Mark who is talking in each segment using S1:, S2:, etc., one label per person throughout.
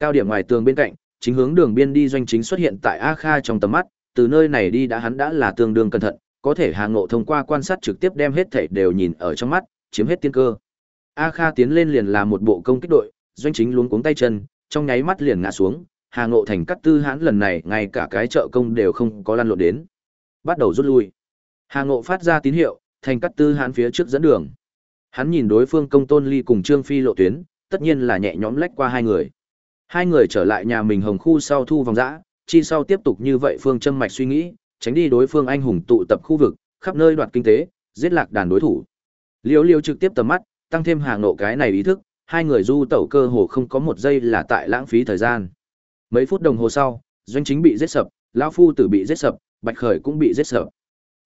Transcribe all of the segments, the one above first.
S1: Cao điểm ngoài tường bên cạnh, chính hướng đường biên đi doanh chính xuất hiện tại A Kha trong tầm mắt, từ nơi này đi đã hắn đã là tương đương cẩn thận, có thể Hà Ngộ thông qua quan sát trực tiếp đem hết thảy đều nhìn ở trong mắt, chiếm hết tiên cơ. A Kha tiến lên liền là một bộ công kích đội, doanh chính luống cuống tay chân, trong nháy mắt liền ngã xuống, Hà Ngộ thành cắt tư hãn lần này ngay cả cái trợ công đều không có lăn lộn đến. Bắt đầu rút lui. Hà Ngộ phát ra tín hiệu, thành cắt tư hãn phía trước dẫn đường. Hắn nhìn đối phương công tôn ly cùng Trương Phi lộ tuyến, tất nhiên là nhẹ nhõm lách qua hai người. Hai người trở lại nhà mình hồng khu sau thu vòng dã, chi sau tiếp tục như vậy phương châm mạch suy nghĩ, tránh đi đối phương anh hùng tụ tập khu vực, khắp nơi đoạt kinh tế, giết lạc đàn đối thủ. Liêu Liêu trực tiếp tầm mắt, tăng thêm hàng nộ cái này ý thức, hai người du tẩu cơ hồ không có một giây là tại lãng phí thời gian. Mấy phút đồng hồ sau, doanh chính bị giết sập, lão phu tử bị giết sập, bạch khởi cũng bị giết sập.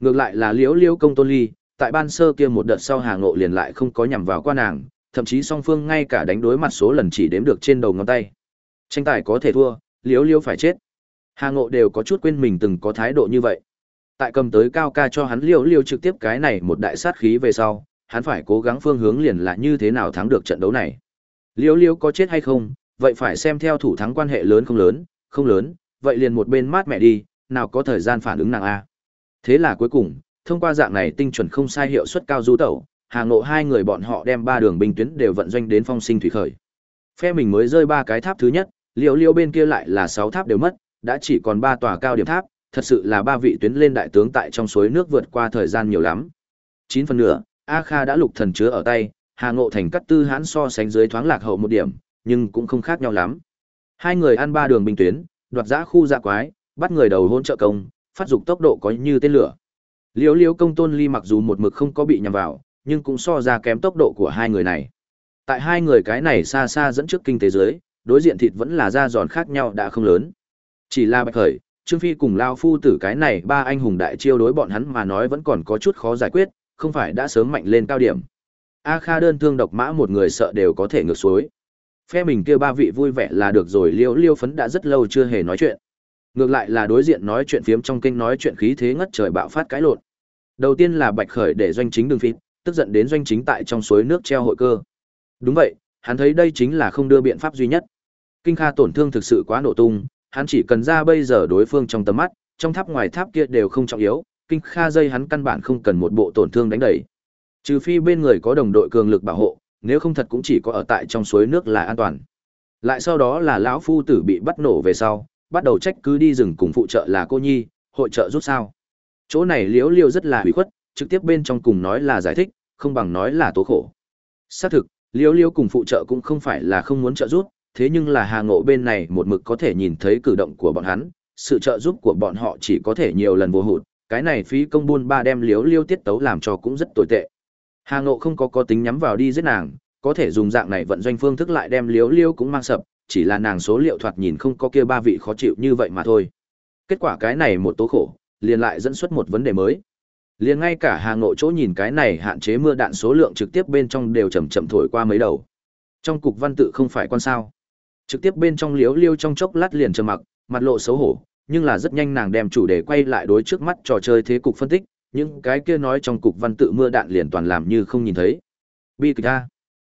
S1: Ngược lại là Liễu Liêu công tôn ly, tại ban sơ kia một đợt sau hàng nộ liền lại không có nhằm vào qua nàng, thậm chí song phương ngay cả đánh đối mặt số lần chỉ đếm được trên đầu ngón tay. Tranh tài có thể thua, Liễu liếu phải chết. Hà Ngộ đều có chút quên mình từng có thái độ như vậy. Tại cầm tới cao ca cho hắn liêu liêu trực tiếp cái này một đại sát khí về sau, hắn phải cố gắng phương hướng liền là như thế nào thắng được trận đấu này. Liêu liêu có chết hay không, vậy phải xem theo thủ thắng quan hệ lớn không lớn, không lớn, vậy liền một bên mát mẹ đi, nào có thời gian phản ứng nàng a. Thế là cuối cùng, thông qua dạng này tinh chuẩn không sai hiệu suất cao du tẩu, Hà Ngộ hai người bọn họ đem ba đường binh tuyến đều vận doanh đến phong sinh thủy khởi. Phe mình mới rơi ba cái tháp thứ nhất, Liễu Liễu bên kia lại là sáu tháp đều mất, đã chỉ còn ba tòa cao điểm tháp, thật sự là ba vị tuyến lên đại tướng tại trong suối nước vượt qua thời gian nhiều lắm. Chín phần nửa, A Kha đã lục thần chứa ở tay, Hà Ngộ Thành cắt tư hãn so sánh dưới thoáng lạc hậu một điểm, nhưng cũng không khác nhau lắm. Hai người ăn ba đường binh tuyến, đoạt giã khu dạ quái, bắt người đầu hôn trợ công, phát dục tốc độ có như tên lửa. Liễu Liễu công tôn ly mặc dù một mực không có bị nhằm vào, nhưng cũng so ra kém tốc độ của hai người này. Tại hai người cái này xa xa dẫn trước kinh tế giới đối diện thịt vẫn là da giòn khác nhau đã không lớn. Chỉ là bạch khởi, Trương Phi cùng Lao Phu tử cái này ba anh hùng đại chiêu đối bọn hắn mà nói vẫn còn có chút khó giải quyết, không phải đã sớm mạnh lên cao điểm. A Kha đơn thương độc mã một người sợ đều có thể ngược suối. Phe mình kia ba vị vui vẻ là được rồi liêu liêu phấn đã rất lâu chưa hề nói chuyện. Ngược lại là đối diện nói chuyện phiếm trong kinh nói chuyện khí thế ngất trời bạo phát cái lộn. Đầu tiên là bạch khởi để doanh chính đường phít, tức giận đến doanh chính tại trong suối nước treo hội cơ. Đúng vậy, hắn thấy đây chính là không đưa biện pháp duy nhất. Kinh Kha tổn thương thực sự quá nổ tung, hắn chỉ cần ra bây giờ đối phương trong tầm mắt, trong tháp ngoài tháp kia đều không trọng yếu, kinh kha dây hắn căn bản không cần một bộ tổn thương đánh đẩy. Trừ phi bên người có đồng đội cường lực bảo hộ, nếu không thật cũng chỉ có ở tại trong suối nước là an toàn. Lại sau đó là lão phu tử bị bắt nổ về sau, bắt đầu trách cứ đi rừng cùng phụ trợ là cô nhi, hội trợ rút sao. Chỗ này liếu liêu rất là hủy khuất, trực tiếp bên trong cùng nói là giải thích, không bằng nói là tố khổ. Xác thực, liếu liêu cùng phụ trợ cũng không phải là không muốn trợ rút, thế nhưng là Hà Ngộ bên này một mực có thể nhìn thấy cử động của bọn hắn, sự trợ giúp của bọn họ chỉ có thể nhiều lần vô hụt, cái này phí công buôn ba đem liếu liêu tiết tấu làm cho cũng rất tồi tệ. Hà Ngộ không có có tính nhắm vào đi giết nàng, có thể dùng dạng này vận doanh phương thức lại đem liếu liêu cũng mang sập, chỉ là nàng số liệu thoạt nhìn không có kia ba vị khó chịu như vậy mà thôi. Kết quả cái này một tố khổ, liền lại dẫn xuất một vấn đề mới. Liền ngay cả Hà Ngộ chỗ nhìn cái này hạn chế mưa đạn số lượng trực tiếp bên trong đều chậm chậm thổi qua mấy đầu. Trong cục văn tự không phải quan sao? Trực tiếp bên trong liếu liêu trong chốc lát liền trầm mặc, mặt lộ xấu hổ, nhưng là rất nhanh nàng đem chủ đề quay lại đối trước mắt trò chơi thế cục phân tích, những cái kia nói trong cục văn tự mưa đạn liền toàn làm như không nhìn thấy. Bi kịch a.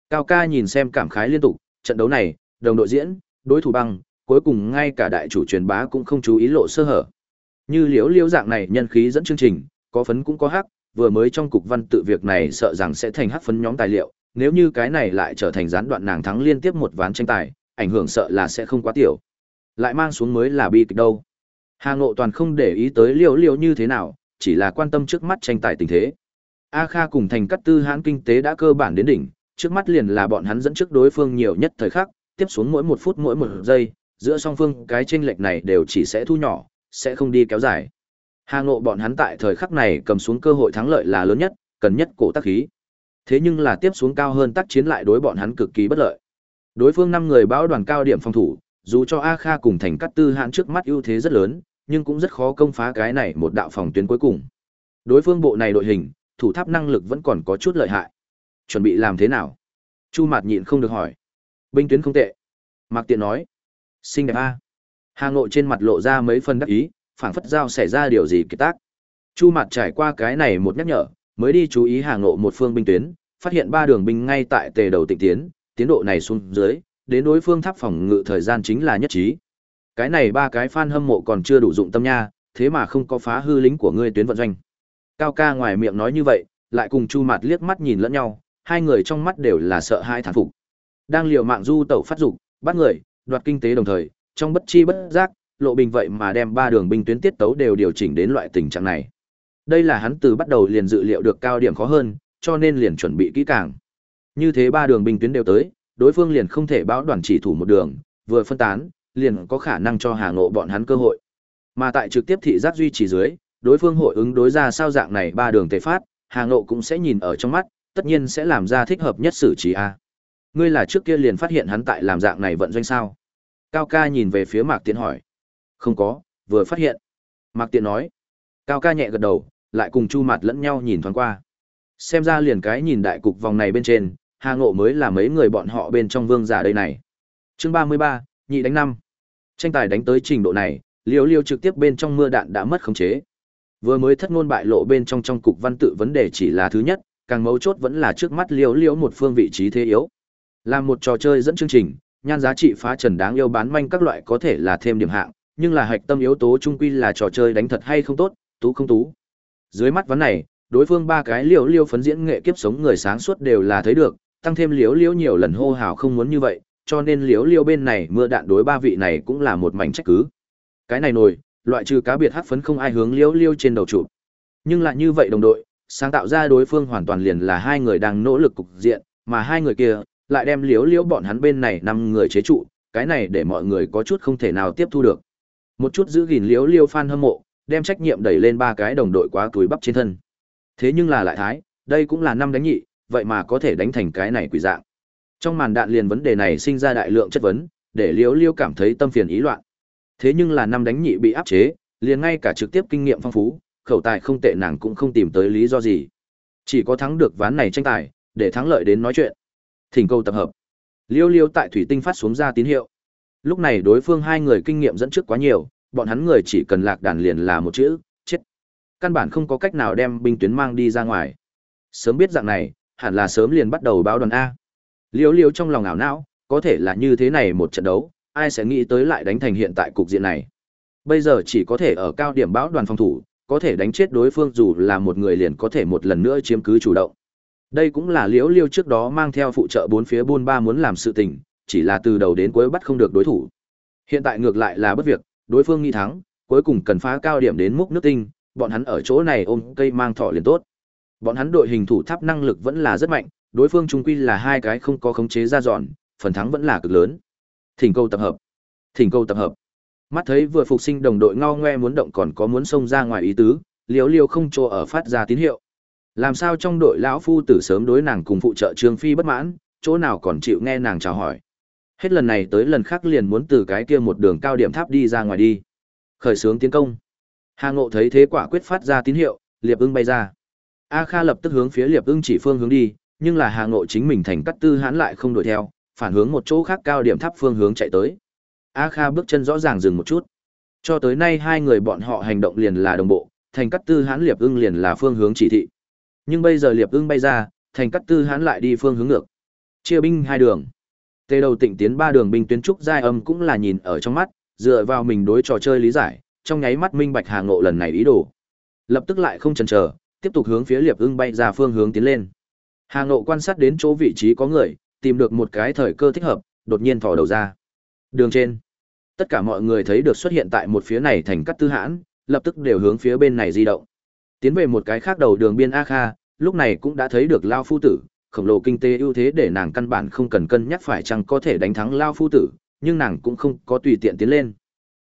S1: Cao ca nhìn xem cảm khái liên tục, trận đấu này, đồng đội diễn, đối thủ băng, cuối cùng ngay cả đại chủ truyền bá cũng không chú ý lộ sơ hở. Như liếu liêu dạng này nhân khí dẫn chương trình, có phấn cũng có hắc, vừa mới trong cục văn tự việc này sợ rằng sẽ thành hắc phấn nhóm tài liệu, nếu như cái này lại trở thành gián đoạn nàng thắng liên tiếp một ván tranh tài, ảnh hưởng sợ là sẽ không quá tiểu. Lại mang xuống mới là bi kịch đâu. Hà Ngộ toàn không để ý tới liều liều như thế nào, chỉ là quan tâm trước mắt tranh tài tình thế. A Kha cùng thành cắt tư hãn kinh tế đã cơ bản đến đỉnh, trước mắt liền là bọn hắn dẫn trước đối phương nhiều nhất thời khắc, tiếp xuống mỗi một phút mỗi một giây, giữa song phương cái chênh lệch này đều chỉ sẽ thu nhỏ, sẽ không đi kéo dài. Hà Ngộ bọn hắn tại thời khắc này cầm xuống cơ hội thắng lợi là lớn nhất, cần nhất cổ tác khí. Thế nhưng là tiếp xuống cao hơn tác chiến lại đối bọn hắn cực kỳ bất lợi. Đối phương năm người bão đoàn cao điểm phòng thủ, dù cho A Kha cùng thành cắt tư hãn trước mắt ưu thế rất lớn, nhưng cũng rất khó công phá cái này một đạo phòng tuyến cuối cùng. Đối phương bộ này đội hình, thủ tháp năng lực vẫn còn có chút lợi hại. Chuẩn bị làm thế nào? Chu Mạt nhịn không được hỏi. Binh tuyến không tệ. Mạc Tiện nói. Xinh đẹp a. Hà Ngộ trên mặt lộ ra mấy phần đắc ý, phảng phất giao xảy ra điều gì kỳ tác. Chu Mạt trải qua cái này một nhắc nhở, mới đi chú ý Hà Ngộ một phương binh tuyến, phát hiện ba đường binh ngay tại tề đầu tịnh tiến, tiến độ này xuống dưới, đến đối phương tháp phòng ngự thời gian chính là nhất trí. Cái này ba cái fan hâm mộ còn chưa đủ dụng tâm nha, thế mà không có phá hư lính của ngươi tuyến vận doanh. Cao ca ngoài miệng nói như vậy, lại cùng Chu Mạt liếc mắt nhìn lẫn nhau, hai người trong mắt đều là sợ hãi thán phục. Đang liều mạng du tẩu phát dục, bắt người, đoạt kinh tế đồng thời, trong bất chi bất giác, lộ bình vậy mà đem ba đường binh tuyến tiết tấu đều điều chỉnh đến loại tình trạng này. Đây là hắn từ bắt đầu liền dự liệu được cao điểm khó hơn, cho nên liền chuẩn bị kỹ càng. Như thế ba đường binh tuyến đều tới, đối phương liền không thể báo đoàn chỉ thủ một đường, vừa phân tán, liền có khả năng cho Hà Ngộ bọn hắn cơ hội. Mà tại trực tiếp thị giác duy trì dưới, đối phương hội ứng đối ra sao dạng này ba đường tề phát, Hà Ngộ cũng sẽ nhìn ở trong mắt, tất nhiên sẽ làm ra thích hợp nhất xử trí a. Ngươi là trước kia liền phát hiện hắn tại làm dạng này vận doanh sao? Cao ca nhìn về phía Mạc Tiễn hỏi. Không có, vừa phát hiện. Mạc Tiễn nói. Cao ca nhẹ gật đầu, lại cùng Chu Mạt lẫn nhau nhìn thoáng qua. Xem ra liền cái nhìn đại cục vòng này bên trên, Hà Ngộ mới là mấy người bọn họ bên trong vương giả đây này. Chương ba mươi ba, nhị đánh năm. Tranh tài đánh tới trình độ này, Liêu Liêu trực tiếp bên trong mưa đạn đã mất khống chế. Vừa mới thất ngôn bại lộ bên trong trong cục văn tự vấn đề chỉ là thứ nhất, càng mấu chốt vẫn là trước mắt Liêu Liêu một phương vị trí thế yếu. Làm một trò chơi dẫn chương trình, nhan giá trị phá trần đáng yêu bán manh các loại có thể là thêm điểm hạng, nhưng là hạch tâm yếu tố trung quy là trò chơi đánh thật hay không tốt, tú không tú. Dưới mắt vấn này, đối phương ba cái liều liêu phấn diễn nghệ kiếp sống người sáng suốt đều là thấy được, tăng thêm liếu liếu nhiều lần hô hào không muốn như vậy, cho nên liếu liêu bên này mưa đạn đối ba vị này cũng là một mảnh trách cứ. Cái này nổi, loại trừ cá biệt hắc phấn không ai hướng liếu liêu trên đầu trụ. Nhưng lại như vậy đồng đội, sáng tạo ra đối phương hoàn toàn liền là hai người đang nỗ lực cục diện, mà hai người kia lại đem liếu liếu bọn hắn bên này năm người chế trụ, cái này để mọi người có chút không thể nào tiếp thu được. Một chút giữ gìn liếu liêu fan hâm mộ, đem trách nhiệm đẩy lên ba cái đồng đội quá túi bắp trên thân. Thế nhưng là lại thái, đây cũng là năm đánh nhị, vậy mà có thể đánh thành cái này quỷ dạng. Trong màn đạn liền vấn đề này sinh ra đại lượng chất vấn, để Liễu Liêu cảm thấy tâm phiền ý loạn. Thế nhưng là năm đánh nhị bị áp chế, liền ngay cả trực tiếp kinh nghiệm phong phú, khẩu tài không tệ nàng cũng không tìm tới lý do gì. Chỉ có thắng được ván này tranh tài, để thắng lợi đến nói chuyện. Thỉnh câu tập hợp. Liêu Liêu tại thủy tinh phát xuống ra tín hiệu. Lúc này đối phương hai người kinh nghiệm dẫn trước quá nhiều, bọn hắn người chỉ cần lạc đàn liền là một chữ, chết. Căn bản không có cách nào đem binh tuyến mang đi ra ngoài. Sớm biết dạng này, hẳn là sớm liền bắt đầu báo đoàn A. Liêu liêu trong lòng ảo não, có thể là như thế này một trận đấu, ai sẽ nghĩ tới lại đánh thành hiện tại cục diện này. Bây giờ chỉ có thể ở cao điểm báo đoàn phòng thủ, có thể đánh chết đối phương dù là một người liền có thể một lần nữa chiếm cứ chủ động. Đây cũng là liễu liêu trước đó mang theo phụ trợ bốn phía buôn ba muốn làm sự tình, chỉ là từ đầu đến cuối bắt không được đối thủ. Hiện tại ngược lại là bất việc, đối phương nghi thắng, cuối cùng cần phá cao điểm đến múc nước tinh, bọn hắn ở chỗ này ôm cây mang thọ liền tốt. Bọn hắn đội hình thủ tháp năng lực vẫn là rất mạnh, đối phương trung quy là hai cái không có khống chế ra dọn, phần thắng vẫn là cực lớn. Thỉnh cầu tập hợp. Thỉnh cầu tập hợp. Mắt thấy vừa phục sinh đồng đội ngao ngoe muốn động còn có muốn xông ra ngoài ý tứ, liều liều không cho ở phát ra tín hiệu. Làm sao trong đội lão phu tử sớm đối nàng cùng phụ trợ Trương Phi bất mãn, chỗ nào còn chịu nghe nàng chào hỏi. Hết lần này tới lần khác liền muốn từ cái kia một đường cao điểm tháp đi ra ngoài đi. Khởi xướng tiến công. Hà Ngộ thấy thế quả quyết phát ra tín hiệu, Liệp Ưng bay ra. A Kha lập tức hướng phía Liệp Ưng chỉ phương hướng đi, nhưng là Hà Ngộ chính mình thành cắt tư hãn lại không đuổi theo, phản hướng một chỗ khác cao điểm tháp phương hướng chạy tới. A Kha bước chân rõ ràng dừng một chút. Cho tới nay hai người bọn họ hành động liền là đồng bộ, thành cắt tư hãn Liệp Ưng liền là phương hướng chỉ thị. Nhưng bây giờ Liệp Ưng bay ra, thành cắt tư hãn lại đi phương hướng ngược. Chia binh hai đường. Tề đầu tịnh tiến ba đường binh tuyến trúc giai âm cũng là nhìn ở trong mắt, dựa vào mình đối trò chơi lý giải, trong nháy mắt minh bạch Hà Ngộ lần này ý đồ. Lập tức lại không chần chờ, tiếp tục hướng phía Liệp Ưng bay ra phương hướng tiến lên. Hà Ngộ quan sát đến chỗ vị trí có người, tìm được một cái thời cơ thích hợp, đột nhiên thò đầu ra. Đường trên, tất cả mọi người thấy được xuất hiện tại một phía này thành cắt tư hãn, lập tức đều hướng phía bên này di động. Tiến về một cái khác đầu đường biên A Kha, lúc này cũng đã thấy được Lao Phu Tử, khổng lồ kinh tế ưu thế để nàng căn bản không cần cân nhắc phải chăng có thể đánh thắng Lao Phu Tử, nhưng nàng cũng không có tùy tiện tiến lên.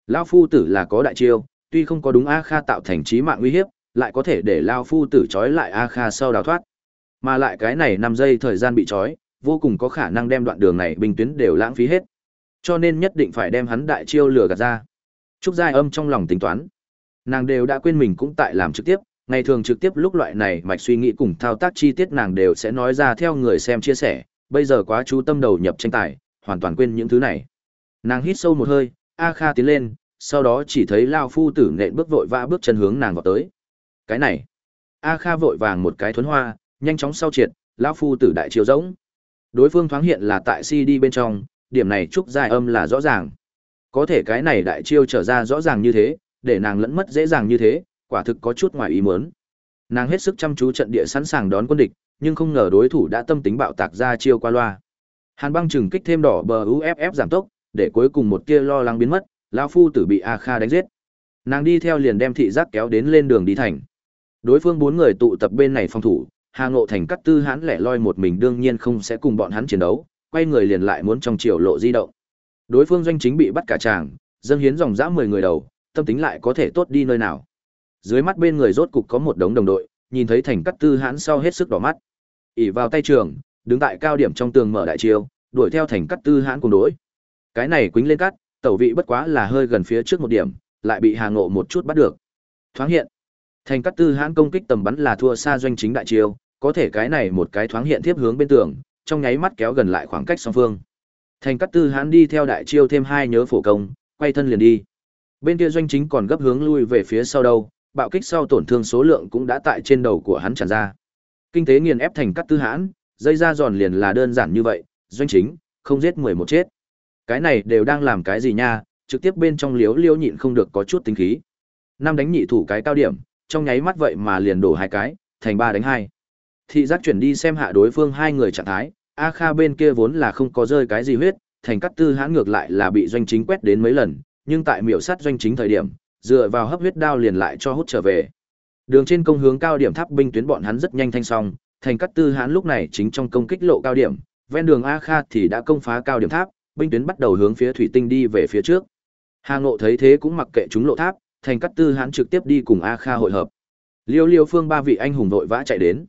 S1: Lao Phu Tử là có đại chiêu, tuy không có đúng A Kha tạo thành trí mạng uy hiếp, lại có thể để Lao Phu Tử trói lại A Kha sau đào thoát. Mà lại cái này năm giây thời gian bị trói, vô cùng có khả năng đem đoạn đường này bình tuyến đều lãng phí hết. Cho nên nhất định phải đem hắn đại chiêu lừa gạt ra. Trúc Giai Âm trong lòng tính toán. Nàng đều đã quên mình cũng tại làm trực tiếp, ngày thường trực tiếp lúc loại này mạch suy nghĩ cùng thao tác chi tiết nàng đều sẽ nói ra theo người xem chia sẻ, bây giờ quá chú tâm đầu nhập tranh tài, hoàn toàn quên những thứ này. Nàng hít sâu một hơi, A Kha tiến lên, sau đó chỉ thấy Lao Phu tử nện bước vội vã bước chân hướng nàng vào tới. Cái này, A Kha vội vàng một cái thuấn hoa, nhanh chóng sau triệt, lão phu tử đại chiều rỗng. Đối phương thoáng hiện là tại CD bên trong, điểm này trúc dài âm là rõ ràng. Có thể cái này đại chiêu trở ra rõ ràng như thế, để nàng lẫn mất dễ dàng như thế, quả thực có chút ngoài ý muốn. Nàng hết sức chăm chú trận địa sẵn sàng đón quân địch, nhưng không ngờ đối thủ đã tâm tính bạo tạc ra chiêu qua loa. Hàn Băng trừng kích thêm đỏ bờ UFF giảm tốc, để cuối cùng một kia lo lắng biến mất, lão phu tử bị A Kha đánh giết. Nàng đi theo liền đem thị giác kéo đến lên đường đi thành. Đối phương bốn người tụ tập bên này phòng thủ, Hà Ngộ Thành cắt tư hãn lẻ loi một mình đương nhiên không sẽ cùng bọn hắn chiến đấu, quay người liền lại muốn trong chiều lộ di động. Đối phương doanh chính bị bắt cả tràng, dâng hiến dòng dã 10 người đầu, tâm tính lại có thể tốt đi nơi nào. Dưới mắt bên người rốt cục có một đống đồng đội, nhìn thấy thành cắt tư hãn sau hết sức đỏ mắt. ỉ vào tay trường, đứng tại cao điểm trong tường mở đại chiêu, đuổi theo thành cắt tư hãn cùng đối. Cái này quýnh lên cắt, tẩu vị bất quá là hơi gần phía trước một điểm, lại bị Hà Ngộ một chút bắt được. Thoáng hiện, thành cắt tư hãn công kích tầm bắn là thua xa doanh chính đại chiêu, có thể cái này một cái thoáng hiện tiếp hướng bên tường, trong nháy mắt kéo gần lại khoảng cách song phương. Thành cắt tư hãn đi theo đại chiêu thêm hai nhớ phổ công, quay thân liền đi. Bên kia doanh chính còn gấp hướng lui về phía sau đâu, bạo kích sau tổn thương số lượng cũng đã tại trên đầu của hắn tràn ra. Kinh tế nghiền ép thành cắt tư hãn, dây ra giòn liền là đơn giản như vậy, doanh chính, không giết mười một chết. Cái này đều đang làm cái gì nha, trực tiếp bên trong liếu liêu nhịn không được có chút tính khí. Năm đánh nhị thủ cái cao điểm, trong nháy mắt vậy mà liền đổ hai cái, thành ba đánh hai. Thị giác chuyển đi xem hạ đối phương hai người trạng thái, A Kha bên kia vốn là không có rơi cái gì huyết, thành cắt tư hãn ngược lại là bị doanh chính quét đến mấy lần, nhưng tại miểu sát doanh chính thời điểm, dựa vào hấp huyết đao liền lại cho hút trở về. Đường trên công hướng cao điểm tháp binh tuyến bọn hắn rất nhanh thanh xong, thành cắt tư hãn lúc này chính trong công kích lộ cao điểm, ven đường A Kha thì đã công phá cao điểm tháp, binh tuyến bắt đầu hướng phía thủy tinh đi về phía trước. Hà Ngộ thấy thế cũng mặc kệ chúng lộ tháp, thành cắt tư hãn trực tiếp đi cùng A Kha hội hợp. Liêu Liêu Phương ba vị anh hùng vội vã chạy đến.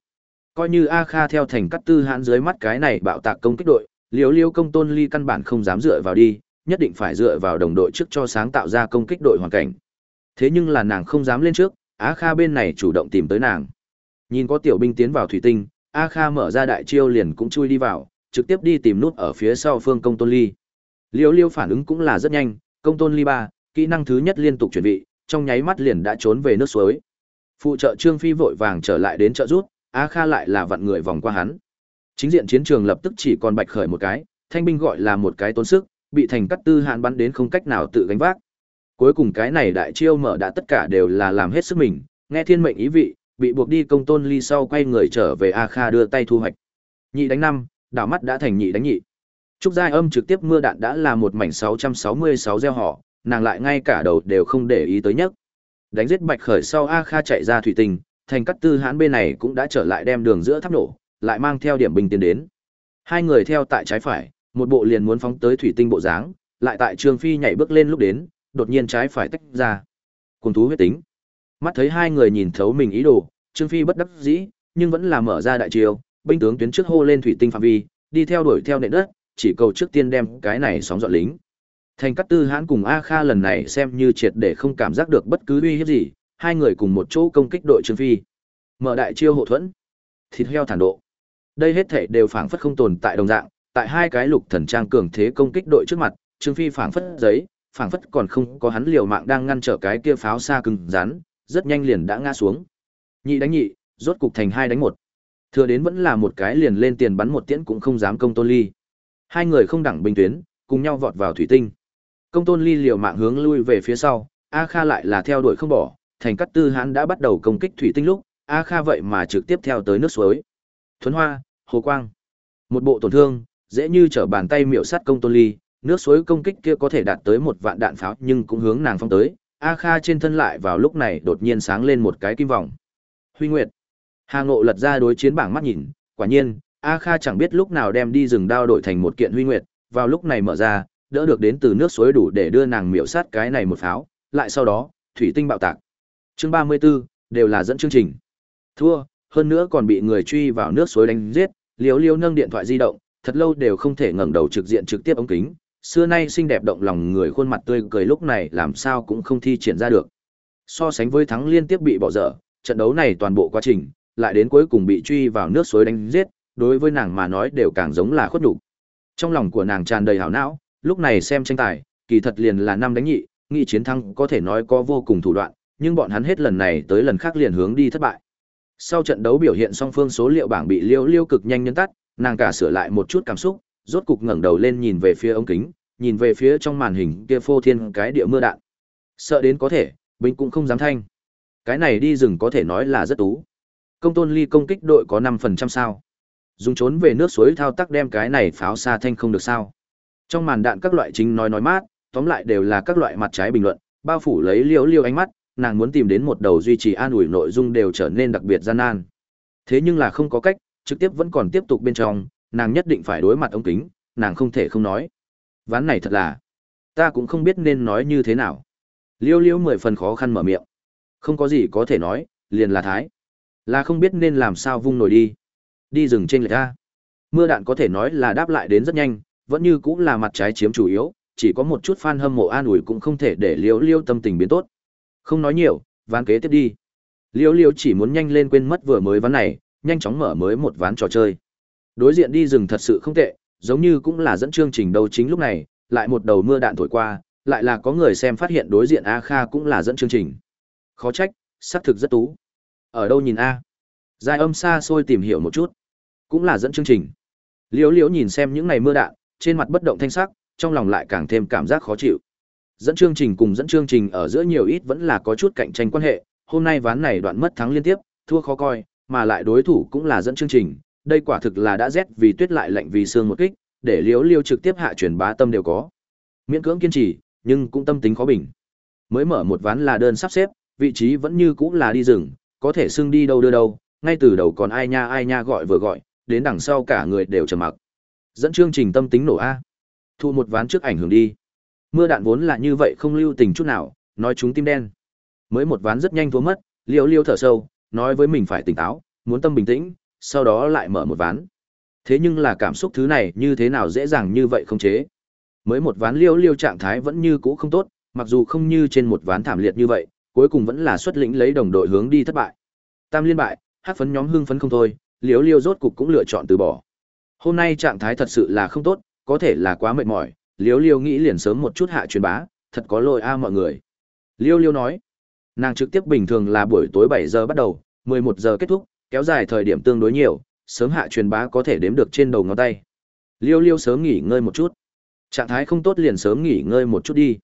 S1: Coi như A Kha theo thành cắt tư hãn dưới mắt cái này bạo tạc công kích đội, Liêu Liêu công tôn ly căn bản không dám dựa vào đi, nhất định phải dựa vào đồng đội trước cho sáng tạo ra công kích đội hoàn cảnh. Thế nhưng là nàng không dám lên trước, A Kha bên này chủ động tìm tới nàng. Nhìn có tiểu binh tiến vào thủy tinh, A Kha mở ra đại chiêu liền cũng chui đi vào, trực tiếp đi tìm nút ở phía sau phương công tôn ly. Liêu Liêu phản ứng cũng là rất nhanh, công tôn ly ba, kỹ năng thứ nhất liên tục chuẩn bị trong nháy mắt liền đã trốn về nước suối. Phụ trợ Trương Phi vội vàng trở lại đến trợ rút, A Kha lại là vặn người vòng qua hắn. Chính diện chiến trường lập tức chỉ còn bạch khởi một cái, thanh binh gọi là một cái tốn sức, bị thành cắt tư hạn bắn đến không cách nào tự gánh vác. Cuối cùng cái này đại chiêu mở đã tất cả đều là làm hết sức mình, nghe thiên mệnh ý vị, bị buộc đi công tôn ly sau quay người trở về A Kha đưa tay thu hoạch. Nhị đánh năm, đảo mắt đã thành nhị đánh nhị. Trúc Giai Âm trực tiếp mưa đạn đã là một mảnh 666 gieo họ, nàng lại ngay cả đầu đều không để ý tới nhất. Đánh giết Bạch Khởi sau A Kha chạy ra thủy tinh, thành cắt tư hãn bên này cũng đã trở lại đem đường giữa tháp nổ, lại mang theo điểm bình tiến đến. Hai người theo tại trái phải, một bộ liền muốn phóng tới thủy tinh bộ dáng, lại tại Trương Phi nhảy bước lên lúc đến, đột nhiên trái phải tách ra. Cùng thú huyết tính. Mắt thấy hai người nhìn thấu mình ý đồ, Trương Phi bất đắc dĩ, nhưng vẫn là mở ra đại chiêu, binh tướng tuyến trước hô lên thủy tinh phạm vi, đi theo đuổi theo nền đất, chỉ cầu trước tiên đem cái này sóng dọn lính. Thành Cát Tư Hãn cùng A Kha lần này xem như triệt để không cảm giác được bất cứ uy hiếp gì, hai người cùng một chỗ công kích đội Trương Phi. Mở đại chiêu hộ thuẫn, thịt heo thản độ. Đây hết thể đều phảng phất không tồn tại đồng dạng, tại hai cái lục thần trang cường thế công kích đội trước mặt, Trương Phi phảng phất giấy, phảng phất còn không có hắn liều mạng đang ngăn trở cái kia pháo xa cứng rắn, rất nhanh liền đã ngã xuống. Nhị đánh nhị, rốt cục thành hai đánh một. Thừa đến vẫn là một cái liền lên tiền bắn một tiễn cũng không dám công tôn ly. Hai người không đẳng bình tuyến, cùng nhau vọt vào thủy tinh. Công tôn ly liều mạng hướng lui về phía sau, A Kha lại là theo đuổi không bỏ, thành cắt tư hãn đã bắt đầu công kích thủy tinh lúc, A Kha vậy mà trực tiếp theo tới nước suối. Thuấn hoa, hồ quang. Một bộ tổn thương, dễ như trở bàn tay miệu sát công tôn ly, nước suối công kích kia có thể đạt tới một vạn đạn pháo nhưng cũng hướng nàng phong tới. A Kha trên thân lại vào lúc này đột nhiên sáng lên một cái kim vòng. Huy Nguyệt. Hà Ngộ lật ra đối chiến bảng mắt nhìn, quả nhiên, A Kha chẳng biết lúc nào đem đi rừng đao đổi thành một kiện Huy Nguyệt, vào lúc này mở ra, đỡ được đến từ nước suối đủ để đưa nàng miểu sát cái này một pháo, lại sau đó, thủy tinh bạo tạc. Chương 34, đều là dẫn chương trình. Thua, hơn nữa còn bị người truy vào nước suối đánh giết, Liễu Liễu nâng điện thoại di động, thật lâu đều không thể ngẩng đầu trực diện trực tiếp ống kính, xưa nay xinh đẹp động lòng người khuôn mặt tươi cười lúc này làm sao cũng không thi triển ra được. So sánh với thắng liên tiếp bị bỏ dở, trận đấu này toàn bộ quá trình, lại đến cuối cùng bị truy vào nước suối đánh giết, đối với nàng mà nói đều càng giống là khuất nhục. Trong lòng của nàng tràn đầy hảo não, lúc này xem tranh tài, kỳ thật liền là năm đánh nhị, nghị chiến thắng có thể nói có vô cùng thủ đoạn, nhưng bọn hắn hết lần này tới lần khác liền hướng đi thất bại. Sau trận đấu biểu hiện song phương số liệu bảng bị Liêu Liêu cực nhanh nhân tắt, nàng cả sửa lại một chút cảm xúc, rốt cục ngẩng đầu lên nhìn về phía ống kính, nhìn về phía trong màn hình kia phô thiên cái địa mưa đạn. Sợ đến có thể, binh cũng không dám thanh. Cái này đi rừng có thể nói là rất tú. Công tôn ly công kích đội có 5% sao. Dùng trốn về nước suối thao tác đem cái này pháo xa thanh không được sao. Trong màn đạn các loại chính nói nói mát, tóm lại đều là các loại mặt trái bình luận, bao phủ lấy liêu liêu ánh mắt, nàng muốn tìm đến một đầu duy trì an ủi nội dung đều trở nên đặc biệt gian nan. Thế nhưng là không có cách, trực tiếp vẫn còn tiếp tục bên trong, nàng nhất định phải đối mặt ống kính, nàng không thể không nói. Ván này thật là, ta cũng không biết nên nói như thế nào. Liêu liêu mười phần khó khăn mở miệng. Không có gì có thể nói, liền là thái. Là không biết nên làm sao vung nổi đi. Đi rừng trên lệch ra. Mưa đạn có thể nói là đáp lại đến rất nhanh, vẫn như cũng là mặt trái chiếm chủ yếu, chỉ có một chút fan hâm mộ an ủi cũng không thể để liễu liêu tâm tình biến tốt. Không nói nhiều, ván kế tiếp đi. Liễu liêu chỉ muốn nhanh lên quên mất vừa mới ván này, nhanh chóng mở mới một ván trò chơi. Đối diện đi rừng thật sự không tệ, giống như cũng là dẫn chương trình đầu chính lúc này, lại một đầu mưa đạn thổi qua, lại là có người xem phát hiện đối diện A Kha cũng là dẫn chương trình. Khó trách, xác thực rất tú. Ở đâu nhìn A? Giai âm xa xôi tìm hiểu một chút. Cũng là dẫn chương trình. Liễu Liễu nhìn xem những này mưa đạn, trên mặt bất động thanh sắc, trong lòng lại càng thêm cảm giác khó chịu. Dẫn chương trình cùng dẫn chương trình ở giữa nhiều ít vẫn là có chút cạnh tranh quan hệ, hôm nay ván này đoạn mất thắng liên tiếp, thua khó coi, mà lại đối thủ cũng là dẫn chương trình, đây quả thực là đã rét vì tuyết lại lạnh vì sương một kích, để Liễu Liêu trực tiếp hạ truyền bá tâm đều có. Miễn cưỡng kiên trì, nhưng cũng tâm tính khó bình. Mới mở một ván là đơn sắp xếp, vị trí vẫn như cũng là đi rừng, có thể xưng đi đâu đưa đâu, ngay từ đầu còn ai nha ai nha gọi vừa gọi, đến đằng sau cả người đều trầm mặc. Dẫn chương trình tâm tính nổ a. Thu một ván trước ảnh hưởng đi. Mưa đạn vốn là như vậy không lưu tình chút nào, nói chúng tim đen. Mới một ván rất nhanh thua mất, Liêu Liêu thở sâu, nói với mình phải tỉnh táo, muốn tâm bình tĩnh, sau đó lại mở một ván. Thế nhưng là cảm xúc thứ này như thế nào dễ dàng như vậy không chế. Mới một ván Liêu Liêu trạng thái vẫn như cũ không tốt, mặc dù không như trên một ván thảm liệt như vậy, cuối cùng vẫn là xuất lĩnh lấy đồng đội hướng đi thất bại. Tam liên bại, hát phấn nhóm hưng phấn không thôi, liếu Liêu rốt cục cũng lựa chọn từ bỏ. Hôm nay trạng thái thật sự là không tốt, có thể là quá mệt mỏi, Liêu Liêu nghĩ liền sớm một chút hạ truyền bá, thật có lỗi a à mọi người. Liêu Liêu nói, nàng trực tiếp bình thường là buổi tối 7 giờ bắt đầu, 11 giờ kết thúc, kéo dài thời điểm tương đối nhiều, sớm hạ truyền bá có thể đếm được trên đầu ngón tay. Liêu Liêu sớm nghỉ ngơi một chút. Trạng thái không tốt liền sớm nghỉ ngơi một chút đi.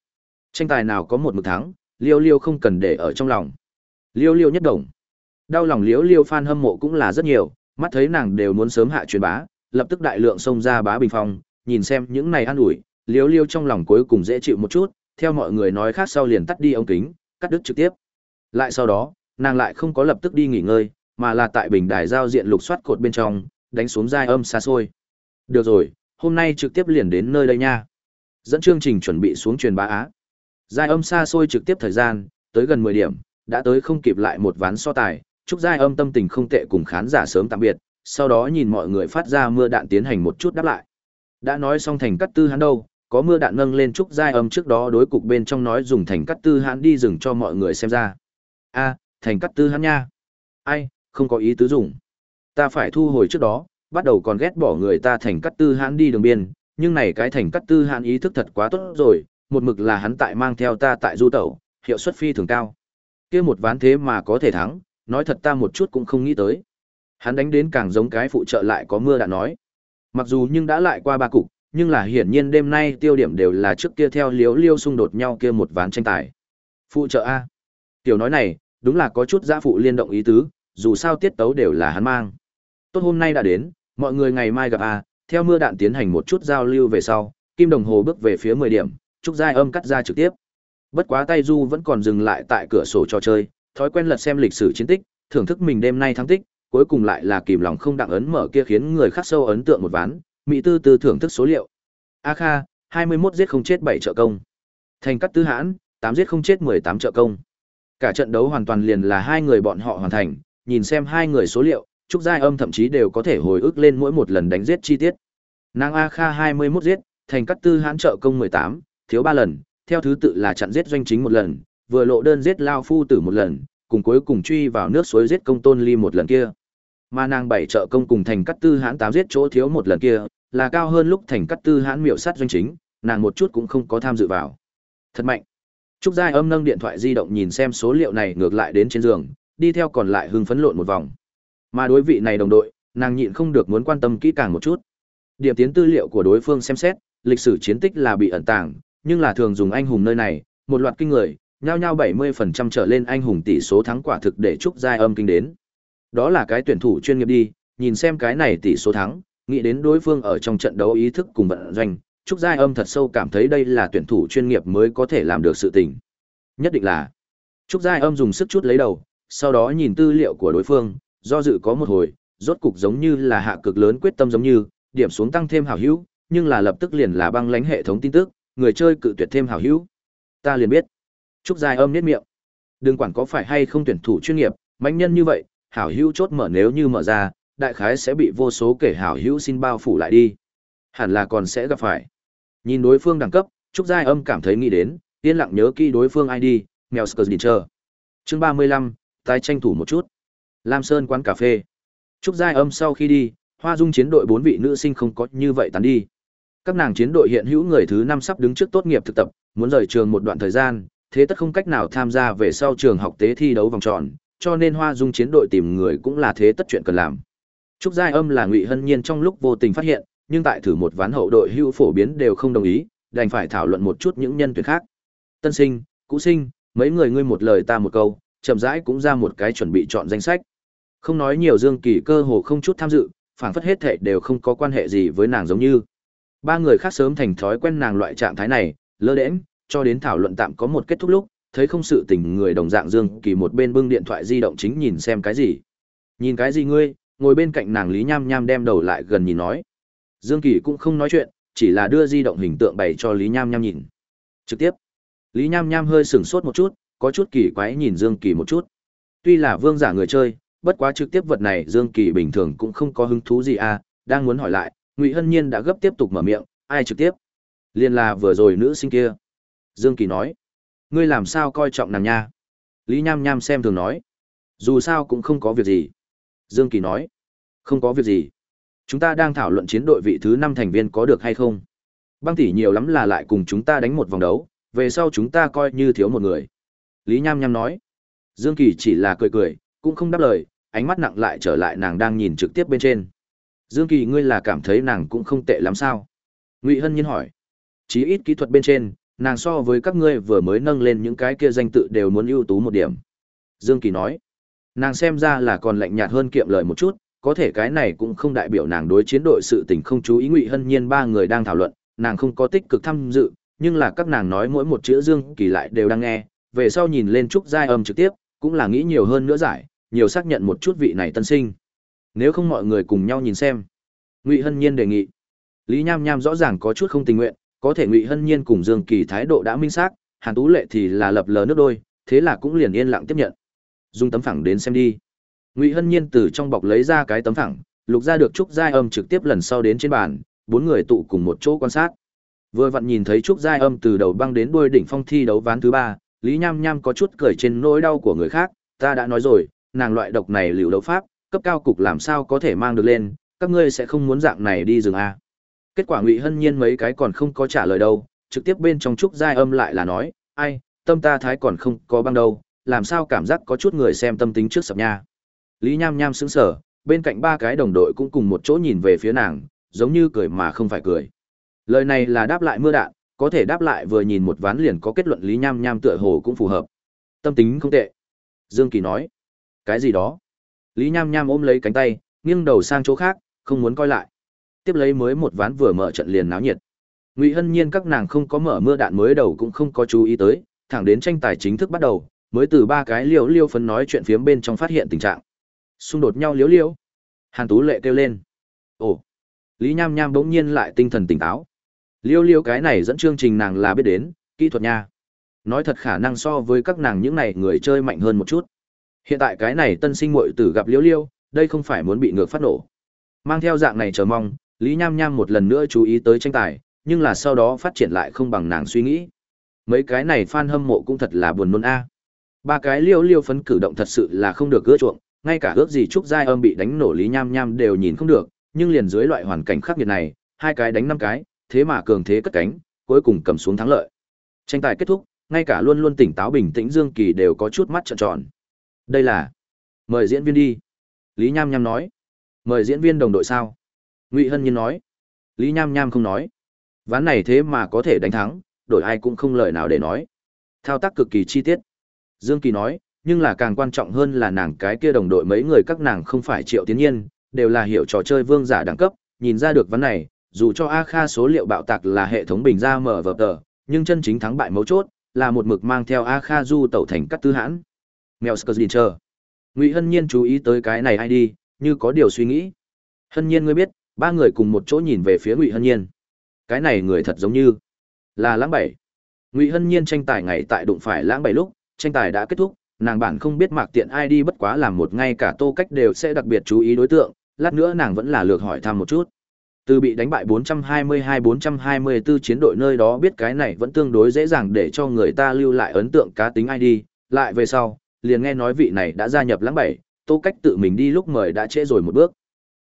S1: Tranh tài nào có một mực thắng, Liêu Liêu không cần để ở trong lòng. Liêu Liêu nhất đồng. Đau lòng Liêu Liêu fan hâm mộ cũng là rất nhiều, mắt thấy nàng đều muốn sớm hạ truyền bá, lập tức đại lượng xông ra bá bình phong, nhìn xem những này an ủi, liếu liêu trong lòng cuối cùng dễ chịu một chút, theo mọi người nói khác sau liền tắt đi ống kính, cắt đứt trực tiếp. Lại sau đó, nàng lại không có lập tức đi nghỉ ngơi, mà là tại bình đài giao diện lục soát cột bên trong, đánh xuống giai âm xa xôi. Được rồi, hôm nay trực tiếp liền đến nơi đây nha. Dẫn chương trình chuẩn bị xuống truyền bá á. Giai âm xa xôi trực tiếp thời gian, tới gần 10 điểm, đã tới không kịp lại một ván so tài, chúc giai âm tâm tình không tệ cùng khán giả sớm tạm biệt, sau đó nhìn mọi người phát ra mưa đạn tiến hành một chút đáp lại. Đã nói xong thành cắt tư hắn đâu, có mưa đạn nâng lên trúc giai âm trước đó đối cục bên trong nói dùng thành cắt tư hắn đi dừng cho mọi người xem ra. A, thành cắt tư hắn nha. Ai, không có ý tứ dùng. Ta phải thu hồi trước đó, bắt đầu còn ghét bỏ người ta thành cắt tư hắn đi đường biên, nhưng này cái thành cắt tư hắn ý thức thật quá tốt rồi, một mực là hắn tại mang theo ta tại du tẩu, hiệu suất phi thường cao. kia một ván thế mà có thể thắng, nói thật ta một chút cũng không nghĩ tới. Hắn đánh đến càng giống cái phụ trợ lại có mưa đạn nói. Mặc dù nhưng đã lại qua ba cục, nhưng là hiển nhiên đêm nay tiêu điểm đều là trước kia theo liếu liêu xung đột nhau kia một ván tranh tài. Phụ trợ A. Tiểu nói này, đúng là có chút giã phụ liên động ý tứ, dù sao tiết tấu đều là hắn mang. Tốt hôm nay đã đến, mọi người ngày mai gặp A, theo mưa đạn tiến hành một chút giao lưu về sau, kim đồng hồ bước về phía 10 điểm, trúc giai âm cắt ra trực tiếp. Bất quá tay Du vẫn còn dừng lại tại cửa sổ trò chơi, thói quen lật xem lịch sử chiến tích, thưởng thức mình đêm nay thắng tích, cuối cùng lại là kìm lòng không đặng ấn mở kia khiến người khác sâu ấn tượng một ván, mỹ tư tư thưởng thức số liệu. A Kha, 21 giết không chết 7 trợ công. Thành cắt tư hãn, 8 giết không chết 18 trợ công. Cả trận đấu hoàn toàn liền là hai người bọn họ hoàn thành, nhìn xem hai người số liệu, Trúc Giai Âm thậm chí đều có thể hồi ức lên mỗi một lần đánh giết chi tiết. Nàng A Kha 21 giết, thành cắt tư hãn trợ công 18, thiếu 3 lần, theo thứ tự là chặn giết doanh chính một lần, vừa lộ đơn giết lao phu tử một lần, cùng cuối cùng truy vào nước suối giết công tôn ly một lần kia. Mà nàng bảy trợ công cùng thành cắt tư hãn tám giết chỗ thiếu một lần kia, là cao hơn lúc thành cắt tư hãn miệu sát doanh chính, nàng một chút cũng không có tham dự vào. Thật mạnh. Trúc Giai âm nâng điện thoại di động nhìn xem số liệu này ngược lại đến trên giường, đi theo còn lại hưng phấn lộn một vòng. Mà đối vị này đồng đội, nàng nhịn không được muốn quan tâm kỹ càng một chút. Điểm tiến tư liệu của đối phương xem xét, lịch sử chiến tích là bị ẩn tàng, nhưng là thường dùng anh hùng nơi này, một loạt kinh người, nhao nhao 70% trở lên anh hùng tỷ số thắng quả thực để chúc giai âm kinh đến. Đó là cái tuyển thủ chuyên nghiệp đi, nhìn xem cái này tỷ số thắng, nghĩ đến đối phương ở trong trận đấu ý thức cùng vận doanh, Trúc Giai Âm thật sâu cảm thấy đây là tuyển thủ chuyên nghiệp mới có thể làm được sự tình. Nhất định là. Trúc Giai Âm dùng sức chút lấy đầu, sau đó nhìn tư liệu của đối phương, do dự có một hồi, rốt cục giống như là hạ cực lớn quyết tâm giống như, điểm xuống tăng thêm hảo hữu, nhưng là lập tức liền là băng lánh hệ thống tin tức, người chơi cự tuyệt thêm hảo hữu. Ta liền biết. Trúc Giai Âm niết miệng. Đừng quản có phải hay không tuyển thủ chuyên nghiệp, mạnh nhân như vậy, hảo hữu chốt mở nếu như mở ra, đại khái sẽ bị vô số kể hảo hữu xin bao phủ lại đi. Hẳn là còn sẽ gặp phải. Nhìn đối phương đẳng cấp, Trúc Giai Âm cảm thấy nghĩ đến, yên lặng nhớ kỹ đối phương ID, Mèo Skerdincher. Chương 35, tái tranh thủ một chút. Lam Sơn quán cà phê. Trúc Giai Âm sau khi đi, Hoa Dung chiến đội bốn vị nữ sinh không có như vậy tán đi. Các nàng chiến đội hiện hữu người thứ năm sắp đứng trước tốt nghiệp thực tập, muốn rời trường một đoạn thời gian, thế tất không cách nào tham gia về sau trường học tế thi đấu vòng tròn, cho nên Hoa Dung chiến đội tìm người cũng là thế tất chuyện cần làm. Trúc Giai Âm là Ngụy Hân Nhiên trong lúc vô tình phát hiện, nhưng tại thử một ván hậu đội hưu phổ biến đều không đồng ý, đành phải thảo luận một chút những nhân tuyển khác. Tân sinh, cũ sinh, mấy người ngươi một lời ta một câu, chậm rãi cũng ra một cái chuẩn bị chọn danh sách. Không nói nhiều Dương Kỳ cơ hồ không chút tham dự, phản phất hết thệ đều không có quan hệ gì với nàng giống như. Ba người khác sớm thành thói quen nàng loại trạng thái này, lơ đễnh, cho đến thảo luận tạm có một kết thúc lúc, thấy không sự tình người đồng dạng Dương Kỳ một bên bưng điện thoại di động chính nhìn xem cái gì. Nhìn cái gì ngươi? Ngồi bên cạnh nàng Lý Nham Nham đem đầu lại gần nhìn nói. Dương Kỳ cũng không nói chuyện, chỉ là đưa di động hình tượng bày cho Lý Nham Nham nhìn. Trực tiếp, Lý Nham Nham hơi sửng sốt một chút, có chút kỳ quái nhìn Dương Kỳ một chút. Tuy là vương giả người chơi, bất quá trực tiếp vật này Dương Kỳ bình thường cũng không có hứng thú gì à, đang muốn hỏi lại, Ngụy Hân Nhiên đã gấp tiếp tục mở miệng, ai trực tiếp? Liên là vừa rồi nữ sinh kia. Dương Kỳ nói, ngươi làm sao coi trọng nàng nha? Lý Nham Nham xem thường nói, dù sao cũng không có việc gì. Dương Kỳ nói, không có việc gì. Chúng ta đang thảo luận chiến đội vị thứ năm thành viên có được hay không. Băng tỷ nhiều lắm là lại cùng chúng ta đánh một vòng đấu, về sau chúng ta coi như thiếu một người. Lý Nham Nham nói. Dương Kỳ chỉ là cười cười, cũng không đáp lời, ánh mắt nặng lại trở lại nàng đang nhìn trực tiếp bên trên. Dương Kỳ ngươi là cảm thấy nàng cũng không tệ lắm sao? Ngụy Hân Nhiên hỏi. Chí ít kỹ thuật bên trên, nàng so với các ngươi vừa mới nâng lên những cái kia danh tự đều muốn ưu tú một điểm. Dương Kỳ nói. Nàng xem ra là còn lạnh nhạt hơn kiệm lời một chút, có thể cái này cũng không đại biểu nàng đối chiến đội sự tình không chú ý ngụy hân nhiên ba người đang thảo luận nàng không có tích cực tham dự nhưng là các nàng nói mỗi một chữ dương kỳ lại đều đang nghe về sau nhìn lên trúc giai âm trực tiếp cũng là nghĩ nhiều hơn nữa giải nhiều xác nhận một chút vị này tân sinh nếu không mọi người cùng nhau nhìn xem ngụy hân nhiên đề nghị lý nham nham rõ ràng có chút không tình nguyện có thể ngụy hân nhiên cùng dương kỳ thái độ đã minh xác, hàn tú lệ thì là lập lờ nước đôi, thế là cũng liền yên lặng tiếp nhận. Dùng tấm phẳng đến xem đi. Ngụy hân nhiên từ trong bọc lấy ra cái tấm phẳng, lục ra được trúc giai âm trực tiếp lần sau đến trên bàn, bốn người tụ cùng một chỗ quan sát. Vừa vặn nhìn thấy trúc giai âm từ đầu băng đến đuôi đỉnh phong thi đấu ván thứ ba, lý nham nham có chút cười trên nỗi đau của người khác, ta đã nói rồi, nàng loại độc này liều đấu pháp, cấp cao cục làm sao có thể mang được lên, các ngươi sẽ không muốn dạng này đi rừng a kết quả ngụy hân nhiên mấy cái còn không có trả lời đâu trực tiếp bên trong trúc giai âm lại là nói ai tâm ta thái còn không có băng đâu làm sao cảm giác có chút người xem tâm tính trước sập nha Lý Nham Nham sững sờ, bên cạnh ba cái đồng đội cũng cùng một chỗ nhìn về phía nàng, giống như cười mà không phải cười. Lời này là đáp lại mưa đạn, có thể đáp lại vừa nhìn một ván liền có kết luận Lý Nham Nham tựa hồ cũng phù hợp. Tâm tính không tệ. Dương Kỳ nói. Cái gì đó? Lý Nham Nham ôm lấy cánh tay, nghiêng đầu sang chỗ khác, không muốn coi lại. Tiếp lấy mới một ván vừa mở trận liền náo nhiệt. Ngụy Hân Nhiên các nàng không có mở mưa đạn mới đầu cũng không có chú ý tới, thẳng đến tranh tài chính thức bắt đầu, mới từ ba cái liều liêu phấn nói chuyện phiếm bên trong phát hiện tình trạng. Xung đột nhau liếu liêu. Hàn tú lệ kêu lên. Ồ. Lý nham nham bỗng nhiên lại tinh thần tỉnh táo. Liêu liêu cái này dẫn chương trình nàng là biết đến kỹ thuật nha. Nói thật khả năng so với các nàng những này người chơi mạnh hơn một chút. Hiện tại cái này tân sinh muội tử gặp liêu liêu đây không phải muốn bị ngược phát nổ. Mang theo dạng này chờ mong lý nham nham một lần nữa chú ý tới tranh tài, nhưng là sau đó phát triển lại không bằng nàng suy nghĩ. Mấy cái này fan hâm mộ cũng thật là buồn nôn a. Ba cái liêu liêu phấn cử động thật sự là không được gỡ chuộng, ngay cả ước gì trúc giai âm bị đánh nổ lý nham nham đều nhìn không được, nhưng liền dưới loại hoàn cảnh khắc nghiệt này, hai cái đánh năm cái, thế mà cường thế cất cánh, cuối cùng cầm xuống thắng lợi. Tranh tài kết thúc, ngay cả luôn luôn tỉnh táo bình tĩnh dương kỳ đều có chút mắt trợn tròn. Đây là, mời diễn viên đi. Lý nham nham nói, mời diễn viên đồng đội sao? Ngụy hân nhiên nói Lý Nham Nham không nói. Ván này thế mà có thể đánh thắng, đổi ai cũng không lời nào để nói. Thao tác cực kỳ chi tiết. Dương Kỳ nói, nhưng là càng quan trọng hơn là nàng cái kia đồng đội mấy người các nàng không phải triệu tiến nhiên, đều là hiểu trò chơi vương giả đẳng cấp, nhìn ra được vấn này, dù cho A Kha số liệu bạo tạc là hệ thống bình ra mở vở tờ, nhưng chân chính thắng bại mấu chốt, là một mực mang theo A Kha du tẩu thành cắt tư hãn. Mèo Skzdincher. Ngụy Hân Nhiên chú ý tới cái này ai đi, như có điều suy nghĩ. Hân Nhiên ngươi biết, ba người cùng một chỗ nhìn về phía Ngụy Hân Nhiên. Cái này người thật giống như là lãng bảy. Ngụy Hân Nhiên tranh tài ngày tại đụng phải lãng bảy lúc, tranh tài đã kết thúc, nàng bản không biết mạc tiện ai đi bất quá làm một ngay cả tô cách đều sẽ đặc biệt chú ý đối tượng, lát nữa nàng vẫn là lược hỏi thăm một chút. Từ bị đánh bại 422-424 chiến đội nơi đó biết cái này vẫn tương đối dễ dàng để cho người ta lưu lại ấn tượng cá tính ID, lại về sau, liền nghe nói vị này đã gia nhập lãng bảy, tô cách tự mình đi lúc mời đã trễ rồi một bước.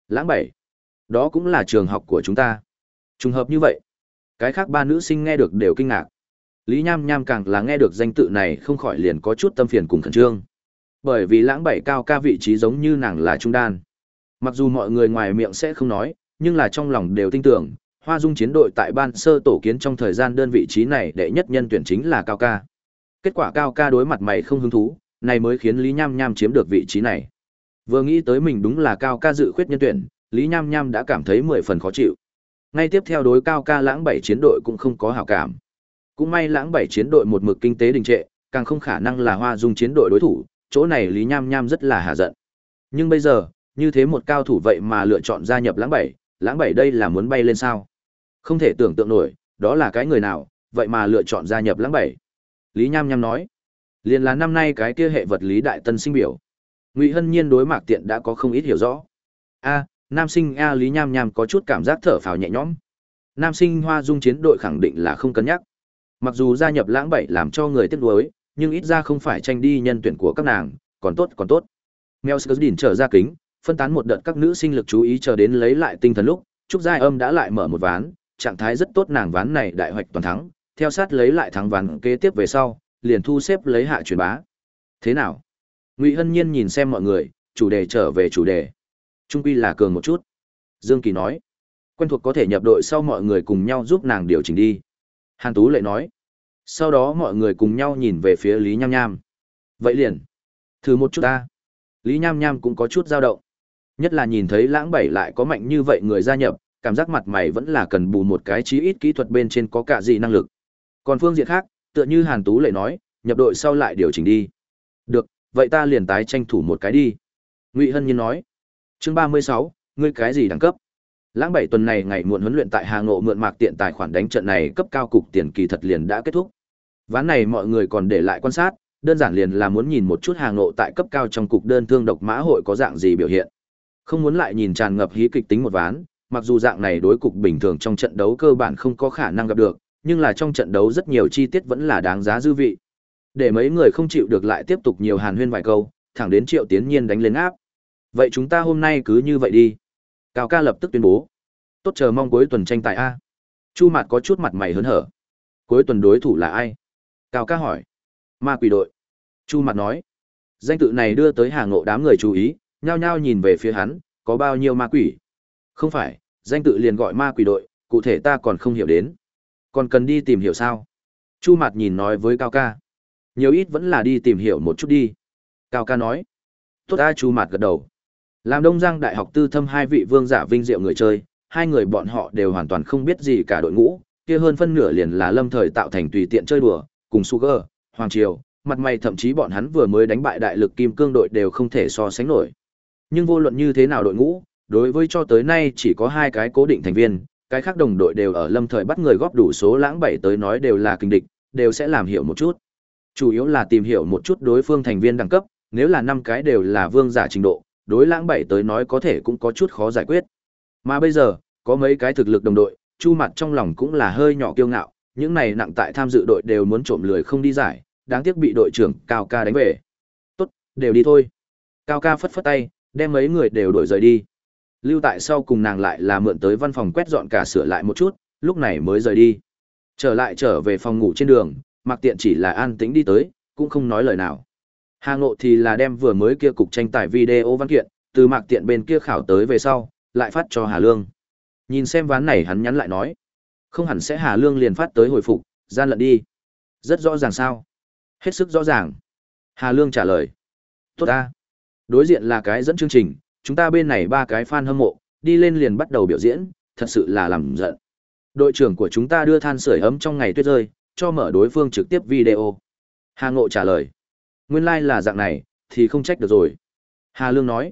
S1: Lãng bảy, đó cũng là trường học của chúng ta. Trùng hợp như vậy, cái khác ba nữ sinh nghe được đều kinh ngạc. Lý Nham Nham càng là nghe được danh tự này không khỏi liền có chút tâm phiền cùng khẩn trương. Bởi vì lãng bảy cao ca vị trí giống như nàng là trung đan. Mặc dù mọi người ngoài miệng sẽ không nói, nhưng là trong lòng đều tin tưởng, Hoa Dung chiến đội tại ban sơ tổ kiến trong thời gian đơn vị trí này đệ nhất nhân tuyển chính là Cao Ca. Kết quả Cao Ca đối mặt mày không hứng thú, này mới khiến Lý Nham Nham chiếm được vị trí này. Vừa nghĩ tới mình đúng là Cao Ca dự khuyết nhân tuyển, Lý Nham Nham đã cảm thấy mười phần khó chịu. Ngay tiếp theo đối Cao Ca lãng bảy chiến đội cũng không có hảo cảm. Cũng may lãng bảy chiến đội một mực kinh tế đình trệ, càng không khả năng là Hoa Dung chiến đội đối thủ, chỗ này Lý Nham Nham rất là hà giận. Nhưng bây giờ, như thế một cao thủ vậy mà lựa chọn gia nhập lãng bảy, lãng bảy đây là muốn bay lên sao? Không thể tưởng tượng nổi, đó là cái người nào, vậy mà lựa chọn gia nhập lãng bảy. Lý Nham Nham nói, liền là năm nay cái kia hệ vật lý đại tân sinh biểu. Ngụy Hân Nhiên đối Mạc Tiện đã có không ít hiểu rõ. A, nam sinh A Lý Nham Nham có chút cảm giác thở phào nhẹ nhõm. Nam sinh Hoa Dung chiến đội khẳng định là không cân nhắc. Mặc dù gia nhập lãng bảy làm cho người tiếc nuối, nhưng ít ra không phải tranh đi nhân tuyển của các nàng, còn tốt còn tốt. Mel Skzdin trở ra kính, phân tán một đợt các nữ sinh lực chú ý chờ đến lấy lại tinh thần lúc, Trúc Giai Âm đã lại mở một ván, trạng thái rất tốt nàng ván này đại hoạch toàn thắng, theo sát lấy lại thắng ván kế tiếp về sau, liền thu xếp lấy hạ truyền bá. Thế nào? Ngụy Hân Nhiên nhìn xem mọi người, chủ đề trở về chủ đề. Trung quy là cường một chút. Dương Kỳ nói, quen thuộc có thể nhập đội sau mọi người cùng nhau giúp nàng điều chỉnh đi. Hàn Tú lệ nói, sau đó mọi người cùng nhau nhìn về phía Lý Nham Nham. Vậy liền, thử một chút ta. Lý Nham Nham cũng có chút dao động. Nhất là nhìn thấy lãng bảy lại có mạnh như vậy người gia nhập, cảm giác mặt mày vẫn là cần bù một cái chí ít kỹ thuật bên trên có cả gì năng lực. Còn phương diện khác, tựa như Hàn Tú lệ nói, nhập đội sau lại điều chỉnh đi. Được, vậy ta liền tái tranh thủ một cái đi. Ngụy Hân Nhiên nói. Chương ba mươi sáu, ngươi cái gì đẳng cấp? Lãng bảy tuần này ngày muộn huấn luyện tại Hà Ngộ mượn mạc tiện tài khoản đánh trận này cấp cao cục tiền kỳ thật liền đã kết thúc. Ván này mọi người còn để lại quan sát, đơn giản liền là muốn nhìn một chút Hà Ngộ tại cấp cao trong cục đơn thương độc mã hội có dạng gì biểu hiện. Không muốn lại nhìn tràn ngập hí kịch tính một ván, mặc dù dạng này đối cục bình thường trong trận đấu cơ bản không có khả năng gặp được, nhưng là trong trận đấu rất nhiều chi tiết vẫn là đáng giá dư vị. Để mấy người không chịu được lại tiếp tục nhiều hàn huyên vài câu, thẳng đến Triệu Tiến Nhiên đánh lên áp. Vậy chúng ta hôm nay cứ như vậy đi. Cao ca lập tức tuyên bố. Tốt chờ mong cuối tuần tranh tài A. Chu Mạt có chút mặt mày hớn hở. Cuối tuần đối thủ là ai? Cao ca hỏi. Ma quỷ đội. Chu Mạt nói. Danh tự này đưa tới hàng ngộ đám người chú ý, nhao nhao nhìn về phía hắn, có bao nhiêu ma quỷ? Không phải, danh tự liền gọi ma quỷ đội, cụ thể ta còn không hiểu đến. Còn cần đi tìm hiểu sao? Chu Mạt nhìn nói với Cao ca. Nhiều ít vẫn là đi tìm hiểu một chút đi. Cao ca nói. Tốt ta Chu Mạt gật đầu. Làm Đông Giang Đại học tư thâm hai vị vương giả vinh diệu người chơi, hai người bọn họ đều hoàn toàn không biết gì cả đội ngũ, kia hơn phân nửa liền là lâm thời tạo thành tùy tiện chơi đùa, cùng Sugar, Hoàng Triều, mặt mày thậm chí bọn hắn vừa mới đánh bại đại lực kim cương đội đều không thể so sánh nổi. Nhưng vô luận như thế nào đội ngũ, đối với cho tới nay chỉ có hai cái cố định thành viên, cái khác đồng đội đều ở lâm thời bắt người góp đủ số lãng bảy tới nói đều là kinh địch, đều sẽ làm hiểu một chút. Chủ yếu là tìm hiểu một chút đối phương thành viên đẳng cấp, nếu là năm cái đều là vương giả trình độ, đối lãng bảy tới nói có thể cũng có chút khó giải quyết. Mà bây giờ, có mấy cái thực lực đồng đội, chu mặt trong lòng cũng là hơi nhỏ kiêu ngạo, những này nặng tại tham dự đội đều muốn trộm lười không đi giải, đáng tiếc bị đội trưởng Cao ca đánh về. Tốt, đều đi thôi. Cao ca phất phất tay, đem mấy người đều đổi rời đi. Lưu tại sau cùng nàng lại là mượn tới văn phòng quét dọn cả sửa lại một chút, lúc này mới rời đi. Trở lại trở về phòng ngủ trên đường, Mặc Tiện chỉ là an tĩnh đi tới, cũng không nói lời nào. Hà Ngộ thì là đem vừa mới kia cục tranh tài video văn kiện, từ Mạc Tiện bên kia khảo tới về sau, lại phát cho Hà Lương. Nhìn xem ván này hắn nhắn lại nói. Không hẳn sẽ Hà Lương liền phát tới hồi phục, gian lận đi. Rất rõ ràng sao? Hết sức rõ ràng. Hà Lương trả lời. Tốt ta. Đối diện là cái dẫn chương trình, chúng ta bên này ba cái fan hâm mộ, đi lên liền bắt đầu biểu diễn, thật sự là làm giận. Đội trưởng của chúng ta đưa than sưởi ấm trong ngày tuyết rơi, cho mở đối phương trực tiếp video. Hà Ngộ trả lời. Nguyên lai like là dạng này, thì không trách được rồi. Hà Lương nói.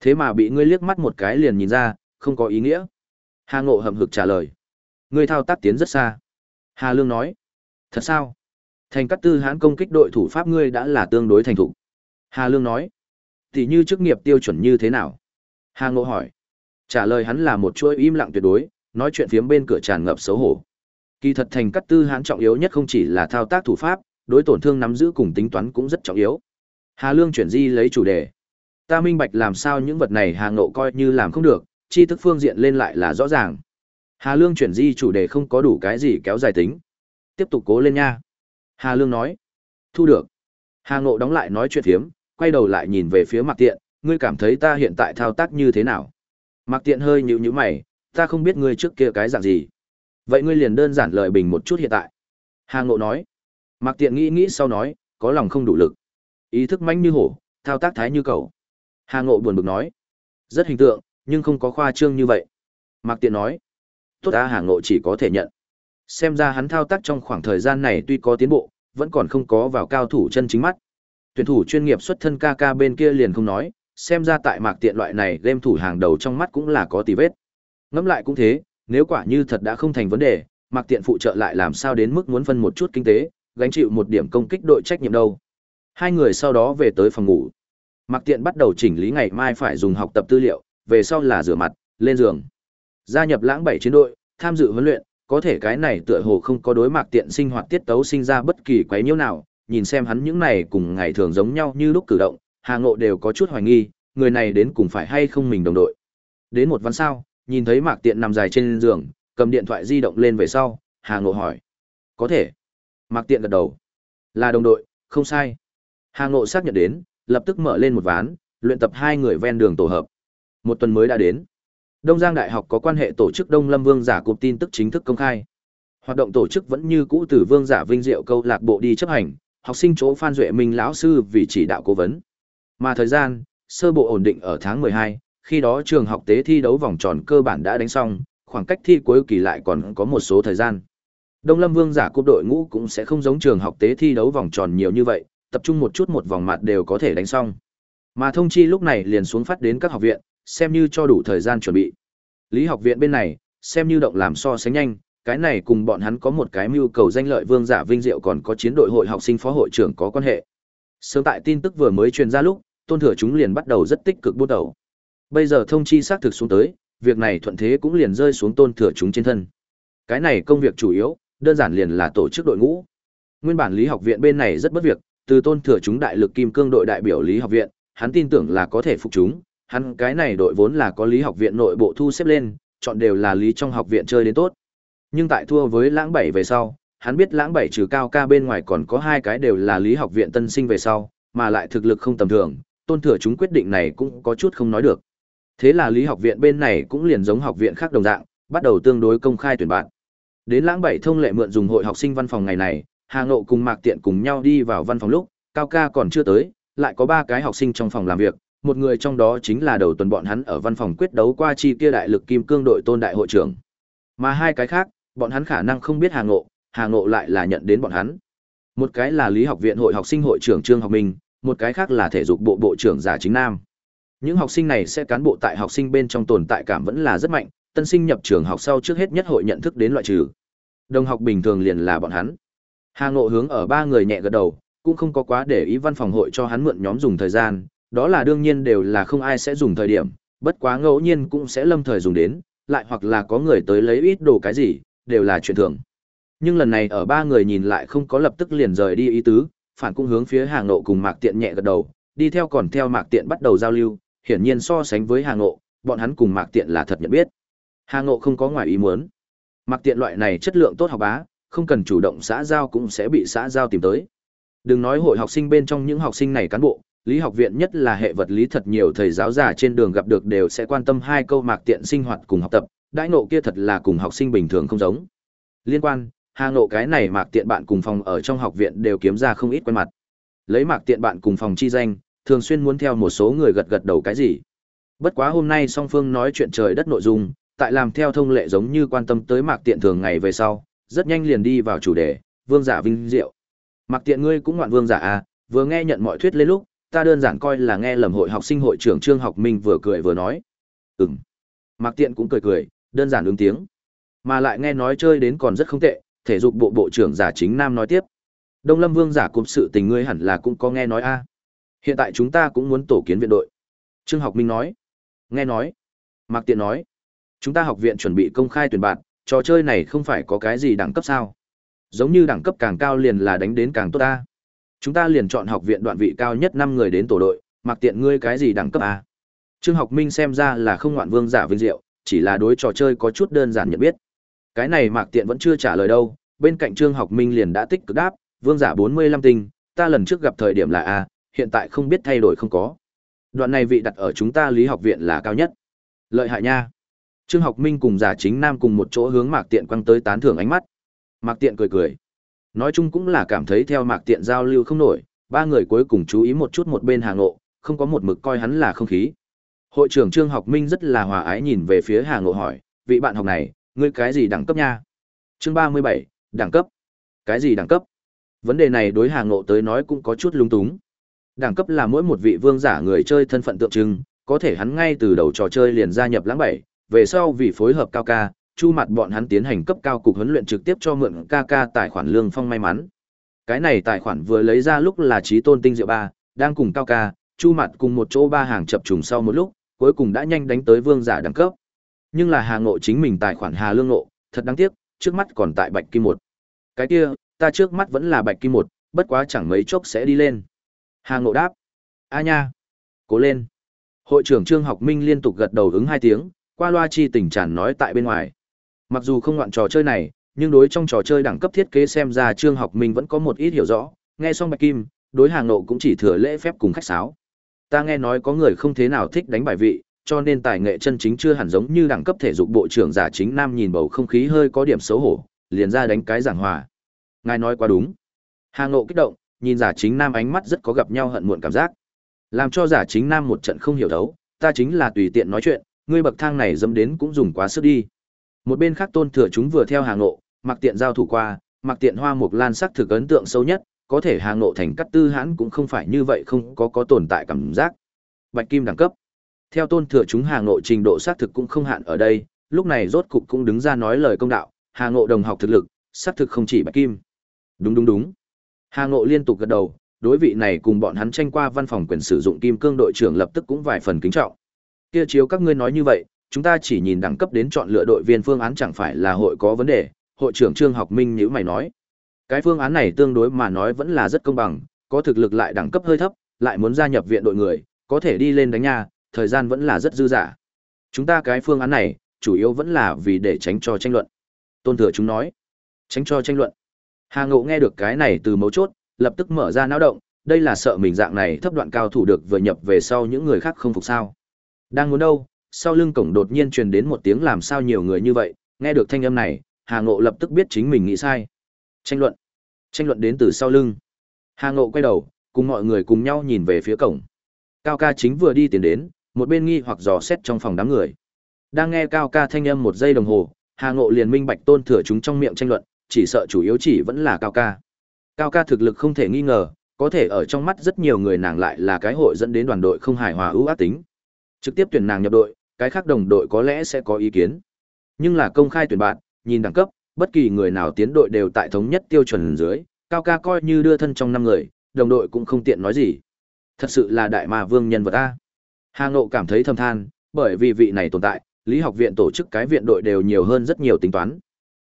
S1: Thế mà bị ngươi liếc mắt một cái liền nhìn ra, không có ý nghĩa. Hà Ngộ hậm hực trả lời. Ngươi thao tác tiến rất xa. Hà Lương nói. Thật sao? Thành Cát tư hãn công kích đội thủ pháp ngươi đã là tương đối thành thục. Hà Lương nói. Tỷ như chức nghiệp tiêu chuẩn như thế nào? Hà Ngộ hỏi. Trả lời hắn là một chuỗi im lặng tuyệt đối, nói chuyện phiếm bên cửa tràn ngập xấu hổ. Kỳ thật thành Cát tư hãn trọng yếu nhất không chỉ là thao tác thủ pháp, đối tổn thương nắm giữ cùng tính toán cũng rất trọng yếu. Hà Lương chuyển di lấy chủ đề. Ta minh bạch làm sao những vật này Hà Ngộ coi như làm không được, chi thức phương diện lên lại là rõ ràng. Hà Lương chuyển di chủ đề không có đủ cái gì kéo dài tính. Tiếp tục cố lên nha. Hà Lương nói. Thu được. Hà Ngộ đóng lại nói chuyện thiếm, quay đầu lại nhìn về phía Mạc Tiện, ngươi cảm thấy ta hiện tại thao tác như thế nào? Mạc Tiện hơi nhíu nhíu mày, ta không biết ngươi trước kia cái dạng gì. Vậy ngươi liền đơn giản lời bình một chút hiện tại. Hà Ngộ nói. Mạc Tiện nghĩ nghĩ sau nói, có lòng không đủ lực. Ý thức mãnh như hổ, thao tác thái như cầu. Hà Ngộ buồn bực nói. Rất hình tượng, nhưng không có khoa trương như vậy. Mạc Tiện nói. Tốt ta Hà Ngộ chỉ có thể nhận. Xem ra hắn thao tác trong khoảng thời gian này tuy có tiến bộ, vẫn còn không có vào cao thủ chân chính mắt. Tuyển thủ chuyên nghiệp xuất thân ca ca bên kia liền không nói, xem ra tại mạc tiện loại này game thủ hàng đầu trong mắt cũng là có tì vết. Ngẫm lại cũng thế, nếu quả như thật đã không thành vấn đề, mạc tiện phụ trợ lại làm sao đến mức muốn phân một chút kinh tế, gánh chịu một điểm công kích đội trách nhiệm đâu. Hai người sau đó về tới phòng ngủ. Mạc tiện bắt đầu chỉnh lý ngày mai phải dùng học tập tư liệu, về sau là rửa mặt, lên giường. Gia nhập lãng bảy chiến đội, tham dự huấn luyện, có thể cái này tựa hồ không có đối mạc tiện sinh hoạt tiết tấu sinh ra bất kỳ quấy nhiễu nào, nhìn xem hắn những này cùng ngày thường giống nhau như lúc cử động, Hà Ngộ đều có chút hoài nghi, người này đến cùng phải hay không mình đồng đội. Đến một văn sau, nhìn thấy Mạc Tiện nằm dài trên giường, cầm điện thoại di động lên về sau, Hà Ngộ hỏi. Có thể. Mạc Tiện gật đầu. Là đồng đội, không sai. Hà Ngộ xác nhận đến, lập tức mở lên một ván, luyện tập hai người ven đường tổ hợp. Một tuần mới đã đến. Đông Giang Đại học có quan hệ tổ chức Đông Lâm Vương giả cục tin tức chính thức công khai. Hoạt động tổ chức vẫn như cũ từ Vương giả Vinh Diệu câu lạc bộ đi chấp hành, học sinh chỗ Phan Duệ Minh lão sư vì chỉ đạo cố vấn. Mà thời gian, sơ bộ ổn định ở tháng 12, khi đó trường học tế thi đấu vòng tròn cơ bản đã đánh xong, khoảng cách thi cuối kỳ lại còn có một số thời gian. Đông Lâm Vương giả cúp đội ngũ cũng sẽ không giống trường học tế thi đấu vòng tròn nhiều như vậy, tập trung một chút một vòng mặt đều có thể đánh xong. Mà thông chi lúc này liền xuống phát đến các học viện, xem như cho đủ thời gian chuẩn bị. Lý học viện bên này, xem như động làm so sánh nhanh, cái này cùng bọn hắn có một cái mưu cầu danh lợi vương giả vinh diệu còn có chiến đội hội học sinh phó hội trưởng có quan hệ. Sớm tại tin tức vừa mới truyền ra lúc, tôn thừa chúng liền bắt đầu rất tích cực bút đầu. Bây giờ thông chi xác thực xuống tới, việc này thuận thế cũng liền rơi xuống tôn thừa chúng trên thân. Cái này công việc chủ yếu, đơn giản liền là tổ chức đội ngũ. Nguyên bản lý học viện bên này rất bất việc, từ tôn thừa chúng đại lực kim cương đội đại biểu lý học viện, hắn tin tưởng là có thể phục chúng, hắn cái này đội vốn là có lý học viện nội bộ thu xếp lên, chọn đều là lý trong học viện chơi đến tốt. Nhưng tại thua với lãng bảy về sau, hắn biết lãng bảy trừ cao ca bên ngoài còn có hai cái đều là lý học viện tân sinh về sau, mà lại thực lực không tầm thường, tôn thừa chúng quyết định này cũng có chút không nói được. Thế là lý học viện bên này cũng liền giống học viện khác đồng dạng, bắt đầu tương đối công khai tuyển bạn. Đến lãng bảy thông lệ mượn dùng hội học sinh văn phòng ngày này, Hà Ngộ cùng Mạc Tiện cùng nhau đi vào văn phòng lúc, Cao ca còn chưa tới, lại có ba cái học sinh trong phòng làm việc, một người trong đó chính là đầu tuần bọn hắn ở văn phòng quyết đấu qua chi kia đại lực kim cương đội tôn đại hội trưởng. Mà hai cái khác, bọn hắn khả năng không biết Hà Ngộ, Hà Ngộ lại là nhận đến bọn hắn. Một cái là Lý học viện hội học sinh hội trưởng Trương Học Minh, một cái khác là thể dục bộ bộ trưởng Giả Chính Nam. Những học sinh này sẽ cán bộ tại học sinh bên trong tồn tại cảm vẫn là rất mạnh, tân sinh nhập trường học sau trước hết nhất hội nhận thức đến loại trừ. Đồng học bình thường liền là bọn hắn. Hà Ngộ hướng ở ba người nhẹ gật đầu, cũng không có quá để ý văn phòng hội cho hắn mượn nhóm dùng thời gian, đó là đương nhiên đều là không ai sẽ dùng thời điểm, bất quá ngẫu nhiên cũng sẽ lâm thời dùng đến, lại hoặc là có người tới lấy ít đồ cái gì, đều là chuyện thường. Nhưng lần này ở ba người nhìn lại không có lập tức liền rời đi ý tứ, phản cũng hướng phía hàng Ngộ cùng mạc tiện nhẹ gật đầu, đi theo còn theo mạc tiện bắt đầu giao lưu, hiển nhiên so sánh với hàng Ngộ, bọn hắn cùng mạc tiện là thật nhận biết. Hàng ngộ không có ngoài ý muốn. Mặc tiện loại này chất lượng tốt học bá, không cần chủ động xã giao cũng sẽ bị xã giao tìm tới. Đừng nói hội học sinh bên trong những học sinh này cán bộ, lý học viện nhất là hệ vật lý thật nhiều thầy giáo già trên đường gặp được đều sẽ quan tâm hai câu mạc tiện sinh hoạt cùng học tập, đãi ngộ kia thật là cùng học sinh bình thường không giống. Liên quan, Hà Ngộ cái này Mạc Tiện bạn cùng phòng ở trong học viện đều kiếm ra không ít quen mặt. Lấy Mạc Tiện bạn cùng phòng chi danh, thường xuyên muốn theo một số người gật gật đầu cái gì. Bất quá hôm nay song phương nói chuyện trời đất nội dung, tại làm theo thông lệ giống như quan tâm tới Mạc Tiện thường ngày về sau, rất nhanh liền đi vào chủ đề, Vương giả vinh diệu. Mạc Tiện ngươi cũng ngoạn vương giả à, vừa nghe nhận mọi thuyết lên lúc, ta đơn giản coi là nghe lầm hội học sinh hội trưởng Trương Học Minh vừa cười vừa nói. Ừm. Mạc Tiện cũng cười cười, đơn giản ứng tiếng. Mà lại nghe nói chơi đến còn rất không tệ, thể dục bộ bộ trưởng giả chính nam nói tiếp. Đông Lâm Vương giả cụm sự tình ngươi hẳn là cũng có nghe nói a. Hiện tại chúng ta cũng muốn tổ kiến viện đội. Trương Học Minh nói. Nghe nói. Mạc Tiện nói. Chúng ta học viện chuẩn bị công khai tuyển bạn, trò chơi này không phải có cái gì đẳng cấp sao? Giống như đẳng cấp càng cao liền là đánh đến càng tốt ta. Chúng ta liền chọn học viện đoạn vị cao nhất năm người đến tổ đội, mặc Tiện ngươi cái gì đẳng cấp à Trương Học Minh xem ra là không ngoạn vương giả vinh diệu, chỉ là đối trò chơi có chút đơn giản nhận biết. Cái này Mạc Tiện vẫn chưa trả lời đâu, bên cạnh Trương Học Minh liền đã tích cực đáp, vương giả 45 tinh, ta lần trước gặp thời điểm là A, hiện tại không biết thay đổi không có. Đoạn này vị đặt ở chúng ta lý học viện là cao nhất. Lợi hại nha. Trương Học Minh cùng giả chính nam cùng một chỗ hướng Mạc Tiện quăng tới tán thưởng ánh mắt. Mạc Tiện cười cười. Nói chung cũng là cảm thấy theo Mạc Tiện giao lưu không nổi, ba người cuối cùng chú ý một chút một bên Hà Ngộ, không có một mực coi hắn là không khí. Hội trưởng Trương Học Minh rất là hòa ái nhìn về phía Hà Ngộ hỏi, vị bạn học này, ngươi cái gì đẳng cấp nha? Chương 37, đẳng cấp. Cái gì đẳng cấp? Vấn đề này đối Hà Ngộ tới nói cũng có chút lung túng. Đẳng cấp là mỗi một vị vương giả người chơi thân phận tượng trưng, có thể hắn ngay từ đầu trò chơi liền gia nhập lãng bảy, về sau vì phối hợp cao ca, chu mặt bọn hắn tiến hành cấp cao cục huấn luyện trực tiếp cho mượn ca ca tài khoản lương phong may mắn. Cái này tài khoản vừa lấy ra lúc là trí tôn tinh diệu ba, đang cùng cao ca, chu mặt cùng một chỗ ba hàng chập trùng sau một lúc, cuối cùng đã nhanh đánh tới vương giả đẳng cấp. Nhưng là Hà Ngộ chính mình tài khoản Hà Lương Ngộ, thật đáng tiếc, trước mắt còn tại Bạch Kim một. Cái kia, ta trước mắt vẫn là Bạch Kim một, bất quá chẳng mấy chốc sẽ đi lên. Hà Ngộ đáp. A nha. Cố lên. Hội trưởng Trương Học Minh liên tục gật đầu ứng hai tiếng, qua loa chi tình tràn nói tại bên ngoài. Mặc dù không ngoạn trò chơi này, nhưng đối trong trò chơi đẳng cấp thiết kế xem ra Trương Học Minh vẫn có một ít hiểu rõ, nghe xong Bạch Kim, đối hàng nộ cũng chỉ thừa lễ phép cùng khách sáo. Ta nghe nói có người không thế nào thích đánh bài vị, cho nên tài nghệ chân chính chưa hẳn giống như đẳng cấp thể dục bộ trưởng giả chính nam nhìn bầu không khí hơi có điểm xấu hổ, liền ra đánh cái giảng hòa. Ngài nói quá đúng. Hà Ngộ kích động, nhìn giả chính nam ánh mắt rất có gặp nhau hận muộn cảm giác. Làm cho giả chính nam một trận không hiểu đấu. ta chính là tùy tiện nói chuyện, ngươi bậc thang này dẫm đến cũng dùng quá sức đi. Một bên khác tôn thừa chúng vừa theo hàng Ngộ, mặc tiện giao thủ qua, mặc tiện hoa mục lan sắc thực ấn tượng sâu nhất, có thể hàng Ngộ thành cắt tư hãn cũng không phải như vậy không có có tồn tại cảm giác. Bạch kim đẳng cấp. Theo tôn thừa chúng hàng Ngộ trình độ xác thực cũng không hạn ở đây, lúc này rốt cục cũng đứng ra nói lời công đạo, Hàng Ngộ đồng học thực lực, xác thực không chỉ bạch kim. Đúng đúng đúng. Hà Ngộ liên tục gật đầu, đối vị này cùng bọn hắn tranh qua văn phòng quyền sử dụng kim cương đội trưởng lập tức cũng vài phần kính trọng. Kia chiếu các ngươi nói như vậy, chúng ta chỉ nhìn đẳng cấp đến chọn lựa đội viên phương án chẳng phải là hội có vấn đề, hội trưởng Trương Học Minh nhữ mày nói. Cái phương án này tương đối mà nói vẫn là rất công bằng, có thực lực lại đẳng cấp hơi thấp, lại muốn gia nhập viện đội người, có thể đi lên đánh nha, thời gian vẫn là rất dư dả. Chúng ta cái phương án này, chủ yếu vẫn là vì để tránh cho tranh luận. Tôn Thừa chúng nói, tránh cho tranh luận. Hà Ngộ nghe được cái này từ mấu chốt, lập tức mở ra não động, đây là sợ mình dạng này thấp đoạn cao thủ được vừa nhập về sau những người khác không phục sao. Đang muốn đâu, sau lưng cổng đột nhiên truyền đến một tiếng làm sao nhiều người như vậy, nghe được thanh âm này, Hà Ngộ lập tức biết chính mình nghĩ sai. Tranh luận. Tranh luận đến từ sau lưng. Hà Ngộ quay đầu, cùng mọi người cùng nhau nhìn về phía cổng. Cao ca chính vừa đi tiến đến, một bên nghi hoặc dò xét trong phòng đám người. Đang nghe Cao ca thanh âm một giây đồng hồ, Hà Ngộ liền minh bạch tôn thừa chúng trong miệng tranh luận, chỉ sợ chủ yếu chỉ vẫn là Cao ca. Cao ca thực lực không thể nghi ngờ, có thể ở trong mắt rất nhiều người nàng lại là cái hội dẫn đến đoàn đội không hài hòa ưu ác tính. Trực tiếp tuyển nàng nhập đội, cái khác đồng đội có lẽ sẽ có ý kiến. Nhưng là công khai tuyển bạn, nhìn đẳng cấp, bất kỳ người nào tiến đội đều tại thống nhất tiêu chuẩn dưới, cao ca coi như đưa thân trong năm người, đồng đội cũng không tiện nói gì. Thật sự là đại ma vương nhân vật a. Hà Ngộ cảm thấy thầm than, bởi vì vị này tồn tại, Lý học viện tổ chức cái viện đội đều nhiều hơn rất nhiều tính toán.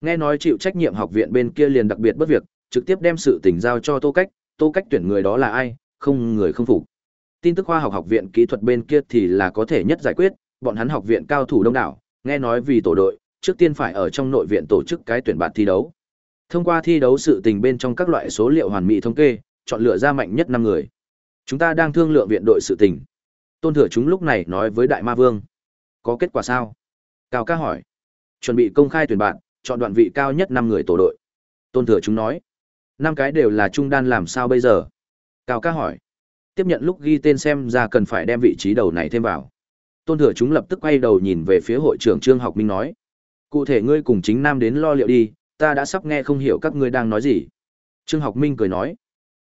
S1: Nghe nói chịu trách nhiệm học viện bên kia liền đặc biệt bất việc, trực tiếp đem sự tình giao cho Tô Cách, Tô Cách tuyển người đó là ai, không người không phục. Tin tức khoa học học viện kỹ thuật bên kia thì là có thể nhất giải quyết, bọn hắn học viện cao thủ đông đảo, nghe nói vì tổ đội, trước tiên phải ở trong nội viện tổ chức cái tuyển bạn thi đấu. Thông qua thi đấu sự tình bên trong các loại số liệu hoàn mỹ thống kê, chọn lựa ra mạnh nhất năm người. Chúng ta đang thương lượng viện đội sự tình. Tôn Thừa chúng lúc này nói với Đại Ma Vương. Có kết quả sao? Cao ca hỏi. Chuẩn bị công khai tuyển bạn, chọn đoạn vị cao nhất năm người tổ đội. Tôn Thừa chúng nói, năm cái đều là trung đan làm sao bây giờ? Cao ca hỏi. Tiếp nhận lúc ghi tên xem ra cần phải đem vị trí đầu này thêm vào. Tôn Thừa chúng lập tức quay đầu nhìn về phía hội trưởng Trương Học Minh nói, cụ thể ngươi cùng chính nam đến lo liệu đi, ta đã sắp nghe không hiểu các ngươi đang nói gì. Trương Học Minh cười nói,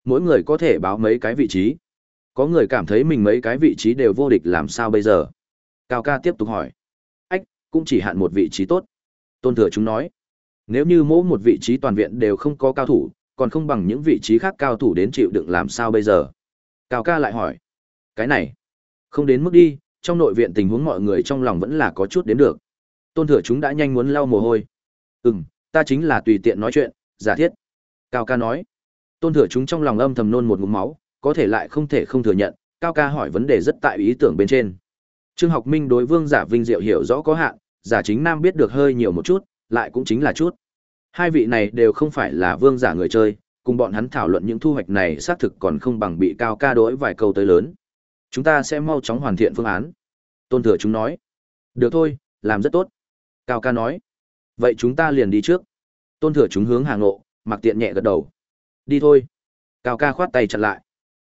S1: mỗi người có thể báo mấy cái vị trí. Có người cảm thấy mình mấy cái vị trí đều vô địch làm sao bây giờ? Cao ca tiếp tục hỏi. Ách, cũng chỉ hạn một vị trí tốt. Tôn Thừa chúng nói, nếu như mỗi một vị trí toàn viện đều không có cao thủ, còn không bằng những vị trí khác cao thủ đến chịu đựng làm sao bây giờ? Cao ca lại hỏi, cái này, không đến mức đi, trong nội viện tình huống mọi người trong lòng vẫn là có chút đến được. Tôn Thừa chúng đã nhanh muốn lau mồ hôi. Ừm, ta chính là tùy tiện nói chuyện, giả thiết. Cao ca nói. Tôn Thừa chúng trong lòng âm thầm nôn một ngụm máu, có thể lại không thể không thừa nhận, Cao ca hỏi vấn đề rất tại ý tưởng bên trên. Trương Học Minh đối Vương Giả Vinh Diệu hiểu rõ có hạn, Giả Chính Nam biết được hơi nhiều một chút, lại cũng chính là chút. Hai vị này đều không phải là Vương Giả người chơi, cùng bọn hắn thảo luận những thu hoạch này xác thực còn không bằng bị Cao ca đối vài câu tới lớn. Chúng ta sẽ mau chóng hoàn thiện phương án. Tôn Thừa chúng nói. Được thôi, làm rất tốt. Cao ca nói. Vậy chúng ta liền đi trước. Tôn Thừa chúng hướng hàng ngộ, mặc tiện nhẹ gật đầu. Đi thôi. Cao ca khoát tay chặn lại.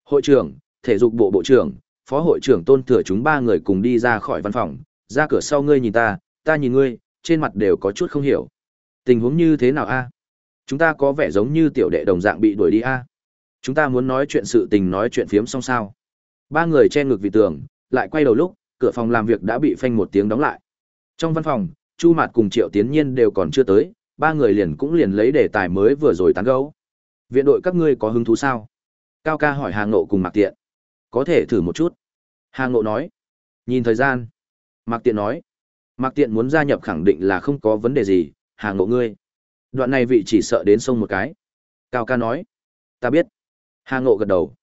S1: Hội trưởng, thể dục bộ bộ trưởng, phó hội trưởng tôn thừa chúng ba người cùng đi ra khỏi văn phòng, ra cửa sau ngươi nhìn ta, ta nhìn ngươi, trên mặt đều có chút không hiểu. Tình huống như thế nào a? Chúng ta có vẻ giống như tiểu đệ đồng dạng bị đuổi đi a. Chúng ta muốn nói chuyện sự tình nói chuyện phiếm xong sao. Ba người che ngực vì tường, lại quay đầu lúc, cửa phòng làm việc đã bị phanh một tiếng đóng lại. Trong văn phòng, Chu Mạt cùng Triệu Tiến Nhiên đều còn chưa tới, ba người liền cũng liền lấy đề tài mới vừa rồi tán gẫu. Viện đội các ngươi có hứng thú sao? Cao ca hỏi Hà Ngộ cùng Mạc Tiện. Có thể thử một chút. Hà Ngộ nói. Nhìn thời gian. Mạc Tiện nói. Mạc Tiện muốn gia nhập khẳng định là không có vấn đề gì, Hà Ngộ ngươi. Đoạn này vị chỉ sợ đến sông một cái. Cao ca nói. Ta biết. Hà Ngộ gật đầu.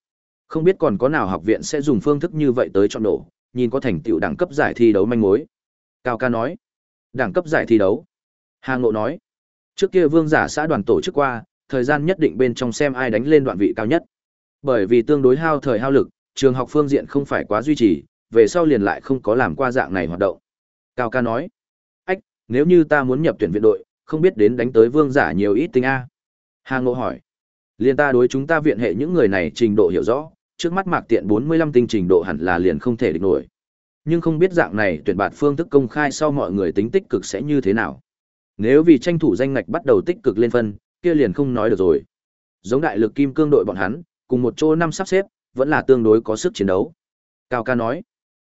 S1: Không biết còn có nào học viện sẽ dùng phương thức như vậy tới chọn đổ, nhìn có thành tựu đẳng cấp giải thi đấu manh mối. Cao ca nói. Đẳng cấp giải thi đấu. Hà Ngộ nói. Trước kia vương giả xã đoàn tổ chức qua, thời gian nhất định bên trong xem ai đánh lên đoạn vị cao nhất. Bởi vì tương đối hao thời hao lực, trường học phương diện không phải quá duy trì, về sau liền lại không có làm qua dạng này hoạt động. Cao ca nói, ách, nếu như ta muốn nhập tuyển viện đội, không biết đến đánh tới vương giả nhiều ít tinh A. Hà Ngộ hỏi, liền ta đối chúng ta viện hệ những người này trình độ hiểu rõ, trước mắt mạc tiện 45 tinh trình độ hẳn là liền không thể địch nổi. Nhưng không biết dạng này tuyển bạt phương thức công khai sau mọi người tính tích cực sẽ như thế nào. Nếu vì tranh thủ danh ngạch bắt đầu tích cực lên phân, kia liền không nói được rồi. Giống đại lực kim cương đội bọn hắn, cùng một chỗ năm sắp xếp, vẫn là tương đối có sức chiến đấu. Cao ca nói.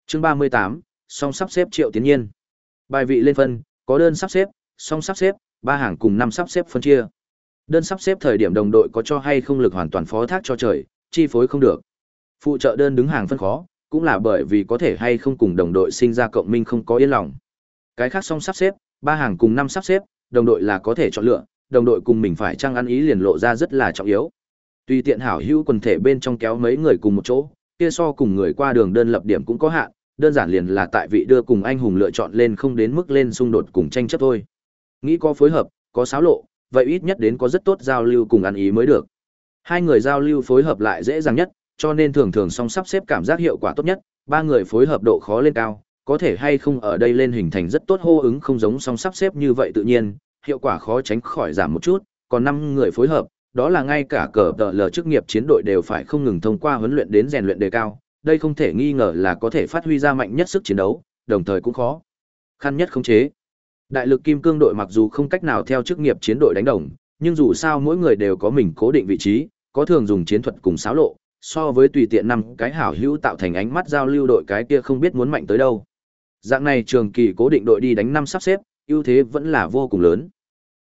S1: Chương 38, song sắp xếp triệu tiến nhiên. Bài vị lên phân, có đơn sắp xếp, song sắp xếp, ba hàng cùng năm sắp xếp phân chia. Đơn sắp xếp thời điểm đồng đội có cho hay không lực hoàn toàn phó thác cho trời, chi phối không được. Phụ trợ đơn đứng hàng phân khó, cũng là bởi vì có thể hay không cùng đồng đội sinh ra cộng minh không có yên lòng. Cái khác song sắp xếp, ba hàng cùng năm sắp xếp, đồng đội là có thể chọn lựa, đồng đội cùng mình phải trang ăn ý liền lộ ra rất là trọng yếu. Tùy tiện hảo hữu quần thể bên trong kéo mấy người cùng một chỗ, kia so cùng người qua đường đơn lập điểm cũng có hạn, đơn giản liền là tại vị đưa cùng anh hùng lựa chọn lên không đến mức lên xung đột cùng tranh chấp thôi. Nghĩ có phối hợp, có xáo lộ, vậy ít nhất đến có rất tốt giao lưu cùng ăn ý mới được. Hai người giao lưu phối hợp lại dễ dàng nhất, cho nên thường thường song sắp xếp cảm giác hiệu quả tốt nhất, ba người phối hợp độ khó lên cao, có thể hay không ở đây lên hình thành rất tốt hô ứng không giống song sắp xếp như vậy tự nhiên, hiệu quả khó tránh khỏi giảm một chút, còn năm người phối hợp, đó là ngay cả cờ tờ lờ chức nghiệp chiến đội đều phải không ngừng thông qua huấn luyện đến rèn luyện đề cao, đây không thể nghi ngờ là có thể phát huy ra mạnh nhất sức chiến đấu, đồng thời cũng khó khăn nhất khống chế. Đại lực kim cương đội mặc dù không cách nào theo chức nghiệp chiến đội đánh đồng, nhưng dù sao mỗi người đều có mình cố định vị trí, có thường dùng chiến thuật cùng xáo lộ, so với tùy tiện năm cái hảo hữu tạo thành ánh mắt giao lưu đội cái kia không biết muốn mạnh tới đâu. Dạng này trường kỳ cố định đội đi đánh năm sắp xếp, ưu thế vẫn là vô cùng lớn.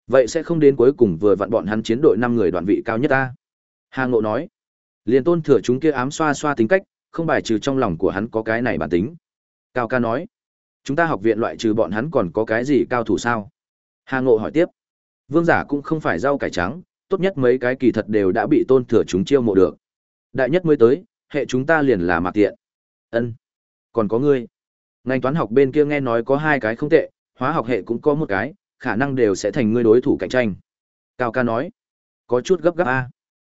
S1: Vậy sẽ không đến cuối cùng vừa vặn bọn hắn chiến đội năm người đoạn vị cao nhất ta. Hà Ngộ nói, liền tôn thừa chúng kia ám xoa xoa tính cách, không bài trừ trong lòng của hắn có cái này bản tính. Cao ca nói, chúng ta học viện loại trừ bọn hắn còn có cái gì cao thủ sao? Hà Ngộ hỏi tiếp, vương giả cũng không phải rau cải trắng, tốt nhất mấy cái kỳ thật đều đã bị tôn thừa chúng chiêu mộ được. Đại nhất mới tới, hệ chúng ta liền là mạc tiện. Ân, còn có ngươi. Ngành toán học bên kia nghe nói có hai cái không tệ, hóa học hệ cũng có một cái, khả năng đều sẽ thành ngươi đối thủ cạnh tranh. Cao ca nói, có chút gấp gáp a.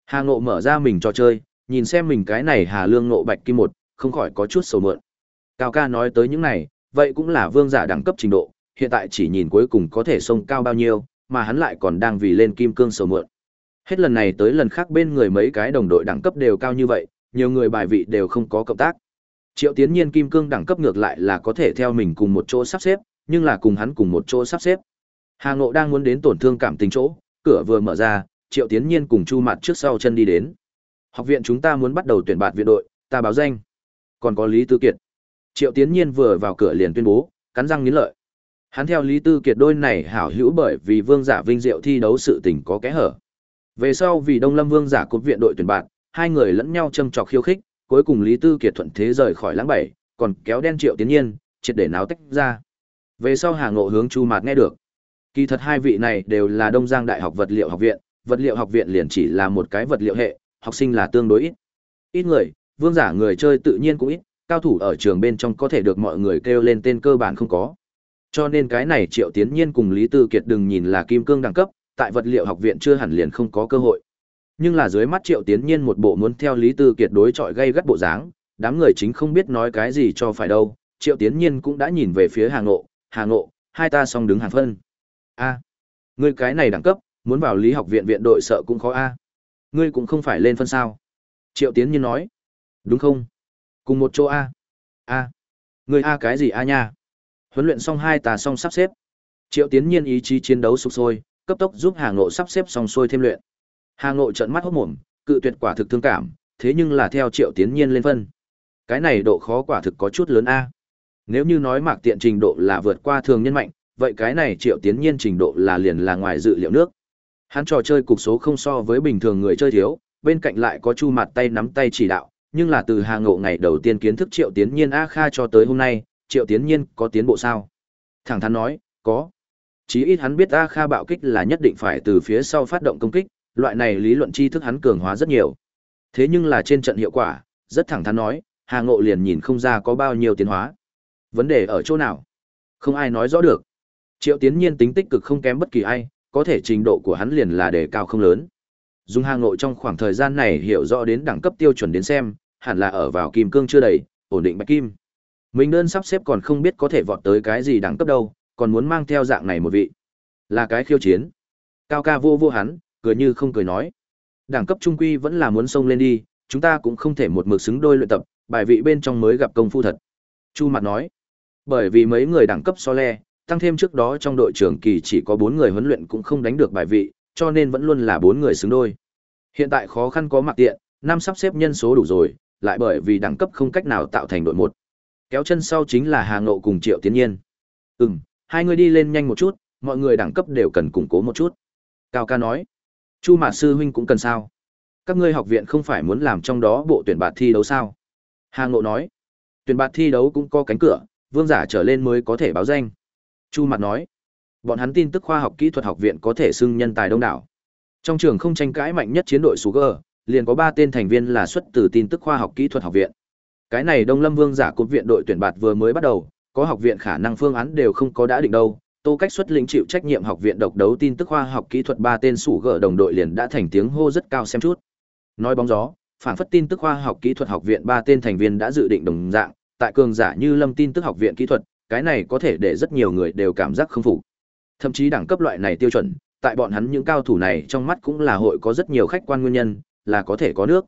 S1: Hà Ngộ mở ra mình trò chơi, nhìn xem mình cái này Hà Lương Ngộ Bạch Kim một, không khỏi có chút sầu mượn. Cao ca nói tới những này, vậy cũng là vương giả đẳng cấp trình độ, hiện tại chỉ nhìn cuối cùng có thể sông cao bao nhiêu, mà hắn lại còn đang vì lên kim cương sầu mượn. Hết lần này tới lần khác bên người mấy cái đồng đội đẳng cấp đều cao như vậy, nhiều người bài vị đều không có cộng tác. Triệu Tiến Nhiên kim cương đẳng cấp ngược lại là có thể theo mình cùng một chỗ sắp xếp, nhưng là cùng hắn cùng một chỗ sắp xếp. Hà Ngộ đang muốn đến tổn thương cảm tình chỗ, cửa vừa mở ra, Triệu Tiến Nhiên cùng Chu Mạt trước sau chân đi đến. Học viện chúng ta muốn bắt đầu tuyển bạt viện đội, ta báo danh. Còn có Lý Tư Kiệt. Triệu Tiến Nhiên vừa vào cửa liền tuyên bố, cắn răng nghiến lợi. Hắn theo Lý Tư Kiệt đôi này hảo hữu bởi vì Vương Giả Vinh Diệu thi đấu sự tình có kẽ hở. Về sau vì Đông Lâm Vương Giả cột viện đội tuyển bạn, hai người lẫn nhau châm chọc khiêu khích, cuối cùng Lý Tư Kiệt thuận thế rời khỏi lãng bảy, còn kéo đen Triệu Tiến Nhiên, triệt để náo tách ra. Về sau Hà Ngộ hướng Chu Mạt nghe được. Kỳ thật hai vị này đều là Đông Giang Đại học Vật liệu học viện, vật liệu học viện liền chỉ là một cái vật liệu hệ, học sinh là tương đối ít. Ít người, vương giả người chơi tự nhiên cũng ít, cao thủ ở trường bên trong có thể được mọi người kêu lên tên cơ bản không có. Cho nên cái này Triệu Tiến Nhiên cùng Lý Tư Kiệt đừng nhìn là kim cương đẳng cấp, tại vật liệu học viện chưa hẳn liền không có cơ hội. Nhưng là dưới mắt Triệu Tiến Nhiên một bộ muốn theo Lý Tư Kiệt đối chọi gây gắt bộ dáng, đám người chính không biết nói cái gì cho phải đâu. Triệu Tiến Nhiên cũng đã nhìn về phía Hà Ngộ, Hà Ngộ, hai ta song đứng hàng phân. A, ngươi cái này đẳng cấp, muốn vào Lý học viện viện đội sợ cũng khó a. Ngươi cũng không phải lên phân sao? Triệu Tiến Nhiên nói. Đúng không? Cùng một chỗ a. A. người a cái gì a nha? Huấn luyện xong hai tà xong sắp xếp. Triệu Tiến Nhiên ý chí chiến đấu sụp sôi, cấp tốc giúp Hà Ngộ sắp xếp xong xuôi thêm luyện. Hà Ngộ trợn mắt hốc mồm, cự tuyệt quả thực thương cảm, thế nhưng là theo Triệu Tiến Nhiên lên phân. Cái này độ khó quả thực có chút lớn a. Nếu như nói Mạc Tiện trình độ là vượt qua thường nhân mạnh, vậy cái này Triệu Tiến Nhiên trình độ là liền là ngoài dự liệu nước. Hắn trò chơi cục số không so với bình thường người chơi thiếu, bên cạnh lại có Chu Mặt tay nắm tay chỉ đạo, nhưng là từ Hà Ngộ ngày đầu tiên kiến thức Triệu Tiến Nhiên A Kha cho tới hôm nay, Triệu Tiến Nhiên có tiến bộ sao? Thẳng thắn nói, có. Chí ít hắn biết A Kha bạo kích là nhất định phải từ phía sau phát động công kích, loại này lý luận tri thức hắn cường hóa rất nhiều. Thế nhưng là trên trận hiệu quả, rất thẳng thắn nói, Hà Ngộ liền nhìn không ra có bao nhiêu tiến hóa. Vấn đề ở chỗ nào? Không ai nói rõ được. Triệu Tiến Nhiên tính tích cực không kém bất kỳ ai, có thể trình độ của hắn liền là đề cao không lớn. dùng Hà Ngộ trong khoảng thời gian này hiểu rõ đến đẳng cấp tiêu chuẩn đến xem, hẳn là ở vào kim cương chưa đầy, ổn định bạch kim. Mình đơn sắp xếp còn không biết có thể vọt tới cái gì đẳng cấp đâu, còn muốn mang theo dạng này một vị. Là cái khiêu chiến. Cao ca vô vô hắn, cười như không cười nói. Đẳng cấp trung quy vẫn là muốn xông lên đi, chúng ta cũng không thể một mực xứng đôi luyện tập, bài vị bên trong mới gặp công phu thật. Chu mặt nói. Bởi vì mấy người đẳng cấp so le, tăng thêm trước đó trong đội trưởng kỳ chỉ có bốn người huấn luyện cũng không đánh được bài vị, cho nên vẫn luôn là bốn người xứng đôi. Hiện tại khó khăn có mặt tiện, năm sắp xếp nhân số đủ rồi, lại bởi vì đẳng cấp không cách nào tạo thành đội một. Kéo chân sau chính là Hà Ngộ cùng Triệu Tiến Nhiên. Ừm, hai người đi lên nhanh một chút, mọi người đẳng cấp đều cần củng cố một chút. Cao ca nói. Chu Mạt Sư Huynh cũng cần sao? Các ngươi học viện không phải muốn làm trong đó bộ tuyển bạt thi đấu sao? Hà Ngộ nói. Tuyển bạt thi đấu cũng có cánh cửa, vương giả trở lên mới có thể báo danh. Chu mặt nói. Bọn hắn tin tức khoa học kỹ thuật học viện có thể xưng nhân tài đông đảo. Trong trường không tranh cãi mạnh nhất chiến đội Sugar, liền có ba tên thành viên là xuất từ tin tức khoa học kỹ thuật học viện. Cái này Đông Lâm Vương giả cột viện đội tuyển bạt vừa mới bắt đầu, có học viện khả năng phương án đều không có đã định đâu. Tô Cách xuất lĩnh chịu trách nhiệm học viện độc đấu tin tức khoa học kỹ thuật ba tên sủ gỡ đồng đội liền đã thành tiếng hô rất cao xem chút. Nói bóng gió, phản phất tin tức khoa học kỹ thuật học viện ba tên thành viên đã dự định đồng dạng, tại cường giả như Lâm tin tức học viện kỹ thuật, cái này có thể để rất nhiều người đều cảm giác không phục. Thậm chí đẳng cấp loại này tiêu chuẩn, tại bọn hắn những cao thủ này trong mắt cũng là hội có rất nhiều khách quan nguyên nhân, là có thể có nước.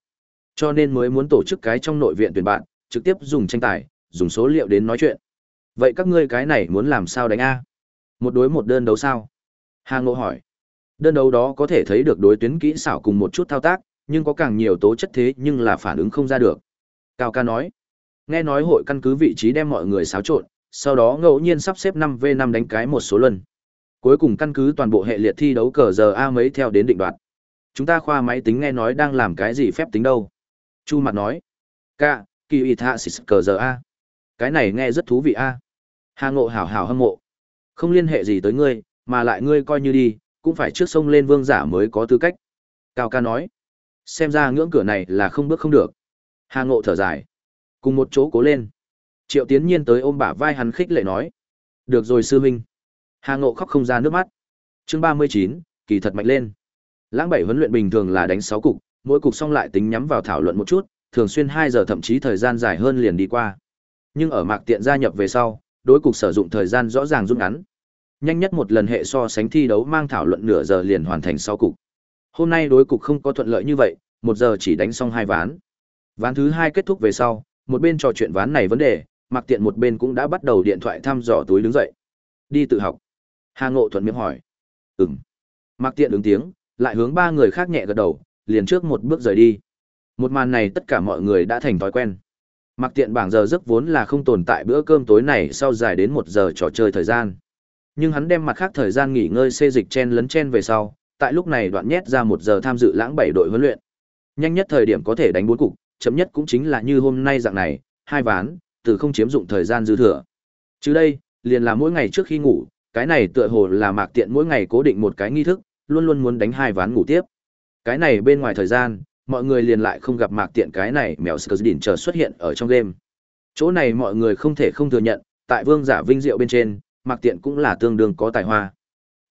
S1: Cho nên mới muốn tổ chức cái trong nội viện tuyển bạn, trực tiếp dùng tranh tài, dùng số liệu đến nói chuyện. Vậy các ngươi cái này muốn làm sao đánh a? Một đối một đơn đấu sao? Hà Ngộ hỏi. Đơn đấu đó có thể thấy được đối tuyến kỹ xảo cùng một chút thao tác, nhưng có càng nhiều tố chất thế nhưng là phản ứng không ra được. Cao ca nói. Nghe nói hội căn cứ vị trí đem mọi người xáo trộn, sau đó ngẫu nhiên sắp xếp 5v5 đánh cái một số lần. Cuối cùng căn cứ toàn bộ hệ liệt thi đấu cờ giờ A mấy theo đến định đoạt. Chúng ta khoa máy tính nghe nói đang làm cái gì phép tính đâu. Chu mặt nói. Ca, kỳ y tha xịt cờ giờ A. Cái này nghe rất thú vị A. Hà ngộ hảo hảo hâm mộ. Không liên hệ gì tới ngươi, mà lại ngươi coi như đi, cũng phải trước sông lên vương giả mới có tư cách. Cao ca nói. Xem ra ngưỡng cửa này là không bước không được. Hà ngộ thở dài. Cùng một chỗ cố lên. Triệu tiến nhiên tới ôm bả vai hắn khích lệ nói. Được rồi sư huynh. Hà ngộ khóc không ra nước mắt. chương ba mươi chín, kỳ thật mạnh lên. Lãng bảy huấn luyện bình thường là đánh sáu cục, mỗi cục xong lại tính nhắm vào thảo luận một chút, thường xuyên hai giờ thậm chí thời gian dài hơn liền đi qua. Nhưng ở mạc tiện gia nhập về sau, đối cục sử dụng thời gian rõ ràng rút ngắn. Nhanh nhất một lần hệ so sánh thi đấu mang thảo luận nửa giờ liền hoàn thành 6 cục. Hôm nay đối cục không có thuận lợi như vậy, một giờ chỉ đánh xong hai ván. Ván thứ hai kết thúc về sau, một bên trò chuyện ván này vấn đề, Mạc tiện một bên cũng đã bắt đầu điện thoại thăm dò túi đứng dậy. Đi tự học. Hà Ngộ thuận miệng hỏi. Ừm. Mạc tiện ứng tiếng, lại hướng ba người khác nhẹ gật đầu, liền trước một bước rời đi. Một màn này tất cả mọi người đã thành thói quen. Mặc tiện bảng giờ giấc vốn là không tồn tại bữa cơm tối này sau dài đến một giờ trò chơi thời gian. Nhưng hắn đem mặt khác thời gian nghỉ ngơi xê dịch chen lấn chen về sau, tại lúc này đoạn nhét ra một giờ tham dự lãng bảy đội huấn luyện. Nhanh nhất thời điểm có thể đánh bốn cục, chậm nhất cũng chính là như hôm nay dạng này, hai ván, từ không chiếm dụng thời gian dư thừa. Chứ đây, liền là mỗi ngày trước khi ngủ, cái này tựa hồ là mạc tiện mỗi ngày cố định một cái nghi thức, luôn luôn muốn đánh hai ván ngủ tiếp. Cái này bên ngoài thời gian, mọi người liền lại không gặp mạc tiện cái này mèo Skurdin chờ xuất hiện ở trong game. Chỗ này mọi người không thể không thừa nhận, tại vương giả vinh diệu bên trên, mạc tiện cũng là tương đương có tài hoa.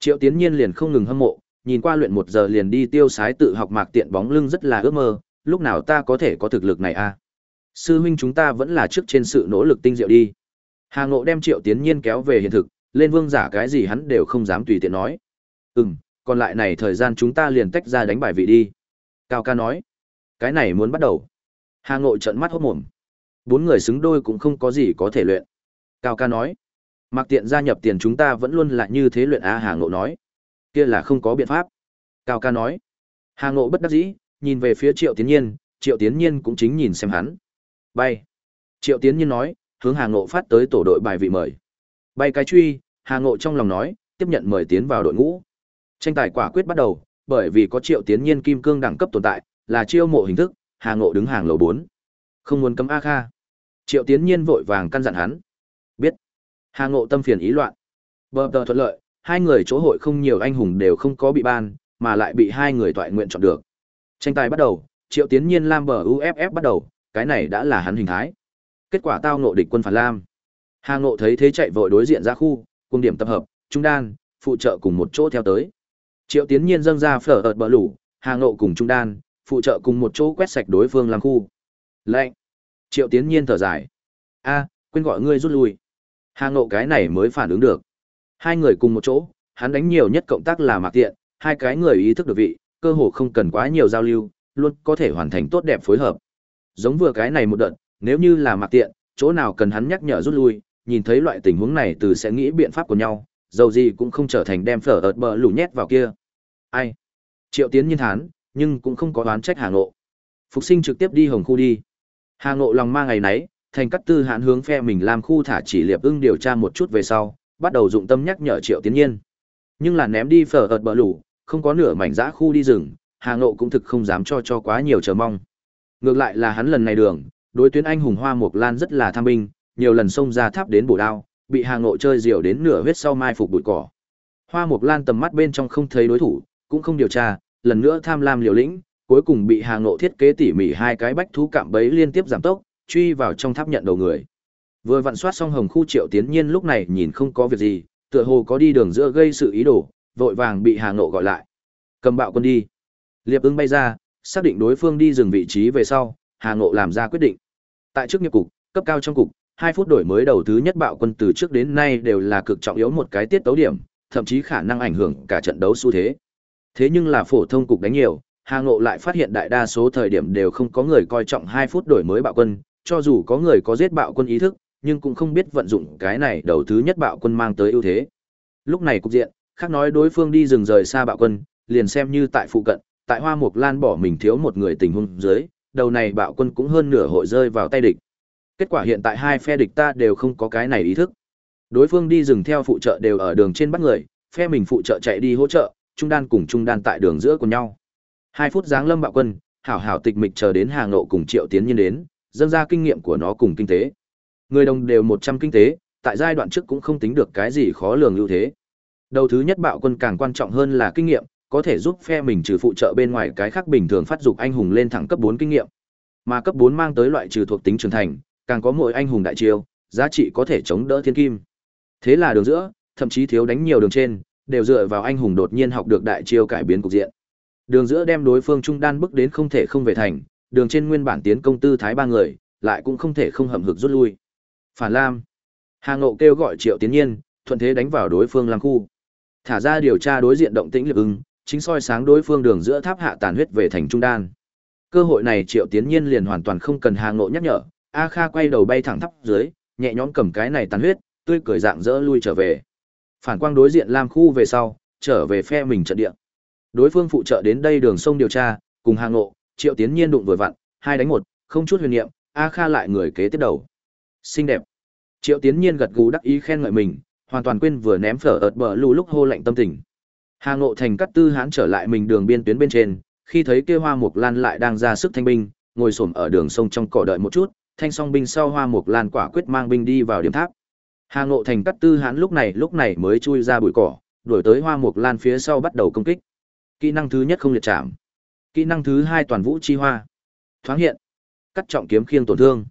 S1: Triệu Tiến Nhiên liền không ngừng hâm mộ, nhìn qua luyện một giờ liền đi tiêu sái tự học mạc tiện bóng lưng rất là ước mơ, lúc nào ta có thể có thực lực này a? À? Sư huynh chúng ta vẫn là trước trên sự nỗ lực tinh diệu đi. Hà Ngộ đem Triệu Tiến Nhiên kéo về hiện thực, lên vương giả cái gì hắn đều không dám tùy tiện nói. Ừm, còn lại này thời gian chúng ta liền tách ra đánh bài vị đi. Cao ca nói, cái này muốn bắt đầu. Hà Ngộ trợn mắt hốt mồm. Bốn người xứng đôi cũng không có gì có thể luyện. Cao ca nói, mặc tiện gia nhập tiền chúng ta vẫn luôn là như thế luyện á Hà Ngộ nói. Kia là không có biện pháp. Cao ca nói, Hà Ngộ bất đắc dĩ, nhìn về phía Triệu Tiến Nhiên, Triệu Tiến Nhiên cũng chính nhìn xem hắn. Bay. Triệu Tiến Nhiên nói, hướng Hà Ngộ phát tới tổ đội bài vị mời. Bay cái truy, Hà Ngộ trong lòng nói, tiếp nhận mời tiến vào đội ngũ. Tranh tài quả quyết bắt đầu, bởi vì có Triệu Tiến Nhiên kim cương đẳng cấp tồn tại, là chiêu mộ hình thức, Hà Ngộ đứng hàng lầu 4. Không muốn cấm A Kha. Triệu Tiến Nhiên vội vàng căn dặn hắn. Biết. Hà Ngộ tâm phiền ý loạn. Bờ tờ thuận lợi, hai người chỗ hội không nhiều anh hùng đều không có bị ban, mà lại bị hai người toại nguyện chọn được. Tranh tài bắt đầu, Triệu Tiến Nhiên Lam bờ UFF bắt đầu, cái này đã là hắn hình thái. Kết quả tao ngộ địch quân phản Lam. Hà Ngộ thấy thế chạy vội đối diện ra khu, cùng điểm tập hợp, trung đan, phụ trợ cùng một chỗ theo tới. Triệu Tiến Nhiên dâng ra phở ợt bờ lũ, Hà Ngộ cùng trung đan, phụ trợ cùng một chỗ quét sạch đối phương làm khu. Lệnh. Triệu Tiến Nhiên thở dài. A, quên gọi ngươi rút lui. Hà Ngộ cái này mới phản ứng được. Hai người cùng một chỗ, hắn đánh nhiều nhất cộng tác là mạc tiện, hai cái người ý thức được vị, cơ hồ không cần quá nhiều giao lưu, luôn có thể hoàn thành tốt đẹp phối hợp. Giống vừa cái này một đợt, nếu như là mạc tiện, chỗ nào cần hắn nhắc nhở rút lui, nhìn thấy loại tình huống này từ sẽ nghĩ biện pháp của nhau, dầu gì cũng không trở thành đem phở ợt bờ lủ nhét vào kia. Ai? Triệu Tiến nhiên thán, nhưng cũng không có đoán trách Hà Ngộ. Phục sinh trực tiếp đi hồng khu đi. Hà Ngộ lòng ma ngày nấy, thành cắt tư hãn hướng phe mình làm khu thả chỉ liệp ưng điều tra một chút về sau, bắt đầu dụng tâm nhắc nhở Triệu Tiến nhiên. Nhưng là ném đi phở ợt bờ lủ, không có nửa mảnh dã khu đi rừng, Hà Ngộ cũng thực không dám cho cho quá nhiều chờ mong. Ngược lại là hắn lần này đường, đối tuyến anh hùng Hoa Mộc Lan rất là tham binh, nhiều lần xông ra tháp đến bổ đao, bị Hà Ngộ chơi diều đến nửa huyết sau mai phục bụi cỏ. Hoa Mộc Lan tầm mắt bên trong không thấy đối thủ, cũng không điều tra, lần nữa tham lam liều lĩnh, cuối cùng bị Hà Ngộ thiết kế tỉ mỉ hai cái bách thú cạm bẫy liên tiếp giảm tốc, truy vào trong tháp nhận đầu người. Vừa vặn soát xong hồng khu Triệu Tiến Nhiên lúc này nhìn không có việc gì, tựa hồ có đi đường giữa gây sự ý đồ, vội vàng bị Hà Ngộ gọi lại. Cầm bạo quân đi. Liệp ứng bay ra, xác định đối phương đi dừng vị trí về sau, Hà Ngộ làm ra quyết định. Tại trước nghiệp cục, cấp cao trong cục, 2 phút đổi mới đầu thứ nhất bạo quân từ trước đến nay đều là cực trọng yếu một cái tiết tấu điểm, thậm chí khả năng ảnh hưởng cả trận đấu xu thế. Thế nhưng là phổ thông cục đánh nhiều, Hà Ngộ lại phát hiện đại đa số thời điểm đều không có người coi trọng 2 phút đổi mới bạo quân, cho dù có người có giết bạo quân ý thức, nhưng cũng không biết vận dụng cái này đầu thứ nhất bạo quân mang tới ưu thế. Lúc này cục diện, khác nói đối phương đi rừng rời xa bạo quân, liền xem như tại phụ cận, tại Hoa Mộc Lan bỏ mình thiếu một người tình huống dưới, đầu này bạo quân cũng hơn nửa hội rơi vào tay địch. Kết quả hiện tại hai phe địch ta đều không có cái này ý thức. Đối phương đi rừng theo phụ trợ đều ở đường trên bắt người, phe mình phụ trợ chạy đi hỗ trợ, trung đan cùng trung đan tại đường giữa của nhau. Hai phút giáng lâm bạo quân, hảo hảo tịch mịch chờ đến hàng nộ cùng triệu tiến nhiên đến, dâng ra kinh nghiệm của nó cùng kinh tế. Người đồng đều một trăm kinh tế, tại giai đoạn trước cũng không tính được cái gì khó lường ưu thế. Đầu thứ nhất bạo quân càng quan trọng hơn là kinh nghiệm, có thể giúp phe mình trừ phụ trợ bên ngoài cái khác bình thường phát dục anh hùng lên thẳng cấp bốn kinh nghiệm. Mà cấp bốn mang tới loại trừ thuộc tính trưởng thành, càng có mỗi anh hùng đại chiêu, giá trị có thể chống đỡ thiên kim. Thế là đường giữa, thậm chí thiếu đánh nhiều đường trên, đều dựa vào anh hùng đột nhiên học được đại chiêu cải biến cục diện. Đường giữa đem đối phương trung đan bước đến không thể không về thành, đường trên nguyên bản tiến công tư thái ba người, lại cũng không thể không hậm hực rút lui. Phản Lam. Hà Ngộ kêu gọi Triệu Tiến Nhiên, thuận thế đánh vào đối phương lang khu. Thả ra điều tra đối diện động tĩnh lực ưng, chính soi sáng đối phương đường giữa tháp hạ tàn huyết về thành trung đan. Cơ hội này Triệu Tiến Nhiên liền hoàn toàn không cần Hà Ngộ nhắc nhở, A Kha quay đầu bay thẳng thấp dưới, nhẹ nhõm cầm cái này tàn huyết, tươi cười dạng dỡ lui trở về. Phản quang đối diện Lam khu về sau, trở về phe mình trận địa. Đối phương phụ trợ đến đây đường sông điều tra, cùng hàng Ngộ, Triệu Tiến Nhiên đụng vừa vặn, hai đánh một, không chút huyền niệm, A Kha lại người kế tiếp đầu. Xinh đẹp. Triệu Tiến Nhiên gật gù đắc ý khen ngợi mình, hoàn toàn quên vừa ném phở ợt bờ lù lúc hô lạnh tâm tình. Hà Ngộ Thành cắt tư hán trở lại mình đường biên tuyến bên trên, khi thấy kia Hoa Mục Lan lại đang ra sức thanh binh, ngồi xổm ở đường sông trong cỏ đợi một chút, thanh song binh sau Hoa Mục Lan quả quyết mang binh đi vào điểm tháp. Hà Ngộ Thành cắt tư hán lúc này lúc này mới chui ra bụi cỏ, đuổi tới Hoa Mục Lan phía sau bắt đầu công kích. Kỹ năng thứ nhất không liệt chạm. Kỹ năng thứ hai toàn vũ chi hoa. Thoáng hiện. Cắt trọng kiếm khiêng tổn thương.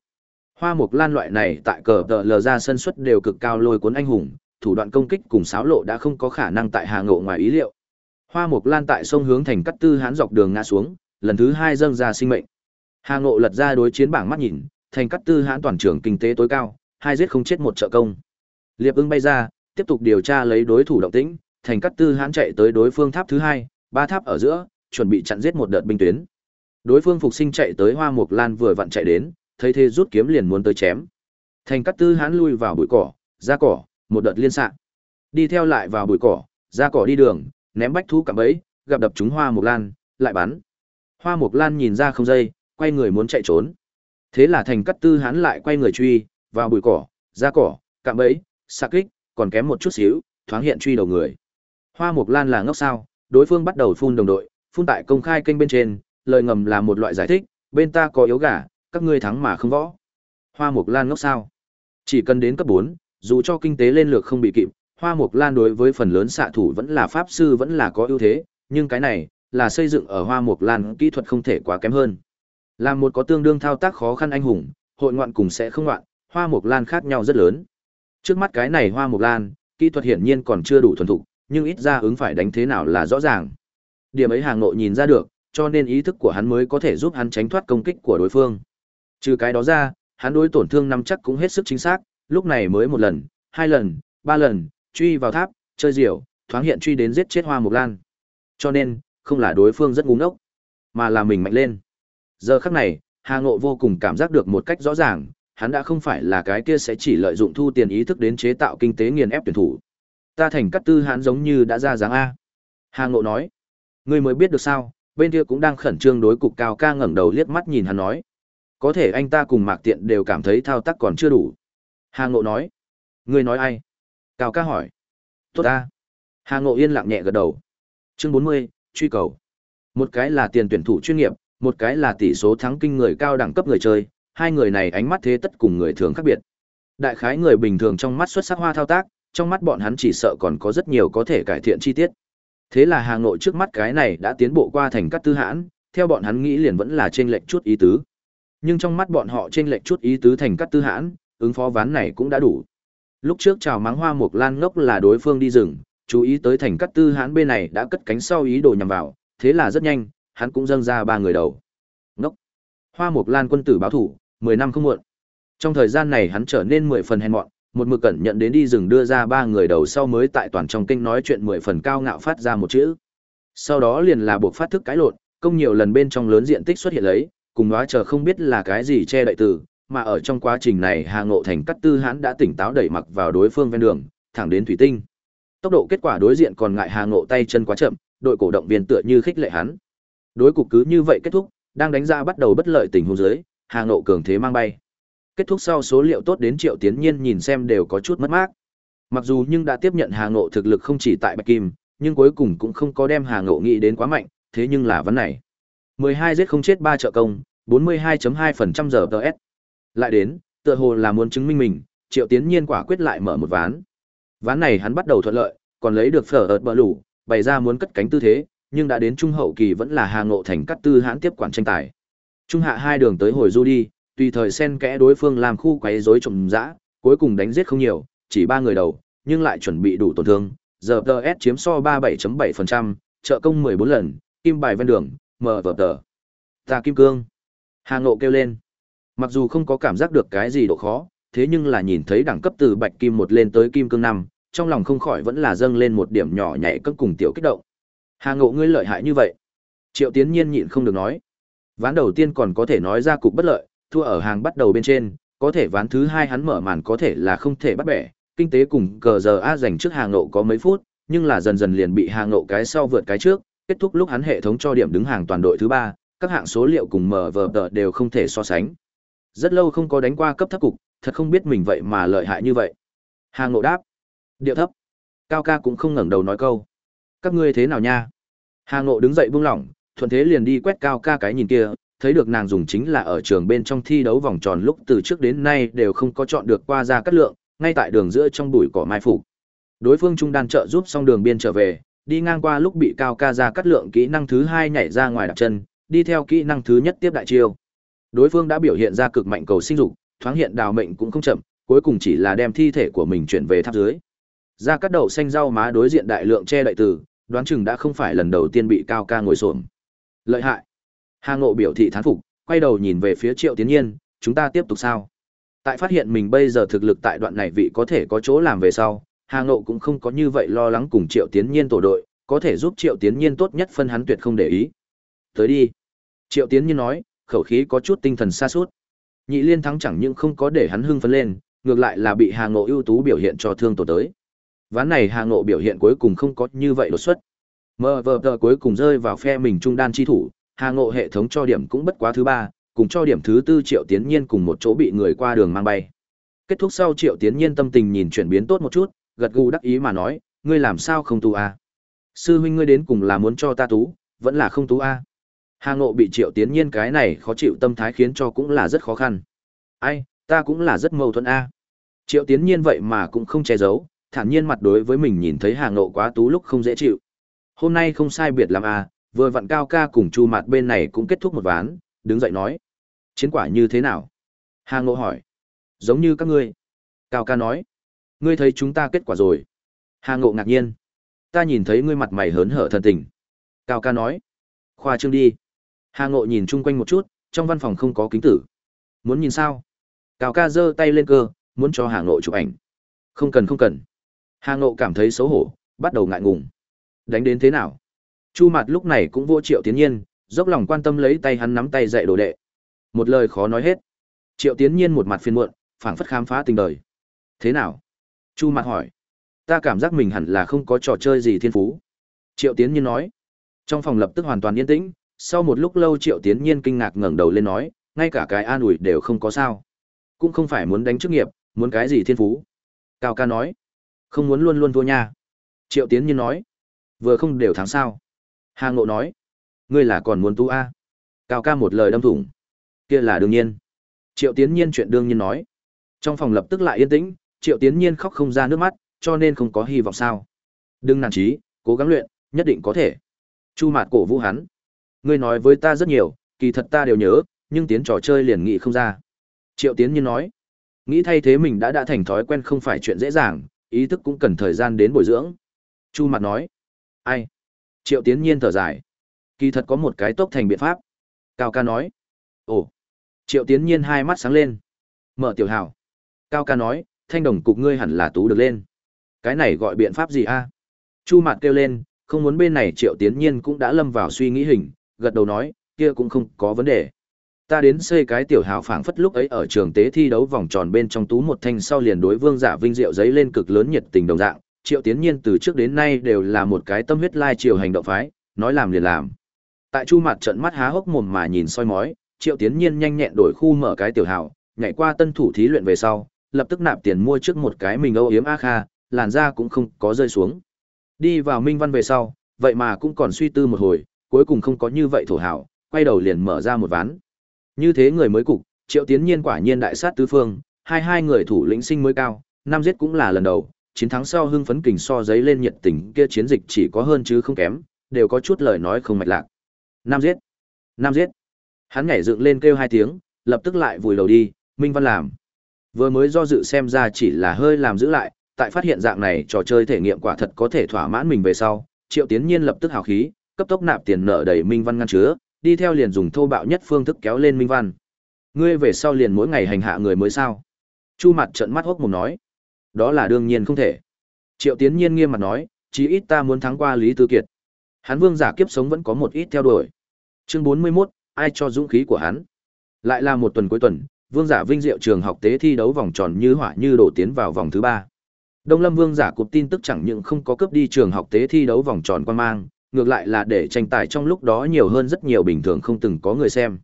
S1: Hoa Mục Lan loại này tại cờ tờ lờ ra sân xuất đều cực cao lôi cuốn anh hùng, thủ đoạn công kích cùng sáo lộ đã không có khả năng tại Hà Ngộ ngoài ý liệu. Hoa Mục Lan tại sông hướng thành cắt tư hán dọc đường ngã xuống, lần thứ hai dâng ra sinh mệnh. Hà Ngộ lật ra đối chiến bảng mắt nhìn, thành cắt tư hán toàn trường kinh tế tối cao, hai giết không chết một trợ công. Liệp ưng bay ra, tiếp tục điều tra lấy đối thủ động tĩnh, thành cắt tư hán chạy tới đối phương tháp thứ hai, ba tháp ở giữa, chuẩn bị chặn giết một đợt binh tuyến. Đối phương phục sinh chạy tới Hoa Mục Lan vừa vặn chạy đến, thấy thế rút kiếm liền muốn tới chém. Thành cắt tư hán lui vào bụi cỏ, ra cỏ, một đợt liên xạ. Đi theo lại vào bụi cỏ, ra cỏ đi đường, ném bách thú cạm bẫy, gặp đập chúng Hoa mục Lan, lại bắn. Hoa mục Lan nhìn ra không dây, quay người muốn chạy trốn. Thế là thành cắt tư hán lại quay người truy, vào bụi cỏ, ra cỏ, cạm bẫy, xạ kích, còn kém một chút xíu, thoáng hiện truy đầu người. Hoa Mộc Lan là ngốc sao, đối phương bắt đầu phun đồng đội, phun tại công khai kênh bên trên, lời ngầm là một loại giải thích, bên ta có yếu gà, các ngươi thắng mà không võ. Hoa Mộc Lan ngốc sao? Chỉ cần đến cấp 4, dù cho kinh tế lên lược không bị kịp, Hoa Mộc Lan đối với phần lớn xạ thủ vẫn là pháp sư vẫn là có ưu thế, nhưng cái này là xây dựng ở Hoa Mộc Lan kỹ thuật không thể quá kém hơn. Là một có tương đương thao tác khó khăn anh hùng, hội ngoạn cùng sẽ không ngoạn, Hoa Mộc Lan khác nhau rất lớn. Trước mắt cái này Hoa Mộc Lan, kỹ thuật hiển nhiên còn chưa đủ thuần thục, nhưng ít ra ứng phải đánh thế nào là rõ ràng. Điểm ấy hàng nội nhìn ra được, cho nên ý thức của hắn mới có thể giúp hắn tránh thoát công kích của đối phương. Trừ cái đó ra, hắn đối tổn thương năm chắc cũng hết sức chính xác, lúc này mới một lần, hai lần, ba lần, truy vào tháp, chơi diều, thoáng hiện truy đến giết chết Hoa Mộc Lan. Cho nên, không là đối phương rất ngu ngốc, mà là mình mạnh lên. Giờ khắc này, Hà Ngộ vô cùng cảm giác được một cách rõ ràng, hắn đã không phải là cái kia sẽ chỉ lợi dụng thu tiền ý thức đến chế tạo kinh tế nghiền ép tuyển thủ. Ta thành cắt tư hắn giống như đã ra dáng A. Hà Ngộ nói, ngươi mới biết được sao, bên kia cũng đang khẩn trương đối cục cao ca ngẩng đầu liếc mắt nhìn hắn nói. Có thể anh ta cùng Mạc Tiện đều cảm thấy thao tác còn chưa đủ. Hà Ngộ nói, ngươi nói ai? Cao ca hỏi. Tốt ta. Hà Ngộ yên lặng nhẹ gật đầu. Chương 40, truy cầu. Một cái là tiền tuyển thủ chuyên nghiệp, một cái là tỷ số thắng kinh người cao đẳng cấp người chơi, hai người này ánh mắt thế tất cùng người thường khác biệt. Đại khái người bình thường trong mắt xuất sắc hoa thao tác, trong mắt bọn hắn chỉ sợ còn có rất nhiều có thể cải thiện chi tiết. Thế là Hà nội trước mắt cái này đã tiến bộ qua thành cắt tư hãn, theo bọn hắn nghĩ liền vẫn là trên lệch chút ý tứ. Nhưng trong mắt bọn họ trên lệch chút ý tứ thành cắt tư hãn, ứng phó ván này cũng đã đủ. Lúc trước chào mắng hoa mục lan ngốc là đối phương đi rừng, chú ý tới thành cắt tư hãn bên này đã cất cánh sau ý đồ nhằm vào, thế là rất nhanh, hắn cũng dâng ra ba người đầu. Ngốc. Hoa mục lan quân tử báo thủ, mười năm không muộn. Trong thời gian này hắn trở nên mười phần hèn mọn, một mực cẩn nhận đến đi rừng đưa ra ba người đầu sau mới tại toàn trong kinh nói chuyện mười phần cao ngạo phát ra một chữ. Sau đó liền là buộc phát thức cái lộn, công nhiều lần bên trong lớn diện tích xuất hiện lấy, cùng nói chờ không biết là cái gì che đậy từ, mà ở trong quá trình này Hà Ngộ Thành cắt tư hãn đã tỉnh táo đẩy mặc vào đối phương ven đường, thẳng đến thủy tinh. Tốc độ kết quả đối diện còn ngại Hà Ngộ tay chân quá chậm, đội cổ động viên tựa như khích lệ hắn. Đối cục cứ như vậy kết thúc, đang đánh ra bắt đầu bất lợi tình huống dưới, Hà Ngộ cường thế mang bay. Kết thúc sau số liệu tốt đến Triệu Tiến Nhiên nhìn xem đều có chút mất mát. Mặc dù nhưng đã tiếp nhận Hà Ngộ thực lực không chỉ tại Bạch Kim, nhưng cuối cùng cũng không có đem Hà Ngộ nghĩ đến quá mạnh, thế nhưng là vấn này. 12 giết không chết 3 trợ công, 42.2% giờ TS. Lại đến, tựa hồ là muốn chứng minh mình, Triệu Tiến Nhiên quả quyết lại mở một ván. Ván này hắn bắt đầu thuận lợi, còn lấy được phở ợt bờ lủ, bày ra muốn cất cánh tư thế, nhưng đã đến trung hậu kỳ vẫn là Hà Ngộ Thành cắt tư hãn tiếp quản tranh tài. Trung hạ hai đường tới hồi du đi, tùy thời xen kẽ đối phương làm khu quấy rối trộm dã, cuối cùng đánh giết không nhiều, chỉ ba người đầu, nhưng lại chuẩn bị đủ tổn thương. Giờ TS chiếm so 37.7%, trợ công 14 lần, kim bài ven đường, mở vở tờ. Ta kim cương. Hà Ngộ kêu lên. Mặc dù không có cảm giác được cái gì độ khó, thế nhưng là nhìn thấy đẳng cấp từ bạch kim một lên tới kim cương năm, trong lòng không khỏi vẫn là dâng lên một điểm nhỏ nhảy cất cùng tiểu kích động. Hà Ngộ ngươi lợi hại như vậy. Triệu Tiến Nhiên nhịn không được nói. Ván đầu tiên còn có thể nói ra cục bất lợi, thua ở hàng bắt đầu bên trên, có thể ván thứ hai hắn mở màn có thể là không thể bắt bẻ, kinh tế cùng cờ giờ A dành trước hàng Ngộ có mấy phút, nhưng là dần dần liền bị hàng Ngộ cái sau vượt cái trước, kết thúc lúc hắn hệ thống cho điểm đứng hàng toàn đội thứ ba, các hạng số liệu cùng mở vờ tờ đều không thể so sánh. Rất lâu không có đánh qua cấp thấp cục, thật không biết mình vậy mà lợi hại như vậy. Hàng Ngộ đáp. Điệu thấp. Cao ca cũng không ngẩng đầu nói câu. Các ngươi thế nào nha? Hà Ngộ đứng dậy buông lỏng, thuận thế liền đi quét cao ca cái nhìn kia, thấy được nàng dùng chính là ở trường bên trong thi đấu vòng tròn lúc từ trước đến nay đều không có chọn được qua ra cắt lượng, ngay tại đường giữa trong bụi cỏ mai phục. Đối phương trung đan trợ giúp xong đường biên trở về, đi ngang qua lúc bị cao ca ra cắt lượng kỹ năng thứ hai nhảy ra ngoài đặt chân, đi theo kỹ năng thứ nhất tiếp đại chiêu. Đối phương đã biểu hiện ra cực mạnh cầu sinh dục, thoáng hiện đào mệnh cũng không chậm, cuối cùng chỉ là đem thi thể của mình chuyển về tháp dưới. Ra cắt đầu xanh rau má đối diện đại lượng che đậy từ, đoán chừng đã không phải lần đầu tiên bị cao ca ngồi xổm. Lợi hại. Hà Ngộ biểu thị thán phục, quay đầu nhìn về phía Triệu Tiến Nhiên, chúng ta tiếp tục sao? Tại phát hiện mình bây giờ thực lực tại đoạn này vị có thể có chỗ làm về sau, Hà Ngộ cũng không có như vậy lo lắng cùng Triệu Tiến Nhiên tổ đội, có thể giúp Triệu Tiến Nhiên tốt nhất phân hắn tuyệt không để ý. Tới đi. Triệu Tiến Nhiên nói, khẩu khí có chút tinh thần xa suốt. Nhị liên thắng chẳng những không có để hắn hưng phấn lên, ngược lại là bị Hà Ngộ ưu tú biểu hiện cho thương tổ tới. Ván này Hà Ngộ biểu hiện cuối cùng không có như vậy đột xuất. Mờ vờ tờ cuối cùng rơi vào phe mình trung đan chi thủ, Hà Ngộ hệ thống cho điểm cũng bất quá thứ ba, cùng cho điểm thứ tư Triệu Tiến Nhiên cùng một chỗ bị người qua đường mang bay. Kết thúc sau Triệu Tiến Nhiên tâm tình nhìn chuyển biến tốt một chút, gật gù đắc ý mà nói, ngươi làm sao không tu a? Sư huynh ngươi đến cùng là muốn cho ta tú, vẫn là không tú a? Hà Ngộ bị Triệu Tiến Nhiên cái này khó chịu tâm thái khiến cho cũng là rất khó khăn. Ai, ta cũng là rất mâu thuẫn a. Triệu Tiến Nhiên vậy mà cũng không che giấu, thản nhiên mặt đối với mình nhìn thấy Hà Ngộ quá tú lúc không dễ chịu. Hôm nay không sai biệt lắm à vừa vặn cao ca cùng chu Mạt bên này cũng kết thúc một ván, đứng dậy nói. Chiến quả như thế nào? Hà ngộ hỏi. Giống như các ngươi. Cao ca nói. Ngươi thấy chúng ta kết quả rồi. Hà ngộ ngạc nhiên. Ta nhìn thấy ngươi mặt mày hớn hở thần tình. Cao ca nói. Khoa trương đi. Hà ngộ nhìn chung quanh một chút, trong văn phòng không có kính tử. Muốn nhìn sao? Cao ca giơ tay lên cơ, muốn cho hà ngộ chụp ảnh. Không cần không cần hà ngộ cảm thấy xấu hổ bắt đầu ngại ngùng đánh đến thế nào Chu mặt lúc này cũng vô triệu tiến nhiên, dốc lòng quan tâm lấy tay hắn nắm tay dạy đồ đệ. Một lời khó nói hết. Triệu tiến nhiên một mặt phiền muộn, phảng phất khám phá tình đời. Thế nào? Chu mặt hỏi. Ta cảm giác mình hẳn là không có trò chơi gì thiên phú. Triệu tiến nhiên nói. Trong phòng lập tức hoàn toàn yên tĩnh, sau một lúc lâu triệu tiến nhiên kinh ngạc ngẩng đầu lên nói, ngay cả cái an ủi đều không có sao. Cũng không phải muốn đánh chức nghiệp, muốn cái gì thiên phú. Cao ca nói. Không muốn luôn luôn thua nha. Triệu tiến nhiên nói. Vừa không đều thắng sao. Hà Ngộ nói, ngươi là còn muốn tu A. Cao ca một lời đâm thủng. kia là đương nhiên. Triệu Tiến Nhiên chuyện đương nhiên nói. Trong phòng lập tức lại yên tĩnh, Triệu Tiến Nhiên khóc không ra nước mắt, cho nên không có hy vọng sao. Đừng nản chí, cố gắng luyện, nhất định có thể. Chu Mạt cổ vũ hắn. Ngươi nói với ta rất nhiều, kỳ thật ta đều nhớ, nhưng tiến trò chơi liền nghị không ra. Triệu Tiến Nhiên nói. Nghĩ thay thế mình đã đã thành thói quen không phải chuyện dễ dàng, ý thức cũng cần thời gian đến bồi dưỡng. Chu Mạt nói. Ai? Triệu Tiến Nhiên thở dài. Kỳ thật có một cái tốc thành biện pháp. Cao ca nói. Ồ. Triệu Tiến Nhiên hai mắt sáng lên. Mở tiểu hào. Cao ca nói, thanh đồng cục ngươi hẳn là tú được lên. Cái này gọi biện pháp gì a? Chu Mạt kêu lên, không muốn bên này Triệu Tiến Nhiên cũng đã lâm vào suy nghĩ hình, gật đầu nói, kia cũng không có vấn đề. Ta đến xây cái tiểu hào phảng phất lúc ấy ở trường tế thi đấu vòng tròn bên trong tú một thanh sau liền đối vương giả vinh diệu giấy lên cực lớn nhiệt tình đồng dạng, triệu tiến nhiên từ trước đến nay đều là một cái tâm huyết lai chiều hành động phái nói làm liền làm. Tại chu mặt trận mắt há hốc mồm mà nhìn soi mói triệu tiến nhiên nhanh nhẹn đổi khu mở cái tiểu hảo nhảy qua tân thủ thí luyện về sau lập tức nạp tiền mua trước một cái mình âu yếm a kha làn da cũng không có rơi xuống. Đi vào minh văn về sau vậy mà cũng còn suy tư một hồi cuối cùng không có như vậy thổ hảo quay đầu liền mở ra một ván như thế người mới cục triệu tiến nhiên quả nhiên đại sát tứ phương hai hai người thủ lĩnh sinh mới cao năm giết cũng là lần đầu chiến thắng sau hưng phấn kình so giấy lên nhiệt tình kia chiến dịch chỉ có hơn chứ không kém, đều có chút lời nói không mạch lạc. Nam giết, Nam giết. Hắn nhảy dựng lên kêu hai tiếng, lập tức lại vùi đầu đi, Minh Văn làm. Vừa mới do dự xem ra chỉ là hơi làm giữ lại, tại phát hiện dạng này trò chơi thể nghiệm quả thật có thể thỏa mãn mình về sau, Triệu Tiến Nhiên lập tức hào khí, cấp tốc nạp tiền nợ đầy Minh Văn ngăn chứa, đi theo liền dùng thô bạo nhất phương thức kéo lên Minh Văn. Ngươi về sau liền mỗi ngày hành hạ người mới sao? Chu mặt trận mắt hốc mồm nói. Đó là đương nhiên không thể. Triệu Tiến Nhiên nghiêm mặt nói, chí ít ta muốn thắng qua Lý Tư Kiệt. Hắn vương giả kiếp sống vẫn có một ít theo đuổi. Chương 41, ai cho dũng khí của hắn? Lại là một tuần cuối tuần, vương giả vinh diệu trường học tế thi đấu vòng tròn như hỏa như đổ tiến vào vòng thứ ba. Đông Lâm vương giả cục tin tức chẳng những không có cướp đi trường học tế thi đấu vòng tròn quan mang, ngược lại là để tranh tài trong lúc đó nhiều hơn rất nhiều bình thường không từng có người xem.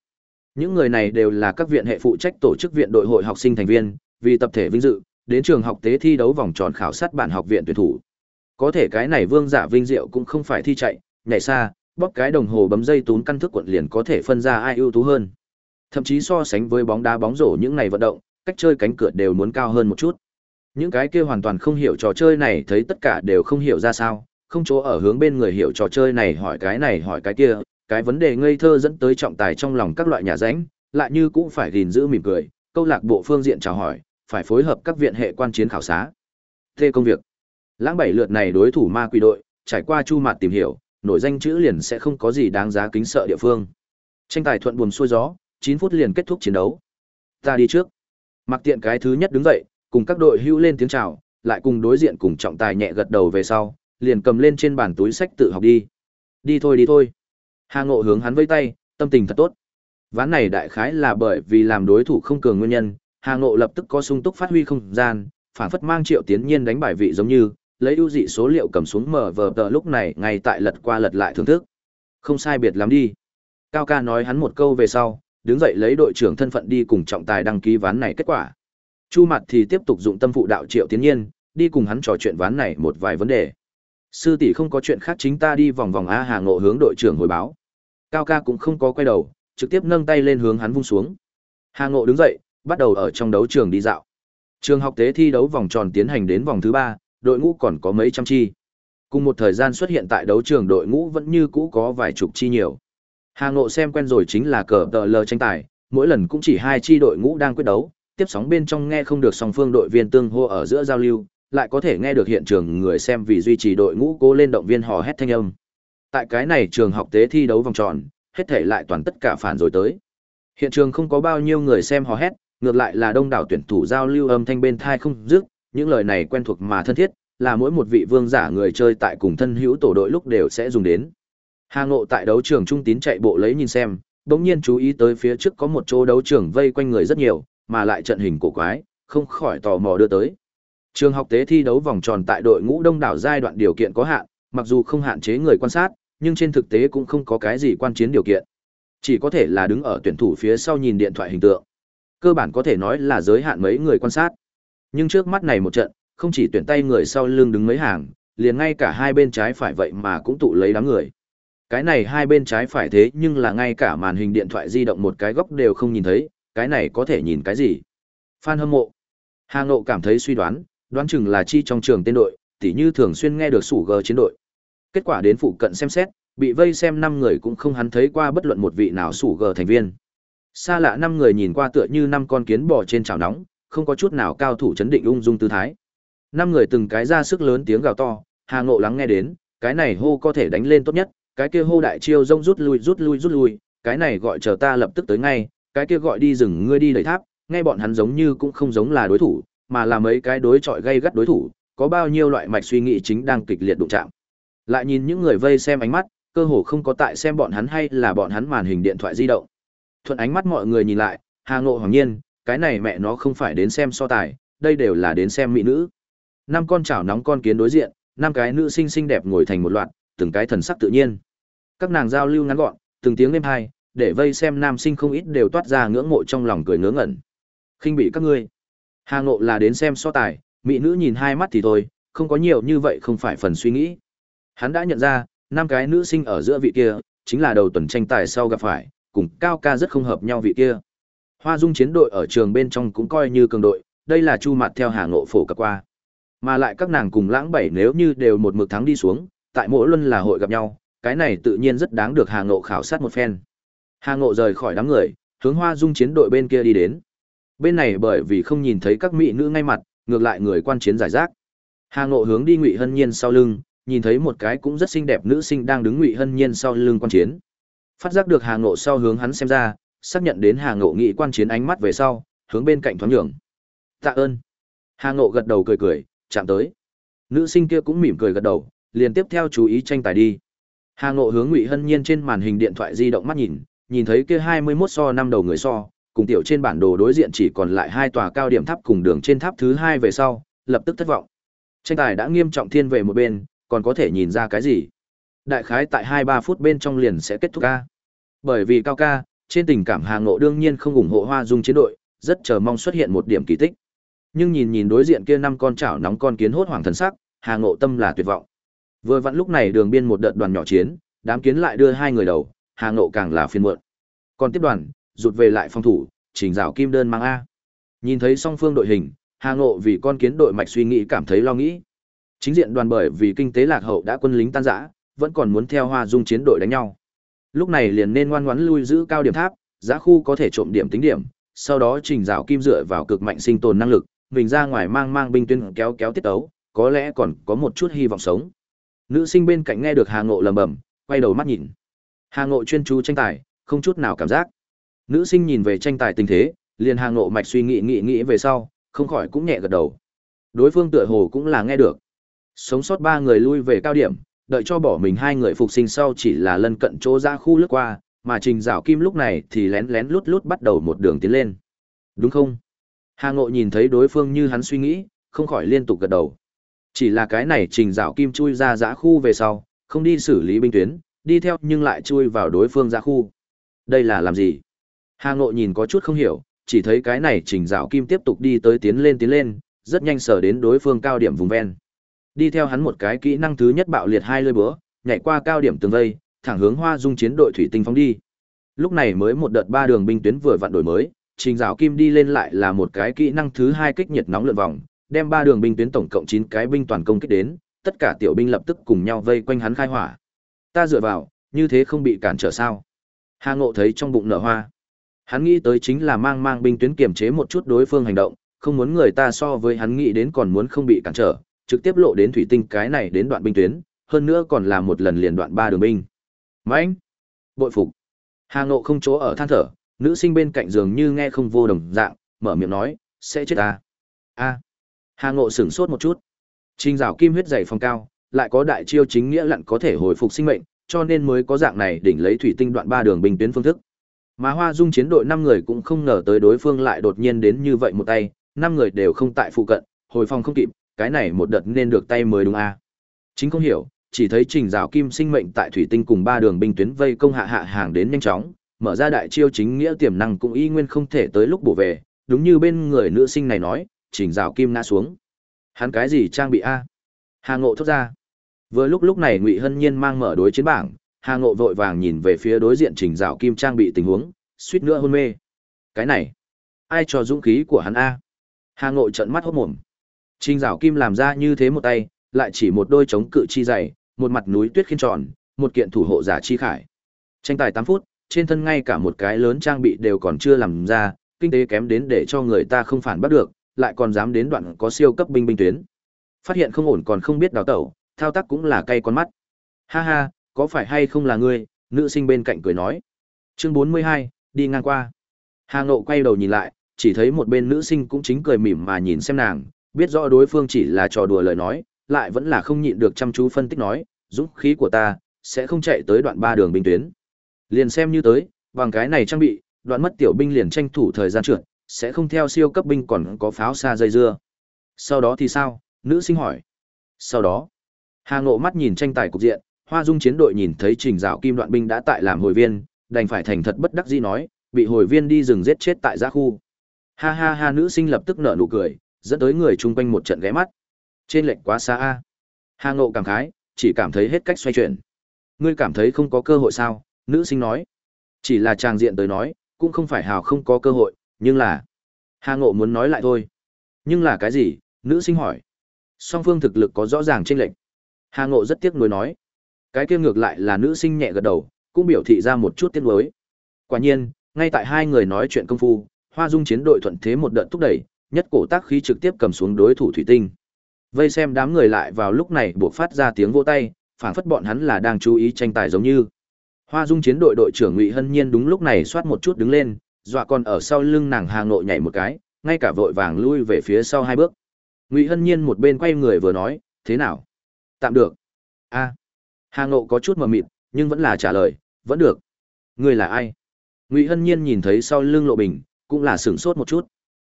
S1: Những người này đều là các viện hệ phụ trách tổ chức viện đội hội học sinh thành viên, vì tập thể vinh dự, đến trường học tế thi đấu vòng tròn khảo sát bản học viện tuyển thủ. Có thể cái này vương giả vinh diệu cũng không phải thi chạy, nhảy xa, bóp cái đồng hồ bấm dây tún căn thức quận liền có thể phân ra ai ưu tú hơn. Thậm chí so sánh với bóng đá bóng rổ những này vận động, cách chơi cánh cửa đều muốn cao hơn một chút. Những cái kia hoàn toàn không hiểu trò chơi này thấy tất cả đều không hiểu ra sao, không chỗ ở hướng bên người hiểu trò chơi này hỏi cái này hỏi cái kia, cái vấn đề ngây thơ dẫn tới trọng tài trong lòng các loại nhà ránh, lại như cũng phải gìn giữ mỉm cười, câu lạc bộ phương diện chào hỏi, phải phối hợp các viện hệ quan chiến khảo xá. Thê công việc. Lãng bảy lượt này đối thủ ma quỷ đội, trải qua chu mặt tìm hiểu, nổi danh chữ liền sẽ không có gì đáng giá kính sợ địa phương. Tranh tài thuận buồm xuôi gió, 9 phút liền kết thúc chiến đấu. Ta đi trước. Mặc tiện cái thứ nhất đứng dậy, cùng các đội hưu lên tiếng chào, lại cùng đối diện cùng trọng tài nhẹ gật đầu về sau, liền cầm lên trên bàn túi sách tự học đi. Đi thôi đi thôi. Hà Ngộ hướng hắn vẫy tay, tâm tình thật tốt. Ván này đại khái là bởi vì làm đối thủ không cường nguyên nhân, Hà Ngộ lập tức có sung túc phát huy không gian, phản phất mang Triệu Tiến Nhiên đánh bài vị giống như, lấy ưu dị số liệu cầm xuống mở vờ tờ lúc này ngay tại lật qua lật lại thưởng thức. Không sai biệt lắm đi. Cao ca nói hắn một câu về sau, đứng dậy lấy đội trưởng thân phận đi cùng trọng tài đăng ký ván này kết quả. Chu mặt thì tiếp tục dụng tâm phụ đạo Triệu Tiến Nhiên, đi cùng hắn trò chuyện ván này một vài vấn đề. Sư tỷ không có chuyện khác chính ta đi vòng vòng A Hà Ngộ hướng đội trưởng hồi báo. Cao ca cũng không có quay đầu, trực tiếp nâng tay lên hướng hắn vung xuống. Hà Ngộ đứng dậy, bắt đầu ở trong đấu trường đi dạo. Trường học tế thi đấu vòng tròn tiến hành đến vòng thứ ba, đội ngũ còn có mấy trăm chi. Cùng một thời gian xuất hiện tại đấu trường đội ngũ vẫn như cũ có vài chục chi nhiều. Hà Ngộ xem quen rồi chính là cờ tờ lờ tranh tài, mỗi lần cũng chỉ hai chi đội ngũ đang quyết đấu, tiếp sóng bên trong nghe không được song phương đội viên tương hô ở giữa giao lưu, lại có thể nghe được hiện trường người xem vì duy trì đội ngũ cố lên động viên hò hét thanh âm. Tại cái này trường học tế thi đấu vòng tròn, hết thể lại toàn tất cả phản rồi tới. Hiện trường không có bao nhiêu người xem hò hét, ngược lại là đông đảo tuyển thủ giao lưu âm thanh bên thai không dứt, những lời này quen thuộc mà thân thiết, là mỗi một vị vương giả người chơi tại cùng thân hữu tổ đội lúc đều sẽ dùng đến. Hà Ngộ tại đấu trường trung tín chạy bộ lấy nhìn xem, bỗng nhiên chú ý tới phía trước có một chỗ đấu trường vây quanh người rất nhiều, mà lại trận hình cổ quái, không khỏi tò mò đưa tới. Trường học tế thi đấu vòng tròn tại đội ngũ đông đảo giai đoạn điều kiện có hạn, mặc dù không hạn chế người quan sát, nhưng trên thực tế cũng không có cái gì quan chiến điều kiện. Chỉ có thể là đứng ở tuyển thủ phía sau nhìn điện thoại hình tượng. Cơ bản có thể nói là giới hạn mấy người quan sát. Nhưng trước mắt này một trận, không chỉ tuyển tay người sau lưng đứng mấy hàng, liền ngay cả hai bên trái phải vậy mà cũng tụ lấy đám người. Cái này hai bên trái phải thế nhưng là ngay cả màn hình điện thoại di động một cái góc đều không nhìn thấy, cái này có thể nhìn cái gì? Fan hâm mộ. Hà Ngộ cảm thấy suy đoán, đoán chừng là chi trong trường tên đội, tỉ như thường xuyên nghe được sủ gờ chiến đội. Kết quả đến phụ cận xem xét, bị vây xem năm người cũng không hắn thấy qua bất luận một vị nào sủ gờ thành viên. Xa lạ năm người nhìn qua tựa như năm con kiến bò trên chảo nóng, không có chút nào cao thủ chấn định ung dung tư thái. Năm người từng cái ra sức lớn tiếng gào to, Hà Ngộ lắng nghe đến, cái này hô có thể đánh lên tốt nhất, cái kia hô đại chiêu rông rút lui rút lui rút lui, cái này gọi chờ ta lập tức tới ngay, cái kia gọi đi rừng ngươi đi đẩy tháp, nghe bọn hắn giống như cũng không giống là đối thủ, mà là mấy cái đối chọi gây gắt đối thủ, có bao nhiêu loại mạch suy nghĩ chính đang kịch liệt đụng chạm. Lại nhìn những người vây xem ánh mắt, cơ hồ không có tại xem bọn hắn hay là bọn hắn màn hình điện thoại di động. Thuận ánh mắt mọi người nhìn lại, Hà Ngộ hoàng nhiên, cái này mẹ nó không phải đến xem so tài, đây đều là đến xem mỹ nữ. Năm con chảo nóng con kiến đối diện, năm cái nữ sinh xinh đẹp ngồi thành một loạt, từng cái thần sắc tự nhiên. Các nàng giao lưu ngắn gọn, từng tiếng êm hai, để vây xem nam sinh không ít đều toát ra ngưỡng mộ trong lòng cười ngớ ngẩn. Khinh bị các ngươi. Hà Ngộ là đến xem so tài, mỹ nữ nhìn hai mắt thì thôi, không có nhiều như vậy không phải phần suy nghĩ. Hắn đã nhận ra, năm cái nữ sinh ở giữa vị kia, chính là đầu tuần tranh tài sau gặp phải, cùng cao ca rất không hợp nhau vị kia. Hoa Dung chiến đội ở trường bên trong cũng coi như cường đội, đây là chu mặt theo Hà Ngộ phổ cập qua. Mà lại các nàng cùng lãng bảy nếu như đều một mực thắng đi xuống, tại mỗi luân là hội gặp nhau, cái này tự nhiên rất đáng được Hà Ngộ khảo sát một phen. Hà Ngộ rời khỏi đám người, hướng Hoa Dung chiến đội bên kia đi đến. Bên này bởi vì không nhìn thấy các mỹ nữ ngay mặt, ngược lại người quan chiến giải rác. Hà Ngộ hướng đi Ngụy Hân Nhiên sau lưng, nhìn thấy một cái cũng rất xinh đẹp nữ sinh đang đứng Ngụy Hân Nhiên sau lưng quan chiến. Phát giác được Hà Ngộ sau hướng hắn xem ra, xác nhận đến Hà Ngộ nghị quan chiến ánh mắt về sau, hướng bên cạnh thoáng nhường. Tạ ơn. Hà Ngộ gật đầu cười cười, chạm tới. Nữ sinh kia cũng mỉm cười gật đầu, liền tiếp theo chú ý tranh tài đi. Hà Ngộ hướng Ngụy Hân Nhiên trên màn hình điện thoại di động mắt nhìn, nhìn thấy kia 21 so năm đầu người so, cùng tiểu trên bản đồ đối diện chỉ còn lại hai tòa cao điểm tháp cùng đường trên tháp thứ hai về sau, lập tức thất vọng. Tranh tài đã nghiêm trọng thiên về một bên, còn có thể nhìn ra cái gì? Đại khái tại 2-3 phút bên trong liền sẽ kết thúc ca. Bởi vì cao ca, trên tình cảm Hà Ngộ đương nhiên không ủng hộ Hoa Dung chiến đội, rất chờ mong xuất hiện một điểm kỳ tích. Nhưng nhìn nhìn đối diện kia năm con chảo nóng con kiến hốt hoàng thần sắc, Hà Ngộ tâm là tuyệt vọng. Vừa vặn lúc này đường biên một đợt đoàn nhỏ chiến, đám kiến lại đưa hai người đầu, Hà Ngộ càng là phiền muộn. Còn tiếp đoàn, rụt về lại phòng thủ, trình rào kim đơn mang A. Nhìn thấy song phương đội hình, Hà Ngộ vì con kiến đội mạch suy nghĩ cảm thấy lo nghĩ. Chính diện đoàn bởi vì kinh tế lạc hậu đã quân lính tan rã, vẫn còn muốn theo Hoa Dung chiến đội đánh nhau. Lúc này liền nên ngoan ngoãn lui giữ cao điểm tháp, giá khu có thể trộm điểm tính điểm, sau đó trình rào kim dựa vào cực mạnh sinh tồn năng lực, mình ra ngoài mang mang binh tuyến kéo kéo tiết tấu, có lẽ còn có một chút hy vọng sống. Nữ sinh bên cạnh nghe được Hà Ngộ lầm bầm, quay đầu mắt nhìn. Hà Ngộ chuyên chú tranh tài, không chút nào cảm giác. Nữ sinh nhìn về tranh tài tình thế, liền hàng nộ mạch suy nghĩ nghĩ nghĩ về sau, không khỏi cũng nhẹ gật đầu. Đối phương tựa hồ cũng là nghe được. Sống sót ba người lui về cao điểm, đợi cho bỏ mình hai người phục sinh sau chỉ là lân cận chỗ ra khu lướt qua, mà Trình Dạo Kim lúc này thì lén lén lút lút bắt đầu một đường tiến lên. Đúng không? Hà Ngộ nhìn thấy đối phương như hắn suy nghĩ, không khỏi liên tục gật đầu. Chỉ là cái này Trình Dạo Kim chui ra giã khu về sau, không đi xử lý binh tuyến, đi theo nhưng lại chui vào đối phương giã khu. Đây là làm gì? Hà Ngộ nhìn có chút không hiểu, chỉ thấy cái này Trình Dạo Kim tiếp tục đi tới tiến lên tiến lên, rất nhanh sở đến đối phương cao điểm vùng ven. Đi theo hắn một cái kỹ năng thứ nhất bạo liệt hai lưỡi búa, nhảy qua cao điểm tường vây, thẳng hướng Hoa Dung chiến đội thủy tinh phóng đi. Lúc này mới một đợt ba đường binh tuyến vừa vặn đổi mới, Trình Dạo Kim đi lên lại là một cái kỹ năng thứ hai kích nhiệt nóng lượn vòng, đem ba đường binh tuyến tổng cộng 9 cái binh toàn công kích đến, tất cả tiểu binh lập tức cùng nhau vây quanh hắn khai hỏa. Ta dựa vào, như thế không bị cản trở sao? Hà Ngộ thấy trong bụng nở hoa. Hắn nghĩ tới chính là mang mang binh tuyến kiểm chế một chút đối phương hành động, không muốn người ta so với hắn nghĩ đến còn muốn không bị cản trở, trực tiếp lộ đến thủy tinh cái này đến đoạn binh tuyến, hơn nữa còn là một lần liền đoạn ba đường binh. Mãnh! Bội phục! Hà Ngộ không chỗ ở than thở, nữ sinh bên cạnh giường như nghe không vô đồng dạng, mở miệng nói, sẽ chết ta. A. Hà Ngộ sửng sốt một chút. Trình rào kim huyết dày phong cao, lại có đại chiêu chính nghĩa lặn có thể hồi phục sinh mệnh, cho nên mới có dạng này đỉnh lấy thủy tinh đoạn ba đường binh tuyến phương thức. Mà Hoa Dung chiến đội năm người cũng không ngờ tới đối phương lại đột nhiên đến như vậy một tay, năm người đều không tại phụ cận, hồi phong không kịp, cái này một đợt nên được tay mới đúng a. Chính không hiểu, chỉ thấy Trình Giảo Kim sinh mệnh tại thủy tinh cùng ba đường binh tuyến vây công hạ hạ hàng đến nhanh chóng, mở ra đại chiêu chính nghĩa tiềm năng cũng y nguyên không thể tới lúc bổ về, đúng như bên người nữ sinh này nói, Trình Giảo Kim ngã xuống. Hắn cái gì trang bị a? Hà Ngộ thốt ra. Vừa lúc lúc này Ngụy Hân Nhiên mang mở đối chiến bảng, Hà Ngộ vội vàng nhìn về phía đối diện Trình Dạo Kim trang bị tình huống, suýt nữa hôn mê. Cái này, ai cho dũng khí của hắn a? Hà Ngộ trợn mắt hốt mồm. Trình Dạo Kim làm ra như thế một tay, lại chỉ một đôi chống cự chi dày, một mặt núi tuyết khiên tròn, một kiện thủ hộ giả chi khải. Tranh tài 8 phút, trên thân ngay cả một cái lớn trang bị đều còn chưa làm ra, kinh tế kém đến để cho người ta không phản bắt được, lại còn dám đến đoạn có siêu cấp binh binh tuyến. Phát hiện không ổn còn không biết đào tẩu, thao tác cũng là cay con mắt. Ha ha, có phải hay không là ngươi? Nữ sinh bên cạnh cười nói. Chương 42, đi ngang qua. Hà Ngộ quay đầu nhìn lại, chỉ thấy một bên nữ sinh cũng chính cười mỉm mà nhìn xem nàng, biết rõ đối phương chỉ là trò đùa lời nói, lại vẫn là không nhịn được chăm chú phân tích nói, dũng khí của ta sẽ không chạy tới đoạn ba đường binh tuyến. Liền xem như tới, bằng cái này trang bị, đoạn mất tiểu binh liền tranh thủ thời gian trượt, sẽ không theo siêu cấp binh còn có pháo xa dây dưa. Sau đó thì sao? Nữ sinh hỏi. Sau đó, Hà Ngộ mắt nhìn tranh tài cục diện, Hoa Dung chiến đội nhìn thấy Trình Dạo Kim đoạn binh đã tại làm hồi viên, đành phải thành thật bất đắc dĩ nói, bị hồi viên đi rừng giết chết tại giã khu. Ha ha ha nữ sinh lập tức nở nụ cười, dẫn tới người chung quanh một trận ghé mắt. Trên lệnh quá xa a. Hà Ngộ cảm khái, chỉ cảm thấy hết cách xoay chuyển. Ngươi cảm thấy không có cơ hội sao? Nữ sinh nói. Chỉ là chàng diện tới nói, cũng không phải hào không có cơ hội, nhưng là... Hà Ngộ muốn nói lại thôi. Nhưng là cái gì? Nữ sinh hỏi. Song phương thực lực có rõ ràng chênh lệch. Hà Ngộ rất tiếc nuối nói. Cái kia ngược lại là nữ sinh nhẹ gật đầu, cũng biểu thị ra một chút tiếc nuối. Quả nhiên, ngay tại hai người nói chuyện công phu, Hoa Dung chiến đội thuận thế một đợt thúc đẩy, nhất cổ tác khí trực tiếp cầm xuống đối thủ thủy tinh. Vây xem đám người lại vào lúc này buộc phát ra tiếng vỗ tay, phảng phất bọn hắn là đang chú ý tranh tài giống như. Hoa Dung chiến đội đội trưởng Ngụy Hân Nhiên đúng lúc này xoát một chút đứng lên, dọa còn ở sau lưng nàng Hà Nội nhảy một cái, ngay cả vội vàng lui về phía sau hai bước. Ngụy Hân Nhiên một bên quay người vừa nói, Thế nào? Tạm được. A. Hà Ngộ có chút mờ mịt, nhưng vẫn là trả lời, vẫn được. Ngươi là ai? Ngụy Hân Nhiên nhìn thấy sau lưng Lộ Bình, cũng là sửng sốt một chút.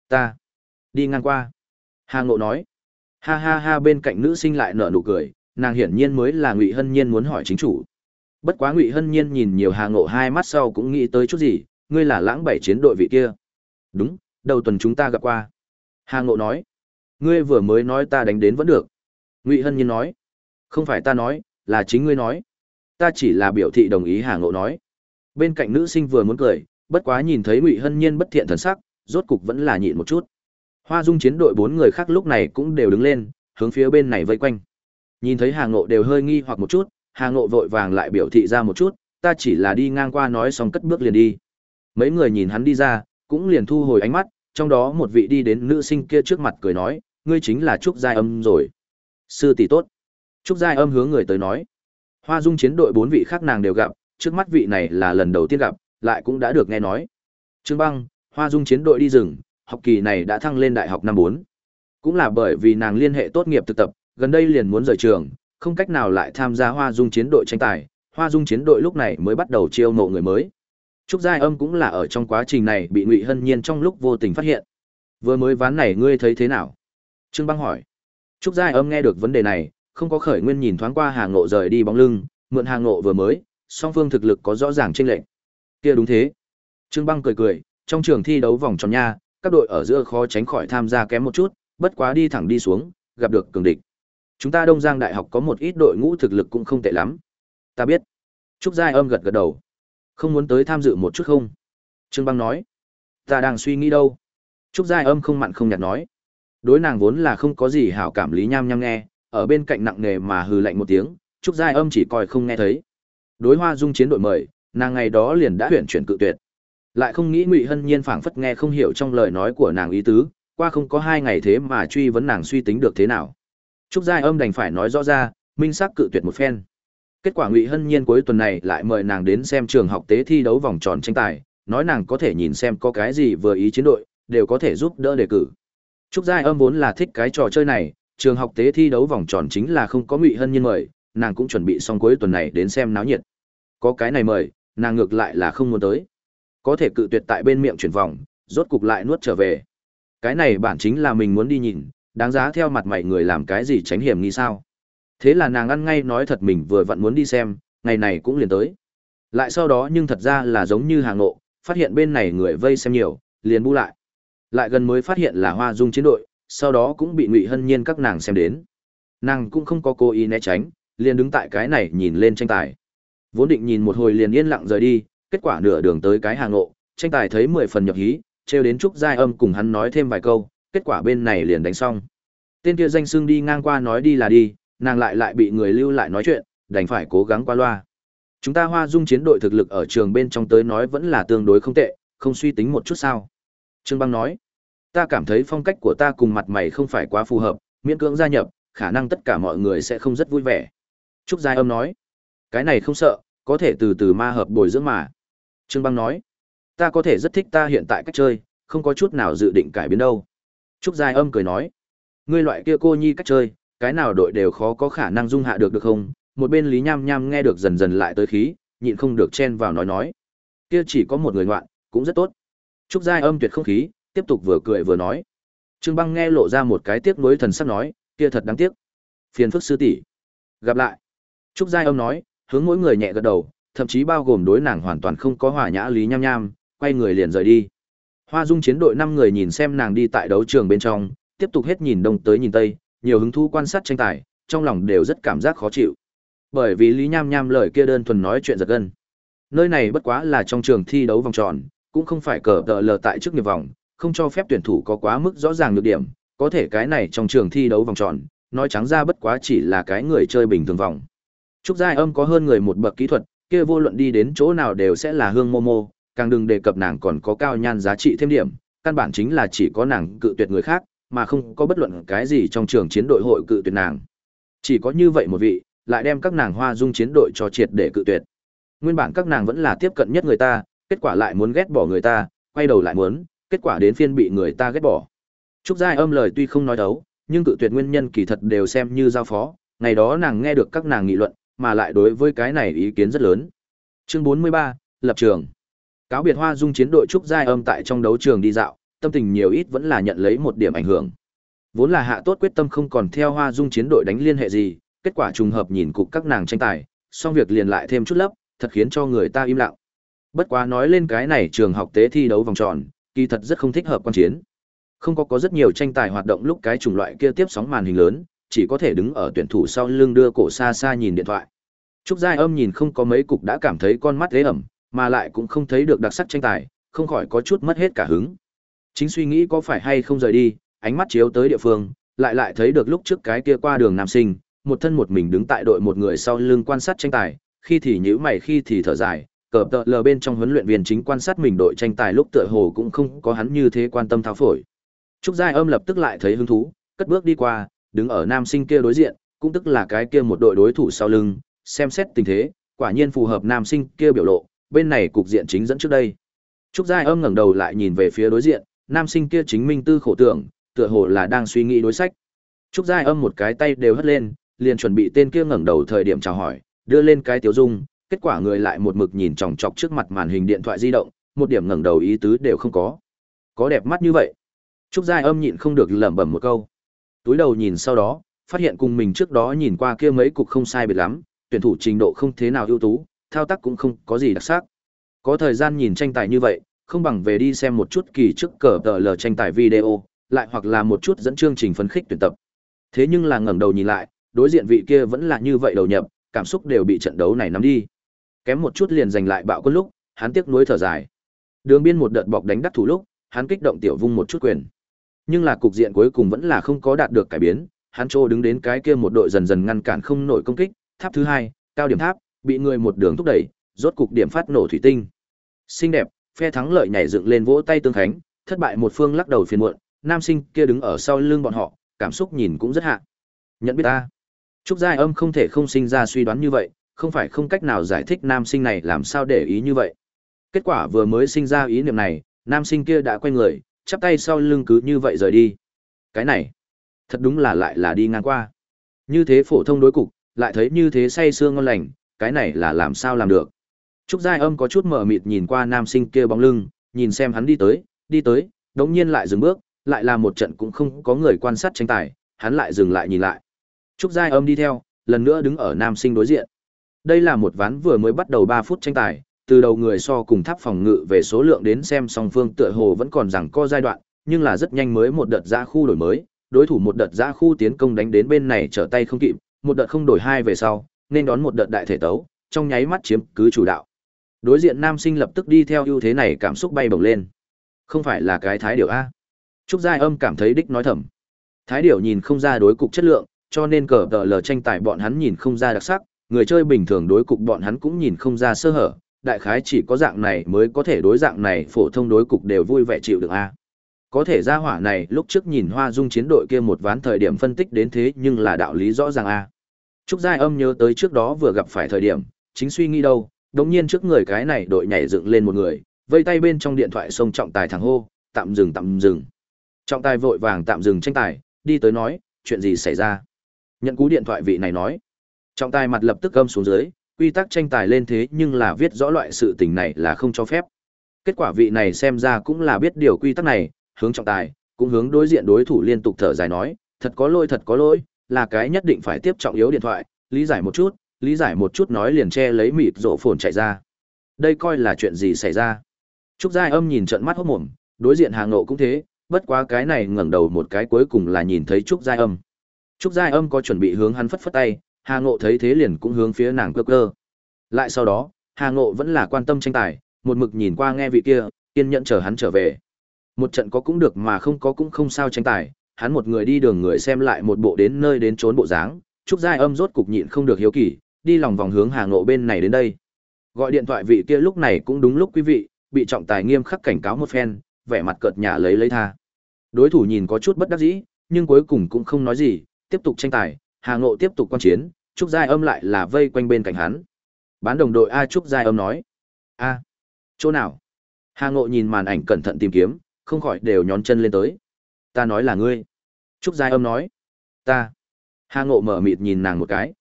S1: Ta đi ngang qua. Hà Ngộ nói. Ha ha ha bên cạnh nữ sinh lại nở nụ cười, nàng hiển nhiên mới là Ngụy Hân Nhiên muốn hỏi chính chủ. Bất quá Ngụy Hân Nhiên nhìn nhiều Hà Ngộ hai mắt sau cũng nghĩ tới chút gì, ngươi là lãng bảy chiến đội vị kia. Đúng, đầu tuần chúng ta gặp qua. Hà Ngộ nói. Ngươi vừa mới nói ta đánh đến vẫn được. Ngụy Hân Nhiên nói. Không phải ta nói, là chính ngươi nói. Ta chỉ là biểu thị đồng ý Hà Ngộ nói. Bên cạnh nữ sinh vừa muốn cười, bất quá nhìn thấy Ngụy Hân Nhiên bất thiện thần sắc, rốt cục vẫn là nhịn một chút. Hoa Dung chiến đội bốn người khác lúc này cũng đều đứng lên, hướng phía bên này vây quanh. Nhìn thấy Hà Ngộ đều hơi nghi hoặc một chút, Hà Ngộ vội vàng lại biểu thị ra một chút, ta chỉ là đi ngang qua nói xong cất bước liền đi. Mấy người nhìn hắn đi ra, cũng liền thu hồi ánh mắt, trong đó một vị đi đến nữ sinh kia trước mặt cười nói, ngươi chính là Trúc Giai Âm rồi. Sư tỷ tốt. Trúc Giai Âm hướng người tới nói. Hoa Dung chiến đội bốn vị khác nàng đều gặp, trước mắt vị này là lần đầu tiên gặp, lại cũng đã được nghe nói. Trương Băng, Hoa Dung chiến đội đi rừng, học kỳ này đã thăng lên đại học năm 4. Cũng là bởi vì nàng liên hệ tốt nghiệp thực tập, gần đây liền muốn rời trường, không cách nào lại tham gia Hoa Dung chiến đội tranh tài, Hoa Dung chiến đội lúc này mới bắt đầu chiêu mộ người mới. Trúc Giai Âm cũng là ở trong quá trình này bị Ngụy Hân Nhiên trong lúc vô tình phát hiện. Vừa mới ván này ngươi thấy thế nào? Trương Băng hỏi. Trúc Giai Âm nghe được vấn đề này, không có khởi nguyên nhìn thoáng qua Hàng Ngộ rời đi bóng lưng, mượn Hàng Ngộ vừa mới, song phương thực lực có rõ ràng chênh lệch. Kia đúng thế. Trương Băng cười cười, trong trường thi đấu vòng tròn nha, các đội ở giữa khó tránh khỏi tham gia kém một chút, bất quá đi thẳng đi xuống, gặp được cường địch. Chúng ta Đông Giang Đại học có một ít đội ngũ thực lực cũng không tệ lắm. Ta biết. Trúc Giai Âm gật gật đầu. Không muốn tới tham dự một chút không? Trương Băng nói. Ta đang suy nghĩ đâu. Trúc Giai Âm không mặn không nhạt nói. Đối nàng vốn là không có gì hảo cảm lý nham nham nghe, ở bên cạnh nặng nề mà hừ lạnh một tiếng, Trúc Giai Âm chỉ coi không nghe thấy. Đối Hoa Dung chiến đội mời, nàng ngày đó liền đã huyện chuyển cự tuyệt. Lại không nghĩ Ngụy Hân Nhiên phảng phất nghe không hiểu trong lời nói của nàng ý tứ, qua không có hai ngày thế mà truy vấn nàng suy tính được thế nào. Trúc Giai Âm đành phải nói rõ ra, minh xác cự tuyệt một phen. Kết quả Ngụy Hân Nhiên cuối tuần này lại mời nàng đến xem trường học tế thi đấu vòng tròn tranh tài, nói nàng có thể nhìn xem có cái gì vừa ý chiến đội, đều có thể giúp đỡ đề cử. Trúc Giai Âm vốn là thích cái trò chơi này, trường học tế thi đấu vòng tròn chính là không có Ngụy Hân Nhiên mời, nàng cũng chuẩn bị xong cuối tuần này đến xem náo nhiệt. Có cái này mời, nàng ngược lại là không muốn tới. Có thể cự tuyệt tại bên miệng chuyển vòng, rốt cục lại nuốt trở về. Cái này bản chính là mình muốn đi nhìn, đáng giá theo mặt mày người làm cái gì tránh hiểm nghi sao. Thế là nàng ăn ngay nói thật mình vừa vặn muốn đi xem, ngày này cũng liền tới. Lại sau đó nhưng thật ra là giống như hàng ngộ, phát hiện bên này người vây xem nhiều, liền bu lại. Lại gần mới phát hiện là hoa dung chiến đội, sau đó cũng bị ngụy hân nhiên các nàng xem đến. Nàng cũng không có cố ý né tránh, liền đứng tại cái này nhìn lên tranh tài. Vốn định nhìn một hồi liền yên lặng rời đi, kết quả nửa đường tới cái hàng ngộ, tranh tài thấy mười phần nhập hí, trêu đến Trúc Giai Âm cùng hắn nói thêm vài câu, kết quả bên này liền đánh xong. Tên kia danh xưng đi ngang qua nói đi là đi, nàng lại lại bị người lưu lại nói chuyện, đành phải cố gắng qua loa. Chúng ta Hoa Dung chiến đội thực lực ở trường bên trong tới nói vẫn là tương đối không tệ, không suy tính một chút sao? Trương Băng nói, ta cảm thấy phong cách của ta cùng mặt mày không phải quá phù hợp, miễn cưỡng gia nhập, khả năng tất cả mọi người sẽ không rất vui vẻ. Trúc Giai Âm nói, cái này không sợ, có thể từ từ ma hợp bồi dưỡng mà. Trương Băng nói, ta có thể rất thích ta hiện tại cách chơi, không có chút nào dự định cải biến đâu. Trúc Giai Âm cười nói, ngươi loại kia cô nhi cách chơi, cái nào đội đều khó có khả năng dung hạ được được không? Một bên Lý Nham Nham nghe được dần dần lại tới khí, nhịn không được chen vào nói nói. Kia chỉ có một người ngoạn, cũng rất tốt. Trúc Giai Âm tuyệt không khí, tiếp tục vừa cười vừa nói. Trương Băng nghe lộ ra một cái tiếc nuối thần sắc nói, kia thật đáng tiếc. Phiền phức sư tỷ. Gặp lại. Trúc Giai Âm nói, hướng mỗi người nhẹ gật đầu, thậm chí bao gồm đối nàng hoàn toàn không có hòa nhã lý nham nham, quay người liền rời đi. Hoa Dung chiến đội năm người nhìn xem nàng đi tại đấu trường bên trong, tiếp tục hết nhìn đông tới nhìn tây, nhiều hứng thú quan sát tranh tài, trong lòng đều rất cảm giác khó chịu. Bởi vì Lý Nham Nham lời kia đơn thuần nói chuyện giật gân. Nơi này bất quá là trong trường thi đấu vòng tròn, cũng không phải cờ tợ lờ tại trước nghiệp vòng, không cho phép tuyển thủ có quá mức rõ ràng nhược điểm, có thể cái này trong trường thi đấu vòng tròn, nói trắng ra bất quá chỉ là cái người chơi bình thường vòng. Trúc Giai Âm có hơn người một bậc kỹ thuật, kia vô luận đi đến chỗ nào đều sẽ là hương Momo, càng đừng đề cập nàng còn có cao nhan giá trị thêm điểm, căn bản chính là chỉ có nàng cự tuyệt người khác, mà không có bất luận cái gì trong trường chiến đội hội cự tuyệt nàng. Chỉ có như vậy một vị, lại đem các nàng hoa dung chiến đội cho triệt để cự tuyệt. Nguyên bản các nàng vẫn là tiếp cận nhất người ta, kết quả lại muốn ghét bỏ người ta, quay đầu lại muốn, kết quả đến phiên bị người ta ghét bỏ. Trúc Giai Âm lời tuy không nói đấu, nhưng cự tuyệt nguyên nhân kỳ thật đều xem như giao phó, ngày đó nàng nghe được các nàng nghị luận, mà lại đối với cái này ý kiến rất lớn. Chương 43, lập trường. Cáo biệt Hoa Dung chiến đội trúc giai âm tại trong đấu trường đi dạo, tâm tình nhiều ít vẫn là nhận lấy một điểm ảnh hưởng. Vốn là hạ tốt quyết tâm không còn theo Hoa Dung chiến đội đánh liên hệ gì, kết quả trùng hợp nhìn cục các nàng tranh tài, xong việc liền lại thêm chút lấp, thật khiến cho người ta im lặng. Bất quá nói lên cái này trường học tế thi đấu vòng tròn, kỳ thật rất không thích hợp quan chiến. Không có có rất nhiều tranh tài hoạt động lúc cái chủng loại kia tiếp sóng màn hình lớn, chỉ có thể đứng ở tuyển thủ sau lưng đưa cổ xa xa nhìn điện thoại. Trúc Giai Âm nhìn không có mấy cục đã cảm thấy con mắt ế ẩm, mà lại cũng không thấy được đặc sắc tranh tài, không khỏi có chút mất hết cả hứng. Chính suy nghĩ có phải hay không rời đi, ánh mắt chiếu tới địa phương, lại lại thấy được lúc trước cái kia qua đường nam sinh, một thân một mình đứng tại đội một người sau lưng quan sát tranh tài, khi thì nhíu mày khi thì thở dài, cờ tợ lờ bên trong huấn luyện viên chính quan sát mình đội tranh tài lúc tựa hồ cũng không có hắn như thế quan tâm tháo phổi. Trúc Giai Âm lập tức lại thấy hứng thú, cất bước đi qua, đứng ở nam sinh kia đối diện, cũng tức là cái kia một đội đối thủ sau lưng, xem xét tình thế, quả nhiên phù hợp nam sinh kia biểu lộ, bên này cục diện chính dẫn trước đây. Trúc Giai Âm ngẩng đầu lại nhìn về phía đối diện, nam sinh kia chính minh tư khổ tưởng, tựa hồ là đang suy nghĩ đối sách. Trúc Giai Âm một cái tay đều hất lên, liền chuẩn bị tên kia ngẩng đầu thời điểm chào hỏi, đưa lên cái tiểu dung, kết quả người lại một mực nhìn chòng chọc trước mặt màn hình điện thoại di động, một điểm ngẩng đầu ý tứ đều không có. Có đẹp mắt như vậy. Trúc Giai Âm nhịn không được lẩm bẩm một câu. Túi đầu nhìn sau đó, phát hiện cùng mình trước đó nhìn qua kia mấy cục không sai biệt lắm, tuyển thủ trình độ không thế nào ưu tú, thao tác cũng không có gì đặc sắc. Có thời gian nhìn tranh tài như vậy, không bằng về đi xem một chút kỳ trước cờ tờ lờ tranh tài video, lại hoặc là một chút dẫn chương trình phấn khích tuyển tập. Thế nhưng là ngẩng đầu nhìn lại, đối diện vị kia vẫn là như vậy đầu nhập, cảm xúc đều bị trận đấu này nắm đi. Kém một chút liền giành lại bạo quân lúc, hắn tiếc nuối thở dài. Đường biên một đợt bọc đánh đắc thủ lúc, hắn kích động tiểu vung một chút quyền. Nhưng là cục diện cuối cùng vẫn là không có đạt được cải biến, hắn trô đứng đến cái kia một đội dần dần ngăn cản không nổi công kích, tháp thứ hai, cao điểm tháp, bị người một đường thúc đẩy, rốt cục điểm phát nổ thủy tinh. Xinh đẹp, phe thắng lợi nhảy dựng lên vỗ tay tương khánh, thất bại một phương lắc đầu phiền muộn, nam sinh kia đứng ở sau lưng bọn họ, cảm xúc nhìn cũng rất hạ. Nhận biết ta. Trúc Giai Âm không thể không sinh ra suy đoán như vậy, không phải không cách nào giải thích nam sinh này làm sao để ý như vậy. Kết quả vừa mới sinh ra ý niệm này, nam sinh kia đã quay người, chắp tay sau lưng cứ như vậy rời đi. Cái này, thật đúng là lại là đi ngang qua. Như thế phổ thông đối cục, lại thấy như thế say sương ngon lành, cái này là làm sao làm được. Trúc Giai Âm có chút mở mịt nhìn qua nam sinh kia bóng lưng, nhìn xem hắn đi tới, đi tới, đống nhiên lại dừng bước, lại là một trận cũng không có người quan sát tranh tài, hắn lại dừng lại nhìn lại. Trúc Giai Âm đi theo, lần nữa đứng ở nam sinh đối diện. Đây là một ván vừa mới bắt đầu 3 phút tranh tài, từ đầu người so cùng tháp phòng ngự về số lượng đến xem song phương tựa hồ vẫn còn rằng co giai đoạn, nhưng là rất nhanh mới một đợt ra khu đổi mới, đối thủ một đợt ra khu tiến công đánh đến bên này trở tay không kịp, một đợt không đổi hai về sau, nên đón một đợt đại thể tấu, trong nháy mắt chiếm cứ chủ đạo. Đối diện nam sinh lập tức đi theo ưu thế này cảm xúc bay bổng lên. Không phải là cái thái điểu a. Trúc Giai Âm cảm thấy đích nói thầm. Thái điểu nhìn không ra đối cục chất lượng, cho nên cờ tờ lờ tranh tài bọn hắn nhìn không ra đặc sắc, người chơi bình thường đối cục bọn hắn cũng nhìn không ra sơ hở, đại khái chỉ có dạng này mới có thể đối dạng này phổ thông đối cục đều vui vẻ chịu được a. Có thể ra hỏa này lúc trước nhìn Hoa Dung chiến đội kia một ván thời điểm phân tích đến thế nhưng là đạo lý rõ ràng a. Trúc Giai Âm nhớ tới trước đó vừa gặp phải thời điểm, chính suy nghĩ đâu, đống nhiên trước người cái này đội nhảy dựng lên một người, vây tay bên trong điện thoại xông trọng tài thẳng hô, tạm dừng tạm dừng. Trọng tài vội vàng tạm dừng tranh tài, đi tới nói, chuyện gì xảy ra? Nhận cú điện thoại vị này nói. Trọng tài mặt lập tức gầm xuống dưới, quy tắc tranh tài lên thế nhưng là viết rõ loại sự tình này là không cho phép. Kết quả vị này xem ra cũng là biết điều quy tắc này, hướng trọng tài, cũng hướng đối diện đối thủ liên tục thở dài nói, thật có lỗi thật có lỗi, là cái nhất định phải tiếp trọng yếu điện thoại, lý giải một chút, lý giải một chút nói liền che lấy mịt rộ phồn chạy ra. Đây coi là chuyện gì xảy ra. Trúc Giai Âm nhìn trận mắt hốt mồm, đối diện hàng Ngộ cũng thế, bất quá cái này ngẩng đầu một cái cuối cùng là nhìn thấy Trúc Giai Âm. Trúc Giai Âm có chuẩn bị hướng hắn phất phất tay, Hà Ngộ thấy thế liền cũng hướng phía nàng cơ cơ. Lại sau đó, Hà Ngộ vẫn là quan tâm tranh tài, một mực nhìn qua nghe vị kia, kiên nhẫn chờ hắn trở về. Một trận có cũng được mà không có cũng không sao tranh tài, hắn một người đi đường người xem lại một bộ đến nơi đến trốn bộ dáng, Trúc Giai Âm rốt cục nhịn không được hiếu kỳ, đi lòng vòng hướng Hà Ngộ bên này đến đây. Gọi điện thoại vị kia lúc này cũng đúng lúc quý vị, bị trọng tài nghiêm khắc cảnh cáo một phen, vẻ mặt cợt nhả lấy lấy tha. Đối thủ nhìn có chút bất đắc dĩ, nhưng cuối cùng cũng không nói gì, tiếp tục tranh tài, Hà Ngộ tiếp tục quan chiến, Trúc Giai Âm lại là vây quanh bên cạnh hắn. Bán đồng đội A Trúc Giai Âm nói. A. chỗ nào? Hà Ngộ nhìn màn ảnh cẩn thận tìm kiếm, không khỏi đều nhón chân lên tới. Ta nói là ngươi. Trúc Giai Âm nói. Ta. Hà Ngộ mở mịt nhìn nàng một cái.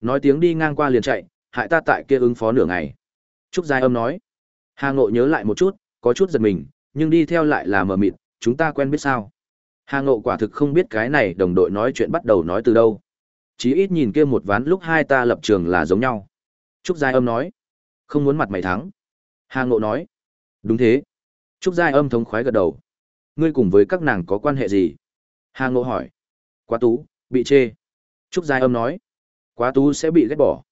S1: Nói tiếng đi ngang qua liền chạy, hại ta tại kia ứng phó nửa ngày. Trúc Giai Âm nói. Hà Ngộ nhớ lại một chút, có chút giật mình, nhưng đi theo lại là mở mịt, chúng ta quen biết sao. Hà Ngộ quả thực không biết cái này đồng đội nói chuyện bắt đầu nói từ đâu. Chí ít nhìn kia một ván lúc hai ta lập trường là giống nhau. Trúc Giai Âm nói. Không muốn mặt mày thắng. Hà Ngộ nói. Đúng thế. Trúc Giai Âm thống khoái gật đầu. Ngươi cùng với các nàng có quan hệ gì? Hà Ngộ hỏi. Quá tú, bị chê. Trúc Giai Âm nói. Quá tú sẽ bị ghét bỏ.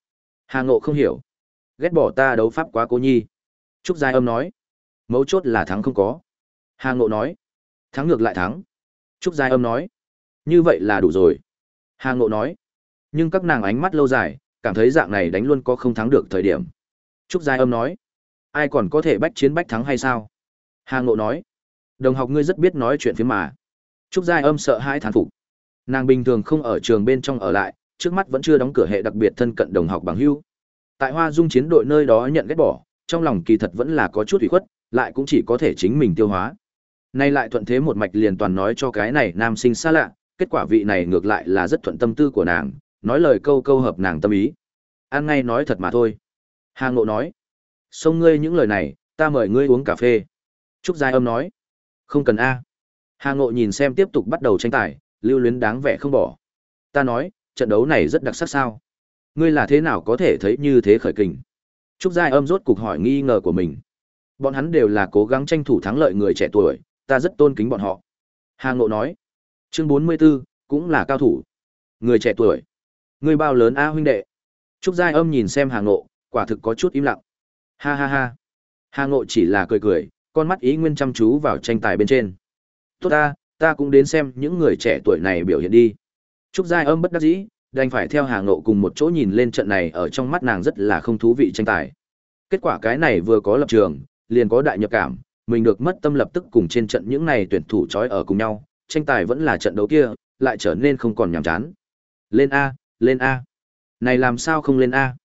S1: Hà Ngộ không hiểu. Ghét bỏ ta đấu pháp quá cố nhi. Trúc Giai Âm nói. Mấu chốt là thắng không có. Hà Ngộ nói. Thắng ngược lại thắng. Trúc Giai Âm nói. Như vậy là đủ rồi. Hà Ngộ nói. Nhưng các nàng ánh mắt lâu dài, cảm thấy dạng này đánh luôn có không thắng được thời điểm. Trúc Giai Âm nói. Ai còn có thể bách chiến bách thắng hay sao? Hà Ngộ nói. Đồng học ngươi rất biết nói chuyện phía mà. Trúc Giai Âm sợ hãi thán phục. Nàng bình thường không ở trường bên trong ở lại, trước mắt vẫn chưa đóng cửa hệ đặc biệt thân cận đồng học bằng hưu. Tại Hoa Dung chiến đội nơi đó nhận ghét bỏ, trong lòng kỳ thật vẫn là có chút ủy khuất, lại cũng chỉ có thể chính mình tiêu hóa. Nay lại thuận thế một mạch liền toàn nói cho cái này nam sinh xa lạ, kết quả vị này ngược lại là rất thuận tâm tư của nàng, nói lời câu câu hợp nàng tâm ý. An ngay nói thật mà thôi. Hà Ngộ nói, xông ngươi những lời này, ta mời ngươi uống cà phê. Trúc Giai Âm nói, không cần A. Hà Ngộ nhìn xem tiếp tục bắt đầu tranh tài, lưu luyến đáng vẻ không bỏ. Ta nói, trận đấu này rất đặc sắc sao. Ngươi là thế nào có thể thấy như thế khởi kình? Trúc Giai Âm rốt cục hỏi nghi ngờ của mình. Bọn hắn đều là cố gắng tranh thủ thắng lợi người trẻ tuổi, ta rất tôn kính bọn họ. Hà Ngộ nói, chương 44, cũng là cao thủ. Người trẻ tuổi. Ngươi bao lớn A huynh đệ. Trúc Giai Âm nhìn xem Hà Ngộ, quả thực có chút im lặng. Ha ha ha. Hà Ngộ chỉ là cười cười, con mắt ý nguyên chăm chú vào tranh tài bên trên. Tốt ta, ta cũng đến xem những người trẻ tuổi này biểu hiện đi. Trúc Giai Âm bất đắc dĩ, đành phải theo Hà Ngộ cùng một chỗ nhìn lên trận này ở trong mắt nàng rất là không thú vị tranh tài. Kết quả cái này vừa có lập trường, liền có đại nhập cảm, mình được mất tâm lập tức cùng trên trận những này tuyển thủ chói ở cùng nhau, tranh tài vẫn là trận đấu kia, lại trở nên không còn nhàm chán. Lên A, lên A. Này làm sao không lên A?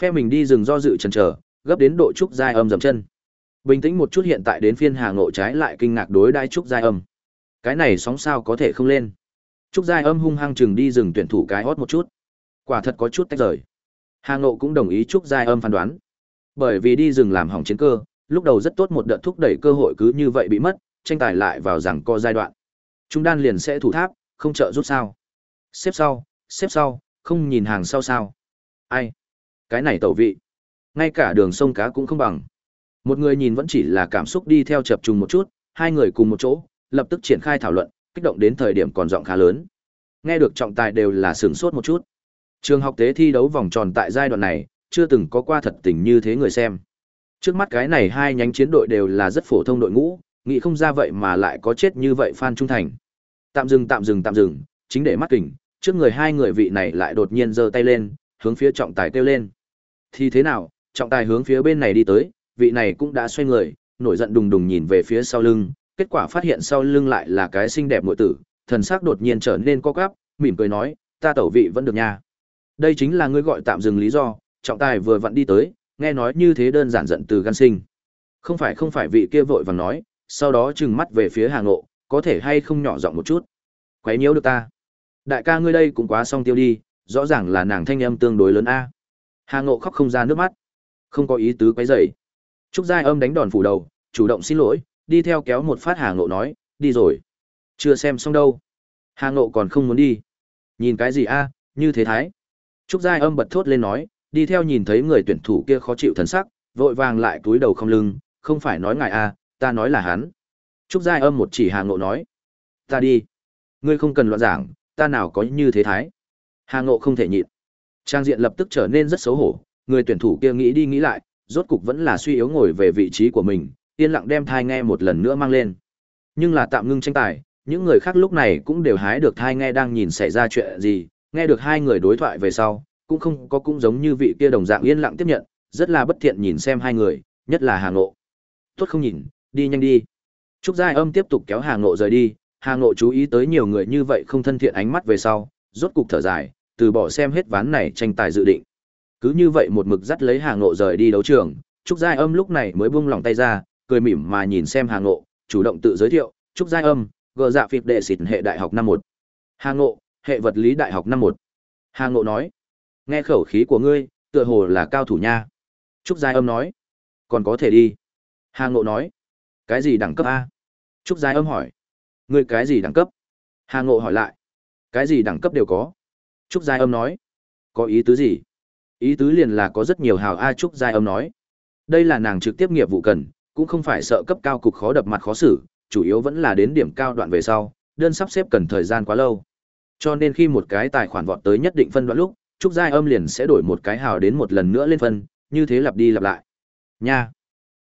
S1: Phe mình đi rừng do dự chần chờ, gấp đến độ trúc giai âm dầm chân. Bình tĩnh một chút hiện tại đến phiên Hà Ngộ trái lại kinh ngạc đối đai trúc giai âm. Cái này sóng sao có thể không lên? Trúc giai âm hung hăng chừng đi rừng tuyển thủ cái hót một chút. Quả thật có chút tách rời. Hà Ngộ cũng đồng ý trúc giai âm phán đoán. Bởi vì đi rừng làm hỏng chiến cơ, lúc đầu rất tốt một đợt thúc đẩy cơ hội cứ như vậy bị mất, tranh tài lại vào rằng co giai đoạn. Trung đan liền sẽ thủ tháp, không trợ rút sao. Xếp sau, xếp sau, không nhìn hàng sau sao. Ai? Cái này tẩu vị. Ngay cả đường sông cá cũng không bằng. Một người nhìn vẫn chỉ là cảm xúc đi theo chập trùng một chút, hai người cùng một chỗ, lập tức triển khai thảo luận, kích động đến thời điểm còn giọng khá lớn. Nghe được trọng tài đều là sửng sốt một chút. Trường học tế thi đấu vòng tròn tại giai đoạn này, chưa từng có qua thật tình như thế người xem. Trước mắt cái này hai nhánh chiến đội đều là rất phổ thông đội ngũ, nghĩ không ra vậy mà lại có chết như vậy Phan Trung Thành. Tạm dừng tạm dừng tạm dừng, chính để mắt kỉnh, trước người hai người vị này lại đột nhiên giơ tay lên, hướng phía trọng tài kêu lên. Thì thế nào, trọng tài hướng phía bên này đi tới, vị này cũng đã xoay người, nổi giận đùng đùng nhìn về phía sau lưng, kết quả phát hiện sau lưng lại là cái xinh đẹp muội tử, thần sắc đột nhiên trở nên co quắp, mỉm cười nói, ta tẩu vị vẫn được nha. Đây chính là ngươi gọi tạm dừng lý do, trọng tài vừa vặn đi tới, nghe nói như thế đơn giản giận từ gan sinh. Không phải không phải vị kia vội vàng nói, sau đó trừng mắt về phía Hà Ngộ, có thể hay không nhỏ giọng một chút. Quấy nhiễu được ta. Đại ca ngươi đây cũng quá song tiêu đi, rõ ràng là nàng thanh âm tương đối lớn a. Hà Ngộ khóc không ra nước mắt. Không có ý tứ quấy dày Trúc Giai âm đánh đòn phủ đầu, chủ động xin lỗi, đi theo kéo một phát Hà Ngộ nói, đi rồi. Chưa xem xong đâu. Hà Ngộ còn không muốn đi. Nhìn cái gì a, như thế thái. Trúc Giai âm bật thốt lên nói, đi theo nhìn thấy người tuyển thủ kia khó chịu thần sắc, vội vàng lại túi đầu không lưng, không phải nói ngài a, ta nói là hắn. Trúc Giai âm một chỉ Hà Ngộ nói, ta đi. Ngươi không cần loạn giảng, ta nào có như thế thái. Hà Ngộ không thể nhịn. Trang diện lập tức trở nên rất xấu hổ, người tuyển thủ kia nghĩ đi nghĩ lại, rốt cục vẫn là suy yếu ngồi về vị trí của mình, yên lặng đem thai nghe một lần nữa mang lên. Nhưng là tạm ngưng tranh tài, những người khác lúc này cũng đều hái được thai nghe đang nhìn xảy ra chuyện gì, nghe được hai người đối thoại về sau, cũng không có cũng giống như vị kia đồng dạng yên lặng tiếp nhận, rất là bất thiện nhìn xem hai người, nhất là Hà Ngộ. Tốt không nhìn, đi nhanh đi. Trúc Giai Âm tiếp tục kéo Hà Ngộ rời đi, Hà Ngộ chú ý tới nhiều người như vậy không thân thiện ánh mắt về sau, rốt cục thở dài, từ bỏ xem hết ván này tranh tài dự định. Cứ như vậy một mực dắt lấy Hà Ngộ rời đi đấu trường, Trúc Giai Âm lúc này mới buông lòng tay ra, cười mỉm mà nhìn xem Hà Ngộ, chủ động tự giới thiệu, Trúc Giai Âm, gờ dạ phịp đệ xịt hệ đại học năm một Hà Ngộ, hệ vật lý đại học năm một. Hà Ngộ nói, nghe khẩu khí của ngươi, tựa hồ là cao thủ nha. Trúc Giai Âm nói, còn có thể đi. Hà Ngộ nói, cái gì đẳng cấp A? Trúc Giai Âm hỏi, ngươi cái gì đẳng cấp? Hà Ngộ hỏi lại, cái gì đẳng cấp đều có. Trúc Giai Âm nói, có ý tứ gì? Ý tứ liền là có rất nhiều hào A Trúc Giai Âm nói. Đây là nàng trực tiếp nghiệp vụ cần, cũng không phải sợ cấp cao cục khó đập mặt khó xử, chủ yếu vẫn là đến điểm cao đoạn về sau, đơn sắp xếp cần thời gian quá lâu. Cho nên khi một cái tài khoản vọt tới nhất định phân đoạn lúc, Trúc Giai Âm liền sẽ đổi một cái hào đến một lần nữa lên phân, như thế lặp đi lặp lại. Nha.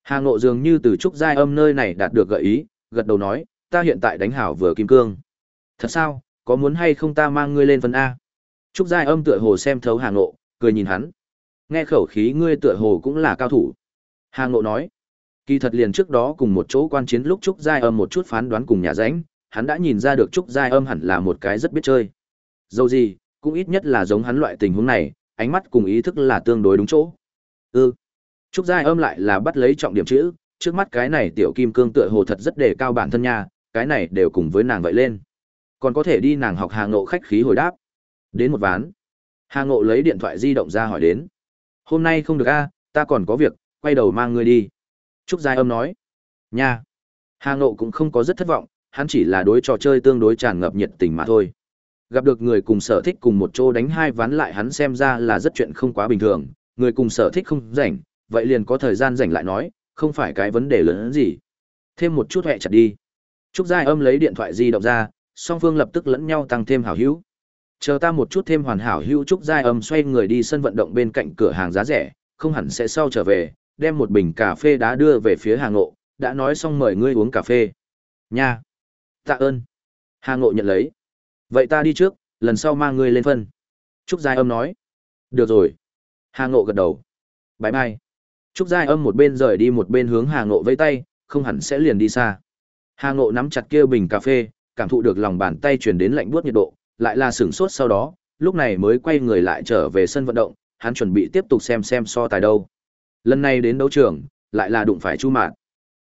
S1: Hà Ngộ dường như từ Trúc Giai Âm nơi này đạt được gợi ý, gật đầu nói, ta hiện tại đánh hảo vừa kim cương. Thật sao, có muốn hay không ta mang ngươi lên phân A? Trúc Giai Âm tựa hồ xem thấu Hà Ngộ, cười nhìn hắn. Nghe khẩu khí ngươi tựa hồ cũng là cao thủ. Hà Ngộ nói, kỳ thật liền trước đó cùng một chỗ quan chiến lúc Trúc Giai Âm một chút phán đoán cùng nhà ránh, hắn đã nhìn ra được Trúc Giai Âm hẳn là một cái rất biết chơi. Dẫu gì, cũng ít nhất là giống hắn loại tình huống này, ánh mắt cùng ý thức là tương đối đúng chỗ. Ừ. Trúc Giai Âm lại là bắt lấy trọng điểm chữ, trước mắt cái này tiểu kim cương tựa hồ thật rất đề cao bản thân nha, cái này đều cùng với nàng vậy lên. Còn có thể đi nàng học Hà Ngộ khách khí hồi đáp. Đến một ván. Hà Ngộ lấy điện thoại di động ra hỏi đến. Hôm nay không được a, ta còn có việc, quay đầu mang ngươi đi. Trúc Giai Âm nói. Nha. Hà Ngộ cũng không có rất thất vọng, hắn chỉ là đối trò chơi tương đối tràn ngập nhiệt tình mà thôi. Gặp được người cùng sở thích cùng một chỗ đánh hai ván lại hắn xem ra là rất chuyện không quá bình thường, người cùng sở thích không rảnh, vậy liền có thời gian rảnh lại nói, không phải cái vấn đề lớn hơn gì. Thêm một chút hẹ chặt đi. Trúc Giai Âm lấy điện thoại di động ra, song phương lập tức lẫn nhau tăng thêm hảo hữu. Chờ ta một chút thêm hoàn hảo hữu Trúc Giai Âm xoay người đi sân vận động bên cạnh cửa hàng giá rẻ, không hẳn sẽ sau trở về, đem một bình cà phê đá đưa về phía Hà Ngộ, đã nói xong mời ngươi uống cà phê. Nha. Tạ ơn. Hà Ngộ nhận lấy. Vậy ta đi trước, lần sau mang ngươi lên phân. Trúc Giai Âm nói. Được rồi. Hà Ngộ gật đầu. Bye bye. Trúc Giai Âm một bên rời đi một bên hướng Hà Ngộ vẫy tay, không hẳn sẽ liền đi xa. Hà Ngộ nắm chặt kia bình cà phê, cảm thụ được lòng bàn tay truyền đến lạnh buốt nhiệt độ, lại là sửng sốt sau đó, lúc này mới quay người lại trở về sân vận động, hắn chuẩn bị tiếp tục xem xem so tài đâu. Lần này đến đấu trường, lại là đụng phải Chu Mạt.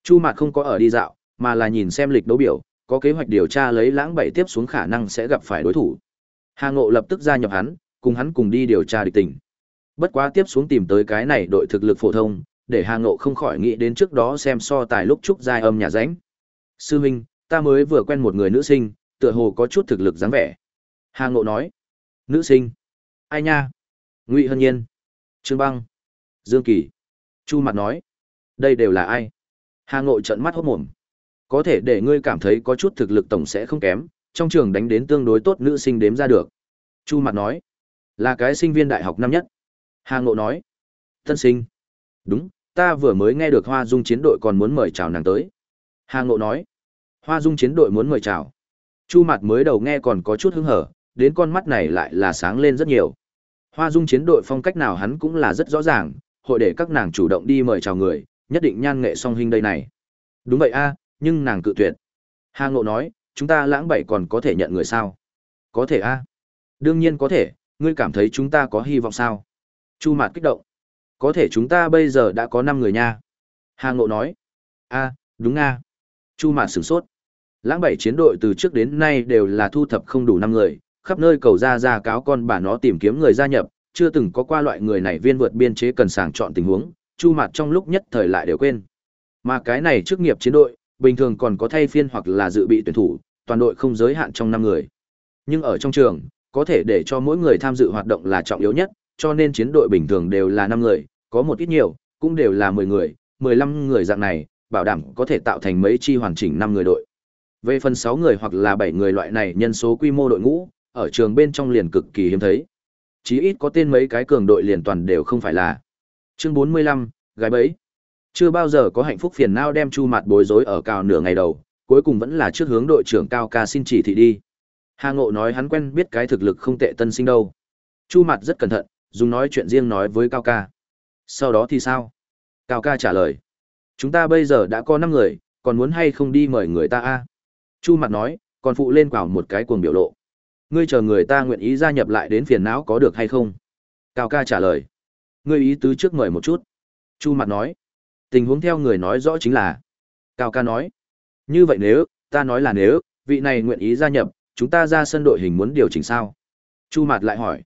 S1: Chu Mạt không có ở đi dạo, mà là nhìn xem lịch đấu biểu, có kế hoạch điều tra lấy lãng bảy tiếp xuống khả năng sẽ gặp phải đối thủ. Hà Ngộ lập tức gia nhập hắn, cùng hắn cùng đi điều tra địch tình. Bất quá tiếp xuống tìm tới cái này đội thực lực phổ thông, để Hà Ngộ không khỏi nghĩ đến trước đó xem so tài lúc trúc giai âm nhà ránh. Sư Minh, ta mới vừa quen một người nữ sinh, tựa hồ có chút thực lực dáng vẻ. Hà Ngộ nói. Nữ sinh? Ai nha? Ngụy Hân Nhiên. Trương Băng. Dương Kỳ. Chu Mặt nói. Đây đều là ai? Hà Ngộ trợn mắt hốt mồm. Có thể để ngươi cảm thấy có chút thực lực tổng sẽ không kém, trong trường đánh đến tương đối tốt nữ sinh đếm ra được. Chu Mặt nói. Là cái sinh viên đại học năm nhất. Hà Ngộ nói. Tân sinh. Đúng, ta vừa mới nghe được Hoa Dung chiến đội còn muốn mời chào nàng tới. Hà Ngộ nói. Hoa Dung chiến đội muốn mời chào. Chu Mặt mới đầu nghe còn có chút hứng hở, đến con mắt này lại là sáng lên rất nhiều. Hoa Dung chiến đội phong cách nào hắn cũng là rất rõ ràng, hội để các nàng chủ động đi mời chào người, nhất định nhan nghệ song hình đây này. Đúng vậy a, nhưng nàng cự tuyệt. Hà Ngộ nói, chúng ta lãng bảy còn có thể nhận người sao? Có thể a. Đương nhiên có thể, ngươi cảm thấy chúng ta có hy vọng sao? Chu Mạt kích động. Có thể chúng ta bây giờ đã có 5 người nha. Hà Ngộ nói. a, đúng nga. Chu Mạt sửng sốt. Lãng bảy chiến đội từ trước đến nay đều là thu thập không đủ 5 người, khắp nơi cầu ra ra cáo con bà nó tìm kiếm người gia nhập, chưa từng có qua loại người này viên vượt biên chế cần sàng chọn tình huống, Chu Mạt trong lúc nhất thời lại đều quên. Mà cái này chức nghiệp chiến đội, bình thường còn có thay phiên hoặc là dự bị tuyển thủ, toàn đội không giới hạn trong 5 người. Nhưng ở trong trường, có thể để cho mỗi người tham dự hoạt động là trọng yếu nhất, cho nên chiến đội bình thường đều là 5 người, có một ít nhiều, cũng đều là 10 người, 15 người dạng này, bảo đảm có thể tạo thành mấy chi hoàn chỉnh 5 người đội. Về phần 6 người hoặc là 7 người loại này nhân số quy mô đội ngũ, ở trường bên trong liền cực kỳ hiếm thấy. Chí ít có tên mấy cái cường đội liền toàn đều không phải là. Chương 45, gái bấy. Chưa bao giờ có hạnh phúc phiền não đem Chu Mạt bối rối ở cao nửa ngày đầu, cuối cùng vẫn là trước hướng đội trưởng Cao Ca xin chỉ thị đi. Hà Ngộ nói hắn quen biết cái thực lực không tệ tân sinh đâu. Chu Mạt rất cẩn thận, dùng nói chuyện riêng nói với Cao Ca. Sau đó thì sao? Cao Ca trả lời. Chúng ta bây giờ đã có 5 người, còn muốn hay không đi mời người ta a? Chu mặt nói, còn phụ lên quảo một cái cuồng biểu lộ. Ngươi chờ người ta nguyện ý gia nhập lại đến phiền não có được hay không? Cao Ca trả lời. Ngươi ý tứ trước mời một chút. Chu mặt nói. Tình huống theo người nói rõ chính là. Cao Ca nói. Như vậy nếu, ta nói là nếu, vị này nguyện ý gia nhập, chúng ta ra sân đội hình muốn điều chỉnh sao? Chu mặt lại hỏi.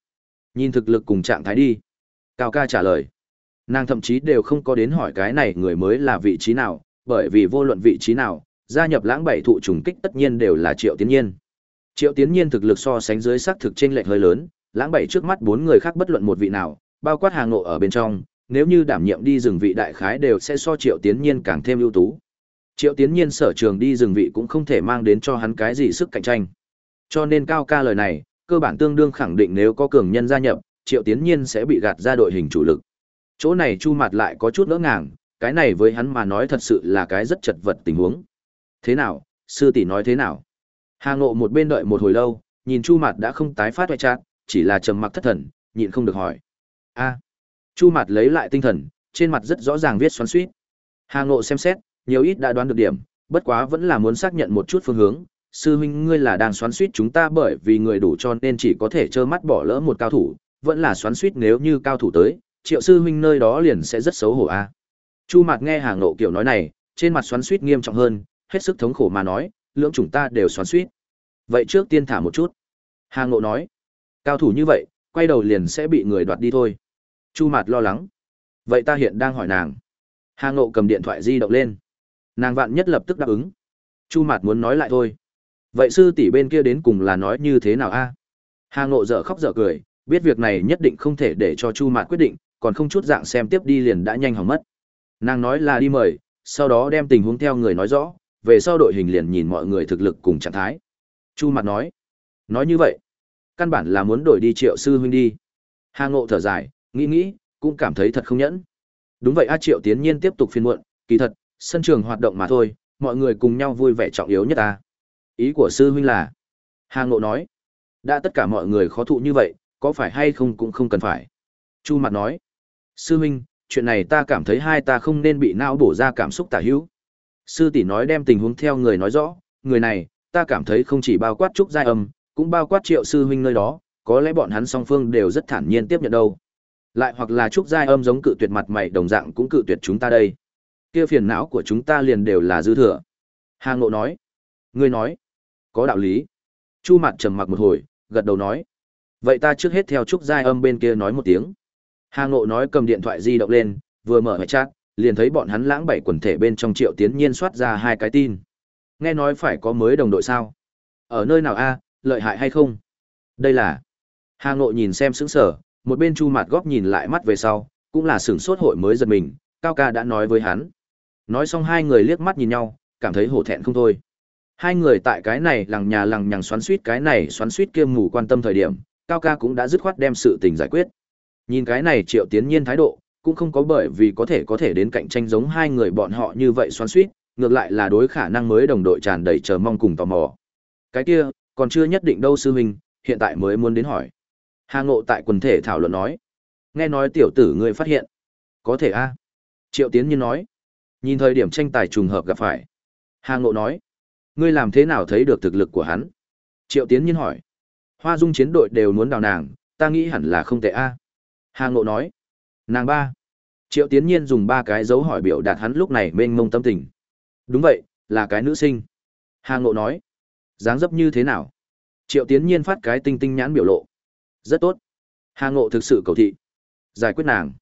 S1: Nhìn thực lực cùng trạng thái đi. Cao ca trả lời. Nàng thậm chí đều không có đến hỏi cái này người mới là vị trí nào, bởi vì vô luận vị trí nào, gia nhập lãng bảy thụ trùng kích tất nhiên đều là Triệu Tiến Nhiên. Triệu Tiến Nhiên thực lực so sánh dưới xác thực trên lệch hơi lớn, lãng bảy trước mắt bốn người khác bất luận một vị nào, bao quát hàng ngộ ở bên trong, nếu như đảm nhiệm đi rừng vị đại khái đều sẽ so Triệu Tiến Nhiên càng thêm ưu tú. Triệu Tiến Nhiên sở trường đi rừng vị cũng không thể mang đến cho hắn cái gì sức cạnh tranh. Cho nên cao ca lời này, cơ bản tương đương khẳng định nếu có cường nhân gia nhập, Triệu Tiến Nhiên sẽ bị gạt ra đội hình chủ lực. Chỗ này Chu mặt lại có chút ngỡ ngàng, cái này với hắn mà nói thật sự là cái rất chật vật tình huống. Thế nào, sư tỷ nói thế nào? Hà Ngộ một bên đợi một hồi lâu, nhìn Chu mặt đã không tái phát hoại trát chỉ là trầm mặc thất thần, nhịn không được hỏi. A. Chu mặt lấy lại tinh thần, trên mặt rất rõ ràng viết xoắn suýt Hà Ngộ xem xét, nhiều ít đã đoán được điểm, bất quá vẫn là muốn xác nhận một chút phương hướng. Sư huynh ngươi là đang xoắn suýt chúng ta bởi vì người đủ cho nên chỉ có thể trơ mắt bỏ lỡ một cao thủ, vẫn là xoắn suýt nếu như cao thủ tới, Triệu sư huynh nơi đó liền sẽ rất xấu hổ a. Chu Mạt nghe Hà Ngộ kiểu nói này, trên mặt xoắn xuýt nghiêm trọng hơn, hết sức thống khổ mà nói, lưỡng chúng ta đều xoắn xuýt. Vậy trước tiên thả một chút. Hà Ngộ nói, cao thủ như vậy, quay đầu liền sẽ bị người đoạt đi thôi. Chu Mạt lo lắng. Vậy ta hiện đang hỏi nàng. Hà Ngộ cầm điện thoại di động lên. Nàng vạn nhất lập tức đáp ứng. Chu Mạt muốn nói lại thôi. Vậy sư tỷ bên kia đến cùng là nói như thế nào a? Hà Ngộ dở khóc dở cười, biết việc này nhất định không thể để cho Chu Mạt quyết định, còn không chút dạng xem tiếp đi liền đã nhanh hỏng mất. Nàng nói là đi mời, sau đó đem tình huống theo người nói rõ, về sau đội hình liền nhìn mọi người thực lực cùng trạng thái. Chu mặt nói, nói như vậy, căn bản là muốn đổi đi Triệu sư huynh đi. Hà Ngộ thở dài, nghĩ nghĩ, cũng cảm thấy thật không nhẫn. Đúng vậy A Triệu Tiến Nhiên tiếp tục phiên muộn, kỳ thật, sân trường hoạt động mà thôi, mọi người cùng nhau vui vẻ trọng yếu nhất ta. Ý của sư huynh là, Hà Ngộ nói, đã tất cả mọi người khó thụ như vậy, có phải hay không cũng không cần phải. Chu mặt nói, sư huynh, chuyện này ta cảm thấy hai ta không nên bị não bổ ra cảm xúc tả hữu. Sư tỷ nói đem tình huống theo người nói rõ, người này, ta cảm thấy không chỉ bao quát trúc giai âm, cũng bao quát triệu sư huynh nơi đó, có lẽ bọn hắn song phương đều rất thản nhiên tiếp nhận đâu. Lại hoặc là trúc giai âm giống cự tuyệt mặt mày đồng dạng cũng cự tuyệt chúng ta đây. Kia phiền não của chúng ta liền đều là dư thừa. Hà Ngộ nói, ngươi nói, có đạo lý. Chu mặt trầm mặc một hồi, gật đầu nói, vậy ta trước hết theo trúc giai âm bên kia nói một tiếng. Hà Ngộ nói cầm điện thoại di động lên, vừa mở hệ chat, liền thấy bọn hắn lãng bảy quần thể bên trong Triệu Tiến Nhiên soát ra hai cái tin. Nghe nói phải có mới đồng đội sao? Ở nơi nào a, lợi hại hay không? Đây là. Hà Ngộ nhìn xem sững sở, một bên Chu Mạt góc nhìn lại mắt về sau, cũng là sửng sốt hội mới giật mình, Cao ca đã nói với hắn. Nói xong hai người liếc mắt nhìn nhau, cảm thấy hổ thẹn không thôi. Hai người tại cái này lằng nhà lằng nhằng xoắn suýt cái này xoắn suýt kia mù quan tâm thời điểm, Cao ca cũng đã dứt khoát đem sự tình giải quyết. Nhìn cái này Triệu Tiến Nhiên thái độ, cũng không có bởi vì có thể có thể đến cạnh tranh giống hai người bọn họ như vậy xoắn suýt, ngược lại là đối khả năng mới đồng đội tràn đầy chờ mong cùng tò mò. Cái kia, còn chưa nhất định đâu sư huynh, hiện tại mới muốn đến hỏi. Hà Ngộ tại quần thể thảo luận nói, nghe nói tiểu tử ngươi phát hiện. Có thể a Triệu Tiến Nhiên nói, nhìn thời điểm tranh tài trùng hợp gặp phải. Hà Ngộ nói, ngươi làm thế nào thấy được thực lực của hắn? Triệu Tiến Nhiên hỏi, hoa dung chiến đội đều muốn đào nàng, ta nghĩ hẳn là không tệ a Hà Ngộ nói, nàng ba. Triệu Tiến Nhiên dùng ba cái dấu hỏi biểu đạt hắn lúc này mênh mông tâm tình. Đúng vậy, là cái nữ sinh. Hà Ngộ nói, dáng dấp như thế nào? Triệu Tiến Nhiên phát cái tinh tinh nhãn biểu lộ. Rất tốt. Hà Ngộ thực sự cầu thị. Giải quyết nàng.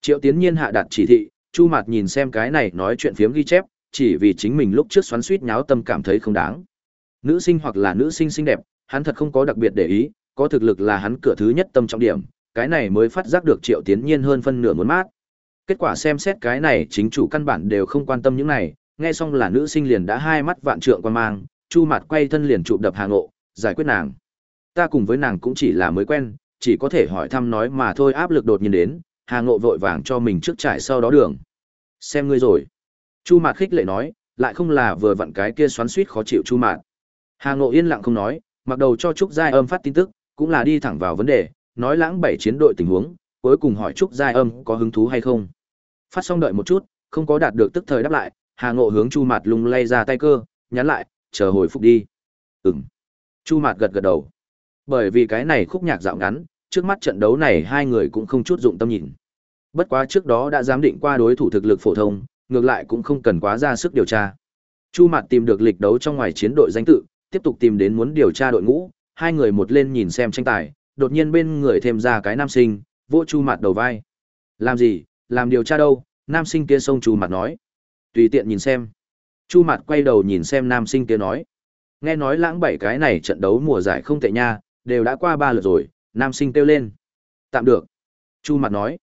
S1: Triệu Tiến Nhiên hạ đạt chỉ thị, Chu Mạt nhìn xem cái này nói chuyện phiếm ghi chép, chỉ vì chính mình lúc trước xoắn suýt nháo tâm cảm thấy không đáng. Nữ sinh hoặc là nữ sinh xinh đẹp, hắn thật không có đặc biệt để ý, có thực lực là hắn cửa thứ nhất tâm trọng điểm, cái này mới phát giác được Triệu Tiến Nhiên hơn phân nửa muốn mát. Kết quả xem xét cái này chính chủ căn bản đều không quan tâm những này, nghe xong là nữ sinh liền đã hai mắt vạn trượng quan mang, Chu Mạt quay thân liền chụp đập Hà Ngộ, giải quyết nàng. Ta cùng với nàng cũng chỉ là mới quen, chỉ có thể hỏi thăm nói mà thôi áp lực đột nhiên đến, Hà Ngộ vội vàng cho mình trước trải sau đó đường. Xem ngươi rồi. Chu Mạt khích lệ nói, lại không là vừa vặn cái kia xoắn suýt khó chịu Chu Mạt. Hà Ngộ yên lặng không nói, mặc đầu cho Trúc Giai Âm phát tin tức, cũng là đi thẳng vào vấn đề, nói lãng bảy chiến đội tình huống, cuối cùng hỏi Trúc Giai Âm có hứng thú hay không. Phát xong đợi một chút, không có đạt được tức thời đáp lại, Hà Ngộ hướng Chu Mạt lung lay ra tay cơ, nhắn lại, chờ hồi phục đi. Ừm. Chu Mạt gật gật đầu. Bởi vì cái này khúc nhạc dạo ngắn, trước mắt trận đấu này hai người cũng không chút dụng tâm nhìn. Bất quá trước đó đã giám định qua đối thủ thực lực phổ thông, ngược lại cũng không cần quá ra sức điều tra. Chu Mạt tìm được lịch đấu trong ngoài chiến đội danh tự, tiếp tục tìm đến muốn điều tra đội ngũ, hai người một lên nhìn xem tranh tài, đột nhiên bên người thêm ra cái nam sinh, vỗ Chu mặt đầu vai. Làm gì, làm điều tra đâu, nam sinh kia xông Chu mặt nói. Tùy tiện nhìn xem. Chu mặt quay đầu nhìn xem nam sinh kia nói. Nghe nói lãng bảy cái này trận đấu mùa giải không tệ nha, đều đã qua ba lượt rồi, nam sinh kêu lên. Tạm được. Chu mặt nói.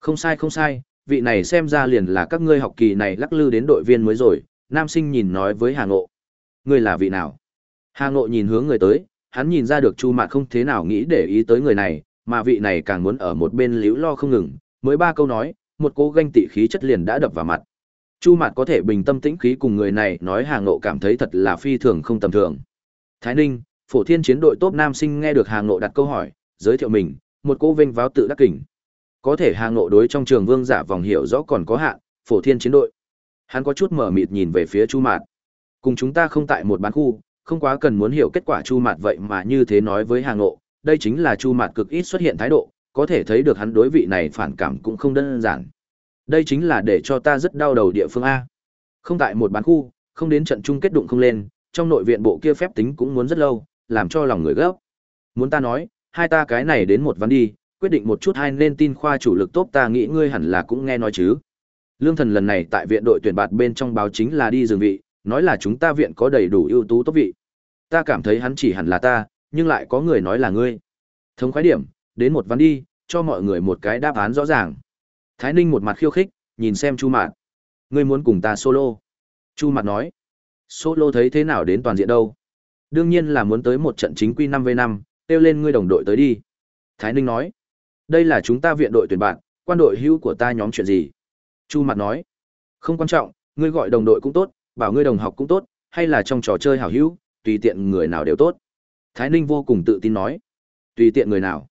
S1: Không sai không sai, vị này xem ra liền là các ngươi học kỳ này lắc lư đến đội viên mới rồi, nam sinh nhìn nói với Hà Ngộ. Ngươi là vị nào? Hà Ngộ nhìn hướng người tới, hắn nhìn ra được Chu Mạt không thế nào nghĩ để ý tới người này, mà vị này càng muốn ở một bên liễu lo không ngừng, mới ba câu nói, một cố ganh tị khí chất liền đã đập vào mặt. Chu Mạt có thể bình tâm tĩnh khí cùng người này nói Hà Ngộ cảm thấy thật là phi thường không tầm thường. Thái Ninh, phổ thiên chiến đội tốt nam sinh nghe được Hà Ngộ đặt câu hỏi, giới thiệu mình, một cô vinh váo tự đắc kỉnh. Có thể Hà Ngộ đối trong trường vương giả vòng hiểu rõ còn có hạn, phổ thiên chiến đội. Hắn có chút mở mịt nhìn về phía Chu Mạt. Cùng chúng ta không tại một bán khu, không quá cần muốn hiểu kết quả Chu Mạt vậy mà như thế nói với Hà Ngộ, đây chính là Chu Mạt cực ít xuất hiện thái độ, có thể thấy được hắn đối vị này phản cảm cũng không đơn giản. Đây chính là để cho ta rất đau đầu địa phương a. Không tại một bán khu, không đến trận chung kết đụng không lên, trong nội viện bộ kia phép tính cũng muốn rất lâu, làm cho lòng người gấp. Muốn ta nói, hai ta cái này đến một ván đi, quyết định một chút hai nên tin khoa chủ lực tốt ta nghĩ ngươi hẳn là cũng nghe nói chứ. Lương Thần lần này tại viện đội tuyển bạt bên trong báo chính là đi dừng vị, nói là chúng ta viện có đầy đủ ưu tú tốt vị. Ta cảm thấy hắn chỉ hẳn là ta, nhưng lại có người nói là ngươi. Thống khoái điểm, đến một ván đi, cho mọi người một cái đáp án rõ ràng. Thái Ninh một mặt khiêu khích, nhìn xem Chu Mạt. Ngươi muốn cùng ta solo. Chu Mạt nói. Solo thấy thế nào đến toàn diện đâu. Đương nhiên là muốn tới một trận chính quy năm v năm, kêu lên ngươi đồng đội tới đi. Thái Ninh nói. Đây là chúng ta viện đội tuyển bạn, quan đội hữu của ta nhóm chuyện gì? Chu Mạt nói. Không quan trọng, ngươi gọi đồng đội cũng tốt, bảo ngươi đồng học cũng tốt, hay là trong trò chơi hảo hữu, tùy tiện người nào đều tốt. Thái Ninh vô cùng tự tin nói. Tùy tiện người nào.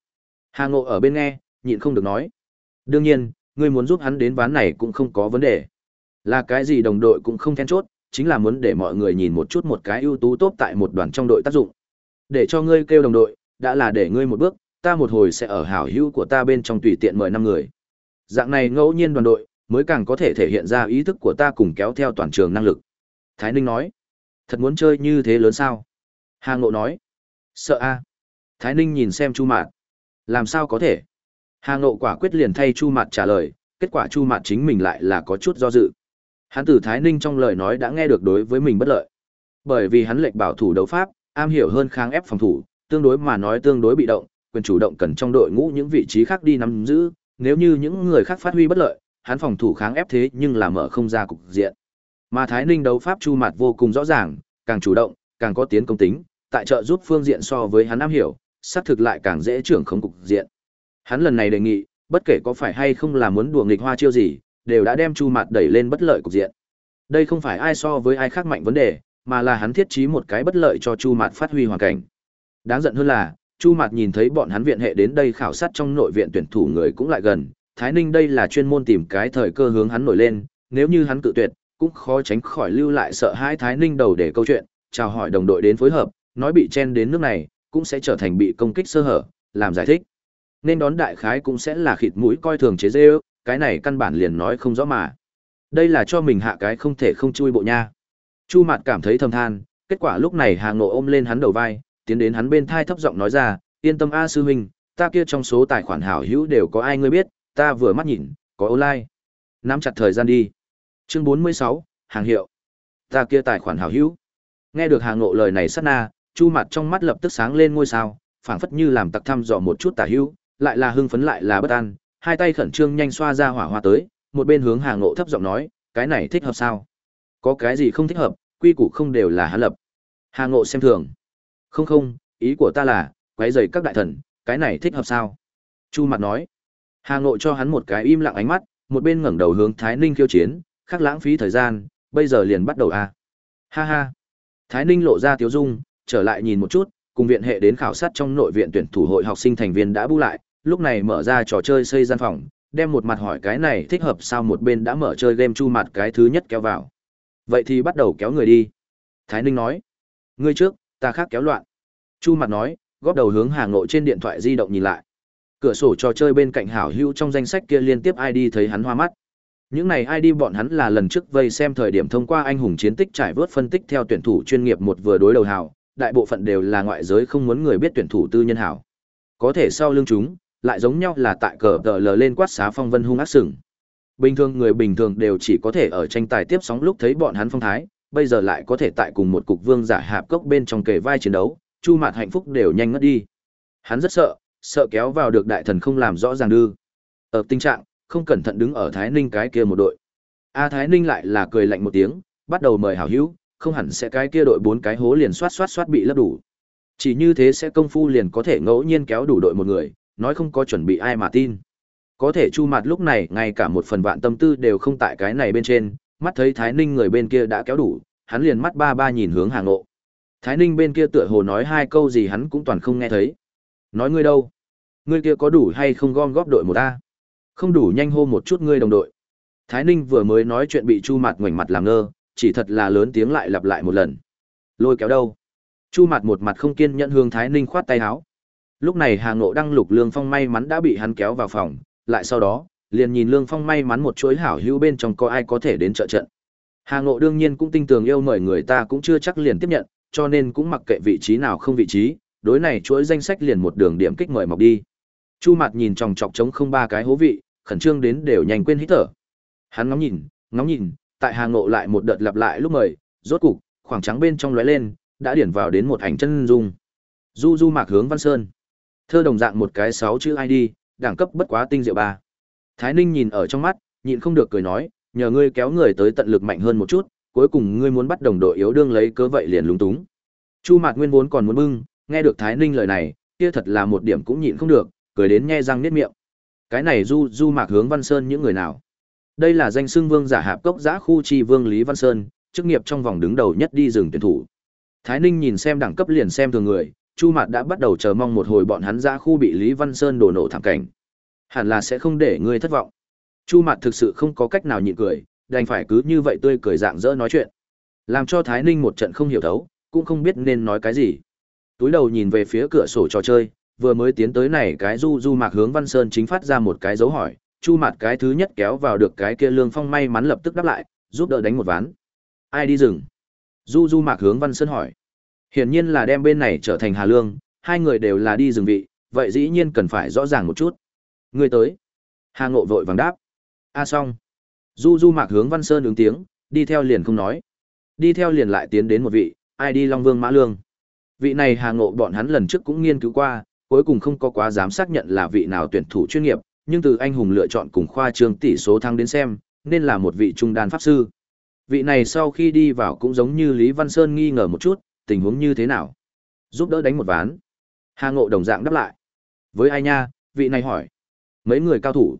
S1: Hà Ngộ ở bên nghe, nhịn không được nói. Đương nhiên, ngươi muốn giúp hắn đến ván này cũng không có vấn đề. Là cái gì đồng đội cũng không then chốt, chính là muốn để mọi người nhìn một chút một cái ưu tú tốt tại một đoàn trong đội tác dụng. Để cho ngươi kêu đồng đội, đã là để ngươi một bước, ta một hồi sẽ ở hảo hữu của ta bên trong tùy tiện mời năm người. Dạng này ngẫu nhiên đoàn đội, mới càng có thể thể hiện ra ý thức của ta cùng kéo theo toàn trường năng lực. Thái Ninh nói, thật muốn chơi như thế lớn sao? Hà Ngộ nói, sợ a. Thái Ninh nhìn xem Chu Mạt, làm sao có thể? Hà Ngộ quả quyết liền thay Chu Mạt trả lời, kết quả Chu Mạt chính mình lại là có chút do dự. Hắn từ Thái Ninh trong lời nói đã nghe được đối với mình bất lợi. Bởi vì hắn lệnh bảo thủ đấu pháp, am hiểu hơn kháng ép phòng thủ, tương đối mà nói tương đối bị động, quyền chủ động cần trong đội ngũ những vị trí khác đi nắm giữ, nếu như những người khác phát huy bất lợi, hắn phòng thủ kháng ép thế nhưng là mở không ra cục diện. Mà Thái Ninh đấu pháp Chu Mạt vô cùng rõ ràng, càng chủ động, càng có tiến công tính, tại trợ giúp phương diện so với hắn am hiểu, xác thực lại càng dễ trưởng không cục diện. Hắn lần này đề nghị, bất kể có phải hay không là muốn đùa nghịch hoa chiêu gì, đều đã đem Chu Mạt đẩy lên bất lợi cục diện. Đây không phải ai so với ai khác mạnh vấn đề, mà là hắn thiết trí một cái bất lợi cho Chu Mạt phát huy hoàn cảnh. Đáng giận hơn là, Chu Mạt nhìn thấy bọn hắn viện hệ đến đây khảo sát trong nội viện tuyển thủ người cũng lại gần, Thái Ninh đây là chuyên môn tìm cái thời cơ hướng hắn nổi lên, nếu như hắn cự tuyệt, cũng khó tránh khỏi lưu lại sợ hãi Thái Ninh đầu để câu chuyện, chào hỏi đồng đội đến phối hợp, nói bị chen đến nước này, cũng sẽ trở thành bị công kích sơ hở, làm giải thích. Nên đón đại khái cũng sẽ là khịt mũi coi thường chế dê cái này căn bản liền nói không rõ mà. Đây là cho mình hạ cái không thể không chui bộ nha. Chu Mạt cảm thấy thầm than, kết quả lúc này Hà Ngộ ôm lên hắn đầu vai, tiến đến hắn bên thai thấp giọng nói ra, yên tâm a sư huynh, ta kia trong số tài khoản hảo hữu đều có ai ngươi biết, ta vừa mắt nhìn, có online. Nắm chặt thời gian đi. Chương 46, hàng hiệu. Ta kia tài khoản hảo hữu. Nghe được Hà Ngộ lời này sát na, Chu mặt trong mắt lập tức sáng lên ngôi sao, phảng phất như làm tặc thăm dò một chút tà hữu, lại là hưng phấn lại là bất an, hai tay khẩn trương nhanh xoa ra hỏa hoa tới, một bên hướng Hà Ngộ thấp giọng nói, cái này thích hợp sao? Có cái gì không thích hợp, quy củ không đều là hắn lập. Hà Ngộ xem thường. Không không, ý của ta là, quấy rầy các đại thần, cái này thích hợp sao? Chu mặt nói. Hà Ngộ cho hắn một cái im lặng ánh mắt, một bên ngẩng đầu hướng Thái Ninh khiêu chiến, khác lãng phí thời gian, bây giờ liền bắt đầu a. À. Ha ha. Thái Ninh lộ ra tiếu dung, trở lại nhìn một chút, cùng viện hệ đến khảo sát trong nội viện tuyển thủ hội học sinh thành viên đã bu lại, lúc này mở ra trò chơi xây gian phòng, đem một mặt hỏi cái này thích hợp sao một bên đã mở chơi game chu mặt cái thứ nhất kéo vào. Vậy thì bắt đầu kéo người đi. Thái Ninh nói. Ngươi trước, ta khác kéo loạn. Chu mặt nói, góp đầu hướng Hà nội trên điện thoại di động nhìn lại. Cửa sổ trò chơi bên cạnh hảo hữu trong danh sách kia liên tiếp ID thấy hắn hoa mắt. Những này ID bọn hắn là lần trước vây xem thời điểm thông qua anh hùng chiến tích trải vớt phân tích theo tuyển thủ chuyên nghiệp một vừa đối đầu hảo, đại bộ phận đều là ngoại giới không muốn người biết tuyển thủ tư nhân hảo. Có thể sau lưng chúng, lại giống nhau là tại cờ tờ lờ lên quát xá phong vân hung ác sừng. Bình thường người bình thường đều chỉ có thể ở tranh tài tiếp sóng lúc thấy bọn hắn phong thái, bây giờ lại có thể tại cùng một cục vương giả hạp cốc bên trong kề vai chiến đấu, chu mặt hạnh phúc đều nhanh ngất đi. Hắn rất sợ, sợ kéo vào được đại thần không làm rõ ràng đưa. Ở tình trạng, không cẩn thận đứng ở Thái Ninh cái kia một đội. A Thái Ninh lại là cười lạnh một tiếng, bắt đầu mời hảo hữu, không hẳn sẽ cái kia đội bốn cái hố liền xoát xoát xoát bị lấp đủ. Chỉ như thế sẽ công phu liền có thể ngẫu nhiên kéo đủ đội một người, nói không có chuẩn bị ai mà tin. Có thể Chu Mạt lúc này ngay cả một phần vạn tâm tư đều không tại cái này bên trên, mắt thấy Thái Ninh người bên kia đã kéo đủ, hắn liền mắt ba ba nhìn hướng Hà Ngộ. Thái Ninh bên kia tựa hồ nói hai câu gì hắn cũng toàn không nghe thấy. Nói ngươi đâu? Ngươi kia có đủ hay không gom góp đội một ta? Không đủ nhanh hô một chút ngươi đồng đội. Thái Ninh vừa mới nói chuyện bị Chu Mạt ngoảnh mặt làm ngơ, chỉ thật là lớn tiếng lại lặp lại một lần. Lôi kéo đâu? Chu Mạt một mặt không kiên nhẫn hướng Thái Ninh khoát tay áo. Lúc này Hà Ngộ đang lục Lương Phong may mắn đã bị hắn kéo vào phòng, lại sau đó, liền nhìn Lương Phong may mắn một chuỗi hảo hữu bên trong có ai có thể đến trợ trận. Hà Ngộ đương nhiên cũng tinh tường yêu mời người ta cũng chưa chắc liền tiếp nhận, cho nên cũng mặc kệ vị trí nào không vị trí, đối này chuỗi danh sách liền một đường điểm kích mời mọc đi. Chu Mạt nhìn chòng chọc trống không ba cái hố vị, khẩn trương đến đều nhanh quên hít thở. Hắn ngóng nhìn, ngóng nhìn, tại Hà Ngộ lại một đợt lặp lại lúc mời, rốt cục, khoảng trắng bên trong lóe lên, đã điển vào đến một ảnh chân dung. Du Du Mạc hướng Văn Sơn. Thơ đồng dạng một cái sáu chữ ID, đẳng cấp bất quá tinh diệu ba. Thái Ninh nhìn ở trong mắt, nhịn không được cười nói, nhờ ngươi kéo người tới tận lực mạnh hơn một chút, cuối cùng ngươi muốn bắt đồng đội yếu đương lấy cớ vậy liền lúng túng. Chu Mạc Nguyên vốn còn muốn bưng, nghe được Thái Ninh lời này, kia thật là một điểm cũng nhịn không được, cười đến nhe răng niết miệng. Cái này Du Du Mạc hướng Văn Sơn những người nào? Đây là danh xưng vương giả hạp cốc giã khu chi vương Lý Văn Sơn, chức nghiệp trong vòng đứng đầu nhất đi rừng tuyển thủ. Thái Ninh nhìn xem đẳng cấp liền xem thường người, Chu Mạt đã bắt đầu chờ mong một hồi bọn hắn ra khu bị Lý Văn Sơn đổ nổ thảm cảnh. Hẳn là sẽ không để ngươi thất vọng. Chu Mạt thực sự không có cách nào nhịn cười, đành phải cứ như vậy tươi cười dạng dỡ nói chuyện. Làm cho Thái Ninh một trận không hiểu thấu, cũng không biết nên nói cái gì. Túi đầu nhìn về phía cửa sổ trò chơi, vừa mới tiến tới này cái du du mạc hướng Văn Sơn chính phát ra một cái dấu hỏi, Chu Mạt cái thứ nhất kéo vào được cái kia Lương Phong may mắn lập tức đáp lại, giúp đỡ đánh một ván. Ai đi rừng? Du du mạc hướng Văn Sơn hỏi. Hiển nhiên là đem bên này trở thành Hà Lương, hai người đều là đi rừng vị, vậy dĩ nhiên cần phải rõ ràng một chút. Người tới. Hà Ngộ vội vàng đáp. A xong. Du Du Mạc hướng Văn Sơn ứng tiếng, đi theo liền không nói. Đi theo liền lại tiến đến một vị, ai đi Long Vương Mã Lương. Vị này Hà Ngộ bọn hắn lần trước cũng nghiên cứu qua, cuối cùng không có quá dám xác nhận là vị nào tuyển thủ chuyên nghiệp, nhưng từ anh hùng lựa chọn cùng khoa trương tỷ số thăng đến xem, nên là một vị trung đan pháp sư. Vị này sau khi đi vào cũng giống như Lý Văn Sơn nghi ngờ một chút, tình huống như thế nào? Giúp đỡ đánh một ván. Hà Ngộ đồng dạng đáp lại. Với ai nha, vị này hỏi. Mấy người cao thủ.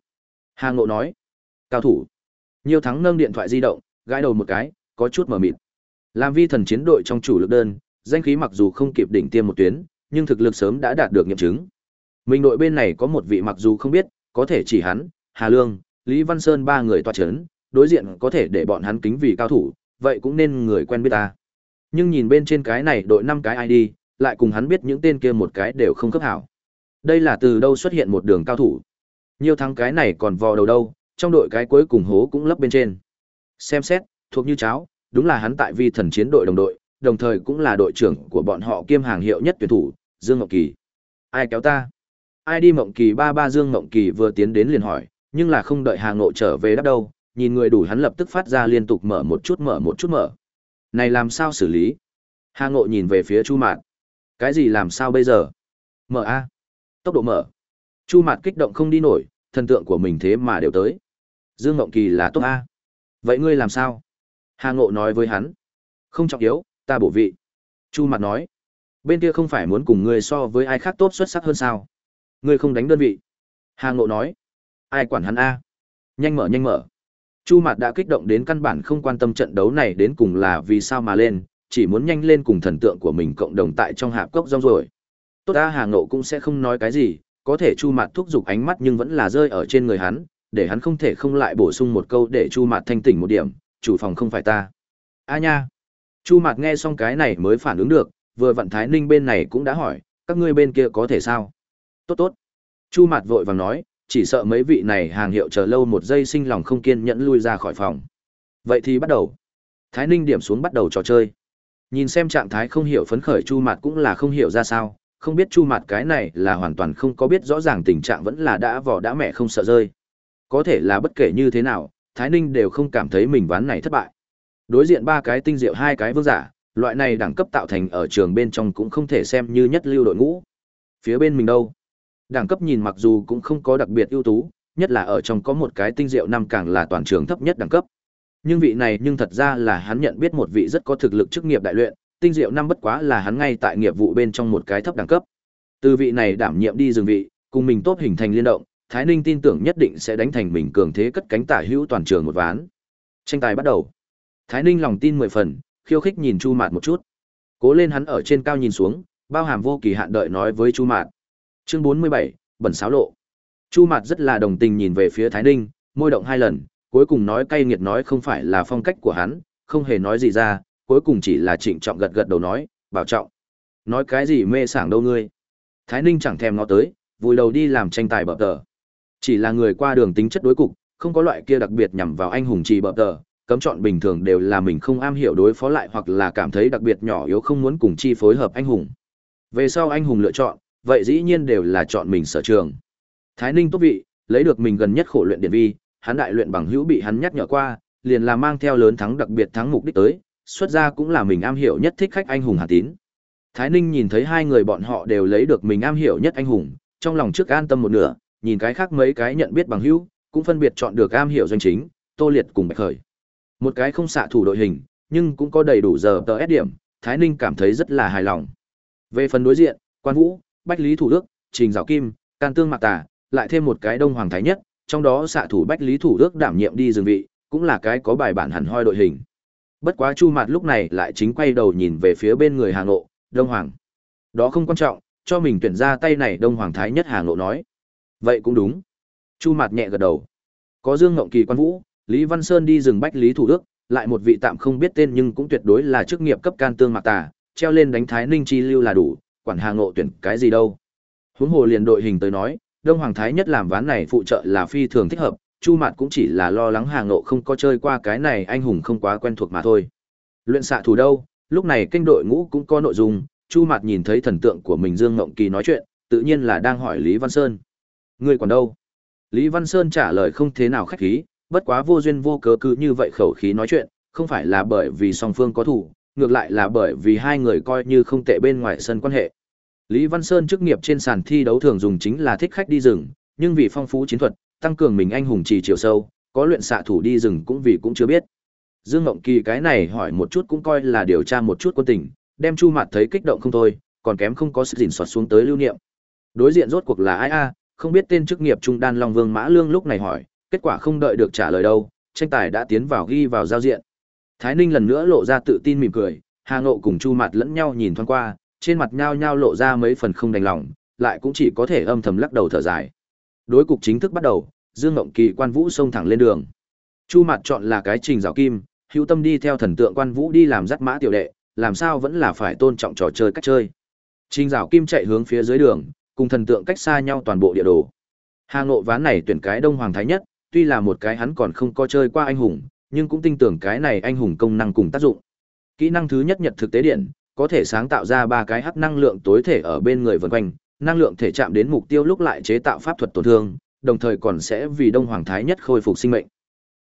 S1: Hà Ngộ nói. Cao thủ. Nhiều thắng nâng điện thoại di động, gãi đầu một cái, có chút mờ mịt. Làm vi thần chiến đội trong chủ lực đơn, danh khí mặc dù không kịp đỉnh tiêm một tuyến, nhưng thực lực sớm đã đạt được nghiệm chứng. Mình đội bên này có một vị mặc dù không biết, có thể chỉ hắn, Hà Lương, Lý Văn Sơn ba người tọa chấn, đối diện có thể để bọn hắn kính vì cao thủ, vậy cũng nên người quen biết ta. Nhưng nhìn bên trên cái này đội năm cái ID, lại cùng hắn biết những tên kia một cái đều không cấp hảo. Đây là từ đâu xuất hiện một đường cao thủ. Nhiều thắng cái này còn vò đầu đâu, trong đội cái cuối cùng hố cũng lấp bên trên. Xem xét, thuộc như cháo, đúng là hắn tại vi thần chiến đội đồng đội, đồng thời cũng là đội trưởng của bọn họ kiêm hàng hiệu nhất tuyển thủ, Dương Ngọc Kỳ. Ai kéo ta? Ai đi Mộng Kỳ ba ba Dương Mộng Kỳ vừa tiến đến liền hỏi, nhưng là không đợi Hà Ngộ trở về đáp đâu, nhìn người đủ hắn lập tức phát ra liên tục mở một chút mở một chút mở. Này làm sao xử lý? Hà Ngộ nhìn về phía Chu Mạt. Cái gì làm sao bây giờ? Mở a. Tốc độ mở. Chu Mạt kích động không đi nổi, thần tượng của mình thế mà đều tới. Dương Ngộng Kỳ là tốt a. Vậy ngươi làm sao? Hà Ngộ nói với hắn. Không trọng yếu, ta bổ vị. Chu Mạt nói. Bên kia không phải muốn cùng ngươi so với ai khác tốt xuất sắc hơn sao? Ngươi không đánh đơn vị. Hà Ngộ nói. Ai quản hắn a? Nhanh mở nhanh mở. Chu Mạt đã kích động đến căn bản không quan tâm trận đấu này đến cùng là vì sao mà lên, chỉ muốn nhanh lên cùng thần tượng của mình cộng đồng tại trong hạp cốc rong rồi. Tốt ta Hà Ngộ cũng sẽ không nói cái gì, có thể Chu Mạt thúc giục ánh mắt nhưng vẫn là rơi ở trên người hắn, để hắn không thể không lại bổ sung một câu để Chu Mạt thanh tỉnh một điểm, chủ phòng không phải ta. A nha. Chu Mạt nghe xong cái này mới phản ứng được, vừa vận Thái Ninh bên này cũng đã hỏi, các ngươi bên kia có thể sao? Tốt tốt. Chu Mạt vội vàng nói, chỉ sợ mấy vị này hàng hiệu chờ lâu một giây sinh lòng không kiên nhẫn lui ra khỏi phòng. Vậy thì bắt đầu. Thái Ninh điểm xuống bắt đầu trò chơi. Nhìn xem trạng thái không hiểu phấn khởi Chu Mạt cũng là không hiểu ra sao, không biết Chu Mạt cái này là hoàn toàn không có biết rõ ràng tình trạng vẫn là đã vỏ đã mẹ không sợ rơi. Có thể là bất kể như thế nào, Thái Ninh đều không cảm thấy mình ván này thất bại. Đối diện ba cái tinh diệu hai cái vương giả, loại này đẳng cấp tạo thành ở trường bên trong cũng không thể xem như nhất lưu đội ngũ. Phía bên mình đâu? Đẳng cấp nhìn mặc dù cũng không có đặc biệt ưu tú, nhất là ở trong có một cái tinh diệu năm càng là toàn trường thấp nhất đẳng cấp. Nhưng vị này nhưng thật ra là hắn nhận biết một vị rất có thực lực chức nghiệp đại luyện, tinh diệu năm bất quá là hắn ngay tại nghiệp vụ bên trong một cái thấp đẳng cấp. Từ vị này đảm nhiệm đi dừng vị, cùng mình tốt hình thành liên động, Thái Ninh tin tưởng nhất định sẽ đánh thành mình cường thế cất cánh tả hữu toàn trường một ván. Tranh tài bắt đầu. Thái Ninh lòng tin mười phần, khiêu khích nhìn Chu Mạt một chút. Cố lên hắn ở trên cao nhìn xuống, bao hàm vô kỳ hạn đợi nói với Chu Mạt. Chương bốn mươi bảy, bẩn xáo lộ. Chu Mạt rất là đồng tình nhìn về phía Thái Ninh, môi động hai lần, cuối cùng nói cay nghiệt nói không phải là phong cách của hắn, không hề nói gì ra, cuối cùng chỉ là trịnh trọng gật gật đầu nói, bảo trọng. Nói cái gì mê sảng đâu ngươi. Thái Ninh chẳng thèm ngó tới, vùi đầu đi làm tranh tài bập tờ. Chỉ là người qua đường tính chất đối cục, không có loại kia đặc biệt nhằm vào anh hùng trì bập tờ, cấm chọn bình thường đều là mình không am hiểu đối phó lại hoặc là cảm thấy đặc biệt nhỏ yếu không muốn cùng chi phối hợp anh hùng. Về sau anh hùng lựa chọn, vậy dĩ nhiên đều là chọn mình sở trường. Thái Ninh tốt vị, lấy được mình gần nhất khổ luyện điện vi, hắn đại luyện bằng hữu bị hắn nhắc nhở qua, liền là mang theo lớn thắng đặc biệt thắng mục đích tới, xuất ra cũng là mình am hiểu nhất thích khách anh hùng Hà Tín. Thái Ninh nhìn thấy hai người bọn họ đều lấy được mình am hiểu nhất anh hùng, trong lòng trước an tâm một nửa, nhìn cái khác mấy cái nhận biết bằng hữu, cũng phân biệt chọn được am hiểu doanh chính, Tô Liệt cùng Bạch Khởi. Một cái không xạ thủ đội hình, nhưng cũng có đầy đủ giờ tờ ép điểm, Thái Ninh cảm thấy rất là hài lòng. Về phần đối diện, Quan Vũ, Bách Lý Thủ Đức, Trình Giảo Kim, Can Tương Mạc Tà, lại thêm một cái Đông Hoàng Thái Nhất, trong đó xạ thủ Bách Lý Thủ Đức đảm nhiệm đi dừng vị, cũng là cái có bài bản hẳn hoi đội hình. Bất quá Chu Mạt lúc này lại chính quay đầu nhìn về phía bên người Hà Ngộ, Đông Hoàng. Đó không quan trọng, cho mình tuyển ra tay này Đông Hoàng Thái Nhất Hà Ngộ nói. Vậy cũng đúng. Chu Mạt nhẹ gật đầu. Có Dương Ngộng Kỳ quan vũ, Lý Văn Sơn đi rừng Bách Lý Thủ Đức, lại một vị tạm không biết tên nhưng cũng tuyệt đối là chức nghiệp cấp can tương mạc tà, treo lên đánh Thái Ninh chi lưu là đủ, quản Hà Ngộ tuyển cái gì đâu. Huống hồ liền đội hình tới nói, Đông Hoàng Thái nhất làm ván này phụ trợ là phi thường thích hợp, Chu Mạt cũng chỉ là lo lắng Hà Ngộ không có chơi qua cái này anh hùng không quá quen thuộc mà thôi. Luyện xạ thủ đâu, lúc này kênh đội ngũ cũng có nội dung, Chu Mạt nhìn thấy thần tượng của mình Dương Ngộng Kỳ nói chuyện, tự nhiên là đang hỏi Lý Văn Sơn. Người còn đâu? Lý Văn Sơn trả lời không thế nào khách khí, bất quá vô duyên vô cớ cứ như vậy khẩu khí nói chuyện, không phải là bởi vì song phương có thủ, ngược lại là bởi vì hai người coi như không tệ bên ngoài sân quan hệ. Lý Văn Sơn chức nghiệp trên sàn thi đấu thường dùng chính là thích khách đi rừng, nhưng vì phong phú chiến thuật, tăng cường mình anh hùng trì chiều sâu, có luyện xạ thủ đi rừng cũng vì cũng chưa biết. Dương Ngộng Kỳ cái này hỏi một chút cũng coi là điều tra một chút quân tình, đem Chu Mạt thấy kích động không thôi, còn kém không có sự gìn soạt xuống tới lưu niệm. Đối diện rốt cuộc là ai a, không biết tên chức nghiệp trung đan Long Vương Mã Lương lúc này hỏi, kết quả không đợi được trả lời đâu, tranh tài đã tiến vào ghi vào giao diện. Thái Ninh lần nữa lộ ra tự tin mỉm cười, Hà Ngộ cùng Chu Mạt lẫn nhau nhìn thoáng qua, trên mặt nhao nhao lộ ra mấy phần không đành lòng, lại cũng chỉ có thể âm thầm lắc đầu thở dài. Đối cục chính thức bắt đầu, Dương Ngộng Kỳ quan vũ xông thẳng lên đường. Chu Mạt chọn là cái trình rào kim, hữu tâm đi theo thần tượng quan vũ đi làm dắt mã tiểu đệ, làm sao vẫn là phải tôn trọng trò chơi cách chơi. Trình rào kim chạy hướng phía dưới đường, cùng thần tượng cách xa nhau toàn bộ địa đồ. Hà Ngộ ván này tuyển cái Đông Hoàng Thái nhất, tuy là một cái hắn còn không có chơi qua anh hùng, nhưng cũng tin tưởng cái này anh hùng công năng cùng tác dụng. Kỹ năng thứ nhất nhật thực tế điện, có thể sáng tạo ra ba cái hắc năng lượng tối thể ở bên người vần quanh, năng lượng thể chạm đến mục tiêu lúc lại chế tạo pháp thuật tổn thương, đồng thời còn sẽ vì Đông Hoàng Thái nhất khôi phục sinh mệnh.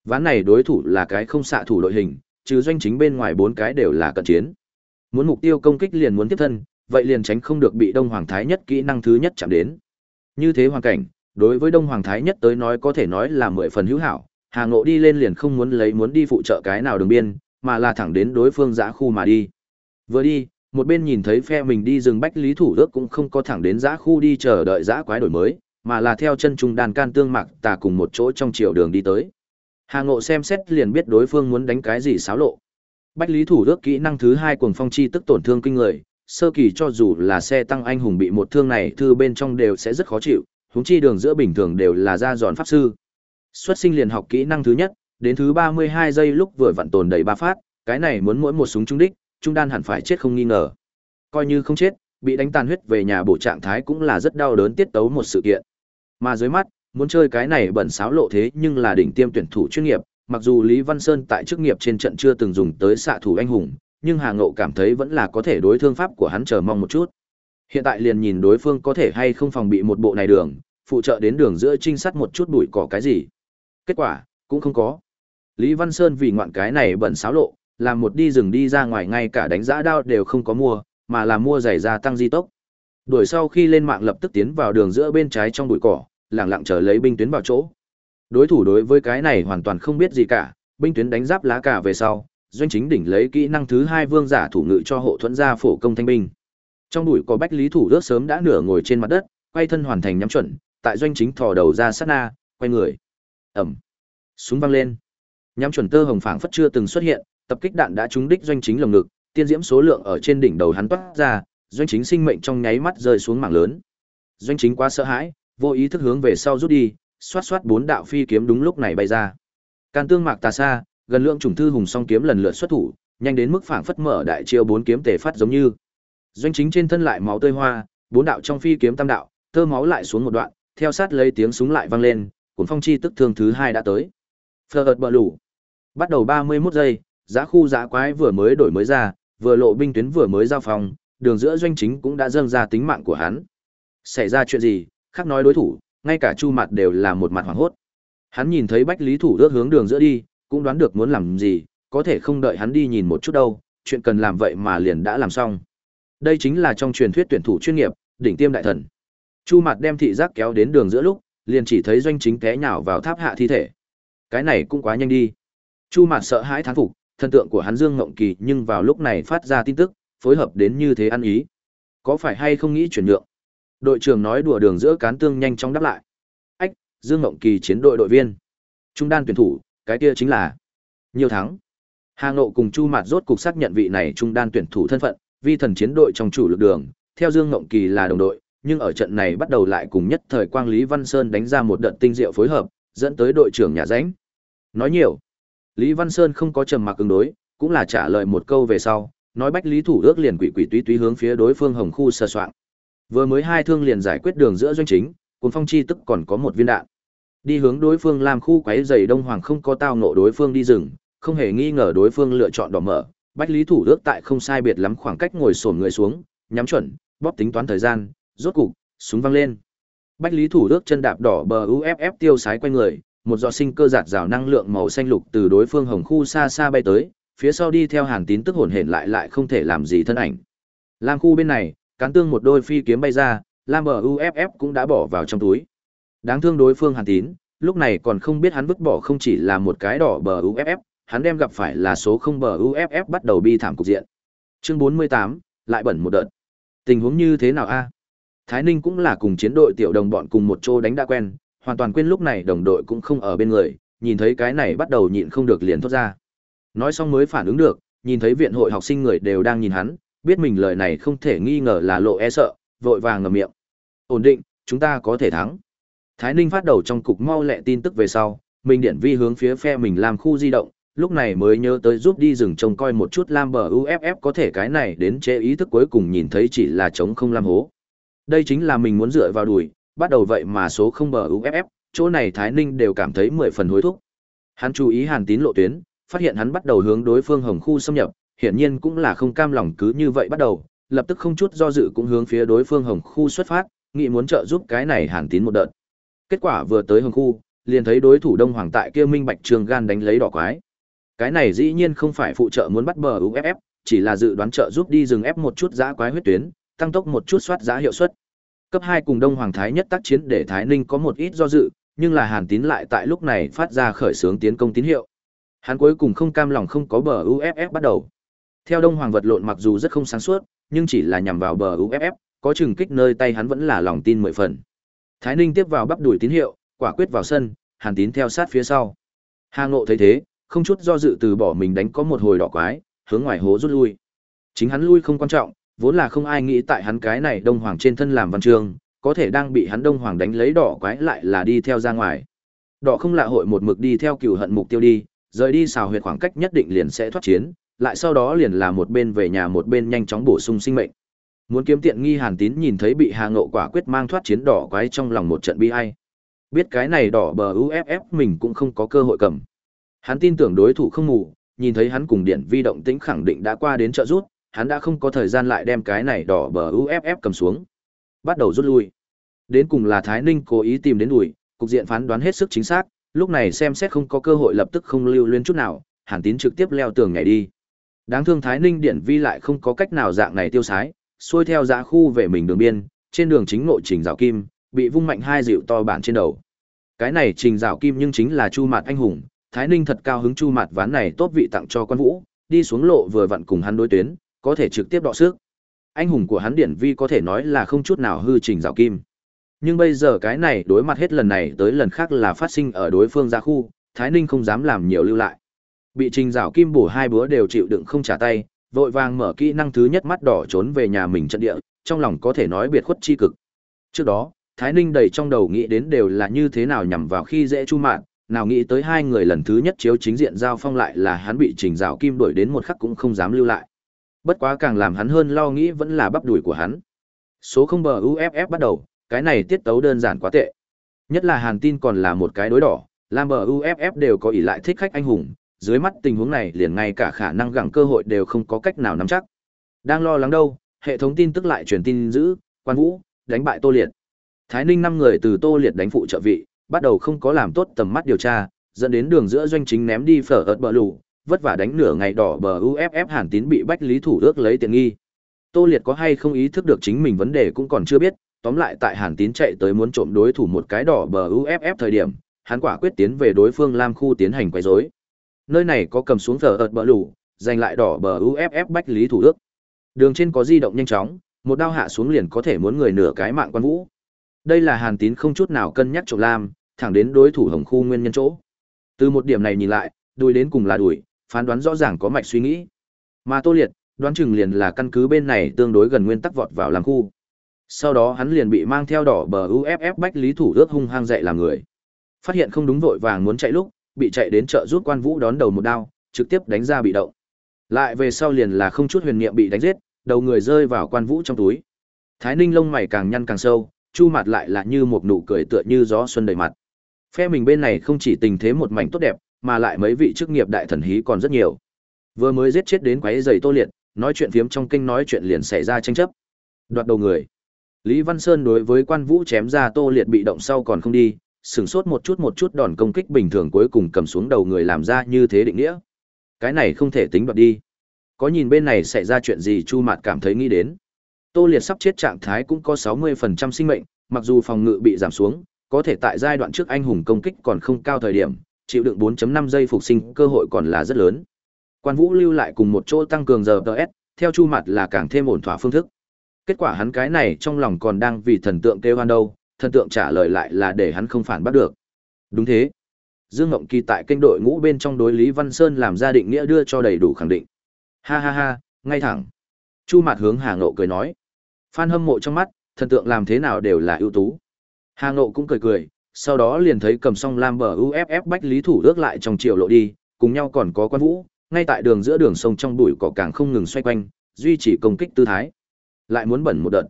S1: Ván này đối thủ là cái không xạ thủ đội hình, trừ doanh chính bên ngoài bốn cái đều là cận chiến. Muốn mục tiêu công kích liền muốn tiếp thân, vậy liền tránh không được bị Đông Hoàng Thái nhất kỹ năng thứ nhất chạm đến. Như thế hoàn cảnh, đối với Đông Hoàng Thái nhất tới nói có thể nói là mười phần hữu hảo, Hà Ngộ đi lên liền không muốn lấy muốn đi phụ trợ cái nào đường biên, mà là thẳng đến đối phương giã khu mà đi. Vừa đi, một bên nhìn thấy phe mình đi rừng bách lý thủ ước cũng không có thẳng đến giã khu đi chờ đợi giã quái đổi mới, mà là theo chân trung đàn can tương mạc tà cùng một chỗ trong chiều đường đi tới. Hà Ngộ xem xét liền biết đối phương muốn đánh cái gì xáo lộ. Bách lý thủ ước kỹ năng thứ hai cuồng phong chi tức tổn thương kinh người, sơ kỳ cho dù là xe tăng anh hùng bị một thương này thư bên trong đều sẽ rất khó chịu, huống chi đường giữa bình thường đều là ra giòn pháp sư. Xuất sinh liền học kỹ năng thứ nhất, đến thứ 32 giây lúc vừa vặn tồn đầy ba phát, cái này muốn mỗi một súng trúng đích, trung đan hẳn phải chết không nghi ngờ. Coi như không chết, bị đánh tàn huyết về nhà bổ trạng thái cũng là rất đau đớn tiết tấu một sự kiện. Mà dưới mắt, muốn chơi cái này bẩn xáo lộ thế nhưng là đỉnh tiêm tuyển thủ chuyên nghiệp, mặc dù Lý Văn Sơn tại chức nghiệp trên trận chưa từng dùng tới xạ thủ anh hùng, nhưng Hà Ngộ cảm thấy vẫn là có thể đối thương pháp của hắn chờ mong một chút. Hiện tại liền nhìn đối phương có thể hay không phòng bị một bộ này đường, phụ trợ đến đường giữa trinh sát một chút bụi cỏ cái gì. Kết quả, cũng không có. Lý Văn Sơn vì ngoạn cái này bận xáo lộ, làm một đi rừng đi ra ngoài ngay cả đánh giã đao đều không có mua, mà là mua giày da tăng di tốc. Đuổi sau khi lên mạng lập tức tiến vào đường giữa bên trái trong bụi cỏ, lẳng lặng chờ lấy binh tuyến vào chỗ. Đối thủ đối với cái này hoàn toàn không biết gì cả, binh tuyến đánh giáp lá cả về sau, doanh chính đỉnh lấy kỹ năng thứ hai vương giả thủ ngự cho hộ thuẫn gia phổ công thanh binh. Trong bụi có bách lý thủ rước sớm đã nửa ngồi trên mặt đất, quay thân hoàn thành nhắm chuẩn, tại doanh chính thò đầu ra sát na, quay người. Ẩm. Súng văng lên. Nhắm chuẩn tơ hồng phảng phất chưa từng xuất hiện, tập kích đạn đã trúng đích doanh chính lồng ngực, tiên diễm số lượng ở trên đỉnh đầu hắn toát ra, doanh chính sinh mệnh trong nháy mắt rơi xuống mảng lớn. Doanh chính quá sợ hãi, vô ý thức hướng về sau rút đi, xoát xoát bốn đạo phi kiếm đúng lúc này bay ra. Can tương mạc tà xa, gần lượng trùng thư hùng song kiếm lần lượt xuất thủ, nhanh đến mức phảng phất mở đại chiêu bốn kiếm tề phát giống như. Doanh chính trên thân lại máu tươi hoa, bốn đạo trong phi kiếm tam đạo, thơ máu lại xuống một đoạn, theo sát lấy tiếng súng lại vang lên, cuốn phong chi tức thương thứ hai đã tới. Phờ bờ lủ. Bắt đầu 31 giây, giá khu giá quái vừa mới đổi mới ra, vừa lộ binh tuyến vừa mới giao phòng, đường giữa doanh chính cũng đã dâng ra tính mạng của hắn. Xảy ra chuyện gì, khác nói đối thủ, ngay cả chu mặt đều là một mặt hoảng hốt. Hắn nhìn thấy Bách Lý Thủ ước hướng đường giữa đi, cũng đoán được muốn làm gì, có thể không đợi hắn đi nhìn một chút đâu, chuyện cần làm vậy mà liền đã làm xong. Đây chính là trong truyền thuyết tuyển thủ chuyên nghiệp, đỉnh tiêm đại thần. Chu mặt đem thị giác kéo đến đường giữa lúc, liền chỉ thấy doanh chính té nhào vào tháp hạ thi thể. Cái này cũng quá nhanh đi. Chu mặt sợ hãi thán phục, thân tượng của hắn Dương Ngộng Kỳ nhưng vào lúc này phát ra tin tức, phối hợp đến như thế ăn ý. Có phải hay không nghĩ chuyển nhượng? Đội trưởng nói đùa đường giữa cán tương nhanh chóng đáp lại. Ách, Dương Ngộng Kỳ chiến đội đội viên. Trung đan tuyển thủ, cái kia chính là nhiều thắng. Hà Ngộ cùng Chu Mạt rốt cục xác nhận vị này trung đan tuyển thủ thân phận, vi thần chiến đội trong chủ lực đường, theo Dương Ngộng Kỳ là đồng đội, nhưng ở trận này bắt đầu lại cùng nhất thời Quang Lý Văn Sơn đánh ra một đợt tinh diệu phối hợp, dẫn tới đội trưởng nhà ránh. Nói nhiều, Lý Văn Sơn không có trầm mặc ứng đối, cũng là trả lời một câu về sau, nói bách lý thủ ước liền quỷ quỷ túy túy hướng phía đối phương hồng khu sơ soạn. Vừa mới hai thương liền giải quyết đường giữa doanh chính, cùng phong chi tức còn có một viên đạn. Đi hướng đối phương làm khu quấy dày đông hoàng không có tao nộ đối phương đi rừng, không hề nghi ngờ đối phương lựa chọn đỏ mở, bách lý thủ ước tại không sai biệt lắm khoảng cách ngồi xổm người xuống, nhắm chuẩn, bóp tính toán thời gian, rốt cục, súng văng lên. Bách lý thủ ước chân đạp đỏ bờ UFF tiêu sái quanh người, một giọt sinh cơ giạt rào năng lượng màu xanh lục từ đối phương hồng khu xa xa bay tới, phía sau đi theo Hàn Tín tức hồn hển lại lại không thể làm gì thân ảnh. Lam khu bên này, cán tương một đôi phi kiếm bay ra, Lam bờ UFF cũng đã bỏ vào trong túi. Đáng thương đối phương Hàn Tín, lúc này còn không biết hắn vứt bỏ không chỉ là một cái đỏ bờ UFF, hắn đem gặp phải là số không bờ UFF bắt đầu bi thảm cục diện. Chương 48, lại bẩn một đợt. Tình huống như thế nào a? Thái Ninh cũng là cùng chiến đội tiểu đồng bọn cùng một chỗ đánh đã quen, hoàn toàn quên lúc này đồng đội cũng không ở bên người, nhìn thấy cái này bắt đầu nhịn không được liền thoát ra. Nói xong mới phản ứng được, nhìn thấy viện hội học sinh người đều đang nhìn hắn, biết mình lời này không thể nghi ngờ là lộ e sợ, vội vàng ngậm miệng. Ổn định, chúng ta có thể thắng. Thái Ninh phát đầu trong cục mau lẹ tin tức về sau, mình điện vi hướng phía phe mình làm khu di động, lúc này mới nhớ tới giúp đi rừng trông coi một chút lam bờ UFF có thể cái này đến chế ý thức cuối cùng nhìn thấy chỉ là trống không lam hố. Đây chính là mình muốn dựa vào đùi, bắt đầu vậy mà số không bờ UFF, chỗ này Thái Ninh đều cảm thấy mười phần hối thúc. Hắn chú ý Hàn Tín lộ tuyến, phát hiện hắn bắt đầu hướng đối phương Hồng khu xâm nhập, hiển nhiên cũng là không cam lòng cứ như vậy bắt đầu, lập tức không chút do dự cũng hướng phía đối phương Hồng khu xuất phát, nghĩ muốn trợ giúp cái này Hàn Tín một đợt. Kết quả vừa tới Hồng khu, liền thấy đối thủ Đông Hoàng tại kia Minh Bạch Trường Gan đánh lấy đỏ quái. Cái này dĩ nhiên không phải phụ trợ muốn bắt bờ UFF, chỉ là dự đoán trợ giúp đi dừng ép một chút dã quái huyết tuyến, tăng tốc một chút soát giá hiệu suất. Cấp 2 cùng Đông Hoàng Thái nhất tác chiến để Thái Ninh có một ít do dự, nhưng là Hàn Tín lại tại lúc này phát ra khởi xướng tiến công tín hiệu. Hắn cuối cùng không cam lòng không có bờ UFF bắt đầu. Theo Đông Hoàng vật lộn mặc dù rất không sáng suốt, nhưng chỉ là nhằm vào bờ UFF, có chừng kích nơi tay hắn vẫn là lòng tin mười phần. Thái Ninh tiếp vào bắp đuổi tín hiệu, quả quyết vào sân, Hàn Tín theo sát phía sau. Hà Ngộ thấy thế, không chút do dự từ bỏ mình đánh có một hồi đỏ quái, hướng ngoài hố rút lui. Chính hắn lui không quan trọng, vốn là không ai nghĩ tại hắn cái này đông hoàng trên thân làm văn chương, có thể đang bị hắn đông hoàng đánh lấy đỏ quái lại là đi theo ra ngoài. Đỏ không lạ hội một mực đi theo cửu hận mục tiêu đi, rời đi xào huyệt khoảng cách nhất định liền sẽ thoát chiến, lại sau đó liền là một bên về nhà một bên nhanh chóng bổ sung sinh mệnh. Muốn kiếm tiện nghi Hàn Tín nhìn thấy bị Hà Ngộ quả quyết mang thoát chiến đỏ quái trong lòng một trận bi ai. Biết cái này đỏ bờ UFF mình cũng không có cơ hội cầm. Hắn tin tưởng đối thủ không ngủ, nhìn thấy hắn cùng điện vi động tĩnh khẳng định đã qua đến trợ rút, hắn đã không có thời gian lại đem cái này đỏ bờ UFF cầm xuống. Bắt đầu rút lui. Đến cùng là Thái Ninh cố ý tìm đến đuổi, cục diện phán đoán hết sức chính xác, lúc này xem xét không có cơ hội lập tức không lưu luyến chút nào, Hàn Tín trực tiếp leo tường nhảy đi. Đáng thương Thái Ninh điện vi lại không có cách nào dạng này tiêu sái, xuôi theo dã khu về mình đường biên, trên đường chính nội trình rào kim, bị vung mạnh hai dịu to bản trên đầu. Cái này trình rào kim nhưng chính là Chu Mạt anh hùng, Thái Ninh thật cao hứng Chu Mạt ván này tốt vị tặng cho quan vũ, đi xuống lộ vừa vặn cùng hắn đối tuyến, có thể trực tiếp đọ sức. Anh hùng của hắn điển vi có thể nói là không chút nào hư trình rào kim. Nhưng bây giờ cái này đối mặt hết lần này tới lần khác là phát sinh ở đối phương ra khu, Thái Ninh không dám làm nhiều lưu lại. Bị trình rào kim bổ hai búa đều chịu đựng không trả tay, vội vàng mở kỹ năng thứ nhất mắt đỏ trốn về nhà mình trận địa, trong lòng có thể nói biệt khuất chi cực. Trước đó, Thái Ninh đầy trong đầu nghĩ đến đều là như thế nào nhằm vào khi dễ chu mạn, nào nghĩ tới hai người lần thứ nhất chiếu chính diện giao phong lại là hắn bị trình rào kim đuổi đến một khắc cũng không dám lưu lại. Bất quá càng làm hắn hơn lo nghĩ vẫn là bắp đùi của hắn. Số không bờ UFF bắt đầu, cái này tiết tấu đơn giản quá tệ. Nhất là Hàn Tin còn là một cái đối đỏ, làm bờ UFF đều có ỷ lại thích khách anh hùng, dưới mắt tình huống này liền ngay cả khả năng gặng cơ hội đều không có cách nào nắm chắc. Đang lo lắng đâu, hệ thống tin tức lại truyền tin giữ, quan vũ, đánh bại Tô Liệt. Thái Ninh năm người từ Tô Liệt đánh phụ trợ vị, bắt đầu không có làm tốt tầm mắt điều tra, dẫn đến đường giữa doanh chính ném đi phở ớt bờ lù, vất vả đánh nửa ngày đỏ bờ UFF Hàn Tín bị Bách Lý Thủ ước lấy tiện nghi. Tô Liệt có hay không ý thức được chính mình vấn đề cũng còn chưa biết, tóm lại tại Hàn Tín chạy tới muốn trộm đối thủ một cái đỏ bờ UFF thời điểm, hắn quả quyết tiến về đối phương Lam khu tiến hành quấy rối. Nơi này có cầm xuống giờ ợt bờ lù, giành lại đỏ bờ UFF Bách Lý Thủ ước. Đường trên có di động nhanh chóng, một đao hạ xuống liền có thể muốn người nửa cái mạng quan vũ. Đây là Hàn Tín không chút nào cân nhắc trộm lam, thẳng đến đối thủ Hồng Khu nguyên nhân chỗ. Từ một điểm này nhìn lại, đuổi đến cùng là đuổi, phán đoán rõ ràng có mạch suy nghĩ. Mà Tô Liệt, đoán chừng liền là căn cứ bên này tương đối gần nguyên tắc vọt vào làm khu. Sau đó hắn liền bị mang theo đỏ bờ UFF bách lý thủ ước hung hăng dạy làm người. Phát hiện không đúng vội vàng muốn chạy lúc, bị chạy đến chợ rút quan vũ đón đầu một đao, trực tiếp đánh ra bị động. Lại về sau liền là không chút huyền niệm bị đánh giết, đầu người rơi vào quan vũ trong túi. Thái Ninh lông mày càng nhăn càng sâu, chu mặt lại là như một nụ cười tựa như gió xuân đầy mặt. Phe mình bên này không chỉ tình thế một mảnh tốt đẹp, mà lại mấy vị chức nghiệp đại thần hí còn rất nhiều. Vừa mới giết chết đến quấy giày Tô Liệt, nói chuyện phiếm trong kinh nói chuyện liền xảy ra tranh chấp. Đoạt đầu người. Lý Văn Sơn đối với quan vũ chém ra Tô Liệt bị động sau còn không đi, sừng sốt một chút một chút đòn công kích bình thường cuối cùng cầm xuống đầu người làm ra như thế định nghĩa. Cái này không thể tính đoạt đi. Có nhìn bên này xảy ra chuyện gì Chu Mạt cảm thấy nghĩ đến. Tô Liệt sắp chết trạng thái cũng có 60% sinh mệnh, mặc dù phòng ngự bị giảm xuống, có thể tại giai đoạn trước anh hùng công kích còn không cao thời điểm, chịu đựng 4.5 giây phục sinh cơ hội còn là rất lớn. Quan Vũ lưu lại cùng một chỗ tăng cường giờ DS, theo Chu mặt là càng thêm ổn thỏa phương thức. Kết quả hắn cái này trong lòng còn đang vì thần tượng kêu hoan đâu, thần tượng trả lời lại là để hắn không phản bắt được. Đúng thế. Dương Ngộng Kỳ tại kênh đội ngũ bên trong đối Lý Văn Sơn làm ra định nghĩa đưa cho đầy đủ khẳng định. Ha ha ha, ngay thẳng. Chu Mạt hướng Hà Ngộ cười nói. Phan hâm mộ trong mắt, thần tượng làm thế nào đều là ưu tú. Hà Ngộ cũng cười cười, sau đó liền thấy cầm song lam bờ UFF bách lý thủ ước lại trong triệu lộ đi, cùng nhau còn có quan vũ, ngay tại đường giữa đường sông trong bụi cỏ càng không ngừng xoay quanh, duy trì công kích tư thái. Lại muốn bẩn một đợt.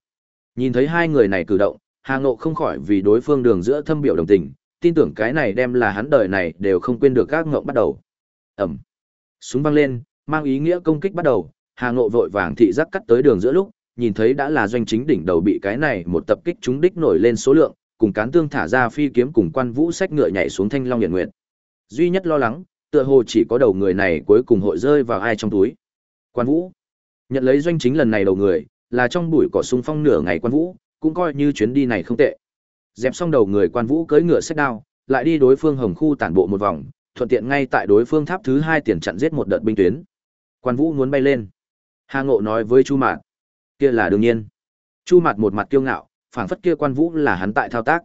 S1: Nhìn thấy hai người này cử động, Hà Ngộ không khỏi vì đối phương đường giữa thâm biểu đồng tình, tin tưởng cái này đem là hắn đời này đều không quên được các ngộng bắt đầu. Ẩm. Súng văng lên, mang ý nghĩa công kích bắt đầu, Hà Ngộ vội vàng thị giác cắt tới đường giữa lúc, nhìn thấy đã là doanh chính đỉnh đầu bị cái này một tập kích trúng đích nổi lên số lượng, cùng cán tương thả ra phi kiếm cùng quan vũ sách ngựa nhảy xuống thanh long nhiệt nguyện. Duy nhất lo lắng, tựa hồ chỉ có đầu người này cuối cùng hội rơi vào ai trong túi. Quan vũ nhận lấy doanh chính lần này đầu người, là trong bụi cỏ sung phong nửa ngày quan vũ, cũng coi như chuyến đi này không tệ. Dẹp xong đầu người quan vũ cưỡi ngựa sách đao, lại đi đối phương hồng khu tản bộ một vòng, thuận tiện ngay tại đối phương tháp thứ hai tiền chặn giết một đợt binh tuyến. Quan vũ muốn bay lên. Hà Ngộ nói với Chu Mạt, kia là đương nhiên. Chu Mạt một mặt kiêu ngạo, phảng phất kia quan vũ là hắn tại thao tác.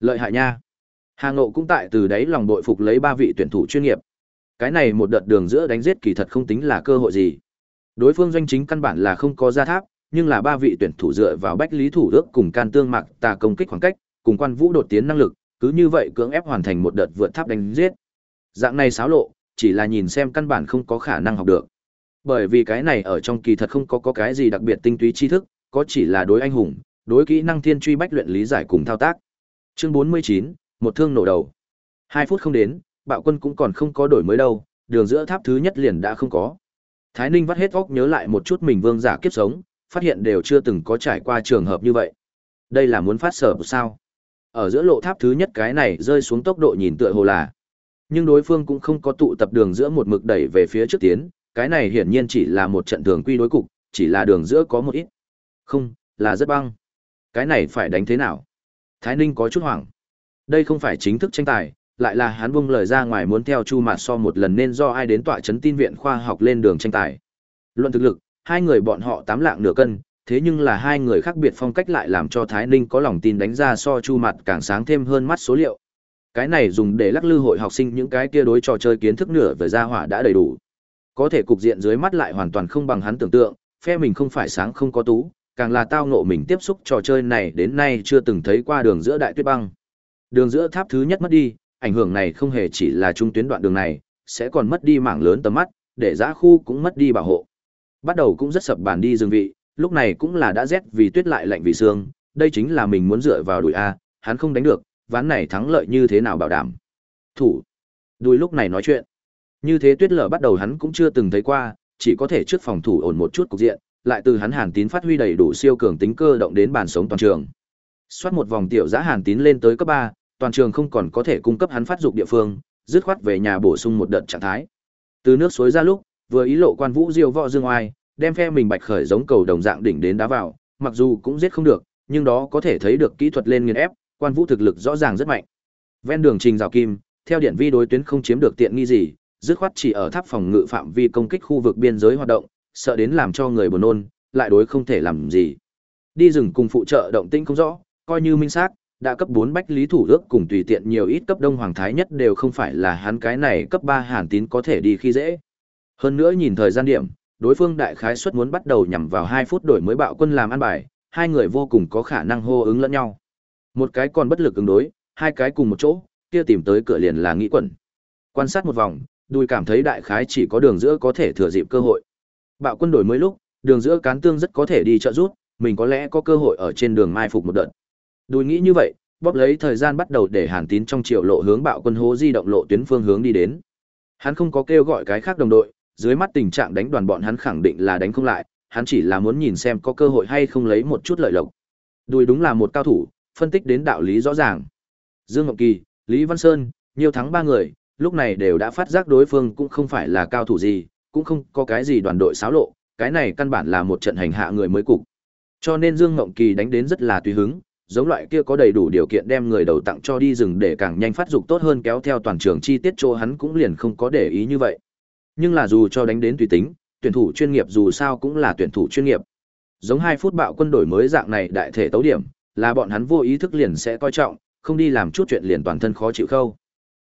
S1: Lợi hại nha. Hà Ngộ cũng tại từ đấy lòng đội phục lấy ba vị tuyển thủ chuyên nghiệp. Cái này một đợt đường giữa đánh giết kỳ thật không tính là cơ hội gì. Đối phương doanh chính căn bản là không có ra tháp, nhưng là ba vị tuyển thủ dựa vào bách lý thủ đức cùng can tương mạc tà công kích khoảng cách, cùng quan vũ đột tiến năng lực, cứ như vậy cưỡng ép hoàn thành một đợt vượt tháp đánh giết. Dạng này xáo lộ, chỉ là nhìn xem căn bản không có khả năng học được. Bởi vì cái này ở trong kỳ thật không có có cái gì đặc biệt tinh túy tri thức, có chỉ là đối anh hùng, đối kỹ năng thiên truy bách luyện lý giải cùng thao tác. Chương 49, một thương nổ đầu. Hai phút không đến, bạo quân cũng còn không có đổi mới đâu, đường giữa tháp thứ nhất liền đã không có. Thái Ninh vắt hết óc nhớ lại một chút mình vương giả kiếp sống, phát hiện đều chưa từng có trải qua trường hợp như vậy. Đây là muốn phát sở sao? Ở giữa lộ tháp thứ nhất cái này rơi xuống tốc độ nhìn tựa hồ là. Nhưng đối phương cũng không có tụ tập đường giữa một mực đẩy về phía trước tiến, cái này hiển nhiên chỉ là một trận thường quy đối cục, chỉ là đường giữa có một ít. Không, là rất băng. Cái này phải đánh thế nào? Thái Ninh có chút hoảng. Đây không phải chính thức tranh tài, lại là hắn bung lời ra ngoài muốn theo Chu Mạt So một lần nên do ai đến tọa chấn tin viện khoa học lên đường tranh tài. Luận thực lực, hai người bọn họ tám lạng nửa cân, thế nhưng là hai người khác biệt phong cách lại làm cho Thái Ninh có lòng tin đánh ra so Chu Mạt càng sáng thêm hơn mắt số liệu. Cái này dùng để lắc lư hội học sinh những cái kia đối trò chơi kiến thức nửa về gia hỏa đã đầy đủ. Có thể cục diện dưới mắt lại hoàn toàn không bằng hắn tưởng tượng, phe mình không phải sáng không có tú, càng là tao ngộ mình tiếp xúc trò chơi này đến nay chưa từng thấy qua đường giữa đại tuyết băng. Đường giữa tháp thứ nhất mất đi, ảnh hưởng này không hề chỉ là trung tuyến đoạn đường này, sẽ còn mất đi mảng lớn tầm mắt, để giã khu cũng mất đi bảo hộ. Bắt đầu cũng rất sập bàn đi dương vị, lúc này cũng là đã rét vì tuyết lại lạnh vì sương đây chính là mình muốn dựa vào đuổi A, hắn không đánh được, ván này thắng lợi như thế nào bảo đảm. Thủ. Đuổi lúc này nói chuyện. Như thế tuyết lở bắt đầu hắn cũng chưa từng thấy qua, chỉ có thể trước phòng thủ ổn một chút cục diện, lại từ hắn Hàn Tín phát huy đầy đủ siêu cường tính cơ động đến bàn sống toàn trường. Xoát một vòng tiểu giã Hàn Tín lên tới cấp ba, toàn trường không còn có thể cung cấp hắn phát dục địa phương, dứt khoát về nhà bổ sung một đợt trạng thái. Từ nước suối ra lúc, vừa ý lộ quan vũ diêu võ dương oai, đem phe mình bạch khởi giống cầu đồng dạng đỉnh đến đá vào, mặc dù cũng giết không được, nhưng đó có thể thấy được kỹ thuật lên nghiền ép, quan vũ thực lực rõ ràng rất mạnh. Ven đường trình rào kim, theo điện vi đối tuyến không chiếm được tiện nghi gì, dứt khoát chỉ ở tháp phòng ngự phạm vi công kích khu vực biên giới hoạt động, sợ đến làm cho người buồn nôn, lại đối không thể làm gì. Đi rừng cùng phụ trợ động tĩnh không rõ, coi như minh xác, đã cấp 4 bách lý thủ ước cùng tùy tiện nhiều ít cấp đông hoàng thái nhất đều không phải là hắn cái này cấp 3 hàn tín có thể đi khi dễ. Hơn nữa nhìn thời gian điểm, đối phương đại khái suất muốn bắt đầu nhằm vào 2 phút đổi mới bạo quân làm ăn bài, hai người vô cùng có khả năng hô ứng lẫn nhau. Một cái còn bất lực ứng đối, hai cái cùng một chỗ, kia tìm tới cửa liền là nghĩ quẩn. Quan sát một vòng, đùi cảm thấy đại khái chỉ có đường giữa có thể thừa dịp cơ hội. Bạo quân đổi mới lúc, đường giữa cán tương rất có thể đi trợ rút, mình có lẽ có cơ hội ở trên đường mai phục một đợt. Đùi nghĩ như vậy, bóp lấy thời gian bắt đầu để Hàn Tín trong triệu lộ hướng bạo quân hố di động lộ tuyến phương hướng đi đến. Hắn không có kêu gọi cái khác đồng đội, dưới mắt tình trạng đánh đoàn bọn hắn khẳng định là đánh không lại, hắn chỉ là muốn nhìn xem có cơ hội hay không lấy một chút lợi lộc. Đùi đúng là một cao thủ, phân tích đến đạo lý rõ ràng. Dương Ngọc Kỳ, Lý Văn Sơn, nhiều thắng ba người, lúc này đều đã phát giác đối phương cũng không phải là cao thủ gì, cũng không có cái gì đoàn đội xáo lộ, cái này căn bản là một trận hành hạ người mới cục. Cho nên Dương Ngộng Kỳ đánh đến rất là tùy hứng, giống loại kia có đầy đủ điều kiện đem người đầu tặng cho đi rừng để càng nhanh phát dục tốt hơn kéo theo toàn trường chi tiết chỗ hắn cũng liền không có để ý như vậy. Nhưng là dù cho đánh đến tùy tính, tuyển thủ chuyên nghiệp dù sao cũng là tuyển thủ chuyên nghiệp. Giống hai phút bạo quân đổi mới dạng này đại thể tấu điểm, là bọn hắn vô ý thức liền sẽ coi trọng, không đi làm chút chuyện liền toàn thân khó chịu khâu.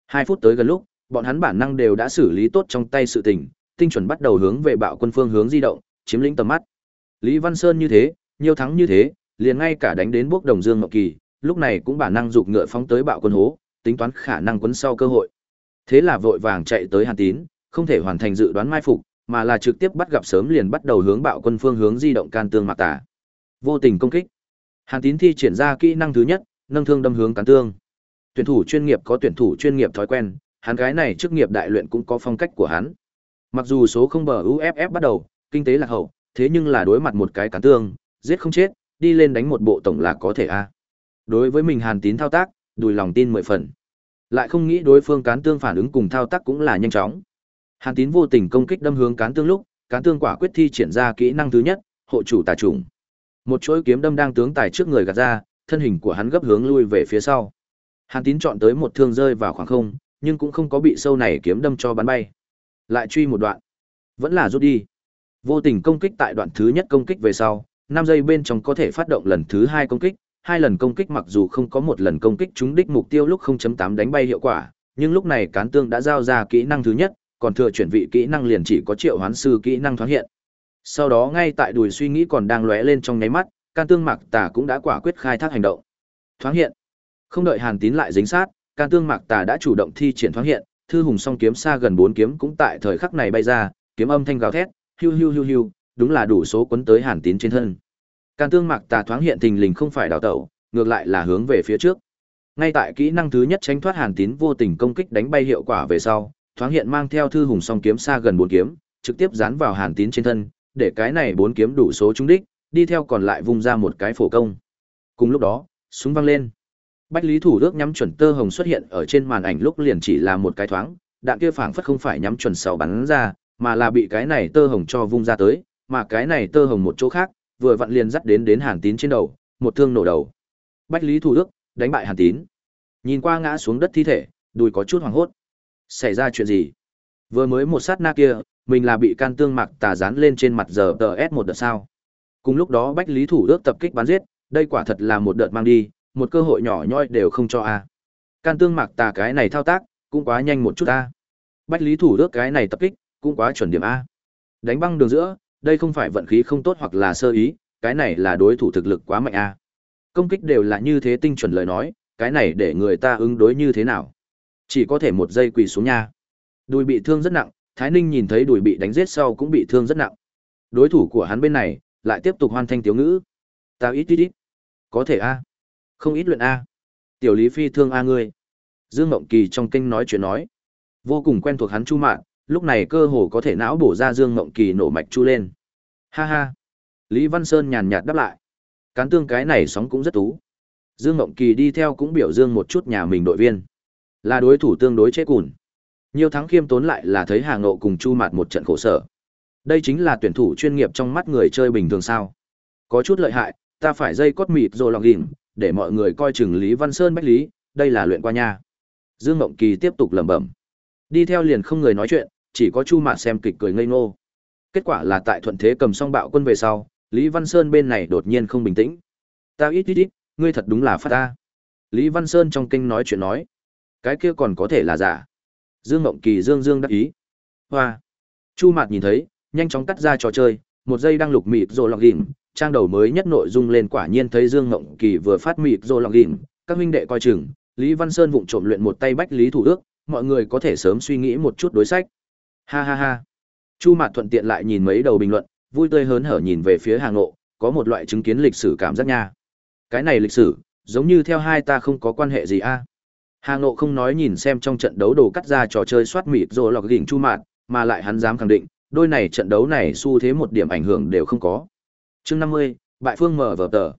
S1: Hai phút tới gần lúc, bọn hắn bản năng đều đã xử lý tốt trong tay sự tình, tinh chuẩn bắt đầu hướng về bạo quân phương hướng di động, chiếm lĩnh tầm mắt. Lý Văn Sơn như thế, nhiều thắng như thế, liền ngay cả đánh đến bước đồng dương ngọc kỳ, lúc này cũng bản năng dục ngựa phóng tới bạo quân hố, tính toán khả năng quấn sau cơ hội. Thế là vội vàng chạy tới Hàn Tín, không thể hoàn thành dự đoán mai phục, mà là trực tiếp bắt gặp sớm liền bắt đầu hướng bạo quân phương hướng di động can tương mạc tả. Vô tình công kích. Hàn Tín thi triển ra kỹ năng thứ nhất, nâng thương đâm hướng cán tương. Tuyển thủ chuyên nghiệp có tuyển thủ chuyên nghiệp thói quen, hắn gái này chức nghiệp đại luyện cũng có phong cách của hắn. Mặc dù số không bờ UFF bắt đầu, kinh tế lạc hậu, thế nhưng là đối mặt một cái cán tương, giết không chết, đi lên đánh một bộ tổng là có thể a. Đối với mình Hàn Tín thao tác, đùi lòng tin mười phần. Lại không nghĩ đối phương cán tương phản ứng cùng thao tác cũng là nhanh chóng. Hàn Tín vô tình công kích đâm hướng cán tương lúc, cán tương quả quyết thi triển ra kỹ năng thứ nhất, hộ chủ tà trùng. Một chuỗi kiếm đâm đang tướng tài trước người gạt ra, thân hình của hắn gấp hướng lui về phía sau. Hàn Tín chọn tới một thương rơi vào khoảng không, nhưng cũng không có bị sâu này kiếm đâm cho bắn bay. Lại truy một đoạn, vẫn là rút đi. Vô tình công kích tại đoạn thứ nhất công kích về sau, năm giây bên trong có thể phát động lần thứ hai công kích, hai lần công kích mặc dù không có một lần công kích trúng đích mục tiêu lúc 0.8 đánh bay hiệu quả, nhưng lúc này cán tương đã giao ra kỹ năng thứ nhất, còn thừa chuyển vị kỹ năng liền chỉ có triệu hoán sư kỹ năng thoáng hiện. Sau đó ngay tại đùi suy nghĩ còn đang lóe lên trong nháy mắt, can tương mạc tà cũng đã quả quyết khai thác hành động. Thoáng hiện. Không đợi Hàn Tín lại dính sát, can tương mạc tà đã chủ động thi triển thoáng hiện, thư hùng song kiếm xa gần bốn kiếm cũng tại thời khắc này bay ra, kiếm âm thanh gào thét, hiu hiu hiu hiu, đúng là đủ số quấn tới Hàn Tín trên thân. Can tương mạc tà thoáng hiện tình lình không phải đào tẩu, ngược lại là hướng về phía trước. Ngay tại kỹ năng thứ nhất tránh thoát Hàn Tín vô tình công kích đánh bay hiệu quả về sau, thoáng hiện mang theo thư hùng song kiếm xa gần bốn kiếm, trực tiếp dán vào Hàn Tín trên thân, để cái này bốn kiếm đủ số trúng đích, đi theo còn lại vung ra một cái phổ công. Cùng lúc đó, súng văng lên. Bách Lý Thủ Đức nhắm chuẩn tơ hồng xuất hiện ở trên màn ảnh lúc liền chỉ là một cái thoáng, đạn kia phảng phất không phải nhắm chuẩn sáu bắn ra, mà là bị cái này tơ hồng cho vung ra tới, mà cái này tơ hồng một chỗ khác, vừa vặn liền dắt đến đến Hàn Tín trên đầu, một thương nổ đầu. Bách Lý Thủ Đức đánh bại Hàn Tín. Nhìn qua ngã xuống đất thi thể, đùi có chút hoảng hốt. Xảy ra chuyện gì? Vừa mới một sát na kia, mình là bị can tương mạc tà dán lên trên mặt giờ tờ S một đợt sao. Cùng lúc đó Bách Lý Thủ Đức tập kích bắn giết, đây quả thật là một đợt mang đi, một cơ hội nhỏ nhoi đều không cho a. Can tương mạc tà cái này thao tác, cũng quá nhanh một chút a. Bách Lý Thủ Đức cái này tập kích, cũng quá chuẩn điểm a. Đánh băng đường giữa, đây không phải vận khí không tốt hoặc là sơ ý, cái này là đối thủ thực lực quá mạnh a. Công kích đều là như thế tinh chuẩn lời nói, cái này để người ta ứng đối như thế nào? Chỉ có thể một giây quỳ xuống nha. Đùi bị thương rất nặng, Thái Ninh nhìn thấy đùi bị đánh giết sau cũng bị thương rất nặng. Đối thủ của hắn bên này lại tiếp tục hoàn thanh tiểu ngữ. Ta ít ít ít. Có thể a. Không ít luyện a. Tiểu Lý Phi thương a ngươi. Dương Mộng Kỳ trong kinh nói chuyện nói. Vô cùng quen thuộc hắn Chu Mạn, lúc này cơ hồ có thể não bổ ra Dương Mộng Kỳ nổ mạch chu lên. Ha ha. Lý Văn Sơn nhàn nhạt đáp lại. Cán tương cái này sóng cũng rất tú. Dương Mộng Kỳ đi theo cũng biểu dương một chút nhà mình đội viên. Là đối thủ tương đối chế cùn. Nhiều thắng khiêm tốn lại là thấy Hà Ngộ cùng Chu Mạt một trận khổ sở. Đây chính là tuyển thủ chuyên nghiệp trong mắt người chơi bình thường sao? Có chút lợi hại, ta phải dây cốt mịt rồi lòng đỉnh, để mọi người coi chừng Lý Văn Sơn bách lý, đây là luyện qua nha. Dương Mộng Kỳ tiếp tục lẩm bẩm. Đi theo liền không người nói chuyện, chỉ có Chu Mạt xem kịch cười ngây ngô. Kết quả là tại thuận thế cầm xong bạo quân về sau, Lý Văn Sơn bên này đột nhiên không bình tĩnh. Ta ít ít ít, ngươi thật đúng là phát ta. Lý Văn Sơn trong kinh nói chuyện nói. Cái kia còn có thể là giả. Dương Mộng Kỳ dương dương đắc ý. Hoa. Chu Mạt nhìn thấy, nhanh chóng cắt ra trò chơi, một giây đang lục mịt rồi lọc gỉm trang đầu mới nhất nội dung lên quả nhiên thấy Dương Ngộng Kỳ vừa phát mịt rồi lòng đỉnh, các huynh đệ coi chừng, Lý Văn Sơn vụng trộm luyện một tay bách lý thủ ước, mọi người có thể sớm suy nghĩ một chút đối sách. Ha ha ha. Chu Mạt thuận tiện lại nhìn mấy đầu bình luận, vui tươi hớn hở nhìn về phía Hàng Ngộ, có một loại chứng kiến lịch sử cảm giác nha. Cái này lịch sử, giống như theo hai ta không có quan hệ gì a. Hà Ngộ không nói nhìn xem trong trận đấu đồ cắt ra trò chơi soát mịt rồi lọc đỉnh Chu Mạt, mà lại hắn dám khẳng định, đôi này trận đấu này xu thế một điểm ảnh hưởng đều không có. Chương 50, bại phương mở vở tờ.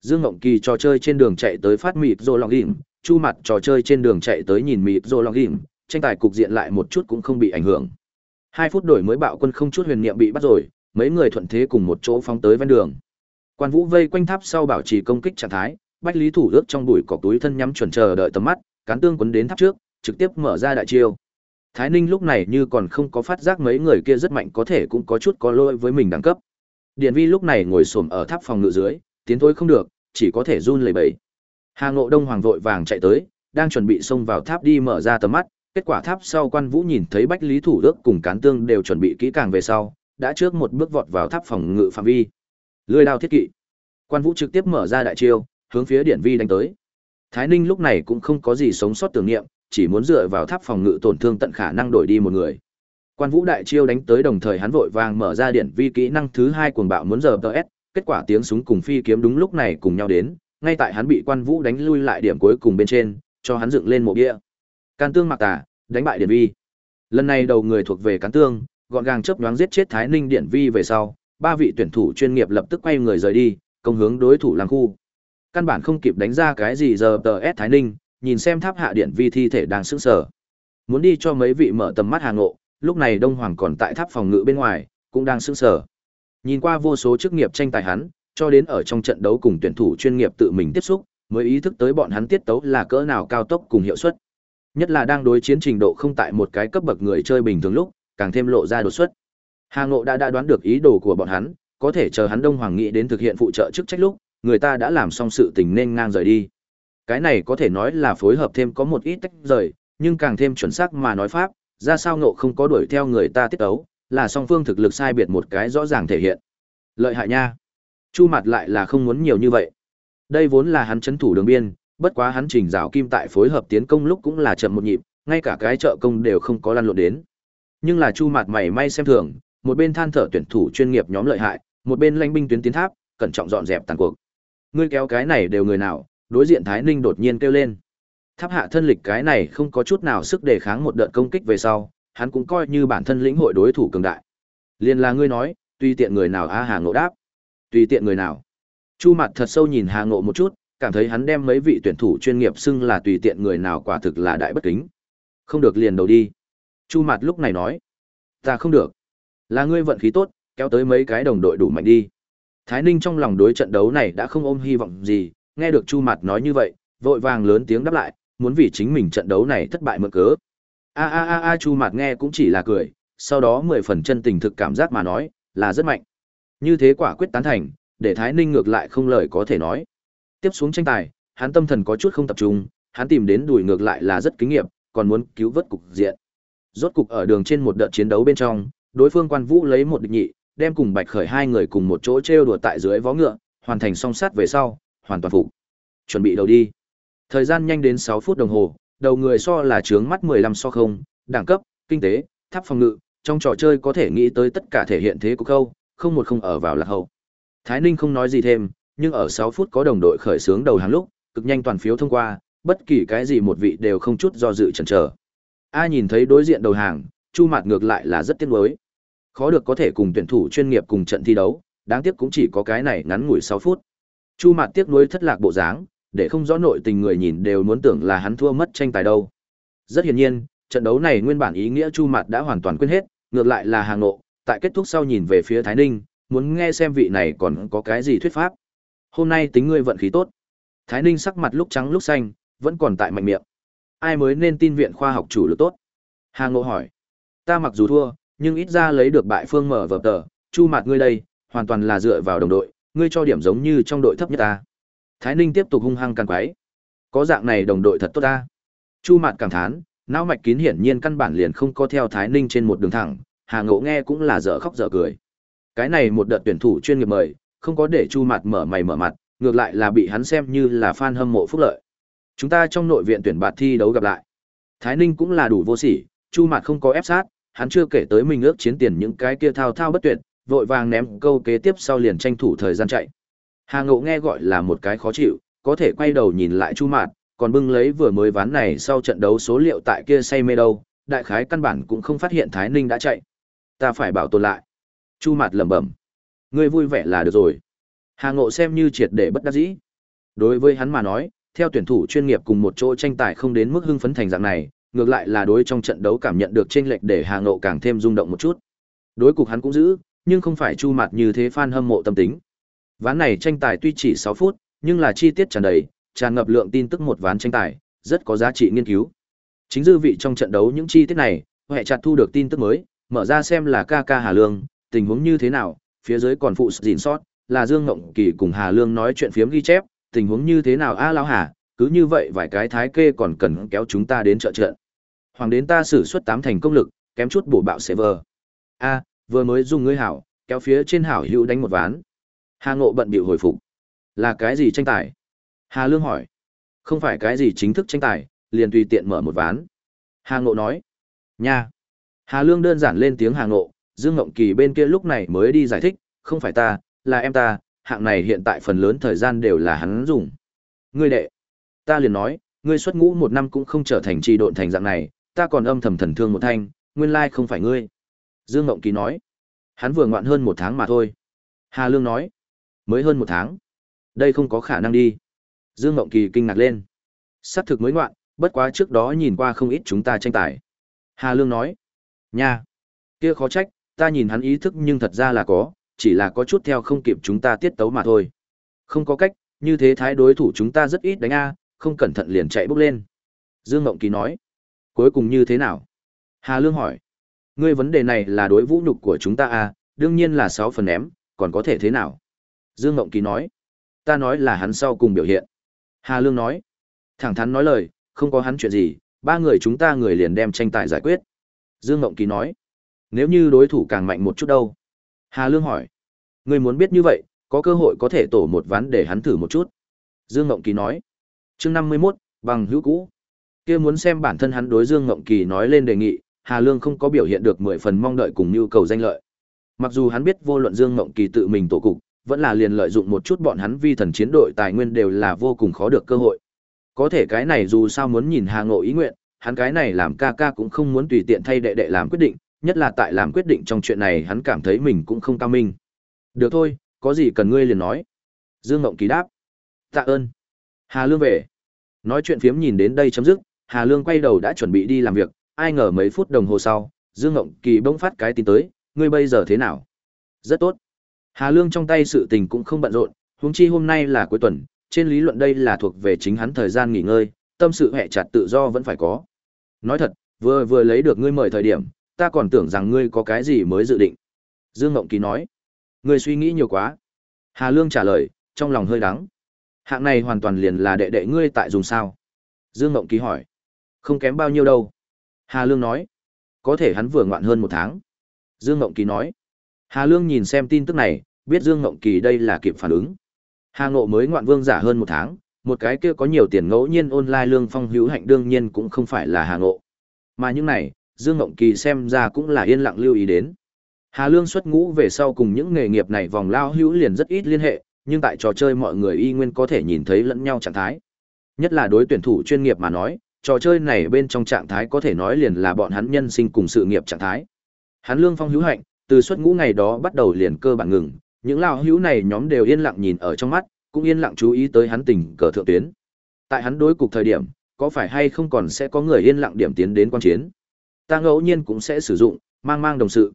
S1: Dương Ngộng Kỳ trò chơi trên đường chạy tới phát mịt rồi lòng ghìm Chu Mặt trò chơi trên đường chạy tới nhìn mịt rồi lòng ghìm tranh tài cục diện lại một chút cũng không bị ảnh hưởng. Hai phút đổi mới bạo quân không chút huyền niệm bị bắt rồi, mấy người thuận thế cùng một chỗ phóng tới ven đường. Quan Vũ vây quanh tháp sau bảo trì công kích trạng thái, Bách Lý Thủ ước trong bụi cọc túi thân nhắm chuẩn chờ đợi tầm mắt, cán tương quấn đến tháp trước, trực tiếp mở ra đại chiêu. Thái Ninh lúc này như còn không có phát giác mấy người kia rất mạnh có thể cũng có chút có lỗi với mình đẳng cấp. Điền Vi lúc này ngồi xổm ở tháp phòng ngự dưới, tiến thôi không được, chỉ có thể run lẩy bẩy. Hà Ngộ Đông Hoàng vội vàng chạy tới, đang chuẩn bị xông vào tháp đi mở ra tầm mắt, kết quả tháp sau quan vũ nhìn thấy Bách Lý Thủ Đức cùng Cán Tương đều chuẩn bị kỹ càng về sau, đã trước một bước vọt vào tháp phòng ngự phạm vi. Lưỡi đao thiết kỵ. Quan Vũ trực tiếp mở ra đại chiêu, hướng phía Điển Vi đánh tới. Thái Ninh lúc này cũng không có gì sống sót tưởng niệm, chỉ muốn dựa vào tháp phòng ngự tổn thương tận khả năng đổi đi một người. Quan Vũ đại chiêu đánh tới đồng thời hắn vội vàng mở ra điện Vi kỹ năng thứ hai cuồng bạo muốn giờ s. kết quả tiếng súng cùng phi kiếm đúng lúc này cùng nhau đến, ngay tại hắn bị Quan Vũ đánh lui lại điểm cuối cùng bên trên, cho hắn dựng lên một bia. Can tương mặc tả đánh bại điện Vi. Lần này đầu người thuộc về Cán Tương, gọn gàng chớp nhoáng giết chết Thái Ninh điện Vi về sau, ba vị tuyển thủ chuyên nghiệp lập tức quay người rời đi, công hướng đối thủ làng khu. Căn bản không kịp đánh ra cái gì giờ tờ S Thái Ninh, nhìn xem tháp hạ điện Vi thi thể đang sững sờ. Muốn đi cho mấy vị mở tầm mắt hàng ngộ, lúc này Đông Hoàng còn tại tháp phòng ngự bên ngoài, cũng đang sững sờ. Nhìn qua vô số chức nghiệp tranh tài hắn, cho đến ở trong trận đấu cùng tuyển thủ chuyên nghiệp tự mình tiếp xúc, mới ý thức tới bọn hắn tiết tấu là cỡ nào cao tốc cùng hiệu suất. Nhất là đang đối chiến trình độ không tại một cái cấp bậc người chơi bình thường lúc, càng thêm lộ ra đột xuất. Hà Ngộ đã đã đoán được ý đồ của bọn hắn, có thể chờ hắn Đông Hoàng nghĩ đến thực hiện phụ trợ chức trách lúc, người ta đã làm xong sự tình nên ngang rời đi. Cái này có thể nói là phối hợp thêm có một ít tách rời, nhưng càng thêm chuẩn xác mà nói pháp, ra sao Ngộ không có đuổi theo người ta tiết ấu, là song phương thực lực sai biệt một cái rõ ràng thể hiện. Lợi hại nha. Chu mặt lại là không muốn nhiều như vậy. Đây vốn là hắn chấn thủ đường biên, bất quá hắn chỉnh rào kim tại phối hợp tiến công lúc cũng là chậm một nhịp, ngay cả cái trợ công đều không có lăn lộn đến. Nhưng là Chu mặt mày may xem thường, một bên than thở tuyển thủ chuyên nghiệp nhóm lợi hại, một bên lãnh binh tuyến tiến tháp, cẩn trọng dọn dẹp tàn cuộc. Ngươi kéo cái này đều người nào? Đối diện Thái Ninh đột nhiên kêu lên. Tháp hạ thân lịch cái này không có chút nào sức đề kháng một đợt công kích về sau, hắn cũng coi như bản thân lĩnh hội đối thủ cường đại. Liên là ngươi nói, tùy tiện người nào a Hà Ngộ đáp. Tùy tiện người nào. Chu Mặt thật sâu nhìn Hà Ngộ một chút, cảm thấy hắn đem mấy vị tuyển thủ chuyên nghiệp xưng là tùy tiện người nào quả thực là đại bất kính. Không được liền đầu đi. Chu Mặt lúc này nói, ta không được. Là ngươi vận khí tốt, kéo tới mấy cái đồng đội đủ mạnh đi. Thái Ninh trong lòng đối trận đấu này đã không ôm hy vọng gì, nghe được Chu Mặt nói như vậy, vội vàng lớn tiếng đáp lại, muốn vì chính mình trận đấu này thất bại mượn cớ. A a a a Chu Mặt nghe cũng chỉ là cười, sau đó mười phần chân tình thực cảm giác mà nói, là rất mạnh. Như thế quả quyết tán thành, để Thái Ninh ngược lại không lời có thể nói. Tiếp xuống tranh tài, hắn tâm thần có chút không tập trung, hắn tìm đến đuổi ngược lại là rất kinh nghiệm, còn muốn cứu vớt cục diện. Rốt cục ở đường trên một đợt chiến đấu bên trong, đối phương Quan Vũ lấy một địch nhị, đem cùng Bạch Khởi hai người cùng một chỗ trêu đùa tại dưới vó ngựa, hoàn thành song sát về sau, hoàn toàn phục. Chuẩn bị đầu đi. Thời gian nhanh đến 6 phút đồng hồ, đầu người so là trướng mắt 15 so không, đẳng cấp, kinh tế, tháp phòng ngự, trong trò chơi có thể nghĩ tới tất cả thể hiện thế của câu, không một không ở vào là hậu. Thái Ninh không nói gì thêm, nhưng ở 6 phút có đồng đội khởi sướng đầu hàng lúc, cực nhanh toàn phiếu thông qua, bất kỳ cái gì một vị đều không chút do dự chần chờ. A nhìn thấy đối diện đầu hàng, Chu Mạt ngược lại là rất tiếc nuối. Khó được có thể cùng tuyển thủ chuyên nghiệp cùng trận thi đấu, đáng tiếc cũng chỉ có cái này ngắn ngủi 6 phút. Chu Mạt tiếc nuối thất lạc bộ dáng, để không rõ nội tình người nhìn đều muốn tưởng là hắn thua mất tranh tài đâu. Rất hiển nhiên, trận đấu này nguyên bản ý nghĩa Chu Mạt đã hoàn toàn quên hết, ngược lại là Hàng Ngộ, tại kết thúc sau nhìn về phía Thái Ninh, muốn nghe xem vị này còn có cái gì thuyết pháp. Hôm nay tính ngươi vận khí tốt. Thái Ninh sắc mặt lúc trắng lúc xanh, vẫn còn tại mạnh miệng. Ai mới nên tin viện khoa học chủ lực tốt? Hà Ngộ hỏi. Ta mặc dù thua, nhưng ít ra lấy được bại phương mở vở tờ, chu mặt ngươi đây, hoàn toàn là dựa vào đồng đội, ngươi cho điểm giống như trong đội thấp nhất ta. Thái Ninh tiếp tục hung hăng càng quái. Có dạng này đồng đội thật tốt ta. Chu Mạt cảm thán, não mạch kín hiển nhiên căn bản liền không có theo Thái Ninh trên một đường thẳng, Hà Ngộ nghe cũng là dở khóc dở cười. Cái này một đợt tuyển thủ chuyên nghiệp mời, không có để Chu Mạt mở mày mở mặt, ngược lại là bị hắn xem như là fan hâm mộ phúc lợi. Chúng ta trong nội viện tuyển bạt thi đấu gặp lại. Thái Ninh cũng là đủ vô sỉ, Chu Mạt không có ép sát, hắn chưa kể tới mình ước chiến tiền những cái kia thao thao bất tuyệt, vội vàng ném câu kế tiếp sau liền tranh thủ thời gian chạy. Hà Ngộ nghe gọi là một cái khó chịu, có thể quay đầu nhìn lại Chu Mạt, còn bưng lấy vừa mới ván này sau trận đấu số liệu tại kia say mê đâu, đại khái căn bản cũng không phát hiện Thái Ninh đã chạy. Ta phải bảo tồn lại. Chu Mạt lẩm bẩm. Ngươi vui vẻ là được rồi. Hà Ngộ xem như triệt để bất đắc dĩ. Đối với hắn mà nói, theo tuyển thủ chuyên nghiệp cùng một chỗ tranh tài không đến mức hưng phấn thành dạng này, ngược lại là đối trong trận đấu cảm nhận được chênh lệch để Hà Ngộ càng thêm rung động một chút. Đối cục hắn cũng giữ, nhưng không phải chu Mạt như thế fan hâm mộ tâm tính. Ván này tranh tài tuy chỉ 6 phút, nhưng là chi tiết tràn đầy, tràn ngập lượng tin tức một ván tranh tài, rất có giá trị nghiên cứu. Chính dư vị trong trận đấu những chi tiết này, hệ chặt thu được tin tức mới, mở ra xem là ca ca Hà Lương, tình huống như thế nào, phía dưới còn phụ gìn sót, là Dương Ngộng Kỳ cùng Hà Lương nói chuyện phiếm ghi chép, tình huống như thế nào a lão Hà, cứ như vậy vài cái thái kê còn cần kéo chúng ta đến trợ trận. Hoàng đến ta sử xuất tám thành công lực, kém chút bổ bạo server. A, vừa mới dùng ngươi hảo, kéo phía trên hảo hữu đánh một ván. Hà Ngộ bận bịu hồi phục. Là cái gì tranh tài? Hà Lương hỏi. Không phải cái gì chính thức tranh tài, liền tùy tiện mở một ván. Hà Ngộ nói. Nha. Hà Lương đơn giản lên tiếng Hà Ngộ, Dương Ngộng Kỳ bên kia lúc này mới đi giải thích, không phải ta, là em ta, hạng này hiện tại phần lớn thời gian đều là hắn dùng. Ngươi đệ. Ta liền nói, ngươi xuất ngũ một năm cũng không trở thành trì độn thành dạng này, ta còn âm thầm thần thương một thanh, nguyên lai không phải ngươi. Dương Ngộng Kỳ nói, hắn vừa ngoạn hơn một tháng mà thôi. Hà Lương nói, mới hơn một tháng. Đây không có khả năng đi. Dương Ngộng Kỳ kinh ngạc lên. Sắc thực mới ngoạn, bất quá trước đó nhìn qua không ít chúng ta tranh tài. Hà Lương nói, nha, kia khó trách, ta nhìn hắn ý thức nhưng thật ra là có, chỉ là có chút theo không kịp chúng ta tiết tấu mà thôi. Không có cách, như thế thái đối thủ chúng ta rất ít đánh A, không cẩn thận liền chạy bốc lên. Dương Ngộng Kỳ nói, cuối cùng như thế nào? Hà Lương hỏi, ngươi vấn đề này là đối vũ nhục của chúng ta à, đương nhiên là sáu phần ném, còn có thể thế nào? Dương Ngộng Kỳ nói, ta nói là hắn sau cùng biểu hiện. Hà Lương nói, thẳng thắn nói lời, không có hắn chuyện gì, ba người chúng ta người liền đem tranh tài giải quyết. Dương Ngộng Kỳ nói, nếu như đối thủ càng mạnh một chút đâu? Hà Lương hỏi, ngươi muốn biết như vậy, có cơ hội có thể tổ một ván để hắn thử một chút. Dương Ngộng Kỳ nói, chương năm mươi 51, bằng hữu cũ kia muốn xem bản thân hắn đối Dương Ngộng Kỳ nói lên đề nghị, Hà Lương không có biểu hiện được mười phần mong đợi cùng nhu cầu danh lợi. Mặc dù hắn biết vô luận Dương Ngộng Kỳ tự mình tổ cục, vẫn là liền lợi dụng một chút bọn hắn vi thần chiến đội tài nguyên đều là vô cùng khó được cơ hội. Có thể cái này dù sao muốn nhìn Hà Ngộ ý nguyện, hắn cái này làm ca ca cũng không muốn tùy tiện thay đệ đệ làm quyết định, nhất là tại làm quyết định trong chuyện này hắn cảm thấy mình cũng không cao minh. Được thôi, có gì cần ngươi liền nói. Dương Ngộng Kỳ đáp. Tạ ơn. Hà Lương về. Nói chuyện phiếm nhìn đến đây chấm dứt, Hà Lương quay đầu đã chuẩn bị đi làm việc, ai ngờ mấy phút đồng hồ sau, Dương Ngộng Kỳ bỗng phát cái tin tới, ngươi bây giờ thế nào? Rất tốt. Hà Lương trong tay sự tình cũng không bận rộn, huống chi hôm nay là cuối tuần, trên lý luận đây là thuộc về chính hắn thời gian nghỉ ngơi, tâm sự hệ chặt tự do vẫn phải có. Nói thật, vừa vừa lấy được ngươi mời thời điểm, ta còn tưởng rằng ngươi có cái gì mới dự định. Dương Ngộng Kỳ nói, ngươi suy nghĩ nhiều quá. Hà Lương trả lời, trong lòng hơi đắng. Hạng này hoàn toàn liền là đệ đệ ngươi tại dùng sao? Dương Ngộng Kỳ hỏi, không kém bao nhiêu đâu. Hà Lương nói, có thể hắn vừa ngoạn hơn một tháng. Dương Ngộng Kỳ nói, Hà Lương nhìn xem tin tức này, biết Dương Ngộng Kỳ đây là kịp phản ứng. Hà Ngộ mới ngoạn vương giả hơn một tháng, một cái kia có nhiều tiền ngẫu nhiên online lương phong hữu hạnh đương nhiên cũng không phải là Hà Ngộ. Mà những này, Dương Ngộng Kỳ xem ra cũng là yên lặng lưu ý đến. Hà Lương xuất ngũ về sau cùng những nghề nghiệp này vòng lao hữu liền rất ít liên hệ, nhưng tại trò chơi mọi người y nguyên có thể nhìn thấy lẫn nhau trạng thái. Nhất là đối tuyển thủ chuyên nghiệp mà nói, trò chơi này bên trong trạng thái có thể nói liền là bọn hắn nhân sinh cùng sự nghiệp trạng thái. Hắn Lương Phong hữu hạnh, từ xuất ngũ ngày đó bắt đầu liền cơ bản ngừng, những lao hữu này nhóm đều yên lặng nhìn ở trong mắt, cũng yên lặng chú ý tới hắn tình cờ thượng tuyến. Tại hắn đối cục thời điểm, có phải hay không còn sẽ có người yên lặng điểm tiến đến quan chiến. Ta ngẫu nhiên cũng sẽ sử dụng, mang mang đồng sự.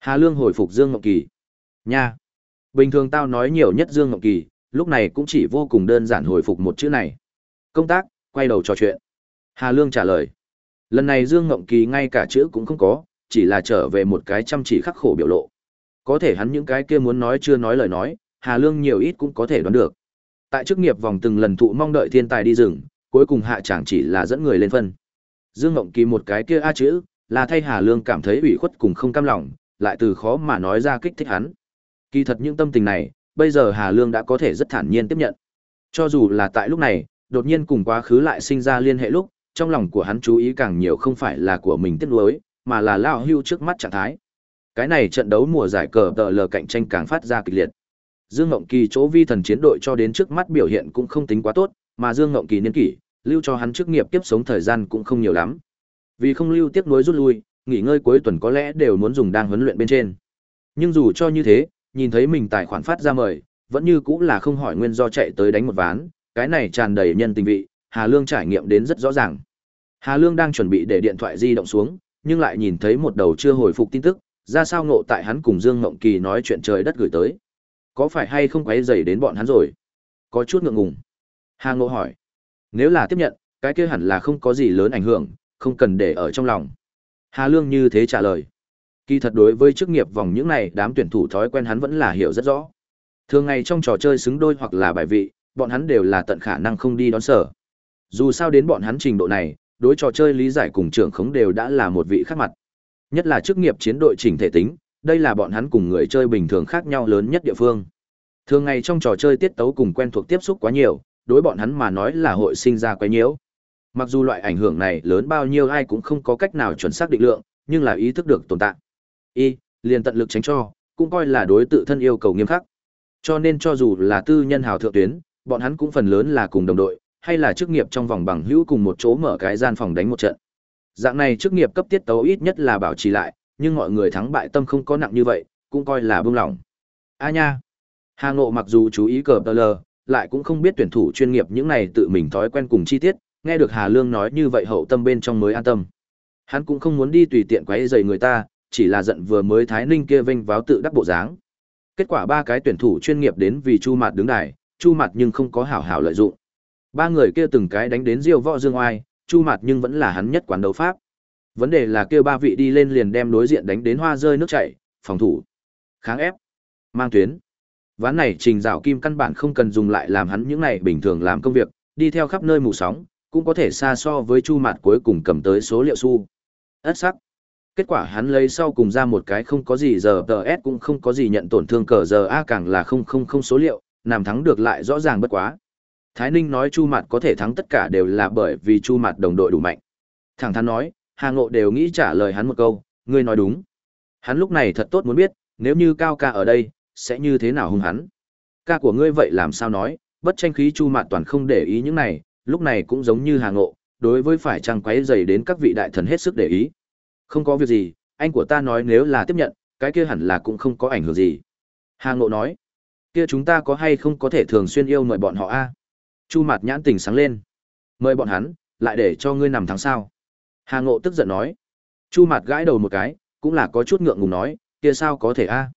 S1: Hà Lương hồi phục Dương Ngọc Kỳ. Nha. Bình thường tao nói nhiều nhất Dương Ngọc Kỳ, lúc này cũng chỉ vô cùng đơn giản hồi phục một chữ này. Công tác, quay đầu trò chuyện. Hà Lương trả lời. Lần này Dương Ngộng Kỳ ngay cả chữ cũng không có, chỉ là trở về một cái chăm chỉ khắc khổ biểu lộ. Có thể hắn những cái kia muốn nói chưa nói lời nói, Hà Lương nhiều ít cũng có thể đoán được. Tại chức nghiệp vòng từng lần thụ mong đợi thiên tài đi rừng, cuối cùng hạ chẳng chỉ là dẫn người lên phân. Dương Ngộng Kỳ một cái kia a chữ, là thay Hà Lương cảm thấy ủy khuất cùng không cam lòng, lại từ khó mà nói ra kích thích hắn. Kỳ thật những tâm tình này, bây giờ Hà Lương đã có thể rất thản nhiên tiếp nhận. Cho dù là tại lúc này, đột nhiên cùng quá khứ lại sinh ra liên hệ lúc, trong lòng của hắn chú ý càng nhiều không phải là của mình tiếc nuối, mà là lao hưu trước mắt trạng thái. Cái này trận đấu mùa giải cờ tờ lờ cạnh tranh càng phát ra kịch liệt. Dương Ngộng Kỳ chỗ vi thần chiến đội cho đến trước mắt biểu hiện cũng không tính quá tốt, mà Dương Ngộng Kỳ niên kỷ, lưu cho hắn chức nghiệp tiếp sống thời gian cũng không nhiều lắm. Vì không lưu tiếp nối rút lui, nghỉ ngơi cuối tuần có lẽ đều muốn dùng đang huấn luyện bên trên. Nhưng dù cho như thế, nhìn thấy mình tài khoản phát ra mời, vẫn như cũng là không hỏi nguyên do chạy tới đánh một ván, cái này tràn đầy nhân tình vị, Hà Lương trải nghiệm đến rất rõ ràng. Hà Lương đang chuẩn bị để điện thoại di động xuống, nhưng lại nhìn thấy một đầu chưa hồi phục tin tức, ra sao ngộ tại hắn cùng Dương Ngộng Kỳ nói chuyện trời đất gửi tới. Có phải hay không quấy rầy đến bọn hắn rồi? Có chút ngượng ngùng. Hà Ngộ hỏi. Nếu là tiếp nhận, cái kia hẳn là không có gì lớn ảnh hưởng, không cần để ở trong lòng. Hà Lương như thế trả lời. Kỳ thật đối với chức nghiệp vòng những này đám tuyển thủ thói quen hắn vẫn là hiểu rất rõ. Thường ngày trong trò chơi xứng đôi hoặc là bài vị, bọn hắn đều là tận khả năng không đi đón sở. Dù sao đến bọn hắn trình độ này, đối trò chơi lý giải cùng trưởng khống đều đã là một vị khác mặt. Nhất là chức nghiệp chiến đội chỉnh thể tính, đây là bọn hắn cùng người chơi bình thường khác nhau lớn nhất địa phương. Thường ngày trong trò chơi tiết tấu cùng quen thuộc tiếp xúc quá nhiều, đối bọn hắn mà nói là hội sinh ra quấy nhiễu. Mặc dù loại ảnh hưởng này lớn bao nhiêu ai cũng không có cách nào chuẩn xác định lượng, nhưng là ý thức được tồn tại. Y, liền tận lực tránh cho, cũng coi là đối tự thân yêu cầu nghiêm khắc. Cho nên cho dù là tư nhân hào thượng tuyến, bọn hắn cũng phần lớn là cùng đồng đội, hay là chức nghiệp trong vòng bằng hữu cùng một chỗ mở cái gian phòng đánh một trận. Dạng này chức nghiệp cấp tiết tấu ít nhất là bảo trì lại, nhưng mọi người thắng bại tâm không có nặng như vậy, cũng coi là buông lỏng. A nha. Hà Ngộ mặc dù chú ý cờ lờ, lại cũng không biết tuyển thủ chuyên nghiệp những này tự mình thói quen cùng chi tiết, nghe được Hà Lương nói như vậy hậu tâm bên trong mới an tâm. Hắn cũng không muốn đi tùy tiện quấy rầy người ta, chỉ là giận vừa mới Thái Ninh kia vênh váo tự đắc bộ dáng. Kết quả ba cái tuyển thủ chuyên nghiệp đến vì Chu Mạt đứng đài, Chu Mạt nhưng không có hảo hảo lợi dụng. Ba người kia từng cái đánh đến Diêu Võ Dương Oai, Chu Mạt nhưng vẫn là hắn nhất quán đấu pháp. Vấn đề là kêu ba vị đi lên liền đem đối diện đánh đến hoa rơi nước chảy, phòng thủ, kháng ép, mang tuyến. Ván này Trình Dạo Kim căn bản không cần dùng lại làm hắn những này bình thường làm công việc, đi theo khắp nơi mù sóng, cũng có thể xa so với Chu Mạt cuối cùng cầm tới số liệu su. Ất sắc. Kết quả hắn lấy sau cùng ra một cái không có gì giờ TS cũng không có gì nhận tổn thương cờ giờ A càng là không không không số liệu, làm thắng được lại rõ ràng bất quá. Thái Ninh nói Chu Mạt có thể thắng tất cả đều là bởi vì Chu Mạt đồng đội đủ mạnh. Thẳng thắn nói, Hà Ngộ đều nghĩ trả lời hắn một câu, ngươi nói đúng. Hắn lúc này thật tốt muốn biết, nếu như Cao ca ở đây, sẽ như thế nào hung hắn. Ca của ngươi vậy làm sao nói, bất tranh khí Chu Mạt toàn không để ý những này, lúc này cũng giống như Hà Ngộ, đối với phải chăng quấy dày đến các vị đại thần hết sức để ý. Không có việc gì, anh của ta nói nếu là tiếp nhận, cái kia hẳn là cũng không có ảnh hưởng gì. Hà Ngộ nói, kia chúng ta có hay không có thể thường xuyên yêu mời bọn họ a? Chu Mạt nhãn tình sáng lên. Mời bọn hắn, lại để cho ngươi nằm tháng sao? Hà Ngộ tức giận nói. Chu Mạt gãi đầu một cái, cũng là có chút ngượng ngùng nói, kia sao có thể a?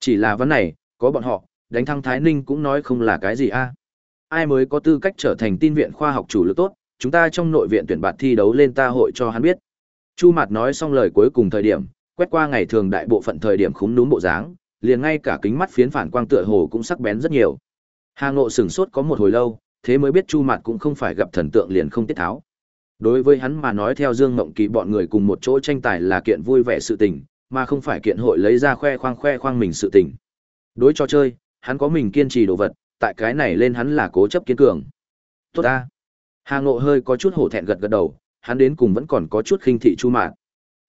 S1: Chỉ là vấn này, có bọn họ, đánh thăng Thái Ninh cũng nói không là cái gì a. Ai mới có tư cách trở thành tin viện khoa học chủ lực tốt, chúng ta trong nội viện tuyển bạt thi đấu lên ta hội cho hắn biết. Chu Mạt nói xong lời cuối cùng thời điểm, quét qua ngày thường đại bộ phận thời điểm khúm núm bộ dáng, liền ngay cả kính mắt phiến phản quang tựa hồ cũng sắc bén rất nhiều. Hà Ngộ sửng sốt có một hồi lâu, thế mới biết Chu Mạt cũng không phải gặp thần tượng liền không tiết tháo. Đối với hắn mà nói theo Dương Mộng Kỳ bọn người cùng một chỗ tranh tài là kiện vui vẻ sự tình, mà không phải kiện hội lấy ra khoe khoang khoe khoang mình sự tình. Đối cho chơi, hắn có mình kiên trì đồ vật, tại cái này lên hắn là cố chấp kiên cường. Tốt ta. Hà Ngộ hơi có chút hổ thẹn gật gật đầu, hắn đến cùng vẫn còn có chút khinh thị Chu Mạt.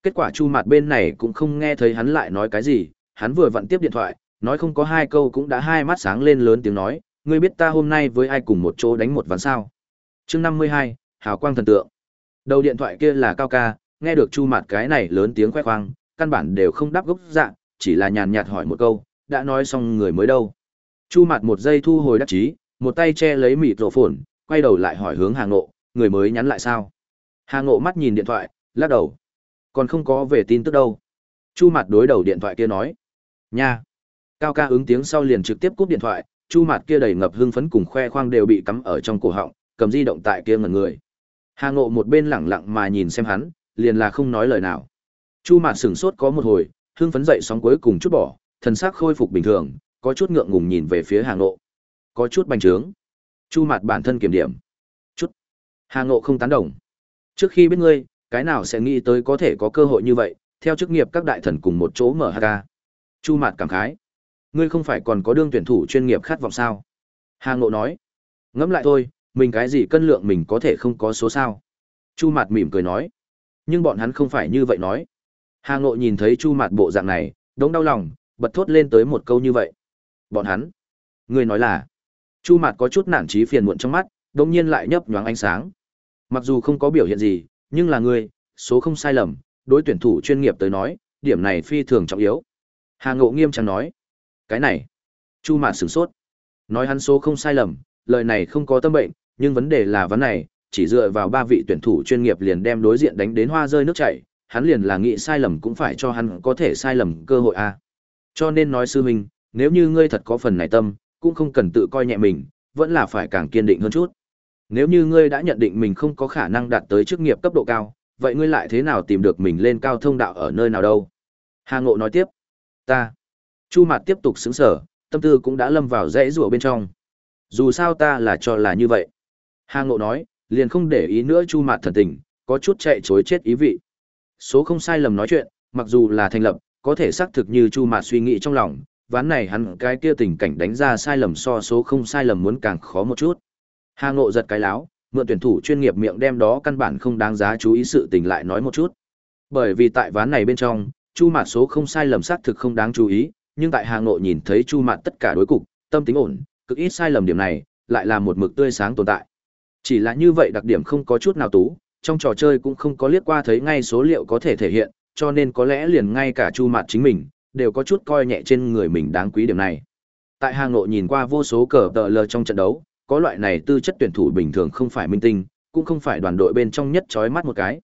S1: Kết quả Chu Mạt bên này cũng không nghe thấy hắn lại nói cái gì, hắn vừa vặn tiếp điện thoại, nói không có hai câu cũng đã hai mắt sáng lên lớn tiếng nói, ngươi biết ta hôm nay với ai cùng một chỗ đánh một ván sao? Chương năm mươi hai, Hào quang thần tượng. Đầu điện thoại kia là Cao ca, nghe được Chu Mạt cái này lớn tiếng khoe khoang, căn bản đều không đáp gốc dạng, chỉ là nhàn nhạt hỏi một câu, đã nói xong người mới đâu. Chu Mạt một giây thu hồi đắc chí, một tay che lấy mịt rộ phồn, quay đầu lại hỏi hướng Hà Ngộ, người mới nhắn lại sao? Hà Ngộ mắt nhìn điện thoại, lắc đầu. Còn không có về tin tức đâu. Chu Mạt đối đầu điện thoại kia nói. Nha. Cao ca ứng tiếng sau liền trực tiếp cúp điện thoại, Chu Mạt kia đầy ngập hưng phấn cùng khoe khoang đều bị cắm ở trong cổ họng, cầm di động tại kia ngần người. Hà Ngộ một bên lẳng lặng mà nhìn xem hắn, liền là không nói lời nào. Chu Mạt sửng sốt có một hồi, hưng phấn dậy sóng cuối cùng chút bỏ, thần sắc khôi phục bình thường, có chút ngượng ngùng nhìn về phía Hà Ngộ. Có chút bành trướng. Chu Mạt bản thân kiểm điểm. Chút. Hà Ngộ không tán đồng. Trước khi biết ngươi, cái nào sẽ nghĩ tới có thể có cơ hội như vậy, theo chức nghiệp các đại thần cùng một chỗ mở HK. Chu Mạt cảm khái. Ngươi không phải còn có đương tuyển thủ chuyên nghiệp khát vọng sao? Hà Ngộ nói. Ngẫm lại thôi, mình cái gì cân lượng mình có thể không có số sao? Chu Mạt mỉm cười nói. Nhưng bọn hắn không phải như vậy nói. Hà Ngộ nhìn thấy Chu Mạt bộ dạng này, đống đau lòng, bật thốt lên tới một câu như vậy. Bọn hắn? Ngươi nói là? Chu Mạt có chút nản trí phiền muộn trong mắt, đông nhiên lại nhấp nhoáng ánh sáng. Mặc dù không có biểu hiện gì, nhưng là ngươi, số không sai lầm, đối tuyển thủ chuyên nghiệp tới nói, điểm này phi thường trọng yếu. Hà Ngộ nghiêm trang nói. Cái này. Chu Mạt sửng sốt. Nói hắn số không sai lầm, lời này không có tâm bệnh, nhưng vấn đề là vấn này, chỉ dựa vào ba vị tuyển thủ chuyên nghiệp liền đem đối diện đánh đến hoa rơi nước chảy, hắn liền là nghĩ sai lầm cũng phải cho hắn có thể sai lầm cơ hội a. À. Cho nên nói sư huynh, nếu như ngươi thật có phần này tâm, cũng không cần tự coi nhẹ mình, vẫn là phải càng kiên định hơn chút. Nếu như ngươi đã nhận định mình không có khả năng đạt tới chức nghiệp cấp độ cao, vậy ngươi lại thế nào tìm được mình lên cao thông đạo ở nơi nào đâu? Hà Ngộ nói tiếp. Ta. Chu Mạt tiếp tục sững sở, tâm tư cũng đã lâm vào rẽ rùa bên trong. Dù sao ta là cho là như vậy. Hà Ngộ nói, liền không để ý nữa Chu Mạt thần tình, có chút chạy chối chết ý vị. Số không sai lầm nói chuyện, mặc dù là thành lập, có thể xác thực như Chu Mạt suy nghĩ trong lòng, ván này hắn cái kia tình cảnh đánh ra sai lầm so số không sai lầm muốn càng khó một chút. Hà Ngộ giật cái láo, mượn tuyển thủ chuyên nghiệp miệng đem đó căn bản không đáng giá chú ý sự tình lại nói một chút. Bởi vì tại ván này bên trong, Chu Mạt số không sai lầm xác thực không đáng chú ý, nhưng tại Hà Ngộ nhìn thấy Chu Mạt tất cả đối cục, tâm tính ổn, cực ít sai lầm điểm này, lại là một mực tươi sáng tồn tại. Chỉ là như vậy đặc điểm không có chút nào tú, trong trò chơi cũng không có liếc qua thấy ngay số liệu có thể thể hiện, cho nên có lẽ liền ngay cả Chu Mạt chính mình đều có chút coi nhẹ trên người mình đáng quý điểm này. Tại Hà Ngộ nhìn qua vô số cờ tờ lờ trong trận đấu, có loại này tư chất tuyển thủ bình thường không phải minh tinh, cũng không phải đoàn đội bên trong nhất chói mắt một cái.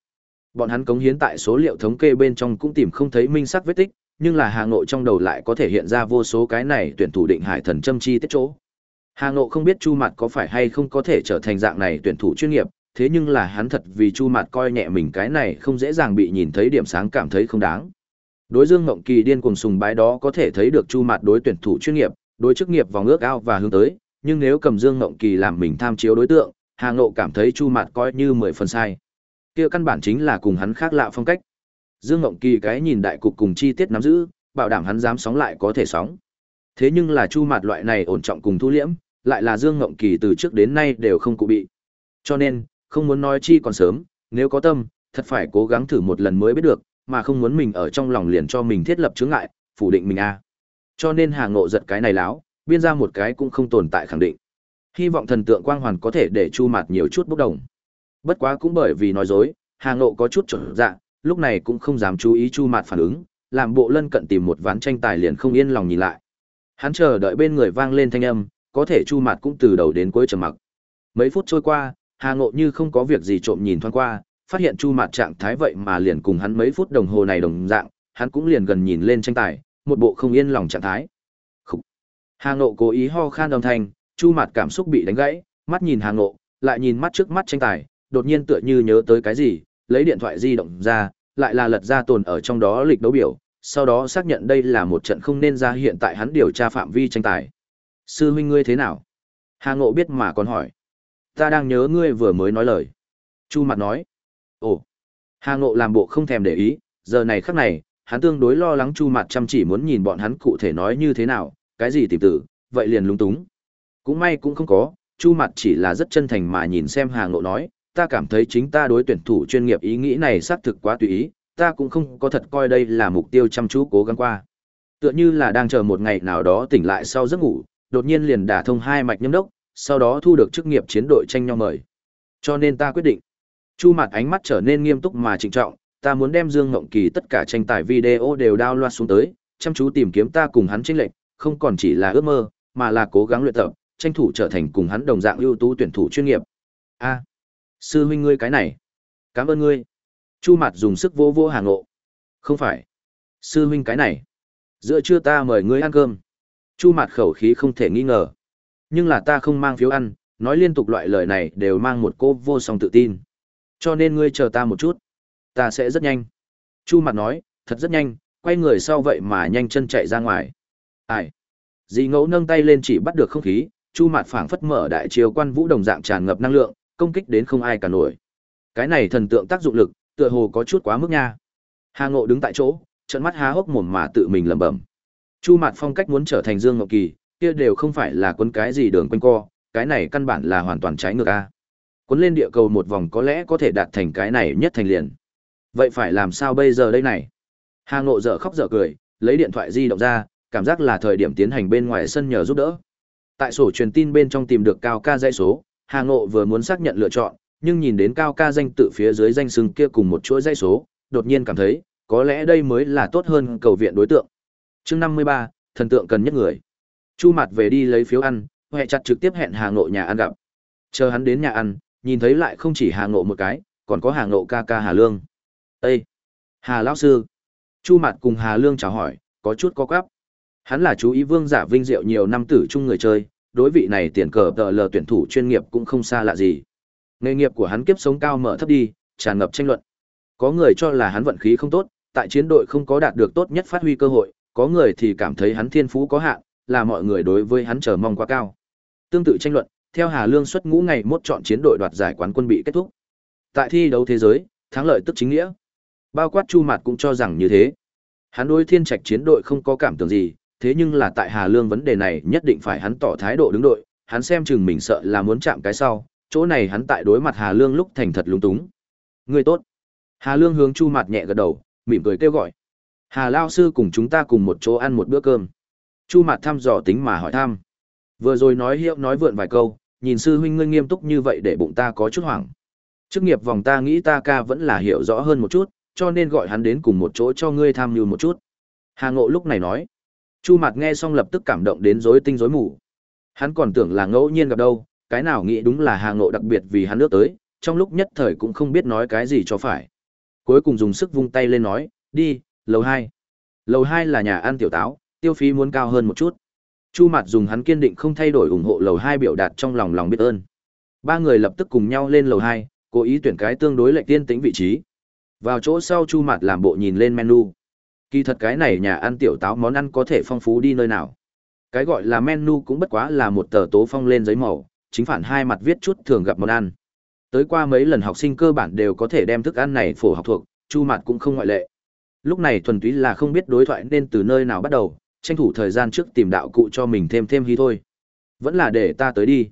S1: Bọn hắn cống hiến tại số liệu thống kê bên trong cũng tìm không thấy minh sắc vết tích, nhưng là Hà Ngộ trong đầu lại có thể hiện ra vô số cái này tuyển thủ định hải thần châm chi tiết chỗ. Hà Ngộ không biết Chu Mạt có phải hay không có thể trở thành dạng này tuyển thủ chuyên nghiệp, thế nhưng là hắn thật vì Chu Mạt coi nhẹ mình cái này không dễ dàng bị nhìn thấy điểm sáng cảm thấy không đáng. Đối Dương Ngộng Kỳ điên cuồng sùng bái đó có thể thấy được Chu Mạt đối tuyển thủ chuyên nghiệp, đối chức nghiệp vòng ước ao và hướng tới, nhưng nếu cầm Dương Ngộng Kỳ làm mình tham chiếu đối tượng, Hà Ngộ cảm thấy Chu Mạt coi như mười phần sai. Kia căn bản chính là cùng hắn khác lạ phong cách. Dương Ngộng Kỳ cái nhìn đại cục cùng chi tiết nắm giữ, bảo đảm hắn dám sóng lại có thể sóng. Thế nhưng là Chu Mạt loại này ổn trọng cùng thu liễm, lại là Dương Ngộng Kỳ từ trước đến nay đều không cụ bị. Cho nên, không muốn nói chi còn sớm, nếu có tâm, thật phải cố gắng thử một lần mới biết được, mà không muốn mình ở trong lòng liền cho mình thiết lập chướng ngại, phủ định mình a. Cho nên Hà Ngộ giật cái này láo, biên ra một cái cũng không tồn tại khẳng định. Hy vọng thần tượng quang hoàn có thể để Chu Mạt nhiều chút bốc đồng. Bất quá cũng bởi vì nói dối, Hà Ngộ có chút trở dạ, lúc này cũng không dám chú ý Chu Mạt phản ứng, làm bộ lân cận tìm một ván tranh tài liền không yên lòng nhìn lại. Hắn chờ đợi bên người vang lên thanh âm, có thể Chu Mạt cũng từ đầu đến cuối trầm mặc. Mấy phút trôi qua, Hà Ngộ như không có việc gì trộm nhìn thoáng qua, phát hiện Chu Mạt trạng thái vậy mà liền cùng hắn mấy phút đồng hồ này đồng dạng, hắn cũng liền gần nhìn lên tranh tài, một bộ không yên lòng trạng thái. Khủ. Hà Ngộ cố ý ho khan đồng thanh, Chu Mạt cảm xúc bị đánh gãy, mắt nhìn Hà Ngộ, lại nhìn mắt trước mắt tranh tài, đột nhiên tựa như nhớ tới cái gì, lấy điện thoại di động ra, lại là lật ra tồn ở trong đó lịch đấu biểu, sau đó xác nhận đây là một trận không nên ra hiện tại hắn điều tra phạm vi tranh tài. Sư huynh ngươi thế nào? Hà Ngộ biết mà còn hỏi. Ta đang nhớ ngươi vừa mới nói lời. Chu mặt nói. Ồ. Hà Ngộ làm bộ không thèm để ý, giờ này khắc này, hắn tương đối lo lắng Chu mặt chăm chỉ muốn nhìn bọn hắn cụ thể nói như thế nào, cái gì tìm tử, vậy liền lúng túng. Cũng may cũng không có, Chu mặt chỉ là rất chân thành mà nhìn xem Hà Ngộ nói, ta cảm thấy chính ta đối tuyển thủ chuyên nghiệp ý nghĩ này xác thực quá tùy ý, ta cũng không có thật coi đây là mục tiêu chăm chú cố gắng qua. Tựa như là đang chờ một ngày nào đó tỉnh lại sau giấc ngủ, đột nhiên liền đả thông hai mạch nhâm đốc, sau đó thu được chức nghiệp chiến đội tranh nhau mời. Cho nên ta quyết định. Chu mặt ánh mắt trở nên nghiêm túc mà trịnh trọng, ta muốn đem Dương Ngộng Kỳ tất cả tranh tài video đều download xuống tới, chăm chú tìm kiếm ta cùng hắn chênh lệch, không còn chỉ là ước mơ, mà là cố gắng luyện tập, tranh thủ trở thành cùng hắn đồng dạng ưu tú tuyển thủ chuyên nghiệp. A, sư huynh ngươi cái này, cảm ơn ngươi. Chu mặt dùng sức vô vô hà ngộ. Không phải, sư huynh cái này, giữa trưa ta mời ngươi ăn cơm. Chu mặt khẩu khí không thể nghi ngờ. Nhưng là ta không mang phiếu ăn, nói liên tục loại lời này đều mang một cô vô song tự tin. Cho nên ngươi chờ ta một chút. Ta sẽ rất nhanh. Chu mặt nói, thật rất nhanh, quay người sau vậy mà nhanh chân chạy ra ngoài. Ai? Dì ngẫu nâng tay lên chỉ bắt được không khí, chu mặt phảng phất mở đại chiều quan vũ đồng dạng tràn ngập năng lượng, công kích đến không ai cả nổi. Cái này thần tượng tác dụng lực, tựa hồ có chút quá mức nha. Hà Ngộ đứng tại chỗ, trợn mắt há hốc mồm mà tự mình lẩm bẩm. Chu Mạt phong cách muốn trở thành Dương Ngọc Kỳ, kia đều không phải là quấn cái gì đường quanh co, cái này căn bản là hoàn toàn trái ngược a. Quấn lên địa cầu một vòng có lẽ có thể đạt thành cái này nhất thành liền. Vậy phải làm sao bây giờ đây này? Hà Ngộ dở khóc dở cười, lấy điện thoại di động ra, cảm giác là thời điểm tiến hành bên ngoài sân nhờ giúp đỡ. Tại sổ truyền tin bên trong tìm được cao ca dãy số, Hà Ngộ vừa muốn xác nhận lựa chọn, nhưng nhìn đến cao ca danh tự phía dưới danh sừng kia cùng một chuỗi dây số, đột nhiên cảm thấy, có lẽ đây mới là tốt hơn cầu viện đối tượng. Chương 53, thần tượng cần nhất người. Chu Mạt về đi lấy phiếu ăn, hệ chặt trực tiếp hẹn Hà Ngộ nhà ăn gặp. Chờ hắn đến nhà ăn, nhìn thấy lại không chỉ Hà Ngộ một cái, còn có Hà Ngộ ca ca Hà Lương. Ê! Hà lão sư! Chu Mạt cùng Hà Lương chào hỏi, có chút có quắp. Hắn là chú ý vương giả vinh diệu nhiều năm tử chung người chơi, đối vị này tiền cờ tờ lờ tuyển thủ chuyên nghiệp cũng không xa lạ gì. Nghề nghiệp của hắn kiếp sống cao mở thấp đi, tràn ngập tranh luận. Có người cho là hắn vận khí không tốt, tại chiến đội không có đạt được tốt nhất phát huy cơ hội, có người thì cảm thấy hắn thiên phú có hạn, là mọi người đối với hắn chờ mong quá cao. Tương tự tranh luận, theo Hà Lương xuất ngũ ngày mốt chọn chiến đội đoạt giải quán quân bị kết thúc. Tại thi đấu thế giới, thắng lợi tức chính nghĩa. Bao quát Chu Mạt cũng cho rằng như thế. Hắn đối Thiên Trạch chiến đội không có cảm tưởng gì, thế nhưng là tại Hà Lương vấn đề này nhất định phải hắn tỏ thái độ đứng đội, hắn xem chừng mình sợ là muốn chạm cái sau, chỗ này hắn tại đối mặt Hà Lương lúc thành thật lúng túng. Người tốt. Hà Lương hướng Chu Mạt nhẹ gật đầu, mỉm cười kêu gọi. Hà Lao Sư cùng chúng ta cùng một chỗ ăn một bữa cơm. Chu Mạt thăm dò tính mà hỏi thăm. Vừa rồi nói hiệu nói vượn vài câu, nhìn sư huynh ngươi nghiêm túc như vậy để bụng ta có chút hoảng. Chức nghiệp vòng ta nghĩ ta ca vẫn là hiểu rõ hơn một chút, cho nên gọi hắn đến cùng một chỗ cho ngươi tham mưu một chút. Hà Ngộ lúc này nói. Chu Mạt nghe xong lập tức cảm động đến rối tinh rối mù. Hắn còn tưởng là ngẫu nhiên gặp đâu, cái nào nghĩ đúng là Hà Ngộ đặc biệt vì hắn nước tới, trong lúc nhất thời cũng không biết nói cái gì cho phải. Cuối cùng dùng sức vung tay lên nói, đi, lầu hai. Lầu hai là nhà ăn tiểu táo, tiêu phí muốn cao hơn một chút. Chu Mạt dùng hắn kiên định không thay đổi ủng hộ lầu hai biểu đạt trong lòng lòng biết ơn. Ba người lập tức cùng nhau lên lầu hai, cố ý tuyển cái tương đối lệch tiên tính vị trí. Vào chỗ sau Chu Mạt làm bộ nhìn lên menu. Kỳ thật cái này nhà ăn tiểu táo món ăn có thể phong phú đi nơi nào. Cái gọi là menu cũng bất quá là một tờ tố phong lên giấy màu, chính phản hai mặt viết chút thường gặp món ăn. Tới qua mấy lần học sinh cơ bản đều có thể đem thức ăn này phổ học thuộc, Chu Mạt cũng không ngoại lệ. Lúc này thuần túy là không biết đối thoại nên từ nơi nào bắt đầu, tranh thủ thời gian trước tìm đạo cụ cho mình thêm thêm hí thôi. Vẫn là để ta tới đi.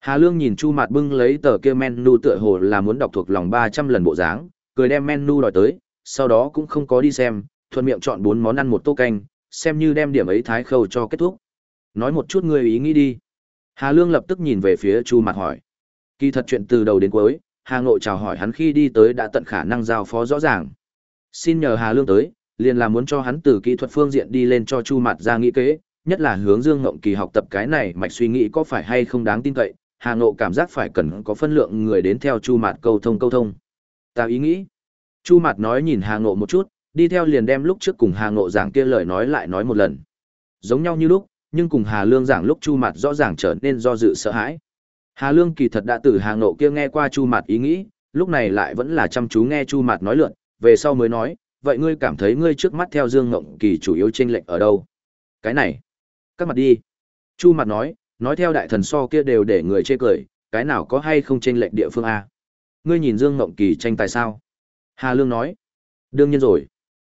S1: Hà Lương nhìn Chu Mạt bưng lấy tờ kia menu tựa hồ là muốn đọc thuộc lòng 300 lần bộ dáng, cười đem menu đòi tới, sau đó cũng không có đi xem, thuận miệng chọn bốn món ăn một tô canh, xem như đem điểm ấy thái khâu cho kết thúc. Nói một chút người ý nghĩ đi. Hà Lương lập tức nhìn về phía Chu Mạt hỏi. Kỳ thật chuyện từ đầu đến cuối, Hà Ngộ chào hỏi hắn khi đi tới đã tận khả năng giao phó rõ ràng. Xin nhờ Hà Lương tới, liền là muốn cho hắn từ kỹ thuật phương diện đi lên cho Chu Mạt ra nghĩ kế, nhất là hướng Dương Ngộng Kỳ học tập cái này mạch suy nghĩ có phải hay không đáng tin cậy, Hà Ngộ cảm giác phải cần có phân lượng người đến theo Chu Mạt câu thông câu thông. Ta ý nghĩ. Chu Mạt nói nhìn Hà Ngộ một chút, đi theo liền đem lúc trước cùng Hà Ngộ giảng kia lời nói lại nói một lần. Giống nhau như lúc, nhưng cùng Hà Lương giảng lúc Chu Mạt rõ ràng trở nên do dự sợ hãi. Hà Lương kỳ thật đã từ Hà Ngộ kia nghe qua Chu Mạt ý nghĩ, lúc này lại vẫn là chăm chú nghe Chu Mạt nói lượn, về sau mới nói, vậy ngươi cảm thấy ngươi trước mắt theo Dương Ngộng Kỳ chủ yếu chênh lệch ở đâu? Cái này, các mặt đi. Chu Mạt nói, nói theo đại thần so kia đều để người chê cười, cái nào có hay không chênh lệch địa phương a? Ngươi nhìn Dương Ngộng Kỳ tranh tài sao? Hà Lương nói, đương nhiên rồi.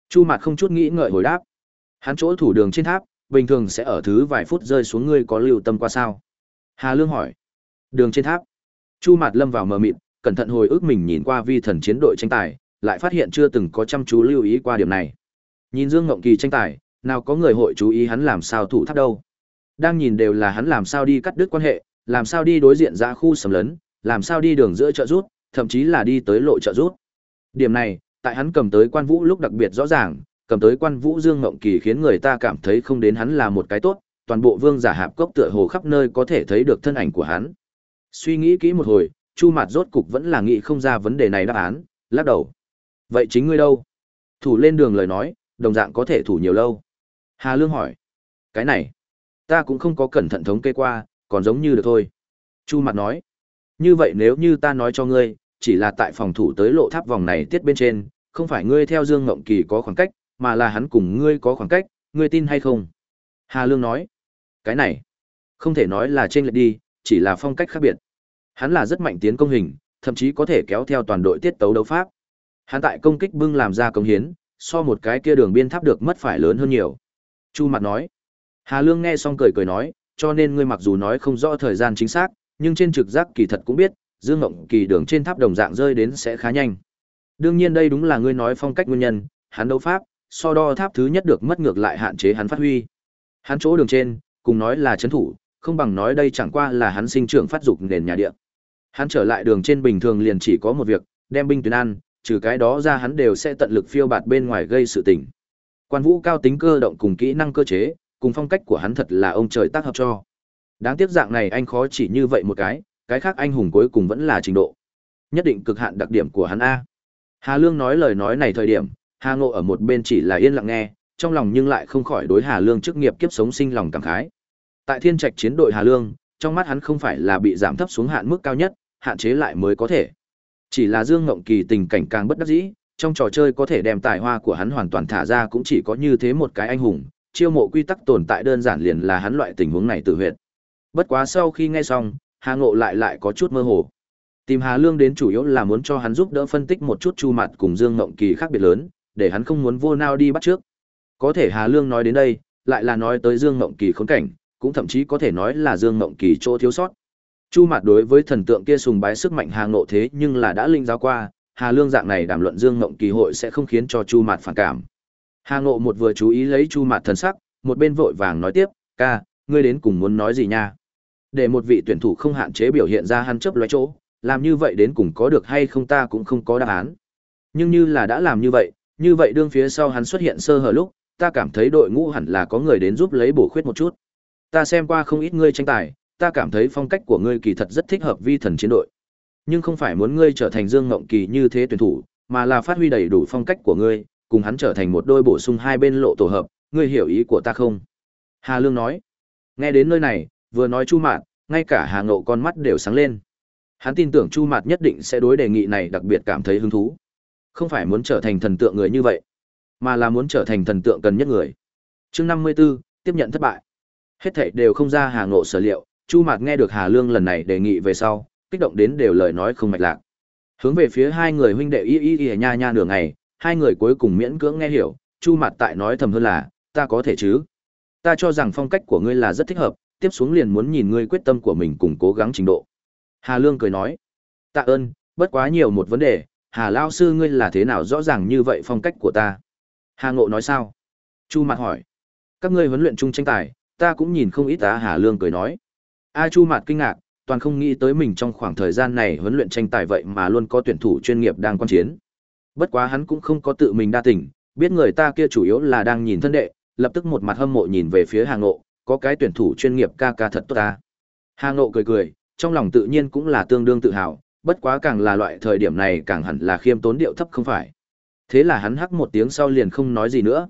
S1: Chu Mạt không chút nghĩ ngợi hồi đáp. Hắn chỗ thủ đường trên tháp, bình thường sẽ ở thứ vài phút rơi xuống ngươi có lưu tâm qua sao? Hà Lương hỏi. Đường trên tháp. Chu Mạt lâm vào mờ mịt, cẩn thận hồi ức mình nhìn qua vi thần chiến đội tranh tài, lại phát hiện chưa từng có chăm chú lưu ý qua điểm này. Nhìn Dương Ngộng Kỳ tranh tài, nào có người hội chú ý hắn làm sao thủ tháp đâu. Đang nhìn đều là hắn làm sao đi cắt đứt quan hệ, làm sao đi đối diện ra khu sầm lấn, làm sao đi đường giữa chợ rút, thậm chí là đi tới lộ chợ rút. Điểm này, tại hắn cầm tới quan vũ lúc đặc biệt rõ ràng, cầm tới quan vũ Dương Ngộng Kỳ khiến người ta cảm thấy không đến hắn là một cái tốt, toàn bộ vương giả hạp cốc tựa hồ khắp nơi có thể thấy được thân ảnh của hắn. Suy nghĩ kỹ một hồi, Chu Mạt rốt cục vẫn là nghĩ không ra vấn đề này đáp án, lắc đầu. Vậy chính ngươi đâu? Thủ lên đường lời nói, đồng dạng có thể thủ nhiều lâu. Hà Lương hỏi. Cái này, ta cũng không có cẩn thận thống kê qua, còn giống như được thôi. Chu Mạt nói. Như vậy nếu như ta nói cho ngươi, chỉ là tại phòng thủ tới lộ tháp vòng này tiết bên trên, không phải ngươi theo Dương Ngộng Kỳ có khoảng cách, mà là hắn cùng ngươi có khoảng cách, ngươi tin hay không? Hà Lương nói. Cái này, không thể nói là trên lệch đi, chỉ là phong cách khác biệt. Hắn là rất mạnh tiến công hình, thậm chí có thể kéo theo toàn đội tiết tấu đấu pháp. Hắn tại công kích bưng làm ra công hiến, so một cái kia đường biên tháp được mất phải lớn hơn nhiều. Chu Mặt nói. Hà Lương nghe xong cười cười nói, cho nên ngươi mặc dù nói không rõ thời gian chính xác, nhưng trên trực giác kỳ thật cũng biết, Dương Ngộng Kỳ đường trên tháp đồng dạng rơi đến sẽ khá nhanh. Đương nhiên đây đúng là ngươi nói phong cách nguyên nhân, hắn đấu pháp, so đo tháp thứ nhất được mất ngược lại hạn chế hắn phát huy. Hắn chỗ đường trên, cùng nói là chấn thủ, không bằng nói đây chẳng qua là hắn sinh trưởng phát dục nền nhà địa. Hắn trở lại đường trên bình thường liền chỉ có một việc, đem binh tuyến ăn, trừ cái đó ra hắn đều sẽ tận lực phiêu bạt bên ngoài gây sự tình. Quan Vũ cao tính cơ động cùng kỹ năng cơ chế, cùng phong cách của hắn thật là ông trời tác hợp cho. Đáng tiếc dạng này anh khó chỉ như vậy một cái, cái khác anh hùng cuối cùng vẫn là trình độ. Nhất định cực hạn đặc điểm của hắn a. Hà Lương nói lời nói này thời điểm, Hà Ngộ ở một bên chỉ là yên lặng nghe, trong lòng nhưng lại không khỏi đối Hà Lương chức nghiệp kiếp sống sinh lòng cảm khái. Tại Thiên Trạch chiến đội Hà Lương, trong mắt hắn không phải là bị giảm thấp xuống hạn mức cao nhất, hạn chế lại mới có thể. Chỉ là Dương Ngộng Kỳ tình cảnh càng bất đắc dĩ, trong trò chơi có thể đem tài hoa của hắn hoàn toàn thả ra cũng chỉ có như thế một cái anh hùng, chiêu mộ quy tắc tồn tại đơn giản liền là hắn loại tình huống này tự huyệt. Bất quá sau khi nghe xong, Hà Ngộ lại lại có chút mơ hồ. Tìm Hà Lương đến chủ yếu là muốn cho hắn giúp đỡ phân tích một chút Chu Mạt cùng Dương Ngộng Kỳ khác biệt lớn, để hắn không muốn vô nao đi bắt trước. Có thể Hà Lương nói đến đây, lại là nói tới Dương Ngộng Kỳ khốn cảnh, cũng thậm chí có thể nói là Dương Ngộng Kỳ chỗ thiếu sót. Chu Mạt đối với thần tượng kia sùng bái sức mạnh hàng Ngộ thế nhưng là đã linh giáo qua, Hà Lương dạng này đàm luận Dương Ngộng Kỳ hội sẽ không khiến cho Chu Mạt phản cảm. Hà Ngộ một vừa chú ý lấy Chu Mạt thần sắc, một bên vội vàng nói tiếp, "Ca, ngươi đến cùng muốn nói gì nha?" Để một vị tuyển thủ không hạn chế biểu hiện ra hắn chấp lóe chỗ, làm như vậy đến cùng có được hay không ta cũng không có đáp án. Nhưng như là đã làm như vậy, như vậy đương phía sau hắn xuất hiện sơ hở lúc, ta cảm thấy đội ngũ hẳn là có người đến giúp lấy bổ khuyết một chút. Ta xem qua không ít ngươi tranh tài, ta cảm thấy phong cách của ngươi kỳ thật rất thích hợp vi thần chiến đội. Nhưng không phải muốn ngươi trở thành Dương Ngộng Kỳ như thế tuyển thủ, mà là phát huy đầy đủ phong cách của ngươi, cùng hắn trở thành một đôi bổ sung hai bên lộ tổ hợp, ngươi hiểu ý của ta không? Hà Lương nói. Nghe đến nơi này, vừa nói Chu mạn, ngay cả Hà Ngộ con mắt đều sáng lên. Hắn tin tưởng Chu Mạt nhất định sẽ đối đề nghị này đặc biệt cảm thấy hứng thú. Không phải muốn trở thành thần tượng người như vậy, mà là muốn trở thành thần tượng cần nhất người. Chương 54, tiếp nhận thất bại. Hết thảy đều không ra Hà Ngộ sở liệu, Chu Mạt nghe được Hà Lương lần này đề nghị về sau, kích động đến đều lời nói không mạch lạc. Hướng về phía hai người huynh đệ y y y nha nha nửa ngày, hai người cuối cùng miễn cưỡng nghe hiểu, Chu Mạt tại nói thầm hơn là, ta có thể chứ? Ta cho rằng phong cách của ngươi là rất thích hợp, tiếp xuống liền muốn nhìn ngươi quyết tâm của mình cùng cố gắng trình độ. Hà Lương cười nói, tạ ơn, bất quá nhiều một vấn đề, Hà Lao sư ngươi là thế nào rõ ràng như vậy phong cách của ta? Hà Ngộ nói sao? Chu Mạt hỏi, các ngươi huấn luyện chung tranh tài, ta cũng nhìn không ít á. Hà Lương cười nói. A Chu Mạt kinh ngạc, toàn không nghĩ tới mình trong khoảng thời gian này huấn luyện tranh tài vậy mà luôn có tuyển thủ chuyên nghiệp đang quan chiến. Bất quá hắn cũng không có tự mình đa tình, biết người ta kia chủ yếu là đang nhìn thân đệ, lập tức một mặt hâm mộ nhìn về phía Hà Ngộ, có cái tuyển thủ chuyên nghiệp ca ca thật tốt ta. Hà Ngộ cười cười, trong lòng tự nhiên cũng là tương đương tự hào, bất quá càng là loại thời điểm này càng hẳn là khiêm tốn điệu thấp không phải. Thế là hắn hắc một tiếng sau liền không nói gì nữa.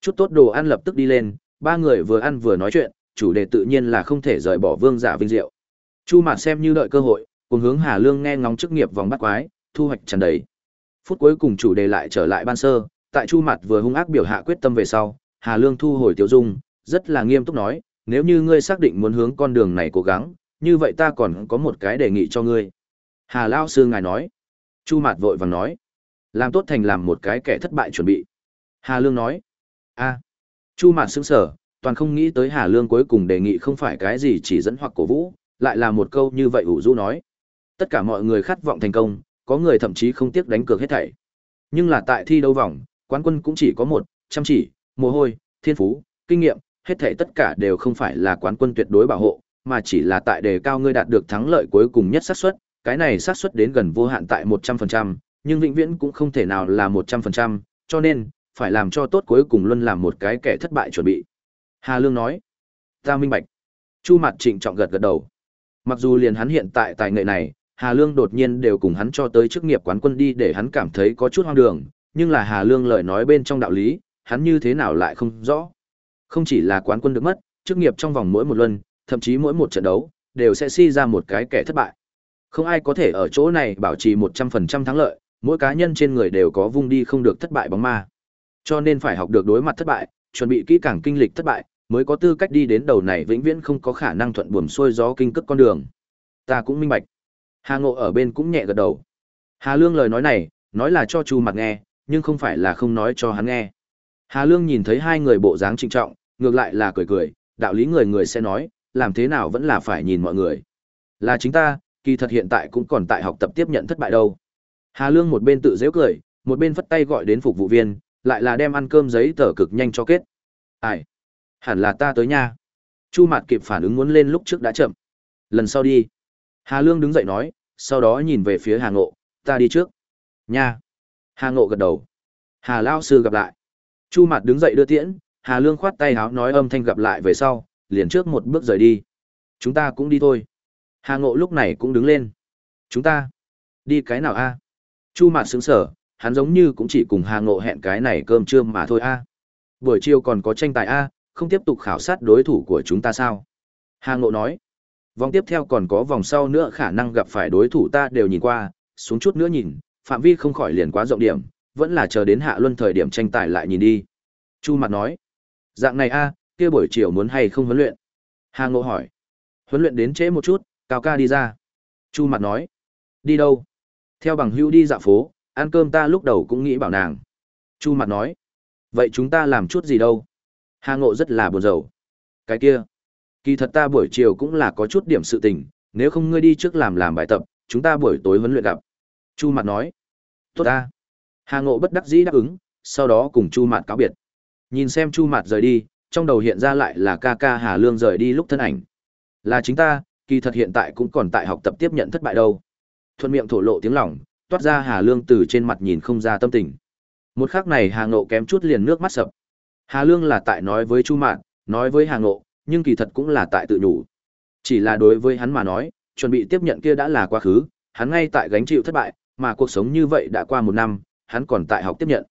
S1: Chút tốt đồ ăn lập tức đi lên, ba người vừa ăn vừa nói chuyện, chủ đề tự nhiên là không thể rời bỏ vương giả vinh diệu. Chu Mạn xem như đợi cơ hội, cùng hướng Hà Lương nghe ngóng chức nghiệp vòng bắt quái, thu hoạch tràn đầy. Phút cuối cùng chủ đề lại trở lại ban sơ, tại Chu Mạt vừa hung ác biểu hạ quyết tâm về sau, Hà Lương thu hồi tiểu dung, rất là nghiêm túc nói, nếu như ngươi xác định muốn hướng con đường này cố gắng, như vậy ta còn có một cái đề nghị cho ngươi. Hà Lao Sư ngài nói. Chu Mạt vội vàng nói. Làm tốt thành làm một cái kẻ thất bại chuẩn bị. Hà Lương nói. a Chu Mạt sững sở, toàn không nghĩ tới Hà Lương cuối cùng đề nghị không phải cái gì chỉ dẫn hoặc cổ vũ, lại là một câu như vậy ủ rũ nói. Tất cả mọi người khát vọng thành công, có người thậm chí không tiếc đánh cược hết thảy. Nhưng là tại thi đấu vòng, quán quân cũng chỉ có một, chăm chỉ, mồ hôi, thiên phú, kinh nghiệm, hết thảy tất cả đều không phải là quán quân tuyệt đối bảo hộ, mà chỉ là tại đề cao ngươi đạt được thắng lợi cuối cùng nhất xác suất, cái này xác suất đến gần vô hạn tại 100%, nhưng vĩnh viễn cũng không thể nào là 100%, cho nên phải làm cho tốt cuối cùng luôn làm một cái kẻ thất bại chuẩn bị. Hà Lương nói, ta minh bạch. Chu Mạt Trịnh trọng gật gật đầu. Mặc dù liền hắn hiện tại tài nghệ này, Hà Lương đột nhiên đều cùng hắn cho tới chức nghiệp quán quân đi để hắn cảm thấy có chút hoang đường, nhưng là Hà Lương lời nói bên trong đạo lý, hắn như thế nào lại không rõ. Không chỉ là quán quân được mất, chức nghiệp trong vòng mỗi một luân, thậm chí mỗi một trận đấu, đều sẽ si ra một cái kẻ thất bại. Không ai có thể ở chỗ này bảo trì 100% thắng lợi, mỗi cá nhân trên người đều có vung đi không được thất bại bóng ma. Cho nên phải học được đối mặt thất bại, chuẩn bị kỹ càng kinh lịch thất bại, mới có tư cách đi đến đầu này vĩnh viễn không có khả năng thuận buồm xuôi gió kinh cức con đường. Ta cũng minh bạch. Hà Ngộ ở bên cũng nhẹ gật đầu. Hà Lương lời nói này, nói là cho Chu Mặc nghe, nhưng không phải là không nói cho hắn nghe. Hà Lương nhìn thấy hai người bộ dáng trịnh trọng, ngược lại là cười cười, đạo lý người người sẽ nói, làm thế nào vẫn là phải nhìn mọi người. Là chính ta, kỳ thật hiện tại cũng còn tại học tập tiếp nhận thất bại đâu. Hà Lương một bên tự dễ cười, một bên phất tay gọi đến phục vụ viên, lại là đem ăn cơm giấy tờ cực nhanh cho kết. Ai? Hẳn là ta tới nha. Chu Mạt kịp phản ứng muốn lên lúc trước đã chậm. Lần sau đi. Hà Lương đứng dậy nói, sau đó nhìn về phía Hà Ngộ, ta đi trước. Nha. Hà Ngộ gật đầu. Hà Lao Sư gặp lại. Chu Mạt đứng dậy đưa tiễn, Hà Lương khoát tay háo nói âm thanh gặp lại về sau, liền trước một bước rời đi. Chúng ta cũng đi thôi. Hà Ngộ lúc này cũng đứng lên. Chúng ta? Đi cái nào a? Chu Mạt sững sở, hắn giống như cũng chỉ cùng Hà Ngộ hẹn cái này cơm trưa mà thôi a. Buổi chiều còn có tranh tài a, không tiếp tục khảo sát đối thủ của chúng ta sao? Hà Ngộ nói. Vòng tiếp theo còn có vòng sau nữa khả năng gặp phải đối thủ ta đều nhìn qua, xuống chút nữa nhìn, phạm vi không khỏi liền quá rộng điểm, vẫn là chờ đến hạ luân thời điểm tranh tài lại nhìn đi. Chu Mạt nói. Dạng này a, kia buổi chiều muốn hay không huấn luyện? Hà Ngộ hỏi. Huấn luyện đến trễ một chút, Cao ca đi ra. Chu Mạt nói. Đi đâu? Theo bằng hữu đi dạo phố, ăn cơm ta lúc đầu cũng nghĩ bảo nàng. Chu Mạt nói. Vậy chúng ta làm chút gì đâu? Hà Ngộ rất là buồn rầu. Cái kia. Kỳ thật ta buổi chiều cũng là có chút điểm sự tình, nếu không ngươi đi trước làm làm bài tập, chúng ta buổi tối huấn luyện gặp. Chu Mạt nói. Tốt ta. Hà Ngộ bất đắc dĩ đáp ứng, sau đó cùng Chu Mạt cáo biệt. Nhìn xem Chu Mạt rời đi, trong đầu hiện ra lại là ca ca Hà Lương rời đi lúc thân ảnh. Là chính ta, kỳ thật hiện tại cũng còn tại học tập tiếp nhận thất bại đâu. Thuận miệng thổ lộ tiếng lòng, toát ra Hà Lương từ trên mặt nhìn không ra tâm tình. Một khắc này Hà Ngộ kém chút liền nước mắt sập. Hà Lương là tại nói với Chu Mạn, nói với Hà Ngộ, nhưng kỳ thật cũng là tại tự nhủ. Chỉ là đối với hắn mà nói, chuẩn bị tiếp nhận kia đã là quá khứ, hắn ngay tại gánh chịu thất bại, mà cuộc sống như vậy đã qua một năm, hắn còn tại học tiếp nhận.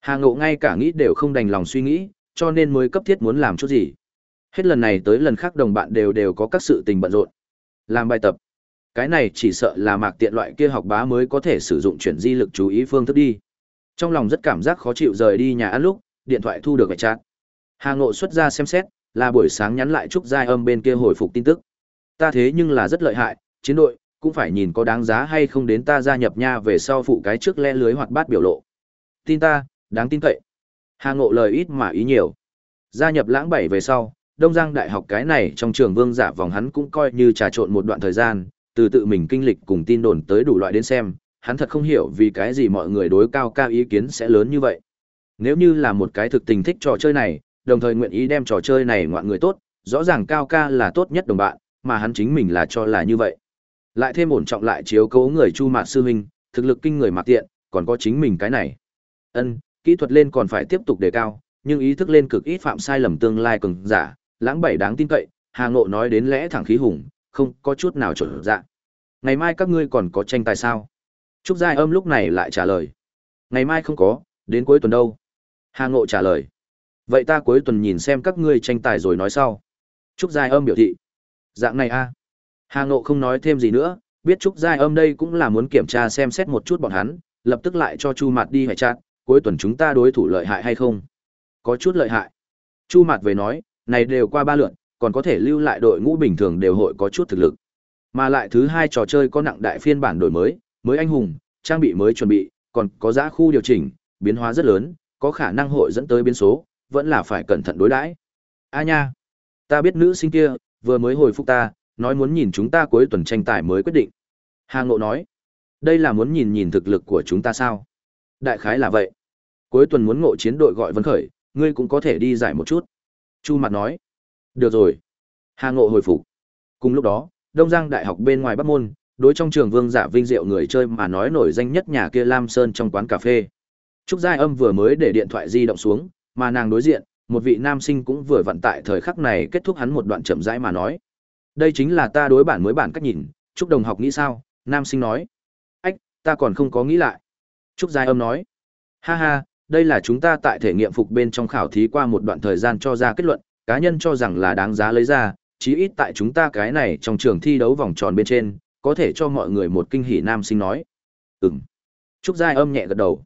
S1: Hà Ngộ ngay cả nghĩ đều không đành lòng suy nghĩ, cho nên mới cấp thiết muốn làm chút gì. Hết lần này tới lần khác đồng bạn đều đều có các sự tình bận rộn. Làm bài tập. Cái này chỉ sợ là mạc tiện loại kia học bá mới có thể sử dụng chuyển di lực chú ý phương thức đi. Trong lòng rất cảm giác khó chịu rời đi nhà ăn lúc, điện thoại thu được vệ chat. Hà Ngộ xuất ra xem xét, là buổi sáng nhắn lại Trúc Giai âm bên kia hồi phục tin tức. Ta thế nhưng là rất lợi hại, chiến đội, cũng phải nhìn có đáng giá hay không đến ta gia nhập nha về sau phụ cái trước le lưới hoạt bát biểu lộ. Tin ta, đáng tin cậy. Hà Ngộ lời ít mà ý nhiều. Gia nhập lãng bảy về sau, Đông Giang Đại học cái này trong trường vương giả vòng hắn cũng coi như trà trộn một đoạn thời gian, từ tự mình kinh lịch cùng tin đồn tới đủ loại đến xem, hắn thật không hiểu vì cái gì mọi người đối cao ca ý kiến sẽ lớn như vậy. Nếu như là một cái thực tình thích trò chơi này, đồng thời nguyện ý đem trò chơi này ngoạn người tốt, rõ ràng cao ca là tốt nhất đồng bạn, mà hắn chính mình là cho là như vậy. Lại thêm ổn trọng lại chiếu cố người Chu Mạt sư huynh, thực lực kinh người mặc tiện, còn có chính mình cái này. Ân, kỹ thuật lên còn phải tiếp tục đề cao, nhưng ý thức lên cực ít phạm sai lầm tương lai cường giả, lãng bảy đáng tin cậy, Hà Ngộ nói đến lẽ thẳng khí hùng, không có chút nào trở dạ. Ngày mai các ngươi còn có tranh tài sao? Trúc Giai Âm lúc này lại trả lời. Ngày mai không có, đến cuối tuần đâu? Hà Ngộ trả lời. Vậy ta cuối tuần nhìn xem các ngươi tranh tài rồi nói sau. Trúc Giai Âm biểu thị. Dạng này a Hà Ngộ không nói thêm gì nữa, biết Trúc Giai Âm đây cũng là muốn kiểm tra xem xét một chút bọn hắn, lập tức lại cho Chu Mạt đi hỏi chặt, cuối tuần chúng ta đối thủ lợi hại hay không? Có chút lợi hại. Chu Mạt về nói, này đều qua ba lượt, còn có thể lưu lại đội ngũ bình thường đều hội có chút thực lực. Mà lại thứ hai trò chơi có nặng đại phiên bản đổi mới, mới anh hùng, trang bị mới chuẩn bị, còn có giá khu điều chỉnh, biến hóa rất lớn, có khả năng hội dẫn tới biến số, vẫn là phải cẩn thận đối đãi. A nha, ta biết nữ sinh kia vừa mới hồi phục ta, nói muốn nhìn chúng ta cuối tuần tranh tài mới quyết định. Hà Ngộ nói, đây là muốn nhìn nhìn thực lực của chúng ta sao? Đại khái là vậy. Cuối tuần muốn ngộ chiến đội gọi Vân Khởi, ngươi cũng có thể đi giải một chút. Chu Mặt nói, được rồi. Hà Ngộ hồi phục. Cùng lúc đó, Đông Giang Đại học bên ngoài Bắc Môn, đối trong trường Vương Giả Vinh Diệu người chơi mà nói nổi danh nhất nhà kia Lam Sơn trong quán cà phê. Trúc Giai Âm vừa mới để điện thoại di động xuống, mà nàng đối diện, một vị nam sinh cũng vừa vận tại thời khắc này kết thúc hắn một đoạn chậm rãi mà nói. Đây chính là ta đối bản mới bản cách nhìn, Trúc đồng học nghĩ sao? Nam sinh nói. Ách, ta còn không có nghĩ lại. Trúc Giai Âm nói. Ha ha, đây là chúng ta tại thể nghiệm phục bên trong khảo thí qua một đoạn thời gian cho ra kết luận, cá nhân cho rằng là đáng giá lấy ra, chí ít tại chúng ta cái này trong trường thi đấu vòng tròn bên trên, có thể cho mọi người một kinh hỉ nam sinh nói. Ừm. Trúc Giai âm nhẹ gật đầu.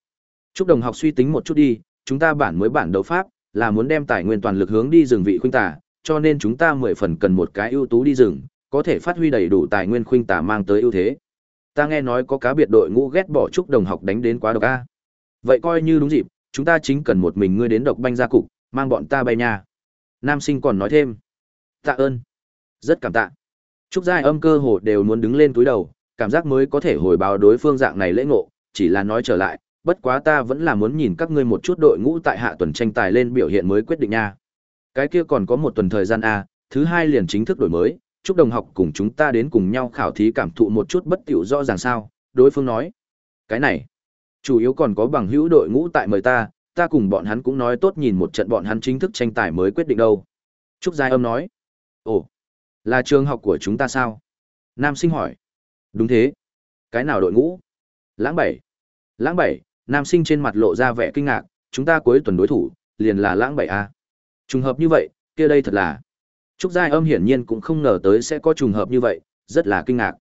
S1: Trúc đồng học suy tính một chút đi, chúng ta bản mới bản đấu pháp, là muốn đem tài nguyên toàn lực hướng đi rừng vị khuynh tả, cho nên chúng ta mười phần cần một cái ưu tú đi rừng, có thể phát huy đầy đủ tài nguyên khuynh tả mang tới ưu thế. Ta nghe nói có cá biệt đội ngũ ghét bỏ Trúc đồng học đánh đến quá độc a. Vậy coi như đúng dịp, chúng ta chính cần một mình ngươi đến độc banh gia cục, mang bọn ta bay nha. Nam sinh còn nói thêm. Tạ ơn. Rất cảm tạ. Trúc Giai âm cơ hồ đều muốn đứng lên túi đầu, cảm giác mới có thể hồi báo đối phương dạng này lễ ngộ, chỉ là nói trở lại, bất quá ta vẫn là muốn nhìn các ngươi một chút đội ngũ tại hạ tuần tranh tài lên biểu hiện mới quyết định nha. Cái kia còn có một tuần thời gian a, thứ hai liền chính thức đổi mới, chúc đồng học cùng chúng ta đến cùng nhau khảo thí cảm thụ một chút bất tiểu rõ ràng sao, đối phương nói. Cái này, chủ yếu còn có bằng hữu đội ngũ tại mời ta, ta cùng bọn hắn cũng nói tốt nhìn một trận bọn hắn chính thức tranh tài mới quyết định đâu. Trúc Giai âm nói. Ồ, là trường học của chúng ta sao? Nam sinh hỏi. Đúng thế. Cái nào đội ngũ? Lãng bảy. Lãng bảy, nam sinh trên mặt lộ ra vẻ kinh ngạc, chúng ta cuối tuần đối thủ, liền là lãng bảy a Trùng hợp như vậy, kia đây thật là. Trúc Giai âm hiển nhiên cũng không ngờ tới sẽ có trùng hợp như vậy, rất là kinh ngạc.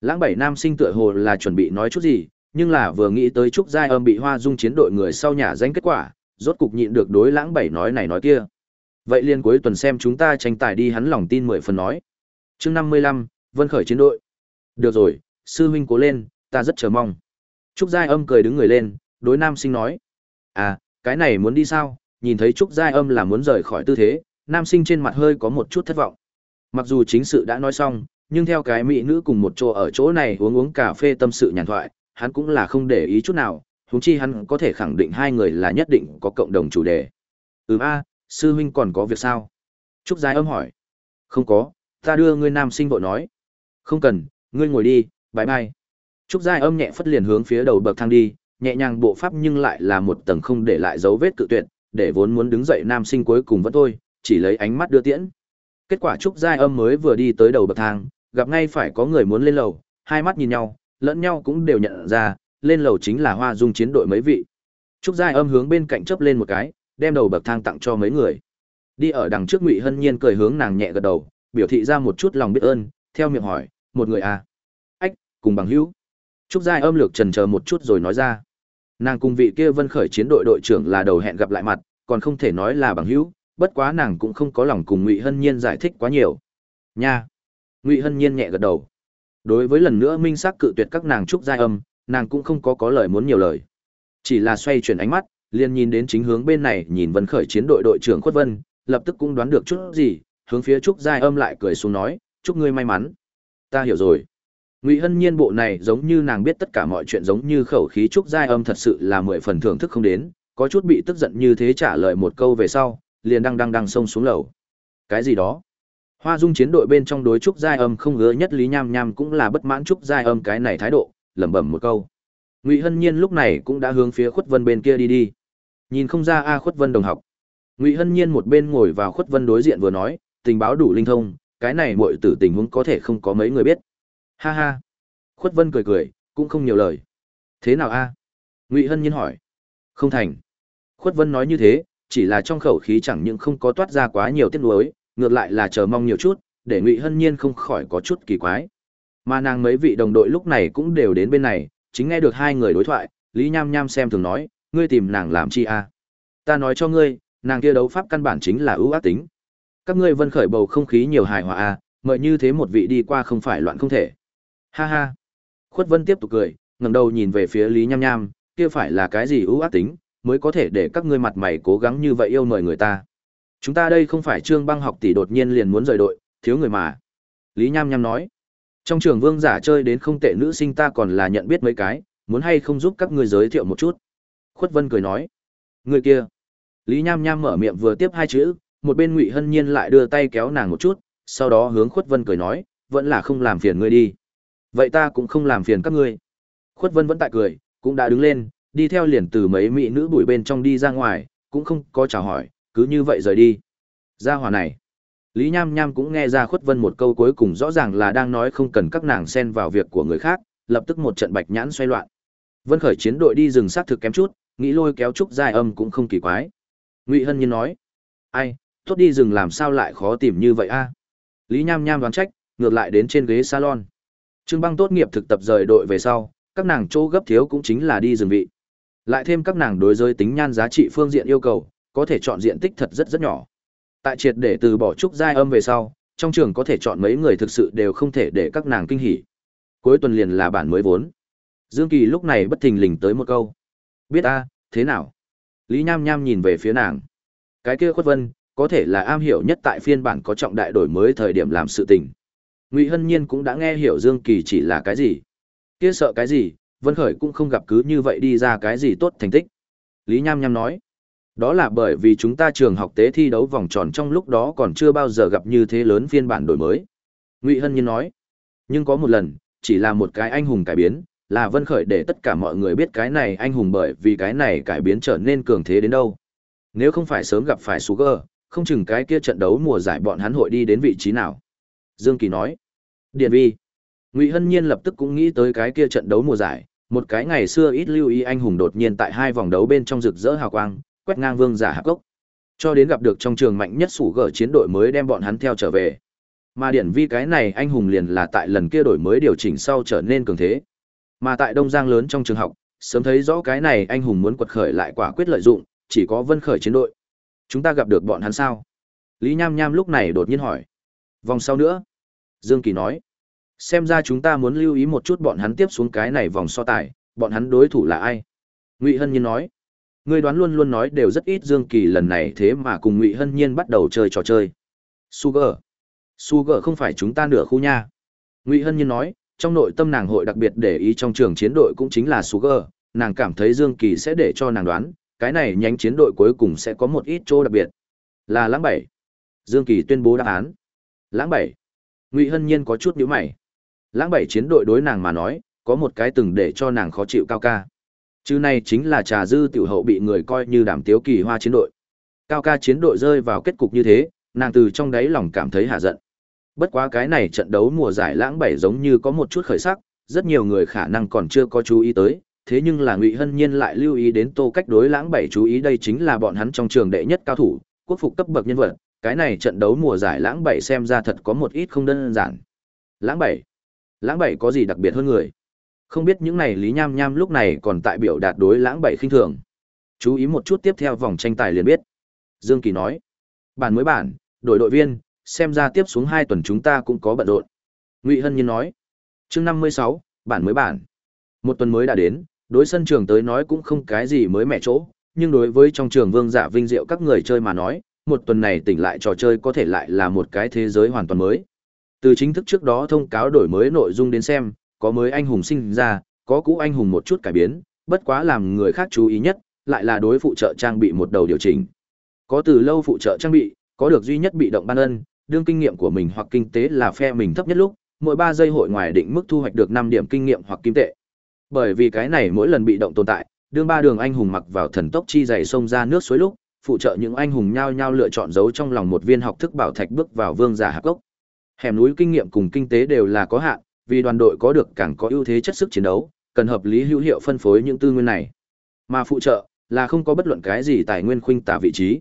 S1: Lãng bảy nam sinh tựa hồ là chuẩn bị nói chút gì, nhưng là vừa nghĩ tới Trúc Giai âm bị Hoa Dung chiến đội người sau nhà danh kết quả, rốt cục nhịn được đối lãng bảy nói này nói kia. Vậy liên cuối tuần xem chúng ta tranh tài đi hắn lòng tin mười phần nói. chương năm mươi lăm Vân khởi chiến đội. Được rồi, sư huynh cố lên, ta rất chờ mong. Trúc Giai âm cười đứng người lên, đối nam sinh nói. À, cái này muốn đi sao? Nhìn thấy Trúc Giai âm là muốn rời khỏi tư thế, nam sinh trên mặt hơi có một chút thất vọng. Mặc dù chính sự đã nói xong, nhưng theo cái mỹ nữ cùng một chỗ ở chỗ này uống uống cà phê tâm sự nhàn thoại, hắn cũng là không để ý chút nào, huống chi hắn có thể khẳng định hai người là nhất định có cộng đồng chủ đề. Ừm a, sư huynh còn có việc sao? Trúc Giai âm hỏi. Không có, ta đưa ngươi nam sinh vội nói. Không cần, ngươi ngồi đi, bye bye. Trúc Giai âm nhẹ phất liền hướng phía đầu bậc thang đi, nhẹ nhàng bộ pháp nhưng lại là một tầng không để lại dấu vết cự tuyệt, để vốn muốn đứng dậy nam sinh cuối cùng vẫn thôi, chỉ lấy ánh mắt đưa tiễn. Kết quả Trúc Giai âm mới vừa đi tới đầu bậc thang, gặp ngay phải có người muốn lên lầu, hai mắt nhìn nhau, lẫn nhau cũng đều nhận ra, lên lầu chính là Hoa Dung chiến đội mấy vị. Trúc Giai âm hướng bên cạnh chớp lên một cái, đem đầu bậc thang tặng cho mấy người. Đi ở đằng trước Ngụy Hân Nhiên cười hướng nàng nhẹ gật đầu, biểu thị ra một chút lòng biết ơn, theo miệng hỏi, "Một người à?" "Ách, cùng bằng hữu." Trúc Giai âm lược trần chờ một chút rồi nói ra. Nàng cùng vị kia Vân Khởi chiến đội đội trưởng là đầu hẹn gặp lại mặt, còn không thể nói là bằng hữu, bất quá nàng cũng không có lòng cùng Ngụy Hân Nhiên giải thích quá nhiều. Nha. Ngụy Hân Nhiên nhẹ gật đầu. Đối với lần nữa minh xác cự tuyệt các nàng trúc giai âm, nàng cũng không có có lời muốn nhiều lời. Chỉ là xoay chuyển ánh mắt, liền nhìn đến chính hướng bên này, nhìn Vân Khởi chiến đội đội trưởng Khuất Vân, lập tức cũng đoán được chút gì, hướng phía trúc giai âm lại cười xuống nói, "Chúc ngươi may mắn." "Ta hiểu rồi." Ngụy Hân Nhiên bộ này giống như nàng biết tất cả mọi chuyện giống như khẩu khí trúc giai âm thật sự là mười phần thưởng thức không đến, có chút bị tức giận như thế trả lời một câu về sau, liền đang đang đang xông xuống lầu. Cái gì đó? Hoa Dung chiến đội bên trong đối trúc giai âm không ngứa nhất Lý Nham Nham cũng là bất mãn trúc giai âm cái này thái độ, lẩm bẩm một câu. Ngụy Hân Nhiên lúc này cũng đã hướng phía Khuất Vân bên kia đi đi. Nhìn không ra a à, Khuất Vân đồng học. Ngụy Hân Nhiên một bên ngồi vào Khuất Vân đối diện vừa nói, tình báo đủ linh thông, cái này muội tử tình huống có thể không có mấy người biết. Ha ha. Khuất Vân cười cười, cũng không nhiều lời. Thế nào a? Ngụy Hân Nhiên hỏi. Không thành. Khuất Vân nói như thế, chỉ là trong khẩu khí chẳng những không có toát ra quá nhiều tiếc nuối, ngược lại là chờ mong nhiều chút, để Ngụy Hân Nhiên không khỏi có chút kỳ quái. Mà nàng mấy vị đồng đội lúc này cũng đều đến bên này, chính nghe được hai người đối thoại, Lý Nham Nham xem thường nói, ngươi tìm nàng làm chi a? Ta nói cho ngươi, nàng kia đấu pháp căn bản chính là ưu ác tính. Các ngươi vân khởi bầu không khí nhiều hài hòa a, mời như thế một vị đi qua không phải loạn không thể. Ha ha. Khuất Vân tiếp tục cười, ngẩng đầu nhìn về phía Lý Nham Nham, kia phải là cái gì ưu ác tính, mới có thể để các ngươi mặt mày cố gắng như vậy yêu mời người ta. Chúng ta đây không phải Trương Băng học tỷ đột nhiên liền muốn rời đội, thiếu người mà. Lý Nham Nham nói. Trong trường vương giả chơi đến không tệ nữ sinh ta còn là nhận biết mấy cái, muốn hay không giúp các ngươi giới thiệu một chút. Khuất Vân cười nói. Người kia. Lý Nham Nham mở miệng vừa tiếp hai chữ, một bên Ngụy Hân Nhiên lại đưa tay kéo nàng một chút, sau đó hướng Khuất Vân cười nói, vẫn là không làm phiền ngươi đi. Vậy ta cũng không làm phiền các ngươi. Khuất Vân vẫn tại cười, cũng đã đứng lên, đi theo liền từ mấy mỹ nữ bụi bên trong đi ra ngoài, cũng không có chào hỏi, cứ như vậy rời đi. Ra hòa này. Lý Nham Nham cũng nghe ra Khuất Vân một câu cuối cùng rõ ràng là đang nói không cần các nàng xen vào việc của người khác, lập tức một trận bạch nhãn xoay loạn. Vân khởi chiến đội đi rừng sát thực kém chút, nghĩ lôi kéo trúc dài âm cũng không kỳ quái. Ngụy Hân Nhiên nói, ai, tốt đi rừng làm sao lại khó tìm như vậy a? Lý Nham Nham đoán trách, ngược lại đến trên ghế salon. Trương Băng tốt nghiệp thực tập rời đội về sau, các nàng chỗ gấp thiếu cũng chính là đi rừng vị. Lại thêm các nàng đối giới tính nhan giá trị phương diện yêu cầu, có thể chọn diện tích thật rất rất nhỏ. Tại triệt để từ bỏ trúc giai âm về sau, trong trường có thể chọn mấy người thực sự đều không thể để các nàng kinh hỉ. Cuối tuần liền là bản mới vốn. Dương Kỳ lúc này bất thình lình tới một câu. Biết a, thế nào? Lý Nham Nham nhìn về phía nàng. Cái kia khuất vân, có thể là am hiểu nhất tại phiên bản có trọng đại đổi mới thời điểm làm sự tình. Ngụy Hân Nhiên cũng đã nghe hiểu Dương Kỳ chỉ là cái gì. Kia sợ cái gì, Vân Khởi cũng không gặp cứ như vậy đi ra cái gì tốt thành tích. Lý Nham Nham nói. Đó là bởi vì chúng ta trường học tế thi đấu vòng tròn trong lúc đó còn chưa bao giờ gặp như thế lớn phiên bản đổi mới. Ngụy Hân Nhiên nói. Nhưng có một lần, chỉ là một cái anh hùng cải biến, là Vân Khởi để tất cả mọi người biết cái này anh hùng bởi vì cái này cải biến trở nên cường thế đến đâu. Nếu không phải sớm gặp phải Sugar, không chừng cái kia trận đấu mùa giải bọn hắn hội đi đến vị trí nào. Dương Kỳ nói. Điện vi. Ngụy Hân Nhiên lập tức cũng nghĩ tới cái kia trận đấu mùa giải, một cái ngày xưa ít lưu ý anh hùng đột nhiên tại hai vòng đấu bên trong rực rỡ hào quang, quét ngang vương giả hạp gốc. Cho đến gặp được trong trường mạnh nhất sủ gở chiến đội mới đem bọn hắn theo trở về. Mà điển vi cái này anh hùng liền là tại lần kia đổi mới điều chỉnh sau trở nên cường thế. Mà tại Đông Giang lớn trong trường học, sớm thấy rõ cái này anh hùng muốn quật khởi lại quả quyết lợi dụng, chỉ có Vân Khởi chiến đội. Chúng ta gặp được bọn hắn sao? Lý Nham Nham lúc này đột nhiên hỏi. Vòng sau nữa? Dương Kỳ nói. Xem ra chúng ta muốn lưu ý một chút bọn hắn tiếp xuống cái này vòng so tài, bọn hắn đối thủ là ai? Ngụy Hân Nhiên nói. Ngươi đoán luôn luôn nói đều rất ít Dương Kỳ lần này thế mà cùng Ngụy Hân Nhiên bắt đầu chơi trò chơi. Sugar. Sugar không phải chúng ta nửa khu nha. Ngụy Hân Nhiên nói, trong nội tâm nàng hội đặc biệt để ý trong trường chiến đội cũng chính là Sugar, nàng cảm thấy Dương Kỳ sẽ để cho nàng đoán, cái này nhánh chiến đội cuối cùng sẽ có một ít chỗ đặc biệt. Là lãng bảy. Dương Kỳ tuyên bố đáp án. Lãng bảy. Ngụy Hân Nhiên có chút nhíu mày. Lãng bảy chiến đội đối nàng mà nói, có một cái từng để cho nàng khó chịu cao ca. Chứ này chính là trà dư tiểu hậu bị người coi như đảm tiếu kỳ hoa chiến đội. Cao ca chiến đội rơi vào kết cục như thế, nàng từ trong đáy lòng cảm thấy hạ giận. Bất quá cái này trận đấu mùa giải lãng bảy giống như có một chút khởi sắc, rất nhiều người khả năng còn chưa có chú ý tới, thế nhưng là Ngụy Hân Nhiên lại lưu ý đến Tô Cách đối lãng bảy chú ý đây chính là bọn hắn trong trường đệ nhất cao thủ, quốc phục cấp bậc nhân vật, cái này trận đấu mùa giải lãng bảy xem ra thật có một ít không đơn giản. Lãng bảy, Lãng bảy có gì đặc biệt hơn người? Không biết những này Lý Nham Nham lúc này còn tại biểu đạt đối lãng bảy khinh thường. Chú ý một chút tiếp theo vòng tranh tài liền biết. Dương Kỳ nói. Bản mới bản, đổi đội viên, xem ra tiếp xuống hai tuần chúng ta cũng có bận rộn. Ngụy Hân Nhiên nói. chương năm mươi sáu, bản mới bản. Một tuần mới đã đến, đối sân trường tới nói cũng không cái gì mới mẻ chỗ, nhưng đối với trong trường vương giả vinh diệu các người chơi mà nói, một tuần này tỉnh lại trò chơi có thể lại là một cái thế giới hoàn toàn mới. Từ chính thức trước đó thông cáo đổi mới nội dung đến xem, có mới anh hùng sinh ra, có cũ anh hùng một chút cải biến, bất quá làm người khác chú ý nhất, lại là đối phụ trợ trang bị một đầu điều chỉnh. Có từ lâu phụ trợ trang bị, có được duy nhất bị động ban ân, đương kinh nghiệm của mình hoặc kinh tế là phe mình thấp nhất lúc, mỗi 3 giây hội ngoài định mức thu hoạch được 5 điểm kinh nghiệm hoặc kim tệ. Bởi vì cái này mỗi lần bị động tồn tại, đương ba đường anh hùng mặc vào thần tốc chi dày sông ra nước suối lúc, phụ trợ những anh hùng nhao nhao lựa chọn giấu trong lòng một viên học thức bảo thạch bước vào vương giả hạp gốc. Hẻm núi kinh nghiệm cùng kinh tế đều là có hạn, vì đoàn đội có được càng có ưu thế chất sức chiến đấu, cần hợp lý hữu hiệu phân phối những tư nguyên này. Mà phụ trợ là không có bất luận cái gì tài nguyên khuynh tả vị trí.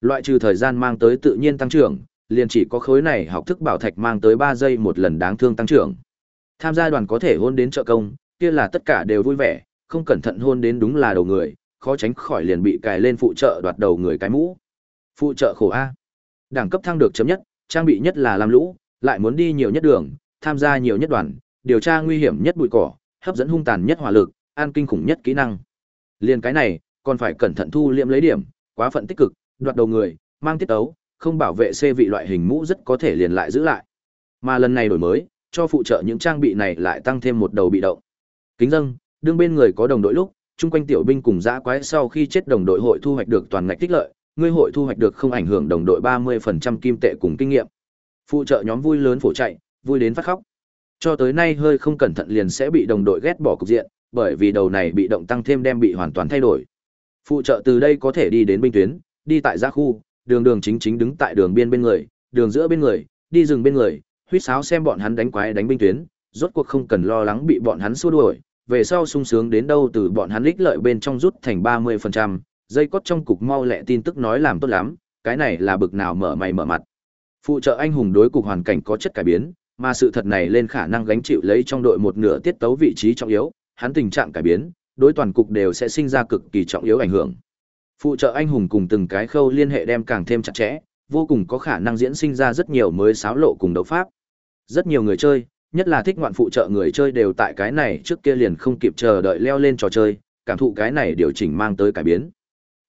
S1: Loại trừ thời gian mang tới tự nhiên tăng trưởng, liền chỉ có khối này học thức bảo thạch mang tới 3 giây một lần đáng thương tăng trưởng. Tham gia đoàn có thể hôn đến trợ công, kia là tất cả đều vui vẻ, không cẩn thận hôn đến đúng là đầu người, khó tránh khỏi liền bị cài lên phụ trợ đoạt đầu người cái mũ. Phụ trợ khổ a. Đẳng cấp thăng được chấm nhất, trang bị nhất là làm lũ, lại muốn đi nhiều nhất đường, tham gia nhiều nhất đoàn, điều tra nguy hiểm nhất bụi cỏ, hấp dẫn hung tàn nhất hỏa lực, an kinh khủng nhất kỹ năng. Liên cái này, còn phải cẩn thận thu liệm lấy điểm, quá phận tích cực, đoạt đầu người, mang tiết tấu, không bảo vệ C vị loại hình mũ rất có thể liền lại giữ lại. Mà lần này đổi mới, cho phụ trợ những trang bị này lại tăng thêm một đầu bị động. Kính dâng, đương bên người có đồng đội lúc, chung quanh tiểu binh cùng dã quái sau khi chết đồng đội hội thu hoạch được toàn ngạch tích lợi, ngươi hội thu hoạch được không ảnh hưởng đồng đội 30% kim tệ cùng kinh nghiệm. Phụ trợ nhóm vui lớn phổ chạy, vui đến phát khóc. Cho tới nay hơi không cẩn thận liền sẽ bị đồng đội ghét bỏ cục diện, bởi vì đầu này bị động tăng thêm đem bị hoàn toàn thay đổi. Phụ trợ từ đây có thể đi đến binh tuyến, đi tại gia khu, đường đường chính chính đứng tại đường biên bên người, đường giữa bên người, đi rừng bên người, huýt sáo xem bọn hắn đánh quái đánh binh tuyến, rốt cuộc không cần lo lắng bị bọn hắn xua đuổi, về sau sung sướng đến đâu từ bọn hắn lích lợi bên trong rút thành 30%, dây cốt trong cục mau lẹ tin tức nói làm tốt lắm, cái này là bực nào mở mày mở mặt. Phụ trợ anh hùng đối cục hoàn cảnh có chất cải biến, mà sự thật này lên khả năng gánh chịu lấy trong đội một nửa tiết tấu vị trí trọng yếu, hắn tình trạng cải biến, đối toàn cục đều sẽ sinh ra cực kỳ trọng yếu ảnh hưởng. Phụ trợ anh hùng cùng từng cái khâu liên hệ đem càng thêm chặt chẽ, vô cùng có khả năng diễn sinh ra rất nhiều mới xáo lộ cùng đấu pháp. Rất nhiều người chơi, nhất là thích ngoạn phụ trợ người chơi đều tại cái này trước kia liền không kịp chờ đợi leo lên trò chơi, cảm thụ cái này điều chỉnh mang tới cải biến.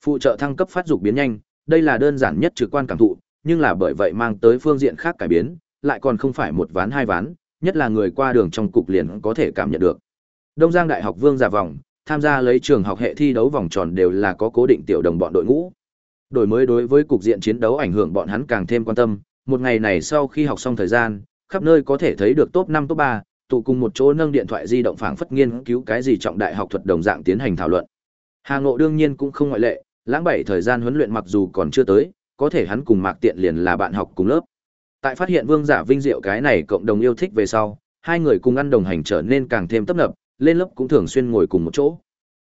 S1: Phụ trợ thăng cấp phát dục biến nhanh, đây là đơn giản nhất trực quan cảm thụ, nhưng là bởi vậy mang tới phương diện khác cải biến, lại còn không phải một ván hai ván, nhất là người qua đường trong cục liền có thể cảm nhận được. Đông Giang Đại học Vương giả vòng, tham gia lấy trường học hệ thi đấu vòng tròn đều là có cố định tiểu đồng bọn đội ngũ. Đổi mới đối với cục diện chiến đấu ảnh hưởng bọn hắn càng thêm quan tâm, một ngày này sau khi học xong thời gian, khắp nơi có thể thấy được top 5 top 3, tụ cùng một chỗ nâng điện thoại di động phảng phất nghiên cứu cái gì trọng đại học thuật đồng dạng tiến hành thảo luận. Hà Ngộ đương nhiên cũng không ngoại lệ, lãng bảy thời gian huấn luyện mặc dù còn chưa tới, có thể hắn cùng Mạc Tiện liền là bạn học cùng lớp. Tại phát hiện Vương Giả Vinh Diệu cái này cộng đồng yêu thích về sau, hai người cùng ăn đồng hành trở nên càng thêm tấp nập, lên lớp cũng thường xuyên ngồi cùng một chỗ.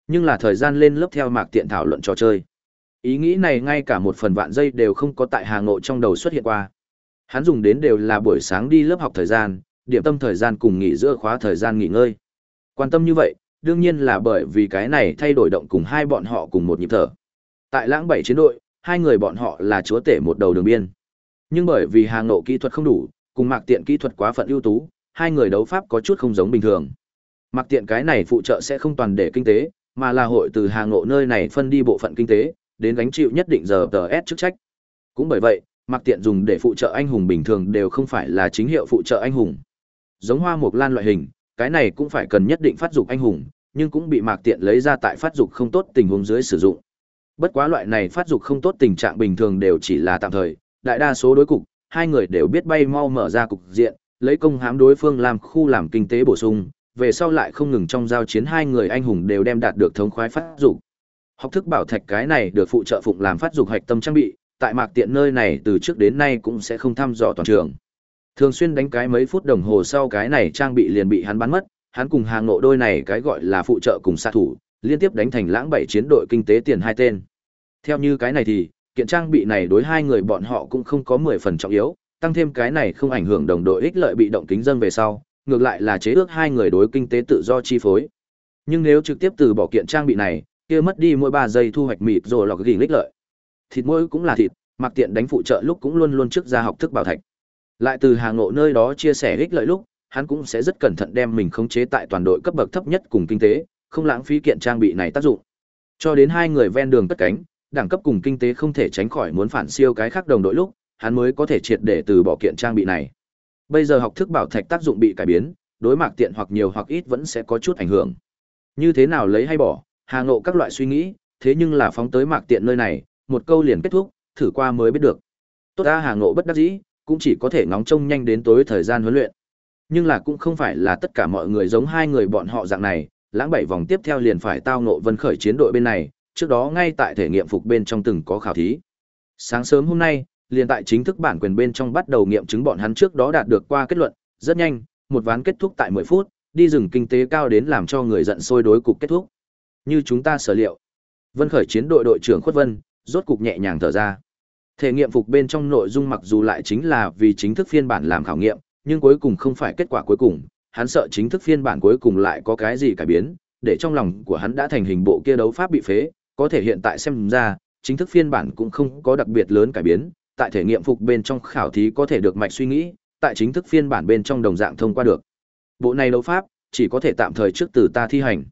S1: Nhưng là thời gian lên lớp theo Mạc Tiện thảo luận trò chơi. Ý nghĩ này ngay cả một phần vạn giây đều không có tại Hà Ngộ trong đầu xuất hiện qua. Hắn dùng đến đều là buổi sáng đi lớp học thời gian, điểm tâm thời gian cùng nghỉ giữa khóa thời gian nghỉ ngơi. Quan tâm như vậy, đương nhiên là bởi vì cái này thay đổi động cùng hai bọn họ cùng một nhịp thở. Tại lãng bảy chiến đội, hai người bọn họ là chúa tể một đầu đường biên. Nhưng bởi vì hàng nộ kỹ thuật không đủ, cùng mạc tiện kỹ thuật quá phận ưu tú, hai người đấu pháp có chút không giống bình thường. Mạc tiện cái này phụ trợ sẽ không toàn để kinh tế, mà là hội từ hàng nộ nơi này phân đi bộ phận kinh tế, đến gánh chịu nhất định giờ tờ S chức trách. Cũng bởi vậy, Mạc tiện dùng để phụ trợ anh hùng bình thường đều không phải là chính hiệu phụ trợ anh hùng. Giống hoa mục lan loại hình, cái này cũng phải cần nhất định phát dục anh hùng, nhưng cũng bị Mạc tiện lấy ra tại phát dục không tốt tình huống dưới sử dụng. Bất quá loại này phát dục không tốt tình trạng bình thường đều chỉ là tạm thời, đại đa số đối cục, hai người đều biết bay mau mở ra cục diện, lấy công hãm đối phương làm khu làm kinh tế bổ sung, về sau lại không ngừng trong giao chiến hai người anh hùng đều đem đạt được thống khoái phát dục. Học thức bảo thạch cái này được phụ trợ phụng làm phát dục hạch tâm trang bị, tại mạc tiện nơi này từ trước đến nay cũng sẽ không thăm dò toàn trường. Thường xuyên đánh cái mấy phút đồng hồ sau cái này trang bị liền bị hắn bắn mất, hắn cùng hàng ngộ đôi này cái gọi là phụ trợ cùng sát thủ, liên tiếp đánh thành lãng bảy chiến đội kinh tế tiền hai tên. Theo như cái này thì, kiện trang bị này đối hai người bọn họ cũng không có 10 phần trọng yếu, tăng thêm cái này không ảnh hưởng đồng đội ích lợi bị động kính dân về sau, ngược lại là chế ước hai người đối kinh tế tự do chi phối. Nhưng nếu trực tiếp từ bỏ kiện trang bị này, kia mất đi mỗi 3 giây thu hoạch mịt rồi lọc gỉnh ích lợi. Thịt mỗi cũng là thịt, mặc tiện đánh phụ trợ lúc cũng luôn luôn trước ra học thức bảo thạch. Lại từ hàng ngộ nơi đó chia sẻ ích lợi lúc, hắn cũng sẽ rất cẩn thận đem mình khống chế tại toàn đội cấp bậc thấp nhất cùng kinh tế, không lãng phí kiện trang bị này tác dụng. Cho đến hai người ven đường cất cánh, đẳng cấp cùng kinh tế không thể tránh khỏi muốn phản siêu cái khác đồng đội lúc, hắn mới có thể triệt để từ bỏ kiện trang bị này. Bây giờ học thức bảo thạch tác dụng bị cải biến, đối mặt tiện hoặc nhiều hoặc ít vẫn sẽ có chút ảnh hưởng. Như thế nào lấy hay bỏ, hà ngộ các loại suy nghĩ, thế nhưng là phóng tới mạc tiện nơi này, một câu liền kết thúc, thử qua mới biết được. Tốt ra hà ngộ bất đắc dĩ, cũng chỉ có thể ngóng trông nhanh đến tối thời gian huấn luyện. Nhưng là cũng không phải là tất cả mọi người giống hai người bọn họ dạng này, lãng bảy vòng tiếp theo liền phải tao ngộ vân khởi chiến đội bên này, trước đó ngay tại thể nghiệm phục bên trong từng có khảo thí. Sáng sớm hôm nay, liền tại chính thức bản quyền bên trong bắt đầu nghiệm chứng bọn hắn trước đó đạt được qua kết luận, rất nhanh, một ván kết thúc tại 10 phút, đi rừng kinh tế cao đến làm cho người giận sôi đối cục kết thúc. Như chúng ta sở liệu. Vân khởi chiến đội đội trưởng Khuất Vân, rốt cục nhẹ nhàng thở ra. Thể nghiệm phục bên trong nội dung mặc dù lại chính là vì chính thức phiên bản làm khảo nghiệm, nhưng cuối cùng không phải kết quả cuối cùng, hắn sợ chính thức phiên bản cuối cùng lại có cái gì cải biến, để trong lòng của hắn đã thành hình bộ kia đấu pháp bị phế, có thể hiện tại xem ra, chính thức phiên bản cũng không có đặc biệt lớn cải biến, tại thể nghiệm phục bên trong khảo thí có thể được mạch suy nghĩ, tại chính thức phiên bản bên trong đồng dạng thông qua được. Bộ này đấu pháp chỉ có thể tạm thời trước từ ta thi hành.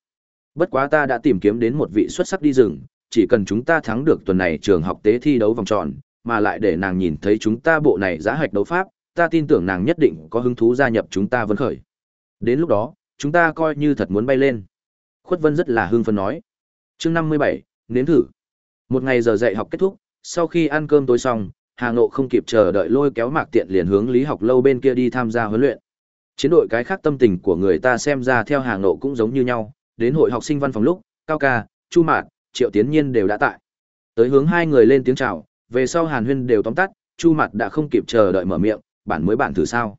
S1: Bất quá ta đã tìm kiếm đến một vị xuất sắc đi rừng, chỉ cần chúng ta thắng được tuần này trường học tế thi đấu vòng tròn, mà lại để nàng nhìn thấy chúng ta bộ này giá hạch đấu pháp, ta tin tưởng nàng nhất định có hứng thú gia nhập chúng ta vân khởi. Đến lúc đó, chúng ta coi như thật muốn bay lên. Khuất Vân rất là hưng phấn nói. Chương năm mươi bảy, nếm thử. Một ngày giờ dạy học kết thúc, sau khi ăn cơm tối xong, Hà Ngộ không kịp chờ đợi lôi kéo Mạc Tiện liền hướng Lý Học Lâu bên kia đi tham gia huấn luyện. Chiến đội cái khác tâm tình của người ta xem ra theo Hà Ngộ cũng giống như nhau, đến hội học sinh văn phòng lúc, Cao Ca, Chu Mạt, Triệu Tiến Nhiên đều đã tại. Tới hướng hai người lên tiếng chào, về sau Hàn Huyên đều tóm tắt, Chu Mạt đã không kịp chờ đợi mở miệng, bản mới bản thử sao?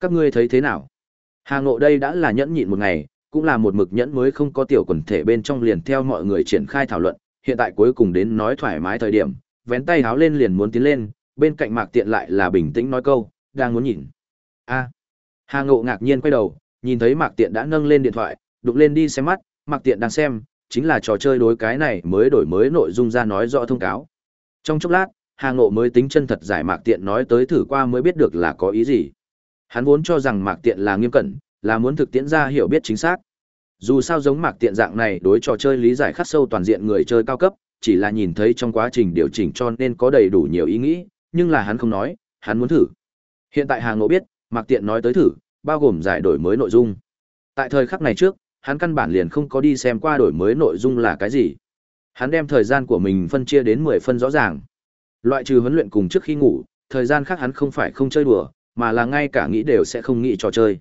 S1: Các ngươi thấy thế nào? Hà Ngộ đây đã là nhẫn nhịn một ngày, cũng là một mực nhẫn mới không có tiểu quần thể bên trong liền theo mọi người triển khai thảo luận, hiện tại cuối cùng đến nói thoải mái thời điểm, vén tay háo lên liền muốn tiến lên, bên cạnh Mạc Tiện lại là bình tĩnh nói câu, đang muốn nhìn. A. Hà Ngộ ngạc nhiên quay đầu, nhìn thấy Mạc Tiện đã nâng lên điện thoại, đục lên đi xem mắt, Mạc Tiện đang xem, chính là trò chơi đối cái này mới đổi mới nội dung ra nói rõ thông cáo. Trong chốc lát, Hà Ngộ mới tính chân thật giải Mạc Tiện nói tới thử qua mới biết được là có ý gì. Hắn vốn cho rằng Mạc Tiện là nghiêm cẩn, là muốn thực tiễn ra hiểu biết chính xác. Dù sao giống Mạc Tiện dạng này đối trò chơi lý giải khắc sâu toàn diện người chơi cao cấp, chỉ là nhìn thấy trong quá trình điều chỉnh cho nên có đầy đủ nhiều ý nghĩ, nhưng là hắn không nói, hắn muốn thử. Hiện tại Hà Ngộ biết, Mạc Tiện nói tới thử, bao gồm giải đổi mới nội dung. Tại thời khắc này trước, hắn căn bản liền không có đi xem qua đổi mới nội dung là cái gì. Hắn đem thời gian của mình phân chia đến 10 phân rõ ràng. Loại trừ huấn luyện cùng trước khi ngủ, thời gian khác hắn không phải không chơi đùa, mà là ngay cả nghĩ đều sẽ không nghĩ trò chơi.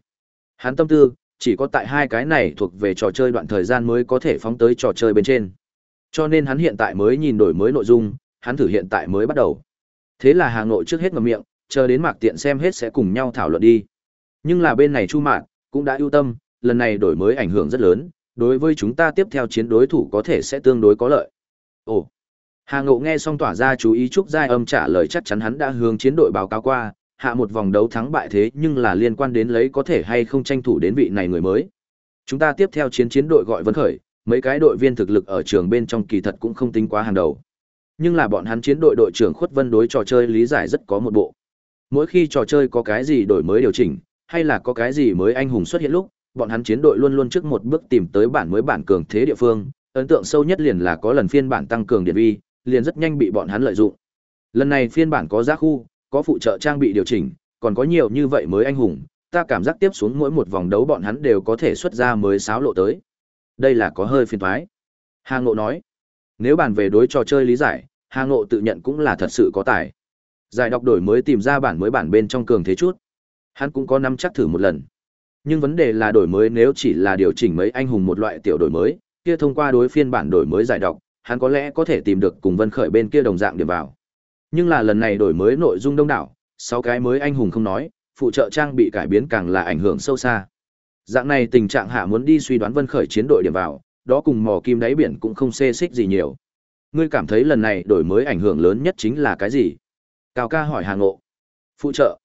S1: Hắn tâm tư, chỉ có tại hai cái này thuộc về trò chơi đoạn thời gian mới có thể phóng tới trò chơi bên trên. Cho nên hắn hiện tại mới nhìn đổi mới nội dung, hắn thử hiện tại mới bắt đầu. Thế là Hà nội trước hết ngậm miệng, chờ đến Mạc Tiện xem hết sẽ cùng nhau thảo luận đi. Nhưng là bên này Chu Mạn cũng đã ưu tâm, lần này đổi mới ảnh hưởng rất lớn, đối với chúng ta tiếp theo chiến đối thủ có thể sẽ tương đối có lợi. Ồ. Hà Ngộ nghe xong tỏa ra chú ý Trúc Giai Âm trả lời chắc chắn hắn đã hướng chiến đội báo cáo qua, hạ một vòng đấu thắng bại thế nhưng là liên quan đến lấy có thể hay không tranh thủ đến vị này người mới. Chúng ta tiếp theo chiến chiến đội gọi vấn Khởi, mấy cái đội viên thực lực ở trường bên trong kỳ thật cũng không tính quá hàng đầu. Nhưng là bọn hắn chiến đội đội trưởng Khuất Vân đối trò chơi lý giải rất có một bộ. Mỗi khi trò chơi có cái gì đổi mới điều chỉnh, hay là có cái gì mới anh hùng xuất hiện lúc, bọn hắn chiến đội luôn luôn trước một bước tìm tới bản mới bản cường thế địa phương, ấn tượng sâu nhất liền là có lần phiên bản tăng cường điện vi, liền rất nhanh bị bọn hắn lợi dụng. Lần này phiên bản có giá khu, có phụ trợ trang bị điều chỉnh, còn có nhiều như vậy mới anh hùng, ta cảm giác tiếp xuống mỗi một vòng đấu bọn hắn đều có thể xuất ra mới sáo lộ tới. Đây là có hơi phiền toái. Hà Ngộ nói, nếu bàn về đối trò chơi lý giải, Hà Ngộ tự nhận cũng là thật sự có tài. Giải đọc đổi mới tìm ra bản mới bản bên trong cường thế chút. Hắn cũng có nắm chắc thử một lần. Nhưng vấn đề là đổi mới nếu chỉ là điều chỉnh mấy anh hùng một loại tiểu đổi mới, kia thông qua đối phiên bản đổi mới giải đọc, hắn có lẽ có thể tìm được cùng Vân Khởi bên kia đồng dạng điểm vào. Nhưng là lần này đổi mới nội dung đông đảo, sáu cái mới anh hùng không nói, phụ trợ trang bị cải biến càng là ảnh hưởng sâu xa. Dạng này tình trạng hạ muốn đi suy đoán Vân Khởi chiến đội điểm vào, đó cùng mò kim đáy biển cũng không xê xích gì nhiều. Ngươi cảm thấy lần này đổi mới ảnh hưởng lớn nhất chính là cái gì? Cao ca hỏi Hà Ngộ. Phụ trợ.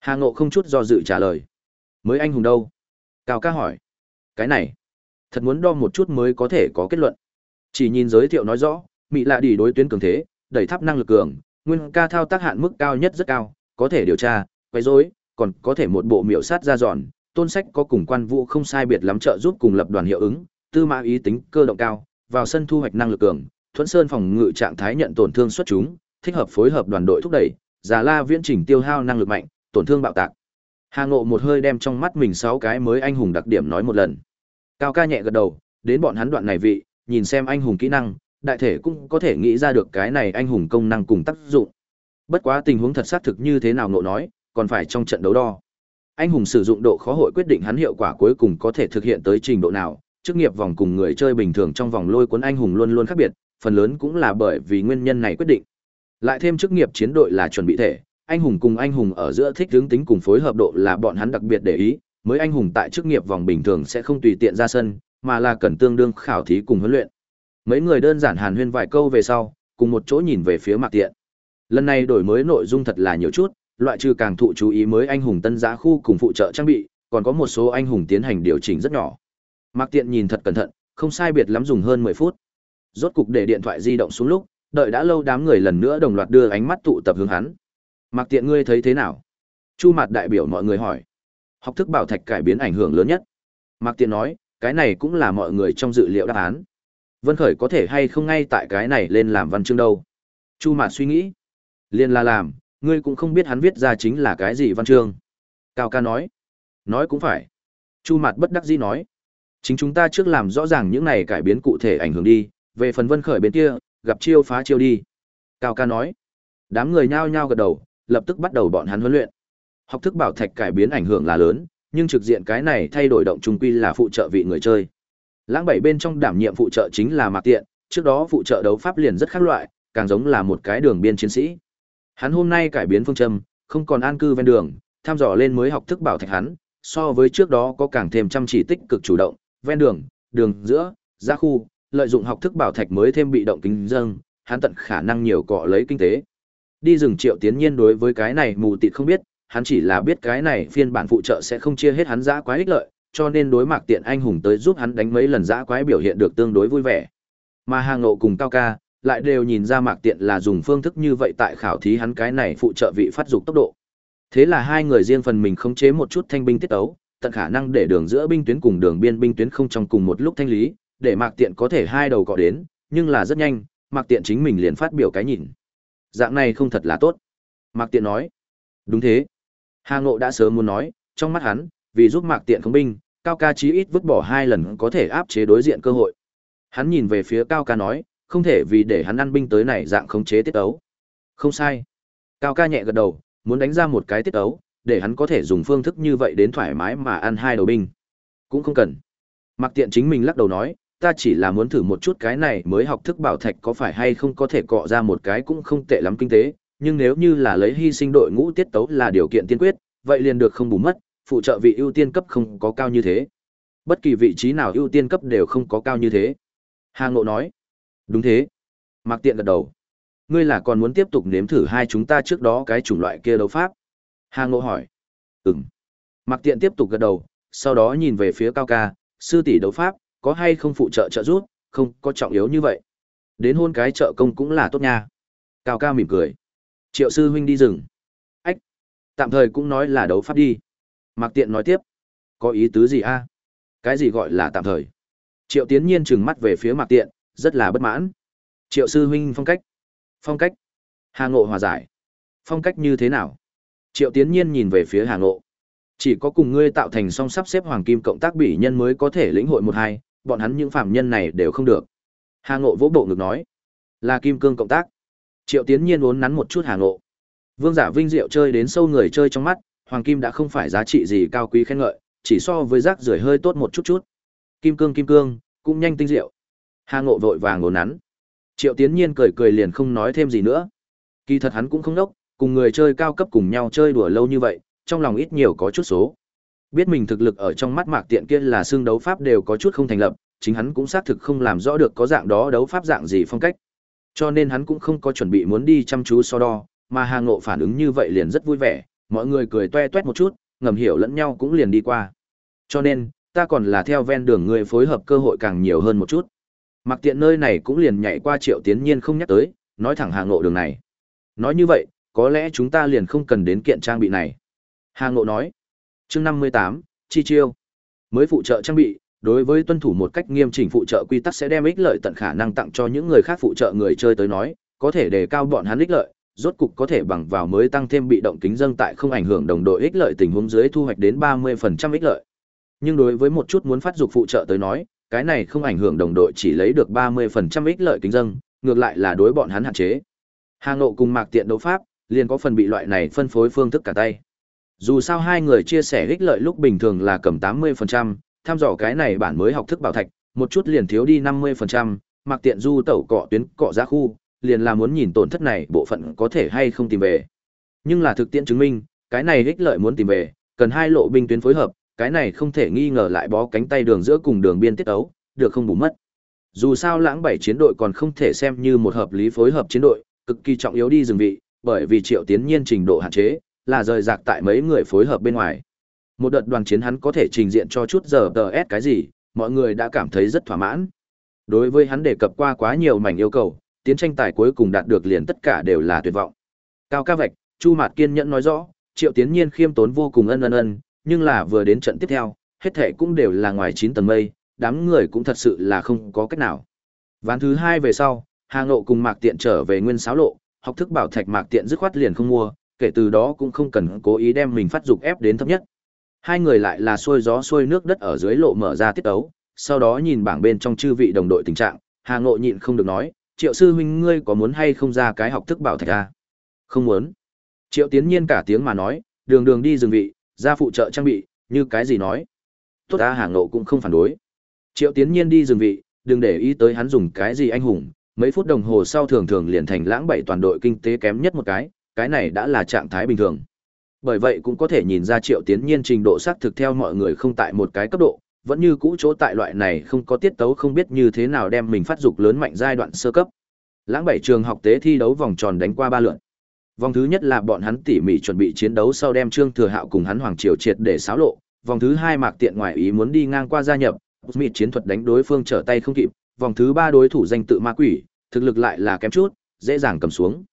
S1: Hà Ngộ không chút do dự trả lời. Mới anh hùng đâu? Cao ca hỏi. Cái này. Thật muốn đo một chút mới có thể có kết luận. Chỉ nhìn giới thiệu nói rõ, Mỹ lạ đi đối tuyến cường thế, đẩy tháp năng lực cường, nguyên ca thao tác hạn mức cao nhất rất cao, có thể điều tra, quấy rối, còn có thể một bộ miểu sát ra giòn, tôn sách có cùng quan vũ không sai biệt lắm trợ giúp cùng lập đoàn hiệu ứng, tư mã ý tính cơ động cao, vào sân thu hoạch năng lực cường, thuẫn sơn phòng ngự trạng thái nhận tổn thương xuất chúng, thích hợp phối hợp đoàn đội thúc đẩy, giả la viễn chỉnh tiêu hao năng lực mạnh, tổn thương bạo tạc. Hà Ngộ một hơi đem trong mắt mình sáu cái mới anh hùng đặc điểm nói một lần. Cao ca nhẹ gật đầu, đến bọn hắn đoạn này vị, nhìn xem anh hùng kỹ năng, đại thể cũng có thể nghĩ ra được cái này anh hùng công năng cùng tác dụng. Bất quá tình huống thật xác thực như thế nào ngộ nói, còn phải trong trận đấu đo. Anh hùng sử dụng độ khó hội quyết định hắn hiệu quả cuối cùng có thể thực hiện tới trình độ nào, chức nghiệp vòng cùng người chơi bình thường trong vòng lôi cuốn anh hùng luôn luôn khác biệt, phần lớn cũng là bởi vì nguyên nhân này quyết định. Lại thêm chức nghiệp chiến đội là chuẩn bị thể, anh hùng cùng anh hùng ở giữa thích hướng tính cùng phối hợp độ là bọn hắn đặc biệt để ý, mới anh hùng tại chức nghiệp vòng bình thường sẽ không tùy tiện ra sân, mà là cần tương đương khảo thí cùng huấn luyện. Mấy người đơn giản hàn huyên vài câu về sau, cùng một chỗ nhìn về phía Mạc Tiện. Lần này đổi mới nội dung thật là nhiều chút, loại trừ càng thụ chú ý mới anh hùng tân giá khu cùng phụ trợ trang bị, còn có một số anh hùng tiến hành điều chỉnh rất nhỏ. Mạc Tiện nhìn thật cẩn thận, không sai biệt lắm dùng hơn 10 phút. Rốt cục để điện thoại di động xuống lúc, đợi đã lâu đám người lần nữa đồng loạt đưa ánh mắt tụ tập hướng hắn. Mạc Tiện ngươi thấy thế nào? Chu Mạt đại biểu mọi người hỏi. Học thức bảo thạch cải biến ảnh hưởng lớn nhất. Mạc Tiện nói, cái này cũng là mọi người trong dự liệu đáp án. Vân Khởi có thể hay không ngay tại cái này lên làm văn chương đâu? Chu Mạt suy nghĩ. Liên là làm, ngươi cũng không biết hắn viết ra chính là cái gì văn chương. Cao ca nói. Nói cũng phải. Chu Mạt bất đắc dĩ nói. Chính chúng ta trước làm rõ ràng những này cải biến cụ thể ảnh hưởng đi, về phần Vân Khởi bên kia, gặp chiêu phá chiêu đi. Cao ca nói. Đám người nhao nhao gật đầu, lập tức bắt đầu bọn hắn huấn luyện. Học thức bảo thạch cải biến ảnh hưởng là lớn, nhưng trực diện cái này thay đổi động trung quy là phụ trợ vị người chơi. Lãng bảy bên trong đảm nhiệm phụ trợ chính là Mạc Tiện, trước đó phụ trợ đấu pháp liền rất khác loại, càng giống là một cái đường biên chiến sĩ. Hắn hôm nay cải biến phương châm, không còn an cư ven đường, tham dò lên mới học thức bảo thạch hắn, so với trước đó có càng thêm chăm chỉ tích cực chủ động, ven đường, đường giữa, ra khu, lợi dụng học thức bảo thạch mới thêm bị động kinh dâng, hắn tận khả năng nhiều cọ lấy kinh tế. Đi rừng Triệu Tiến Nhiên đối với cái này mù tịt không biết, hắn chỉ là biết cái này phiên bản phụ trợ sẽ không chia hết hắn dã quá ích lợi, cho nên đối mặt tiện anh hùng tới giúp hắn đánh mấy lần dã quái biểu hiện được tương đối vui vẻ. Mà Hà Ngộ cùng Cao Ca lại đều nhìn ra Mạc Tiện là dùng phương thức như vậy tại khảo thí hắn cái này phụ trợ vị phát dục tốc độ. Thế là hai người riêng phần mình khống chế một chút thanh binh tiết ấu, tận khả năng để đường giữa binh tuyến cùng đường biên binh tuyến không trong cùng một lúc thanh lý, để Mạc Tiện có thể hai đầu cọ đến, nhưng là rất nhanh, Mạc Tiện chính mình liền phát biểu cái nhìn. Dạng này không thật là tốt. Mạc Tiện nói. Đúng thế. Hà Ngộ đã sớm muốn nói, trong mắt hắn, vì giúp Mạc Tiện không binh, Cao Ca chí ít vứt bỏ hai lần có thể áp chế đối diện cơ hội. Hắn nhìn về phía Cao Ca nói, không thể vì để hắn ăn binh tới này dạng khống chế tiết ấu. Không sai. Cao Ca nhẹ gật đầu, muốn đánh ra một cái tiết ấu, để hắn có thể dùng phương thức như vậy đến thoải mái mà ăn hai đầu binh. Cũng không cần. Mạc Tiện chính mình lắc đầu nói, ta chỉ là muốn thử một chút cái này mới học thức bảo thạch có phải hay không có thể cọ ra một cái cũng không tệ lắm kinh tế, nhưng nếu như là lấy hy sinh đội ngũ tiết tấu là điều kiện tiên quyết, vậy liền được không bù mất, phụ trợ vị ưu tiên cấp không có cao như thế. Bất kỳ vị trí nào ưu tiên cấp đều không có cao như thế. Hà Ngộ nói, đúng thế. Mạc Tiện gật đầu. Ngươi là còn muốn tiếp tục nếm thử hai chúng ta trước đó cái chủng loại kia đấu pháp? Hà Ngộ hỏi. Ừm. Mạc Tiện tiếp tục gật đầu, sau đó nhìn về phía Cao Ca, sư tỷ đấu pháp, có hay không phụ trợ trợ giúp, không có trọng yếu như vậy. Đến hôn cái trợ công cũng là tốt nha. Cao Ca mỉm cười. Triệu sư huynh đi rừng. Ách. Tạm thời cũng nói là đấu pháp đi. Mạc Tiện nói tiếp. Có ý tứ gì a? Cái gì gọi là tạm thời? Triệu Tiến Nhiên trừng mắt về phía Mạc Tiện, rất là bất mãn. Triệu sư huynh phong cách. Phong cách. Hà Ngộ hòa giải. Phong cách như thế nào? Triệu Tiến Nhiên nhìn về phía Hà Ngộ. Chỉ có cùng ngươi tạo thành song sắp xếp hoàng kim cộng tác bỉ nhân mới có thể lĩnh hội một hai, bọn hắn những phạm nhân này đều không được. Hà Ngộ vỗ bộ ngực nói. Là kim cương cộng tác. Triệu Tiến Nhiên uốn nắn một chút Hà Ngộ. Vương Giả Vinh Diệu chơi đến sâu người chơi trong mắt, hoàng kim đã không phải giá trị gì cao quý khen ngợi, chỉ so với rác rưởi hơi tốt một chút chút. Kim cương kim cương, cũng nhanh tinh diệu. Hà Ngộ vội vàng ngồn nắn. Triệu Tiến Nhiên cười cười liền không nói thêm gì nữa. Kỳ thật hắn cũng không đốc, cùng người chơi cao cấp cùng nhau chơi đùa lâu như vậy, trong lòng ít nhiều có chút số. Biết mình thực lực ở trong mắt Mạc Tiện kia là xương đấu pháp đều có chút không thành lập, chính hắn cũng xác thực không làm rõ được có dạng đó đấu pháp dạng gì phong cách. Cho nên hắn cũng không có chuẩn bị muốn đi chăm chú so đo, mà Hà Ngộ phản ứng như vậy liền rất vui vẻ, mọi người cười toe toét một chút, ngầm hiểu lẫn nhau cũng liền đi qua. Cho nên, ta còn là theo ven đường người phối hợp cơ hội càng nhiều hơn một chút. Mặc tiện nơi này cũng liền nhảy qua triệu tiến nhiên không nhắc tới, nói thẳng Hà Ngộ đường này. Nói như vậy, có lẽ chúng ta liền không cần đến kiện trang bị này. Hà Ngộ nói. chương 58, Chi Chiêu. Mới phụ trợ trang bị, đối với tuân thủ một cách nghiêm chỉnh phụ trợ quy tắc sẽ đem ích lợi tận khả năng tặng cho những người khác phụ trợ người chơi tới nói, có thể đề cao bọn hắn ích lợi, rốt cục có thể bằng vào mới tăng thêm bị động kính dâng tại không ảnh hưởng đồng đội ích lợi tình huống dưới thu hoạch đến 30% ích lợi. Nhưng đối với một chút muốn phát dục phụ trợ tới nói, cái này không ảnh hưởng đồng đội chỉ lấy được 30% ích lợi kính dâng, ngược lại là đối bọn hắn hạn chế. Hà Ngộ cùng Mạc Tiện đấu pháp, liền có phần bị loại này phân phối phương thức cả tay. Dù sao hai người chia sẻ ích lợi lúc bình thường là cầm 80%, tham dò cái này bản mới học thức bảo thạch, một chút liền thiếu đi 50%, mặc tiện du tẩu cọ tuyến cọ giá khu, liền là muốn nhìn tổn thất này bộ phận có thể hay không tìm về. Nhưng là thực tiễn chứng minh, cái này ích lợi muốn tìm về, cần hai lộ binh tuyến phối hợp, cái này không thể nghi ngờ lại bó cánh tay đường giữa cùng đường biên tiết ấu, được không bù mất. Dù sao lãng bảy chiến đội còn không thể xem như một hợp lý phối hợp chiến đội, cực kỳ trọng yếu đi dừng vị, bởi vì Triệu Tiến Nhiên trình độ hạn chế, là rời rạc tại mấy người phối hợp bên ngoài. Một đợt đoàn chiến hắn có thể trình diện cho chút giờ DS cái gì, mọi người đã cảm thấy rất thỏa mãn. Đối với hắn đề cập qua quá nhiều mảnh yêu cầu, tiến tranh tài cuối cùng đạt được liền tất cả đều là tuyệt vọng. Cao ca vạch, Chu Mạt kiên nhẫn nói rõ, Triệu Tiến Nhiên khiêm tốn vô cùng ân ân ân, nhưng là vừa đến trận tiếp theo, hết thể cũng đều là ngoài 9 tầng mây, đám người cũng thật sự là không có cách nào. Ván thứ hai về sau, Hà Ngộ cùng Mạc Tiện trở về nguyên sáo lộ, học thức bảo thạch Mạc Tiện dứt khoát liền không mua, kể từ đó cũng không cần cố ý đem mình phát dục ép đến thấp nhất. Hai người lại là xuôi gió xuôi nước đất ở dưới lộ mở ra tiết ấu, sau đó nhìn bảng bên trong chư vị đồng đội tình trạng, Hà Ngộ nhịn không được nói, "Triệu sư huynh ngươi có muốn hay không ra cái học thức bảo thạch? À? "Không muốn." Triệu Tiến Nhiên cả tiếng mà nói, "Đường đường đi dừng vị, ra phụ trợ trang bị, như cái gì nói?" Tốt ta Hà Ngộ cũng không phản đối. Triệu Tiến Nhiên đi dừng vị, đừng để ý tới hắn dùng cái gì anh hùng, mấy phút đồng hồ sau thường thường liền thành lãng bảy toàn đội kinh tế kém nhất một cái, cái này đã là trạng thái bình thường. Bởi vậy cũng có thể nhìn ra Triệu Tiến Nhiên trình độ xác thực theo mọi người không tại một cái cấp độ, vẫn như cũ chỗ tại loại này không có tiết tấu không biết như thế nào đem mình phát dục lớn mạnh giai đoạn sơ cấp. Lãng bảy trường học tế thi đấu vòng tròn đánh qua ba lượt. Vòng thứ nhất là bọn hắn tỉ mỉ chuẩn bị chiến đấu sau đem Trương Thừa Hạo cùng hắn Hoàng Triều triệt để xáo lộ, vòng thứ hai Mạc Tiện ngoài ý muốn đi ngang qua gia nhập, Smith chiến thuật đánh đối phương trở tay không kịp, vòng thứ ba đối thủ danh tự ma quỷ, thực lực lại là kém chút, dễ dàng cầm xuống.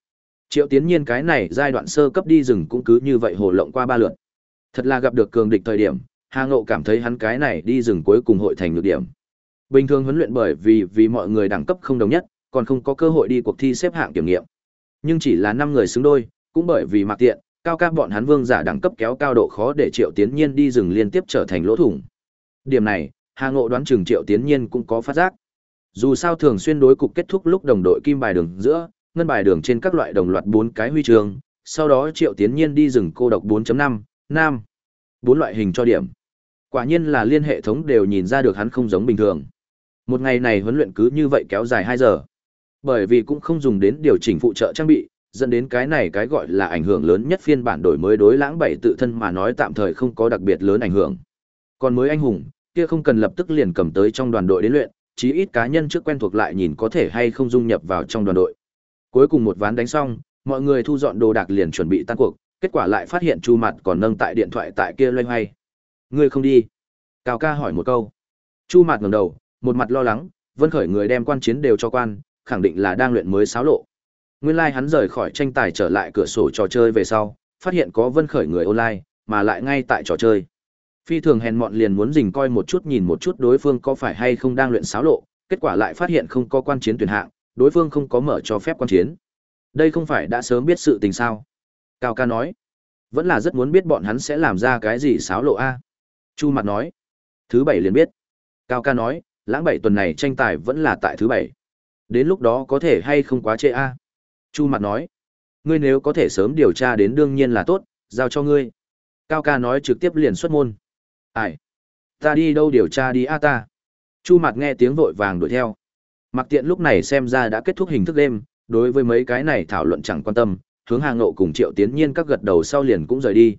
S1: Triệu Tiến Nhiên cái này giai đoạn sơ cấp đi rừng cũng cứ như vậy hồ lộng qua ba lượt. Thật là gặp được cường địch thời điểm, Hà Ngộ cảm thấy hắn cái này đi rừng cuối cùng hội thành nhược điểm. Bình thường huấn luyện bởi vì vì mọi người đẳng cấp không đồng nhất, còn không có cơ hội đi cuộc thi xếp hạng kiểm nghiệm. Nhưng chỉ là năm người xứng đôi, cũng bởi vì mặc tiện, cao các bọn hắn vương giả đẳng cấp kéo cao độ khó để Triệu Tiến Nhiên đi rừng liên tiếp trở thành lỗ thủng. Điểm này, Hà Ngộ đoán chừng Triệu Tiến Nhiên cũng có phát giác. Dù sao thường xuyên đối cục kết thúc lúc đồng đội kim bài đường giữa, ngân bài đường trên các loại đồng loạt bốn cái huy chương, sau đó Triệu Tiến Nhiên đi rừng cô độc 4.5, nam. Bốn loại hình cho điểm. Quả nhiên là liên hệ thống đều nhìn ra được hắn không giống bình thường. Một ngày này huấn luyện cứ như vậy kéo dài hai giờ. Bởi vì cũng không dùng đến điều chỉnh phụ trợ trang bị, dẫn đến cái này cái gọi là ảnh hưởng lớn nhất phiên bản đổi mới đối lãng bảy tự thân mà nói tạm thời không có đặc biệt lớn ảnh hưởng. Còn mới anh hùng, kia không cần lập tức liền cầm tới trong đoàn đội đến luyện, chí ít cá nhân trước quen thuộc lại nhìn có thể hay không dung nhập vào trong đoàn đội. Cuối cùng một ván đánh xong, mọi người thu dọn đồ đạc liền chuẩn bị tan cuộc, kết quả lại phát hiện Chu Mặt còn nâng tại điện thoại tại kia loay hoay. Ngươi không đi? Cao ca hỏi một câu. Chu Mạt ngẩng đầu, một mặt lo lắng, Vân Khởi người đem quan chiến đều cho quan, khẳng định là đang luyện mới xáo lộ. Nguyên lai like hắn rời khỏi tranh tài trở lại cửa sổ trò chơi về sau, phát hiện có Vân Khởi người online, mà lại ngay tại trò chơi. Phi thường hèn mọn liền muốn dình coi một chút nhìn một chút đối phương có phải hay không đang luyện xáo lộ, kết quả lại phát hiện không có quan chiến tuyển hạng, đối phương không có mở cho phép quan chiến. Đây không phải đã sớm biết sự tình sao? Cao ca nói, vẫn là rất muốn biết bọn hắn sẽ làm ra cái gì xáo lộ a. Chu mặt nói, thứ bảy liền biết. Cao ca nói, lãng bảy tuần này tranh tài vẫn là tại thứ bảy. Đến lúc đó có thể hay không quá trễ a. Chu mặt nói, ngươi nếu có thể sớm điều tra đến đương nhiên là tốt, giao cho ngươi. Cao ca nói trực tiếp liền xuất môn. Ai? Ta đi đâu điều tra đi a ta? Chu mặt nghe tiếng vội vàng đuổi theo. Mặc tiện lúc này xem ra đã kết thúc hình thức đêm, đối với mấy cái này thảo luận chẳng quan tâm, hướng hàng ngộ cùng triệu tiến nhiên các gật đầu sau liền cũng rời đi.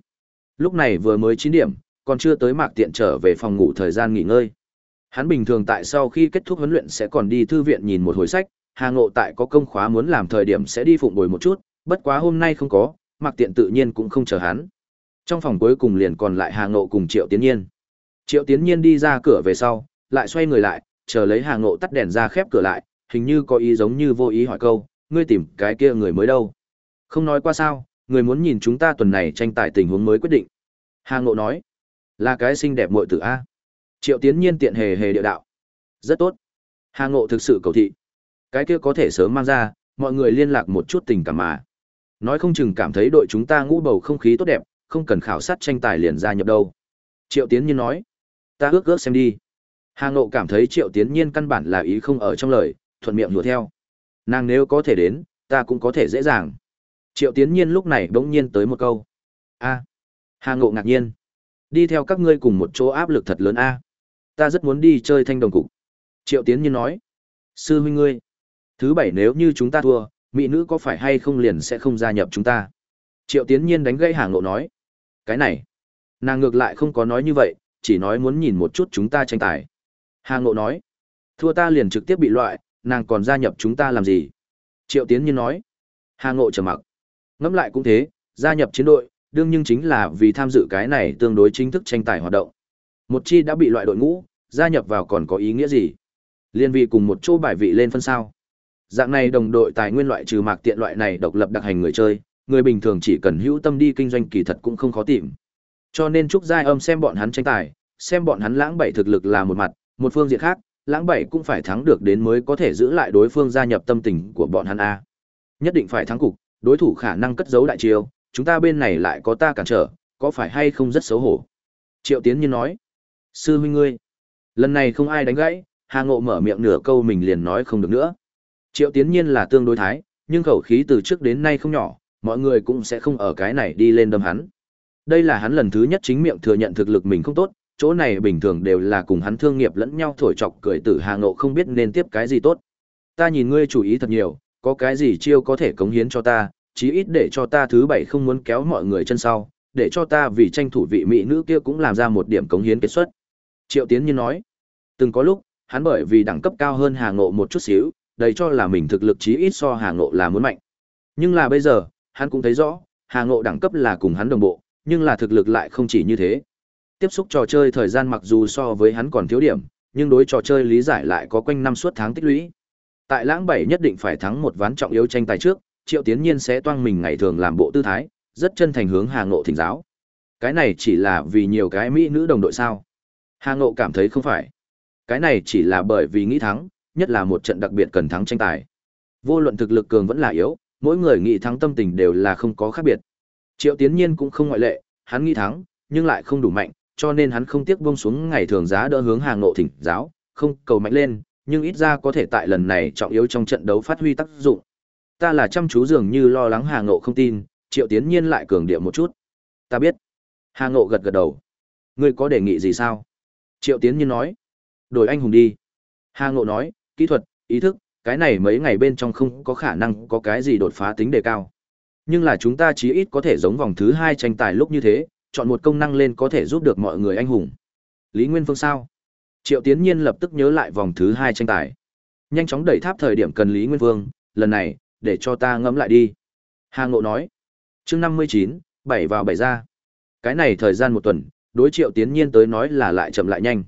S1: Lúc này vừa mới chín điểm, còn chưa tới mạc tiện trở về phòng ngủ thời gian nghỉ ngơi. Hắn bình thường tại sau khi kết thúc huấn luyện sẽ còn đi thư viện nhìn một hồi sách, Hà Ngộ tại có công khóa muốn làm thời điểm sẽ đi phụng bồi một chút, bất quá hôm nay không có, Mạc Tiện tự nhiên cũng không chờ hắn. Trong phòng cuối cùng liền còn lại Hà Ngộ cùng Triệu Tiến Nhiên. Triệu Tiến Nhiên đi ra cửa về sau, lại xoay người lại, chờ lấy Hà Ngộ tắt đèn ra khép cửa lại, hình như có ý giống như vô ý hỏi câu, ngươi tìm cái kia người mới đâu? Không nói qua sao, người muốn nhìn chúng ta tuần này tranh tài tình huống mới quyết định. Hà Ngộ nói, là cái xinh đẹp muội tử a. Triệu Tiến Nhiên tiện hề hề địa đạo. Rất tốt. Hà Ngộ thực sự cầu thị. Cái kia có thể sớm mang ra, mọi người liên lạc một chút tình cảm mà. Nói không chừng cảm thấy đội chúng ta ngũ bầu không khí tốt đẹp, không cần khảo sát tranh tài liền ra nhập đâu. Triệu Tiến Nhiên nói. Ta ước ước xem đi. Hà Ngộ cảm thấy Triệu Tiến Nhiên căn bản là ý không ở trong lời, thuận miệng đùa theo. Nàng nếu có thể đến, ta cũng có thể dễ dàng. Triệu Tiến Nhiên lúc này bỗng nhiên tới một câu. a Hà Ngộ ngạc nhiên. Đi theo các ngươi cùng một chỗ áp lực thật lớn a. Ta rất muốn đi chơi thanh đồng cục. Triệu Tiến Nhiên nói. Sư huynh ngươi. Thứ bảy nếu như chúng ta thua, mỹ nữ có phải hay không liền sẽ không gia nhập chúng ta. Triệu Tiến Nhiên đánh gãy hàng Ngộ nói. Cái này. Nàng ngược lại không có nói như vậy, chỉ nói muốn nhìn một chút chúng ta tranh tài. hàng Ngộ nói. Thua ta liền trực tiếp bị loại, nàng còn gia nhập chúng ta làm gì? Triệu Tiến Nhiên nói. Hà Ngộ trầm mặc. Ngẫm lại cũng thế, gia nhập chiến đội, đương nhưng chính là vì tham dự cái này tương đối chính thức tranh tài hoạt động. Một chi đã bị loại đội ngũ, gia nhập vào còn có ý nghĩa gì? Liên vị cùng một chỗ bài vị lên phân sao? Dạng này đồng đội tài nguyên loại trừ mạc tiện loại này độc lập đặc hành người chơi, người bình thường chỉ cần hữu tâm đi kinh doanh kỳ thật cũng không khó tìm. Cho nên Trúc Giai Âm xem bọn hắn tranh tài, xem bọn hắn lãng bảy thực lực là một mặt, một phương diện khác, lãng bảy cũng phải thắng được đến mới có thể giữ lại đối phương gia nhập tâm tình của bọn hắn a. Nhất định phải thắng cục, đối thủ khả năng cất giấu đại chiêu, chúng ta bên này lại có ta cản trở, có phải hay không rất xấu hổ. Triệu Tiến Nhiên nói, sư huynh ngươi, lần này không ai đánh gãy, Hà Ngộ mở miệng nửa câu mình liền nói không được nữa. Triệu Tiến Nhiên là tương đối thái, nhưng khẩu khí từ trước đến nay không nhỏ, mọi người cũng sẽ không ở cái này đi lên đâm hắn. Đây là hắn lần thứ nhất chính miệng thừa nhận thực lực mình không tốt, chỗ này bình thường đều là cùng hắn thương nghiệp lẫn nhau thổi chọc cười tử Hà Ngộ không biết nên tiếp cái gì tốt. Ta nhìn ngươi chủ ý thật nhiều, có cái gì chiêu có thể cống hiến cho ta, chí ít để cho ta thứ bảy không muốn kéo mọi người chân sau, để cho ta vì tranh thủ vị mỹ nữ kia cũng làm ra một điểm cống hiến kết xuất. Triệu Tiến Nhiên nói, từng có lúc, hắn bởi vì đẳng cấp cao hơn Hà Ngộ một chút xíu, đầy cho là mình thực lực chí ít so Hà Ngộ là muốn mạnh. Nhưng là bây giờ, hắn cũng thấy rõ, Hà Ngộ đẳng cấp là cùng hắn đồng bộ, nhưng là thực lực lại không chỉ như thế. Tiếp xúc trò chơi thời gian mặc dù so với hắn còn thiếu điểm, nhưng đối trò chơi lý giải lại có quanh năm suốt tháng tích lũy. Tại lãng bảy nhất định phải thắng một ván trọng yếu tranh tài trước, Triệu Tiến Nhiên sẽ toang mình ngày thường làm bộ tư thái, rất chân thành hướng Hà Ngộ thỉnh giáo. Cái này chỉ là vì nhiều cái mỹ nữ đồng đội sao? Hà Ngộ cảm thấy không phải. Cái này chỉ là bởi vì nghĩ thắng, nhất là một trận đặc biệt cần thắng tranh tài. Vô luận thực lực cường vẫn là yếu, mỗi người nghĩ thắng tâm tình đều là không có khác biệt. Triệu Tiến Nhiên cũng không ngoại lệ, hắn nghĩ thắng, nhưng lại không đủ mạnh, cho nên hắn không tiếc buông xuống ngày thường giá đỡ hướng Hà Ngộ thỉnh giáo, không cầu mạnh lên, nhưng ít ra có thể tại lần này trọng yếu trong trận đấu phát huy tác dụng. Ta là chăm chú dường như lo lắng Hà Ngộ không tin, Triệu Tiến Nhiên lại cường điệu một chút. Ta biết. Hà Ngộ gật gật đầu. Ngươi có đề nghị gì sao? Triệu Tiến Nhiên nói. Đổi anh hùng đi. Hà Ngộ nói, kỹ thuật, ý thức, cái này mấy ngày bên trong không có khả năng có cái gì đột phá tính đề cao. Nhưng là chúng ta chí ít có thể giống vòng thứ hai tranh tài lúc như thế, chọn một công năng lên có thể giúp được mọi người anh hùng. Lý Nguyên Phương sao? Triệu Tiến Nhiên lập tức nhớ lại vòng thứ hai tranh tài. Nhanh chóng đẩy tháp thời điểm cần Lý Nguyên Vương, lần này, để cho ta ngẫm lại đi. Hà Ngộ nói. chương năm mươi chín, bảy vào bảy ra. Cái này thời gian một tuần, đối Triệu Tiến Nhiên tới nói là lại chậm lại nhanh.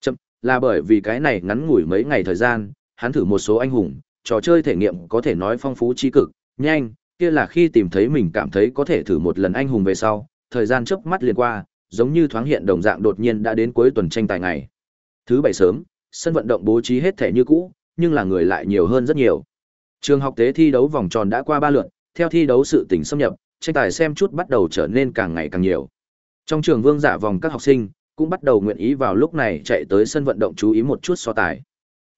S1: Chậm, là bởi vì cái này ngắn ngủi mấy ngày thời gian, hắn thử một số anh hùng, trò chơi thể nghiệm có thể nói phong phú trí cực, nhanh, kia là khi tìm thấy mình cảm thấy có thể thử một lần anh hùng về sau, thời gian chớp mắt liền qua, giống như thoáng hiện đồng dạng đột nhiên đã đến cuối tuần tranh tài ngày. Thứ bảy sớm, sân vận động bố trí hết thể như cũ, nhưng là người lại nhiều hơn rất nhiều. Trường học tế thi đấu vòng tròn đã qua ba lượt, theo thi đấu sự tình xâm nhập, tranh tài xem chút bắt đầu trở nên càng ngày càng nhiều. Trong trường vương giả vòng các học sinh cũng bắt đầu nguyện ý vào lúc này chạy tới sân vận động chú ý một chút so tài.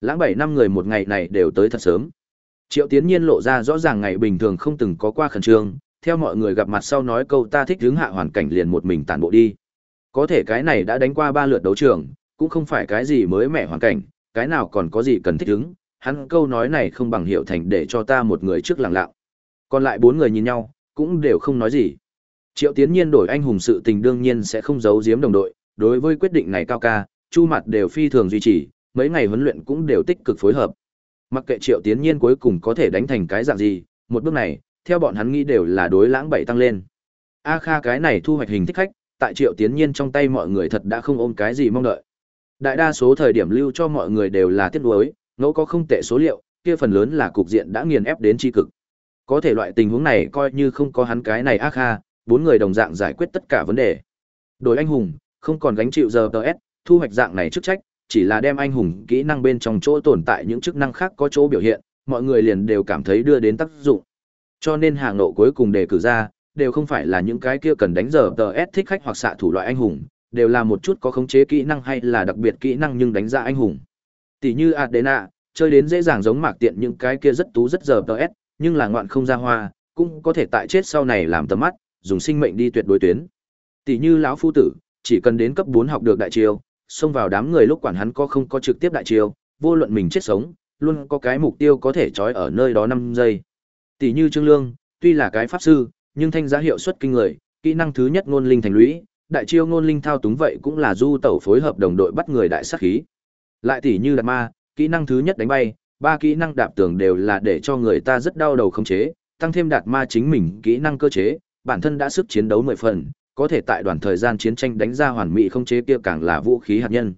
S1: Lãng bảy năm người một ngày này đều tới thật sớm. Triệu Tiến Nhiên lộ ra rõ ràng ngày bình thường không từng có qua khẩn trương, theo mọi người gặp mặt sau nói câu ta thích hướng hạ hoàn cảnh liền một mình tản bộ đi. Có thể cái này đã đánh qua ba lượt đấu trường, cũng không phải cái gì mới mẻ hoàn cảnh, cái nào còn có gì cần thích ứng, hắn câu nói này không bằng hiệu thành để cho ta một người trước lặng lặng. Còn lại bốn người nhìn nhau, cũng đều không nói gì. Triệu Tiến Nhiên đổi anh hùng sự tình đương nhiên sẽ không giấu giếm đồng đội, đối với quyết định này cao ca, Chu Mặt đều phi thường duy trì, mấy ngày huấn luyện cũng đều tích cực phối hợp. Mặc kệ Triệu Tiến Nhiên cuối cùng có thể đánh thành cái dạng gì, một bước này, theo bọn hắn nghĩ đều là đối lãng bảy tăng lên. A Kha cái này thu hoạch hình thích khách, tại Triệu Tiến Nhiên trong tay mọi người thật đã không ôm cái gì mong đợi. Đại đa số thời điểm lưu cho mọi người đều là tiếc nuối, ngẫu có không tệ số liệu, kia phần lớn là cục diện đã nghiền ép đến tri cực. Có thể loại tình huống này coi như không có hắn cái này ác ha, bốn người đồng dạng giải quyết tất cả vấn đề. Đổi anh hùng, không còn gánh chịu giờ TS, thu hoạch dạng này chức trách, chỉ là đem anh hùng kỹ năng bên trong chỗ tồn tại những chức năng khác có chỗ biểu hiện, mọi người liền đều cảm thấy đưa đến tác dụng. Cho nên hàng nộ cuối cùng đề cử ra, đều không phải là những cái kia cần đánh giờ TS thích khách hoặc xạ thủ loại anh hùng, đều là một chút có khống chế kỹ năng hay là đặc biệt kỹ năng nhưng đánh ra anh hùng. Tỷ như Adena, chơi đến dễ dàng giống mạc tiện những cái kia rất tú rất giờ TS, nhưng là ngoạn không ra hoa, cũng có thể tại chết sau này làm tầm mắt, dùng sinh mệnh đi tuyệt đối tuyến. Tỷ như lão phu tử, chỉ cần đến cấp 4 học được đại chiêu, xông vào đám người lúc quản hắn có không có trực tiếp đại chiêu, vô luận mình chết sống, luôn có cái mục tiêu có thể trói ở nơi đó 5 giây. Tỷ như Trương Lương, tuy là cái pháp sư, nhưng thanh giá hiệu suất kinh người, kỹ năng thứ nhất ngôn linh thành lũy, đại chiêu ngôn linh thao túng vậy cũng là du tẩu phối hợp đồng đội bắt người đại sát khí. Lại tỷ như đạt ma, kỹ năng thứ nhất đánh bay, ba kỹ năng đạp tường đều là để cho người ta rất đau đầu khống chế, tăng thêm đạt ma chính mình kỹ năng cơ chế, bản thân đã sức chiến đấu mười phần, có thể tại đoạn thời gian chiến tranh đánh ra hoàn mỹ khống chế kia càng là vũ khí hạt nhân.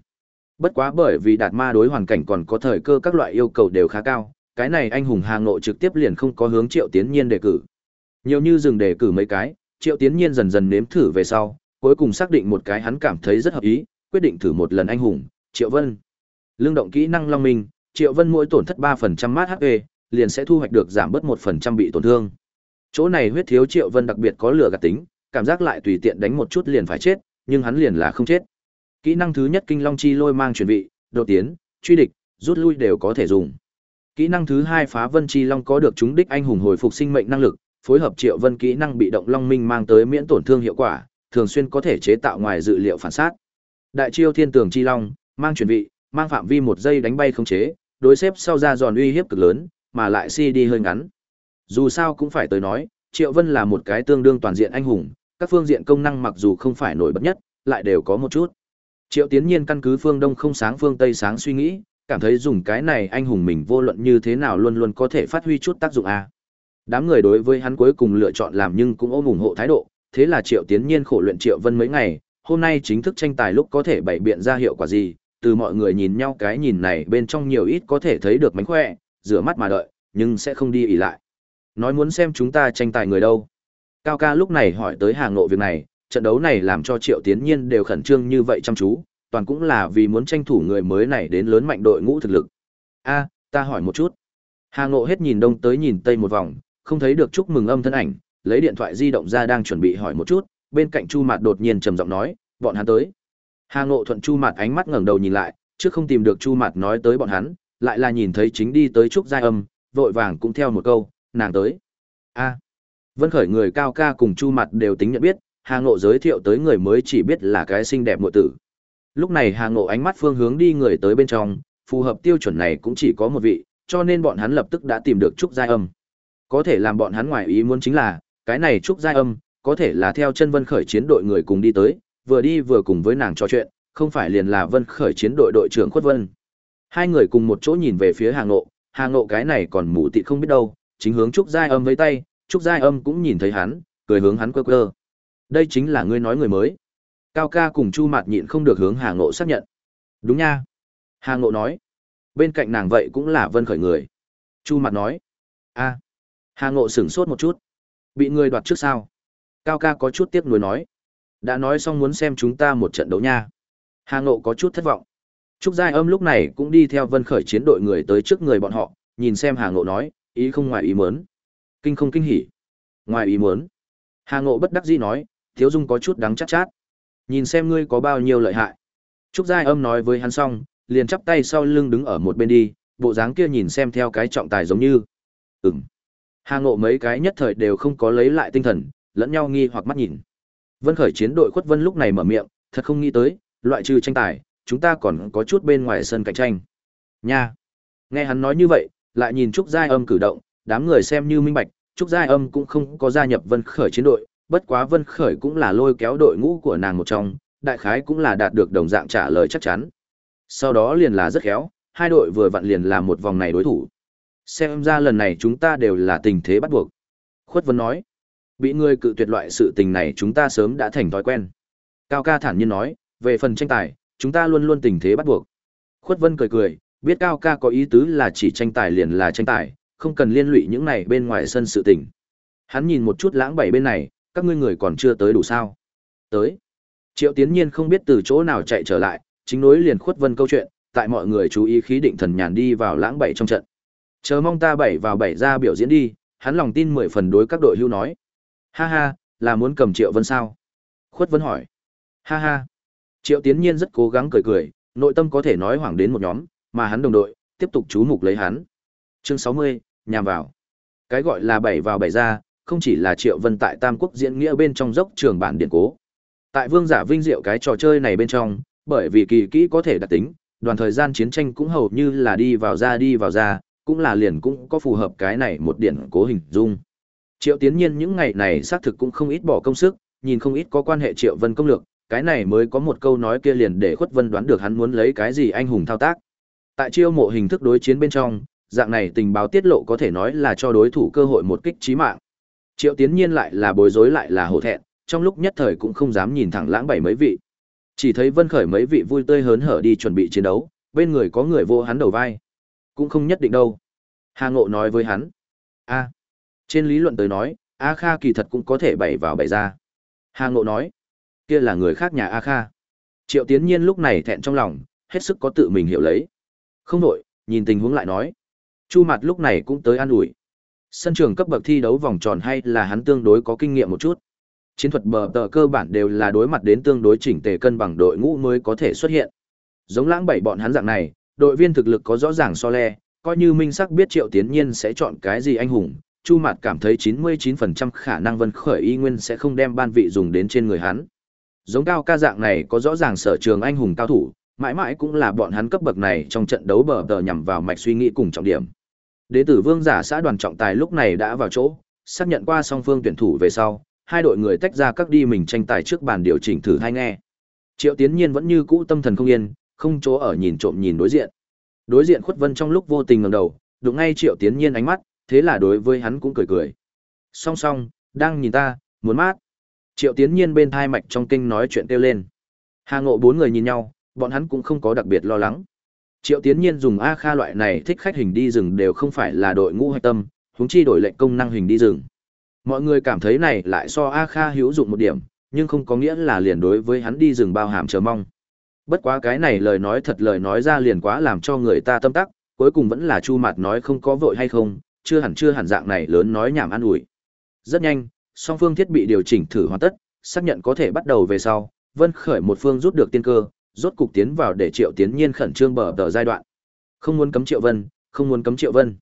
S1: Bất quá bởi vì đạt ma đối hoàn cảnh còn có thời cơ các loại yêu cầu đều khá cao, cái này anh hùng Hà nội trực tiếp liền không có hướng Triệu Tiến Nhiên đề cử. Nhiều như dừng đề cử mấy cái, Triệu Tiến Nhiên dần dần nếm thử về sau, cuối cùng xác định một cái hắn cảm thấy rất hợp ý, quyết định thử một lần anh hùng, Triệu Vân. Lương động kỹ năng Long Minh, Triệu Vân mỗi tổn thất 3% mát HP, liền sẽ thu hoạch được giảm bớt 1% bị tổn thương. Chỗ này huyết thiếu Triệu Vân đặc biệt có lửa gạt tính, cảm giác lại tùy tiện đánh một chút liền phải chết, nhưng hắn liền là không chết. Kỹ năng thứ nhất Kinh Long Chi Lôi mang chuẩn vị, đột tiến, truy địch, rút lui đều có thể dùng. Kỹ năng thứ hai Phá Vân Chi Long có được chúng đích anh hùng hồi phục sinh mệnh năng lực, phối hợp Triệu Vân kỹ năng bị động Long Minh mang tới miễn tổn thương hiệu quả, thường xuyên có thể chế tạo ngoài dự liệu phản sát. Đại chiêu Thiên Tường Chi Long, mang chuẩn vị, mang phạm vi một giây đánh bay không chế, đối xếp sau ra giòn uy hiếp cực lớn, mà lại si đi hơi ngắn. Dù sao cũng phải tới nói, Triệu Vân là một cái tương đương toàn diện anh hùng, các phương diện công năng mặc dù không phải nổi bật nhất, lại đều có một chút. Triệu Tiến Nhiên căn cứ phương Đông không sáng phương Tây sáng suy nghĩ, cảm thấy dùng cái này anh hùng mình vô luận như thế nào luôn luôn có thể phát huy chút tác dụng a. Đám người đối với hắn cuối cùng lựa chọn làm nhưng cũng ôm ủng hộ thái độ, thế là Triệu Tiến Nhiên khổ luyện Triệu Vân mấy ngày, hôm nay chính thức tranh tài lúc có thể bày biện ra hiệu quả gì, từ mọi người nhìn nhau cái nhìn này bên trong nhiều ít có thể thấy được mánh khỏe, rửa mắt mà đợi, nhưng sẽ không đi ỉ lại. Nói muốn xem chúng ta tranh tài người đâu. Cao ca lúc này hỏi tới Hà ngộ việc này, trận đấu này làm cho Triệu Tiến Nhiên đều khẩn trương như vậy chăm chú, toàn cũng là vì muốn tranh thủ người mới này đến lớn mạnh đội ngũ thực lực. A, ta hỏi một chút. Hà Ngộ hết nhìn đông tới nhìn tây một vòng, không thấy được chúc mừng âm thân ảnh, lấy điện thoại di động ra đang chuẩn bị hỏi một chút, bên cạnh Chu Mạt đột nhiên trầm giọng nói, bọn hắn tới. Hà Ngộ thuận Chu Mạt ánh mắt ngẩng đầu nhìn lại, trước không tìm được Chu Mạt nói tới bọn hắn, lại là nhìn thấy chính đi tới trúc giai âm, vội vàng cũng theo một câu, nàng tới. A. Vân Khởi người cao ca cùng Chu Mạt đều tính nhận biết, Hà Ngộ giới thiệu tới người mới chỉ biết là cái xinh đẹp muội tử. Lúc này Hà Ngộ ánh mắt phương hướng đi người tới bên trong, phù hợp tiêu chuẩn này cũng chỉ có một vị, cho nên bọn hắn lập tức đã tìm được trúc giai âm. Có thể làm bọn hắn ngoài ý muốn chính là, cái này trúc giai âm, có thể là theo chân Vân Khởi chiến đội người cùng đi tới, vừa đi vừa cùng với nàng trò chuyện, không phải liền là Vân Khởi chiến đội đội trưởng Khuất Vân. Hai người cùng một chỗ nhìn về phía Hà Ngộ, Hà Ngộ cái này còn mù tịt không biết đâu, chính hướng Trúc Giai Âm với tay, Trúc Giai Âm cũng nhìn thấy hắn, cười hướng hắn quơ quơ. Đây chính là ngươi nói người mới. Cao ca cùng Chu Mạt nhịn không được hướng Hà Ngộ xác nhận. Đúng nha. Hà Ngộ nói. Bên cạnh nàng vậy cũng là Vân Khởi người. Chu Mạt nói. a Hà Ngộ sửng sốt một chút. Bị người đoạt trước sao? Cao ca có chút tiếc nuối nói. Đã nói xong muốn xem chúng ta một trận đấu nha. Hà Ngộ có chút thất vọng. Trúc Giai Âm lúc này cũng đi theo Vân Khởi chiến đội người tới trước người bọn họ, nhìn xem Hà Ngộ nói, ý không ngoài ý muốn. Kinh không kinh hỉ. Ngoài ý muốn. Hà Ngộ bất đắc dĩ nói, Thiếu Dung có chút đắng chát chát. Nhìn xem ngươi có bao nhiêu lợi hại. Trúc Giai Âm nói với hắn xong, liền chắp tay sau lưng đứng ở một bên đi, bộ dáng kia nhìn xem theo cái trọng tài giống như. Ừm. Hà Ngộ mấy cái nhất thời đều không có lấy lại tinh thần, lẫn nhau nghi hoặc mắt nhìn. Vân Khởi chiến đội Khuất Vân lúc này mở miệng, thật không nghĩ tới, loại trừ tranh tài, chúng ta còn có chút bên ngoài sân cạnh tranh. Nha. Nghe hắn nói như vậy, lại nhìn Trúc Giai Âm cử động, đám người xem như minh bạch, Trúc Giai Âm cũng không có gia nhập Vân Khởi chiến đội, bất quá Vân Khởi cũng là lôi kéo đội ngũ của nàng một trong, đại khái cũng là đạt được đồng dạng trả lời chắc chắn. Sau đó liền là rất khéo, hai đội vừa vặn liền làm một vòng này đối thủ. Xem ra lần này chúng ta đều là tình thế bắt buộc. Khuất Vân nói, bị ngươi cự tuyệt loại sự tình này chúng ta sớm đã thành thói quen. Cao ca thản nhiên nói, về phần tranh tài, chúng ta luôn luôn tình thế bắt buộc. Khuất Vân cười cười, biết Cao ca có ý tứ là chỉ tranh tài liền là tranh tài, không cần liên lụy những này bên ngoài sân sự tình. Hắn nhìn một chút lãng bảy bên này, các ngươi người còn chưa tới đủ sao. Tới. Triệu Tiến Nhiên không biết từ chỗ nào chạy trở lại, chính nối liền Khuất Vân câu chuyện, tại mọi người chú ý khí định thần nhàn đi vào lãng bảy trong trận. Chờ mong ta bảy vào bảy ra biểu diễn đi, hắn lòng tin mười phần đối các đội hưu nói. Ha ha, là muốn cầm Triệu Vân sao? Khuất Vân hỏi. Ha ha. Triệu Tiến Nhiên rất cố gắng cười cười, nội tâm có thể nói hoảng đến một nhóm, mà hắn đồng đội, tiếp tục chú mục lấy hắn. Chương 60, nhằm vào. Cái gọi là bảy vào bảy ra, không chỉ là Triệu Vân tại Tam Quốc diễn nghĩa bên trong dốc trường bản điện cố. Tại vương giả vinh diệu cái trò chơi này bên trong, bởi vì kỳ kỹ có thể đặc tính, đoàn thời gian chiến tranh cũng hầu như là đi vào ra đi vào ra, cũng là liền cũng có phù hợp cái này một điển cố hình dung. Triệu Tiến Nhiên những ngày này xác thực cũng không ít bỏ công sức, nhìn không ít có quan hệ Triệu Vân công lược, cái này mới có một câu nói kia liền để Khuất Vân đoán được hắn muốn lấy cái gì anh hùng thao tác. Tại chiêu mộ hình thức đối chiến bên trong, dạng này tình báo tiết lộ có thể nói là cho đối thủ cơ hội một kích chí mạng. Triệu Tiến Nhiên lại là bối rối lại là hổ thẹn, trong lúc nhất thời cũng không dám nhìn thẳng lãng bảy mấy vị. Chỉ thấy Vân Khởi mấy vị vui tươi hớn hở đi chuẩn bị chiến đấu, bên người có người vô hắn đầu vai. Cũng không nhất định đâu. Hà Ngộ nói với hắn. a trên lý luận tới nói, A Kha kỳ thật cũng có thể bày vào bày ra. Hà Ngộ nói. Kia là người khác nhà A Kha. Triệu Tiến Nhiên lúc này thẹn trong lòng, hết sức có tự mình hiểu lấy. Không đổi, nhìn tình huống lại nói. Chu mặt lúc này cũng tới an ủi. Sân trường cấp bậc thi đấu vòng tròn hay là hắn tương đối có kinh nghiệm một chút. Chiến thuật bờ tờ cơ bản đều là đối mặt đến tương đối chỉnh tề cân bằng đội ngũ mới có thể xuất hiện. Giống lãng bảy bọn hắn dạng này, đội viên thực lực có rõ ràng so le, coi như minh sắc biết triệu tiến nhiên sẽ chọn cái gì anh hùng, Chu Mạt cảm thấy 99% khả năng Vân Khởi y nguyên sẽ không đem ban vị dùng đến trên người hắn. Giống cao ca dạng này có rõ ràng sở trường anh hùng cao thủ, mãi mãi cũng là bọn hắn cấp bậc này trong trận đấu bờ tờ nhằm vào mạch suy nghĩ cùng trọng điểm. Đế tử Vương giả xã đoàn trọng tài lúc này đã vào chỗ, xác nhận qua song phương tuyển thủ về sau, hai đội người tách ra các đi mình tranh tài trước bàn điều chỉnh thử hai nghe. Triệu Tiến Nhiên vẫn như cũ tâm thần không yên, không chỗ ở nhìn trộm nhìn đối diện. Đối diện Khuất Vân trong lúc vô tình ngẩng đầu, đụng ngay Triệu Tiến Nhiên ánh mắt, thế là đối với hắn cũng cười cười. Song song, đang nhìn ta, muốn mát. Triệu Tiến Nhiên bên thai mạch trong kinh nói chuyện kêu lên. Hà Ngộ bốn người nhìn nhau, bọn hắn cũng không có đặc biệt lo lắng. Triệu Tiến Nhiên dùng A Kha loại này thích khách hình đi rừng đều không phải là đội ngũ hạch tâm, huống chi đổi lệnh công năng hình đi rừng. Mọi người cảm thấy này lại so A Kha hữu dụng một điểm, nhưng không có nghĩa là liền đối với hắn đi rừng bao hàm chờ mong. Bất quá cái này lời nói thật lời nói ra liền quá làm cho người ta tâm tắc, cuối cùng vẫn là Chu Mạt nói không có vội hay không, chưa hẳn chưa hẳn dạng này lớn nói nhảm an ủi. Rất nhanh, song phương thiết bị điều chỉnh thử hoàn tất, xác nhận có thể bắt đầu về sau, Vân Khởi một phương rút được tiên cơ, rốt cục tiến vào để Triệu Tiến Nhiên khẩn trương bờ tờ giai đoạn. Không muốn cấm Triệu Vân, không muốn cấm Triệu Vân.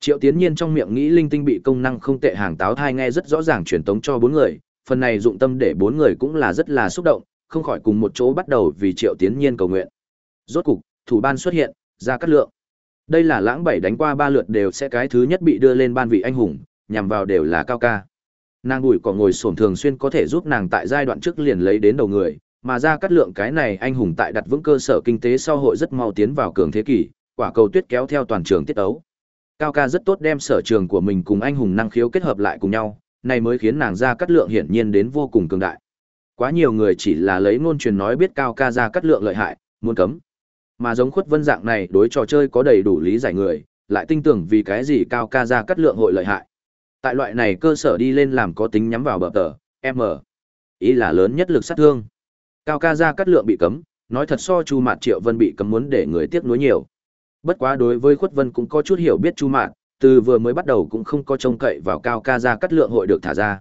S1: Triệu Tiến Nhiên trong miệng nghĩ linh tinh bị công năng không tệ hàng táo thai nghe rất rõ ràng truyền tống cho bốn người, phần này dụng tâm để bốn người cũng là rất là xúc động, không khỏi cùng một chỗ bắt đầu vì Triệu Tiến Nhiên cầu nguyện. Rốt cục, thủ ban xuất hiện, ra cắt lượng. Đây là lãng bảy đánh qua ba lượt đều sẽ cái thứ nhất bị đưa lên ban vị anh hùng, nhằm vào đều là cao ca. Nàng bùi cỏ ngồi xổm thường xuyên có thể giúp nàng tại giai đoạn trước liền lấy đến đầu người, mà ra cắt lượng cái này anh hùng tại đặt vững cơ sở kinh tế sau hội rất mau tiến vào cường thế kỷ, quả cầu tuyết kéo theo toàn trường tiết ấu. Cao ca rất tốt đem sở trường của mình cùng anh hùng năng khiếu kết hợp lại cùng nhau, này mới khiến nàng ra cắt lượng hiển nhiên đến vô cùng cường đại. Quá nhiều người chỉ là lấy ngôn truyền nói biết cao ca ra cắt lượng lợi hại, muốn cấm. Mà giống khuất vân dạng này đối trò chơi có đầy đủ lý giải người, lại tin tưởng vì cái gì cao ca ra cắt lượng hội lợi hại. Tại loại này cơ sở đi lên làm có tính nhắm vào bờ tờ, M. Ý là lớn nhất lực sát thương. Cao ca ra cắt lượng bị cấm, nói thật so Chu Mạt Triệu Vân bị cấm muốn để người tiếc nuối nhiều. Bất quá đối với Khuất Vân cũng có chút hiểu biết Chu Mạt, từ vừa mới bắt đầu cũng không có trông cậy vào Cao ca ra cắt lượng hội được thả ra.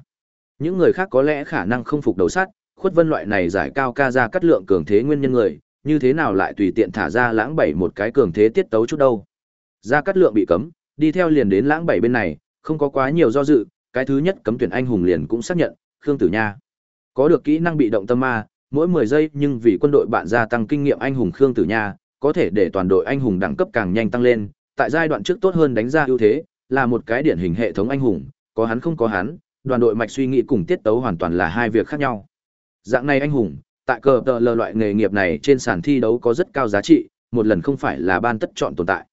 S1: Những người khác có lẽ khả năng không phục đầu sắt, Khuất Vân loại này giải Cao ca ra cắt lượng cường thế nguyên nhân người, như thế nào lại tùy tiện thả ra lãng bảy một cái cường thế tiết tấu chút đâu. Ra cắt lượng bị cấm, đi theo liền đến lãng bảy bên này, không có quá nhiều do dự, cái thứ nhất cấm tuyển anh hùng liền cũng xác nhận, Khương Tử Nha. Có được kỹ năng bị động tâm ma, mỗi 10 giây nhưng vì quân đội bạn gia tăng kinh nghiệm anh hùng Khương Tử Nha, có thể để toàn đội anh hùng đẳng cấp càng nhanh tăng lên, tại giai đoạn trước tốt hơn đánh ra ưu thế, là một cái điển hình hệ thống anh hùng, có hắn không có hắn, đoàn đội mạch suy nghĩ cùng tiết tấu hoàn toàn là hai việc khác nhau. Dạng này anh hùng, tại cờ tờ lờ loại nghề nghiệp này trên sàn thi đấu có rất cao giá trị, một lần không phải là ban tất chọn tồn tại.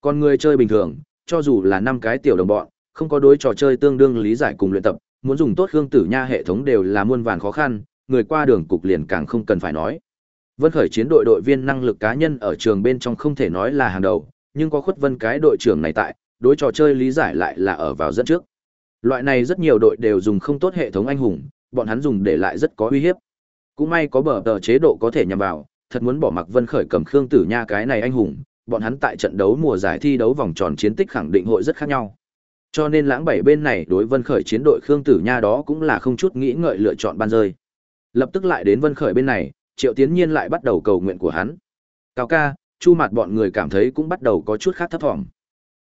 S1: Còn người chơi bình thường, cho dù là năm cái tiểu đồng bọn, không có đối trò chơi tương đương lý giải cùng luyện tập, muốn dùng tốt hương Tử Nha hệ thống đều là muôn vàn khó khăn, người qua đường cục liền càng không cần phải nói. Vân Khởi chiến đội đội viên năng lực cá nhân ở trường bên trong không thể nói là hàng đầu, nhưng có khuất vân cái đội trưởng này tại, đối trò chơi lý giải lại là ở vào dẫn trước. Loại này rất nhiều đội đều dùng không tốt hệ thống anh hùng, bọn hắn dùng để lại rất có uy hiếp. Cũng may có bờ tờ chế độ có thể nhằm vào, thật muốn bỏ mặc Vân Khởi cầm Khương Tử Nha cái này anh hùng, bọn hắn tại trận đấu mùa giải thi đấu vòng tròn chiến tích khẳng định hội rất khác nhau. Cho nên lãng bảy bên này đối Vân Khởi chiến đội Khương Tử Nha đó cũng là không chút nghĩ ngợi lựa chọn ban rơi. Lập tức lại đến Vân Khởi bên này, Triệu Tiến Nhiên lại bắt đầu cầu nguyện của hắn. Cao ca, Chu Mạt bọn người cảm thấy cũng bắt đầu có chút khác thấp thỏm.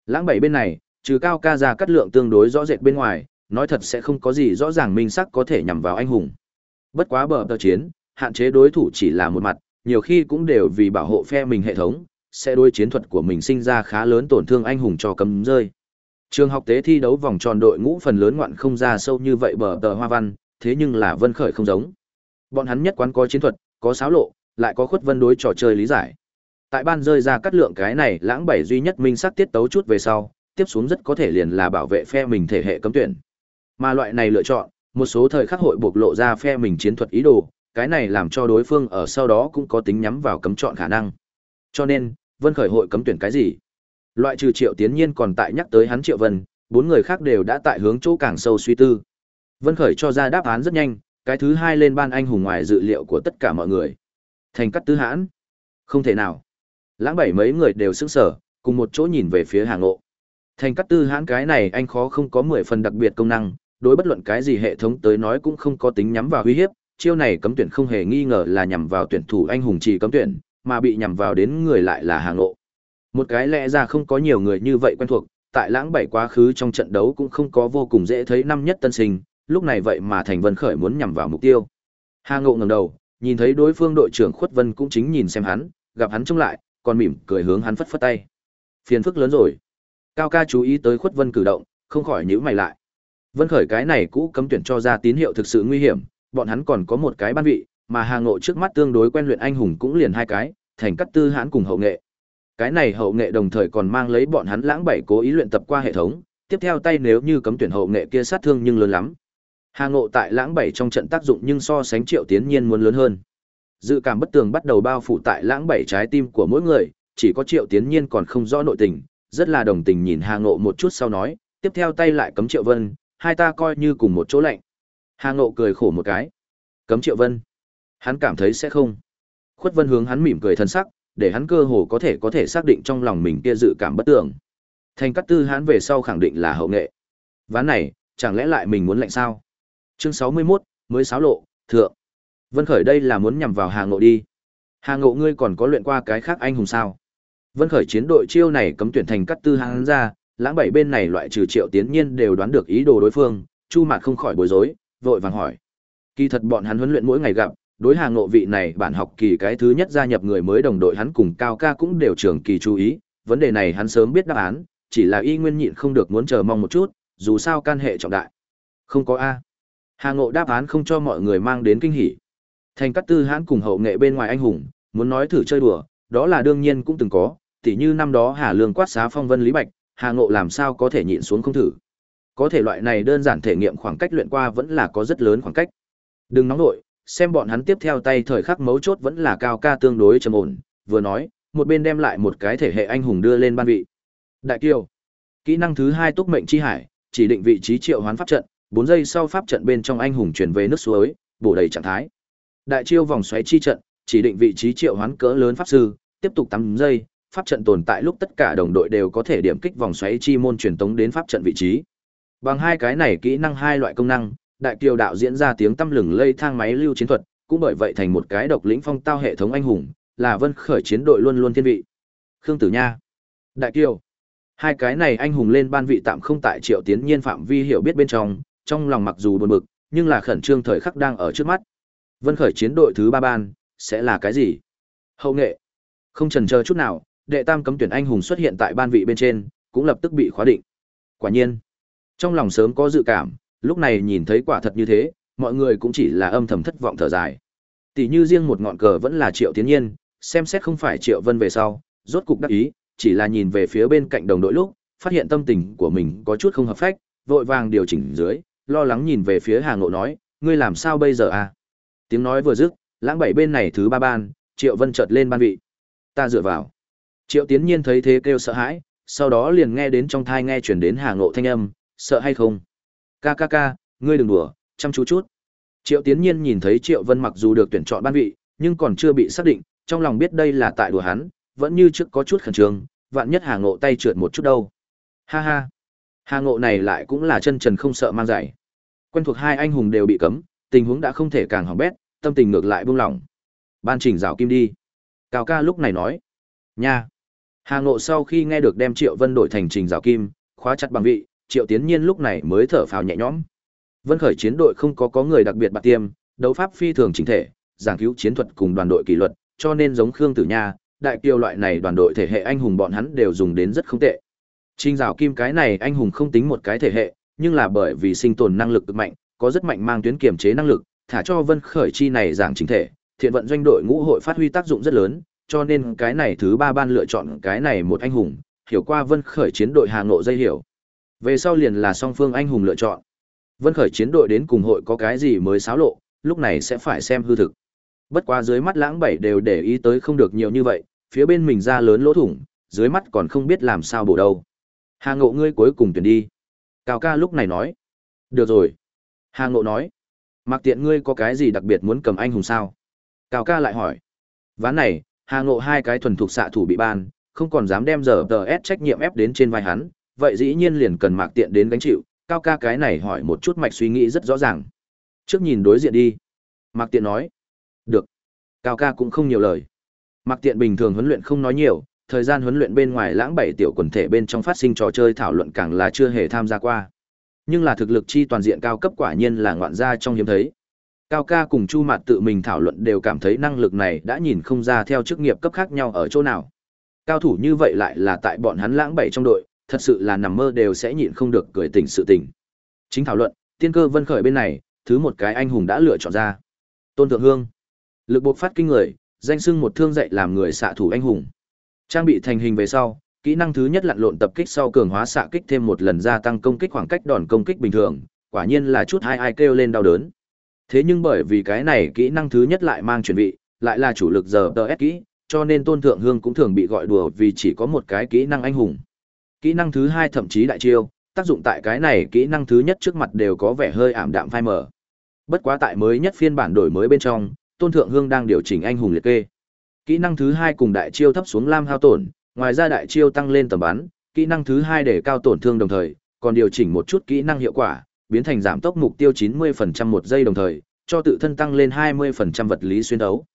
S1: Lãng bảy bên này, trừ Cao ca ra cắt lượng tương đối rõ rệt bên ngoài, nói thật sẽ không có gì rõ ràng minh sắc có thể nhằm vào anh hùng. Bất quá bờ tờ chiến, hạn chế đối thủ chỉ là một mặt, nhiều khi cũng đều vì bảo hộ phe mình hệ thống, sẽ đối chiến thuật của mình sinh ra khá lớn tổn thương anh hùng cho cấm rơi. Trường học tế thi đấu vòng tròn đội ngũ phần lớn ngoạn không ra sâu như vậy bờ tờ hoa văn, thế nhưng là vân khởi không giống. Bọn hắn nhất quán có chiến thuật, có xáo lộ, lại có khuất vân đối trò chơi lý giải. Tại ban rơi ra cắt lượng cái này lãng bảy duy nhất minh sắc tiết tấu chút về sau, tiếp xuống rất có thể liền là bảo vệ phe mình thể hệ cấm tuyển. Mà loại này lựa chọn, một số thời khắc hội bộc lộ ra phe mình chiến thuật ý đồ, cái này làm cho đối phương ở sau đó cũng có tính nhắm vào cấm chọn khả năng. Cho nên, Vân Khởi hội cấm tuyển cái gì? Loại trừ Triệu Tiến Nhiên còn tại nhắc tới hắn Triệu Vân, bốn người khác đều đã tại hướng chỗ càng sâu suy tư. Vân Khởi cho ra đáp án rất nhanh, cái thứ hai lên ban anh hùng ngoài dự liệu của tất cả mọi người. Thành cắt tứ hãn. Không thể nào. Lãng bảy mấy người đều sững sở cùng một chỗ nhìn về phía hàng Ngộ. Thành cắt tư hãn cái này anh khó không có mười phần đặc biệt công năng, đối bất luận cái gì hệ thống tới nói cũng không có tính nhắm vào uy hiếp, chiêu này cấm tuyển không hề nghi ngờ là nhằm vào tuyển thủ anh hùng chỉ cấm tuyển, mà bị nhằm vào đến người lại là Hà Ngộ. Một cái lẽ ra không có nhiều người như vậy quen thuộc, tại lãng bảy quá khứ trong trận đấu cũng không có vô cùng dễ thấy năm nhất tân sinh, lúc này vậy mà Thành Vân Khởi muốn nhằm vào mục tiêu. Hà Ngộ ngẩng đầu, nhìn thấy đối phương đội trưởng Khuất Vân cũng chính nhìn xem hắn, gặp hắn trông lại, còn mỉm cười hướng hắn phất phất tay. Phiền phức lớn rồi. Cao ca chú ý tới Khuất Vân cử động, không khỏi nhíu mày lại. Vân Khởi cái này cũ cấm tuyển cho ra tín hiệu thực sự nguy hiểm, bọn hắn còn có một cái ban vị, mà Hà Ngộ trước mắt tương đối quen luyện anh hùng cũng liền hai cái, thành cắt tư hãn cùng hậu nghệ. Cái này hậu nghệ đồng thời còn mang lấy bọn hắn lãng bảy cố ý luyện tập qua hệ thống, tiếp theo tay nếu như cấm tuyển hậu nghệ kia sát thương nhưng lớn lắm. Hà Ngộ tại lãng bảy trong trận tác dụng nhưng so sánh Triệu Tiến Nhiên muốn lớn hơn. Dự cảm bất tường bắt đầu bao phủ tại lãng bảy trái tim của mỗi người, chỉ có Triệu Tiến Nhiên còn không rõ nội tình, rất là đồng tình nhìn Hà Ngộ một chút sau nói, tiếp theo tay lại cấm Triệu Vân, hai ta coi như cùng một chỗ lạnh. Hà Ngộ cười khổ một cái. Cấm Triệu Vân. Hắn cảm thấy sẽ không. Khuất Vân hướng hắn mỉm cười thân sắc, để hắn cơ hồ có thể có thể xác định trong lòng mình kia dự cảm bất tưởng. Thành cắt tư hắn về sau khẳng định là hậu nghệ. Ván này, chẳng lẽ lại mình muốn lạnh sao? Chương 61, mới sáo lộ, thượng. Vân Khởi đây là muốn nhằm vào Hà Ngộ đi. Hà Ngộ ngươi còn có luyện qua cái khác anh hùng sao? Vân Khởi chiến đội chiêu này cấm tuyển thành cắt tư hắn ra, lãng bảy bên này loại trừ triệu tiến nhiên đều đoán được ý đồ đối phương, Chu Mạt không khỏi bối rối, vội vàng hỏi. Kỳ thật bọn hắn huấn luyện mỗi ngày gặp, đối hàng ngộ vị này bản học kỳ cái thứ nhất gia nhập người mới đồng đội hắn cùng cao ca cũng đều trường kỳ chú ý, vấn đề này hắn sớm biết đáp án, chỉ là y nguyên nhịn không được muốn chờ mong một chút, dù sao can hệ trọng đại. Không có A. Hà ngộ đáp án không cho mọi người mang đến kinh hỉ. Thành cát tư hãn cùng hậu nghệ bên ngoài anh hùng, muốn nói thử chơi đùa, đó là đương nhiên cũng từng có, tỉ như năm đó Hà Lương quát xá phong vân Lý Bạch, Hà ngộ làm sao có thể nhịn xuống không thử. Có thể loại này đơn giản thể nghiệm khoảng cách luyện qua vẫn là có rất lớn khoảng cách. Đừng nóng nội, xem bọn hắn tiếp theo tay thời khắc mấu chốt vẫn là cao ca tương đối trầm ổn, vừa nói, một bên đem lại một cái thể hệ anh hùng đưa lên ban vị. Đại kiêu. Kỹ năng thứ hai túc mệnh chi hải, chỉ định vị trí triệu hoán pháp trận, 4 giây sau pháp trận bên trong anh hùng chuyển về nước suối, bổ đầy trạng thái. Đại chiêu vòng xoáy chi trận, chỉ định vị trí triệu hoán cỡ lớn pháp sư, tiếp tục 8 giây, pháp trận tồn tại lúc tất cả đồng đội đều có thể điểm kích vòng xoáy chi môn truyền tống đến pháp trận vị trí. Bằng hai cái này kỹ năng hai loại công năng, đại kiều đạo diễn ra tiếng tăm lừng lây thang máy lưu chiến thuật, cũng bởi vậy thành một cái độc lĩnh phong tao hệ thống anh hùng, là vân khởi chiến đội luôn luôn thiên vị. Khương Tử Nha, đại kiều, hai cái này anh hùng lên ban vị tạm không tại triệu tiến nhiên phạm vi hiểu biết bên trong, trong lòng mặc dù buồn bực, nhưng là khẩn trương thời khắc đang ở trước mắt. Vân khởi chiến đội thứ ba ban, sẽ là cái gì? Hậu nghệ. Không chần chờ chút nào, đệ tam cấm tuyển anh hùng xuất hiện tại ban vị bên trên, cũng lập tức bị khóa định. Quả nhiên, trong lòng sớm có dự cảm, lúc này nhìn thấy quả thật như thế, mọi người cũng chỉ là âm thầm thất vọng thở dài. Tỷ như riêng một ngọn cờ vẫn là Triệu Tiến Nhiên, xem xét không phải Triệu Vân về sau, rốt cục đắc ý, chỉ là nhìn về phía bên cạnh đồng đội lúc, phát hiện tâm tình của mình có chút không hợp phách, vội vàng điều chỉnh dưới, lo lắng nhìn về phía Hà Ngộ nói, ngươi làm sao bây giờ à? Tiếng nói vừa dứt, lãng bảy bên này thứ ba ban, Triệu Vân chợt lên ban vị. Ta dựa vào. Triệu Tiến Nhiên thấy thế kêu sợ hãi, sau đó liền nghe đến trong thai nghe chuyển đến Hà Ngộ thanh âm, sợ hay không? Ca ca ca, ngươi đừng đùa, chăm chú chút. Triệu Tiến Nhiên nhìn thấy Triệu Vân mặc dù được tuyển chọn ban vị, nhưng còn chưa bị xác định, trong lòng biết đây là tại đùa hắn, vẫn như trước có chút khẩn trương, vạn nhất Hà Ngộ tay trượt một chút đâu. Ha ha. Hà Ngộ này lại cũng là chân trần không sợ mang giày. Quen thuộc hai anh hùng đều bị cấm, tình huống đã không thể càng hỏng bét, tâm tình ngược lại buông lỏng. Ban chỉnh rào kim đi. Cao ca lúc này nói. Nha. Hà Ngộ sau khi nghe được đem Triệu Vân đổi thành trình rào kim, khóa chặt bằng vị, Triệu Tiến Nhiên lúc này mới thở phào nhẹ nhõm. Vân khởi chiến đội không có có người đặc biệt bạc tiêm, Đấu pháp phi thường chính thể, giảng cứu chiến thuật cùng đoàn đội kỷ luật, cho nên giống Khương Tử Nha, đại kiêu loại này đoàn đội thể hệ anh hùng bọn hắn đều dùng đến rất không tệ. Trình Giảo Kim cái này anh hùng không tính một cái thể hệ, nhưng là bởi vì sinh tồn năng lực cực mạnh, có rất mạnh mang tuyến kiểm chế năng lực, thả cho Vân Khởi chi này giảng chính thể, thiện vận doanh đội ngũ hội phát huy tác dụng rất lớn, cho nên cái này thứ ba ban lựa chọn cái này một anh hùng, hiểu qua Vân Khởi chiến đội Hà Ngộ dây hiểu. Về sau liền là song phương anh hùng lựa chọn. Vân Khởi chiến đội đến cùng hội có cái gì mới xáo lộ, lúc này sẽ phải xem hư thực. Bất quá dưới mắt lãng bảy đều để ý tới không được nhiều như vậy, phía bên mình ra lớn lỗ thủng, dưới mắt còn không biết làm sao bổ đâu. Hà Ngộ ngươi cuối cùng tuyển đi. Cao ca lúc này nói. Được rồi. Hà Ngộ nói. Mặc tiện ngươi có cái gì đặc biệt muốn cầm anh hùng sao? Cao ca lại hỏi. Ván này, Hà Ngộ hai cái thuần thuộc xạ thủ bị ban, không còn dám đem giờ tờ S trách nhiệm ép đến trên vai hắn, vậy dĩ nhiên liền cần mạc tiện đến gánh chịu. Cao ca cái này hỏi một chút mạch suy nghĩ rất rõ ràng. Trước nhìn đối diện đi. Mạc tiện nói. Được. Cao ca cũng không nhiều lời. Mạc tiện bình thường huấn luyện không nói nhiều, thời gian huấn luyện bên ngoài lãng bảy tiểu quần thể bên trong phát sinh trò chơi thảo luận càng là chưa hề tham gia qua. Nhưng là thực lực chi toàn diện cao cấp quả nhiên là ngoạn gia trong hiếm thấy. Cao ca cùng Chu Mạt tự mình thảo luận đều cảm thấy năng lực này đã nhìn không ra theo chức nghiệp cấp khác nhau ở chỗ nào. Cao thủ như vậy lại là tại bọn hắn lãng bảy trong đội, thật sự là nằm mơ đều sẽ nhịn không được cười tỉnh sự tỉnh. Chính thảo luận, tiên cơ vân khởi bên này, thứ một cái anh hùng đã lựa chọn ra. Tôn Thượng Hương. Lực bộc phát kinh người, danh sưng một thương dạy làm người xạ thủ anh hùng. Trang bị thành hình về sau, kỹ năng thứ nhất lặn lộn tập kích sau cường hóa xạ kích thêm một lần gia tăng công kích khoảng cách đòn công kích bình thường, quả nhiên là chút hai ai kêu lên đau đớn. Thế nhưng bởi vì cái này kỹ năng thứ nhất lại mang chuẩn bị, lại là chủ lực giờ DS kỹ, cho nên Tôn Thượng Hương cũng thường bị gọi đùa vì chỉ có một cái kỹ năng anh hùng. Kỹ năng thứ hai thậm chí đại chiêu, tác dụng tại cái này kỹ năng thứ nhất trước mặt đều có vẻ hơi ảm đạm phai mờ. Bất quá tại mới nhất phiên bản đổi mới bên trong, Tôn Thượng Hương đang điều chỉnh anh hùng liệt kê. Kỹ năng thứ hai cùng đại chiêu thấp xuống lam hao tổn, ngoài ra đại chiêu tăng lên tầm bắn, kỹ năng thứ hai để cao tổn thương đồng thời, còn điều chỉnh một chút kỹ năng hiệu quả, biến thành giảm tốc mục tiêu 90% một giây đồng thời, cho tự thân tăng lên 20% vật lý xuyên đấu.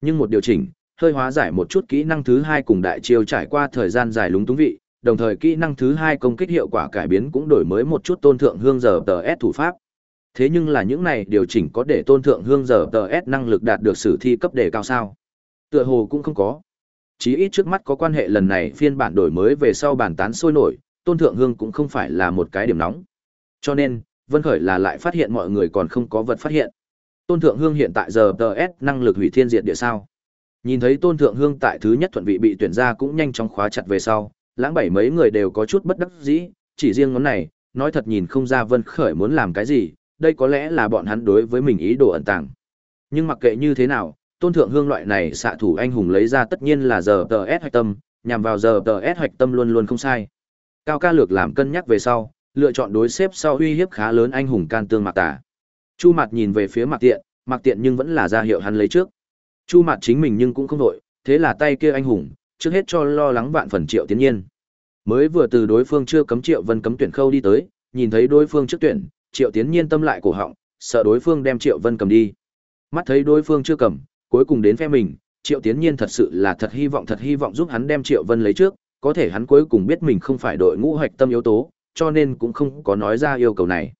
S1: Nhưng một điều chỉnh, hơi hóa giải một chút kỹ năng thứ hai cùng đại chiêu trải qua thời gian dài lúng túng vị, đồng thời kỹ năng thứ hai công kích hiệu quả cải biến cũng đổi mới một chút tôn thượng hương giờ tờ S thủ pháp. Thế nhưng là những này điều chỉnh có để tôn thượng hương giờ tờ S năng lực đạt được sử thi cấp đề cao sao? Tựa hồ cũng không có. Chí ít trước mắt có quan hệ lần này phiên bản đổi mới về sau bản tán sôi nổi, tôn thượng hương cũng không phải là một cái điểm nóng. Cho nên, Vân Khởi là lại phát hiện mọi người còn không có vật phát hiện. Tôn Thượng Hương hiện tại giờ TS năng lực hủy thiên diệt địa sao? Nhìn thấy Tôn Thượng Hương tại thứ nhất thuận vị bị tuyển ra cũng nhanh chóng khóa chặt về sau, lãng bảy mấy người đều có chút bất đắc dĩ, chỉ riêng ngón này, nói thật nhìn không ra Vân Khởi muốn làm cái gì, đây có lẽ là bọn hắn đối với mình ý đồ ẩn tàng. Nhưng mặc kệ như thế nào, Tôn Thượng Hương loại này xạ thủ anh hùng lấy ra tất nhiên là giờ TS hoạch tâm, nhằm vào giờ TS hoạch tâm luôn luôn không sai. Cao ca lược làm cân nhắc về sau, lựa chọn đối xếp sau uy hiếp khá lớn anh hùng can tương mạc tả. Chu Mạt nhìn về phía Mạc Tiện, Mạc Tiện nhưng vẫn là ra hiệu hắn lấy trước. Chu Mạt chính mình nhưng cũng không đội, thế là tay kia anh hùng, trước hết cho lo lắng vạn phần Triệu Tiến Nhiên. Mới vừa từ đối phương chưa cấm Triệu Vân cấm tuyển khâu đi tới, nhìn thấy đối phương trước tuyển, Triệu Tiến Nhiên tâm lại cổ họng, sợ đối phương đem Triệu Vân cầm đi. Mắt thấy đối phương chưa cầm, cuối cùng đến phe mình, Triệu Tiến Nhiên thật sự là thật hy vọng thật hy vọng giúp hắn đem Triệu Vân lấy trước, có thể hắn cuối cùng biết mình không phải đội ngũ hoạch tâm yếu tố, cho nên cũng không có nói ra yêu cầu này.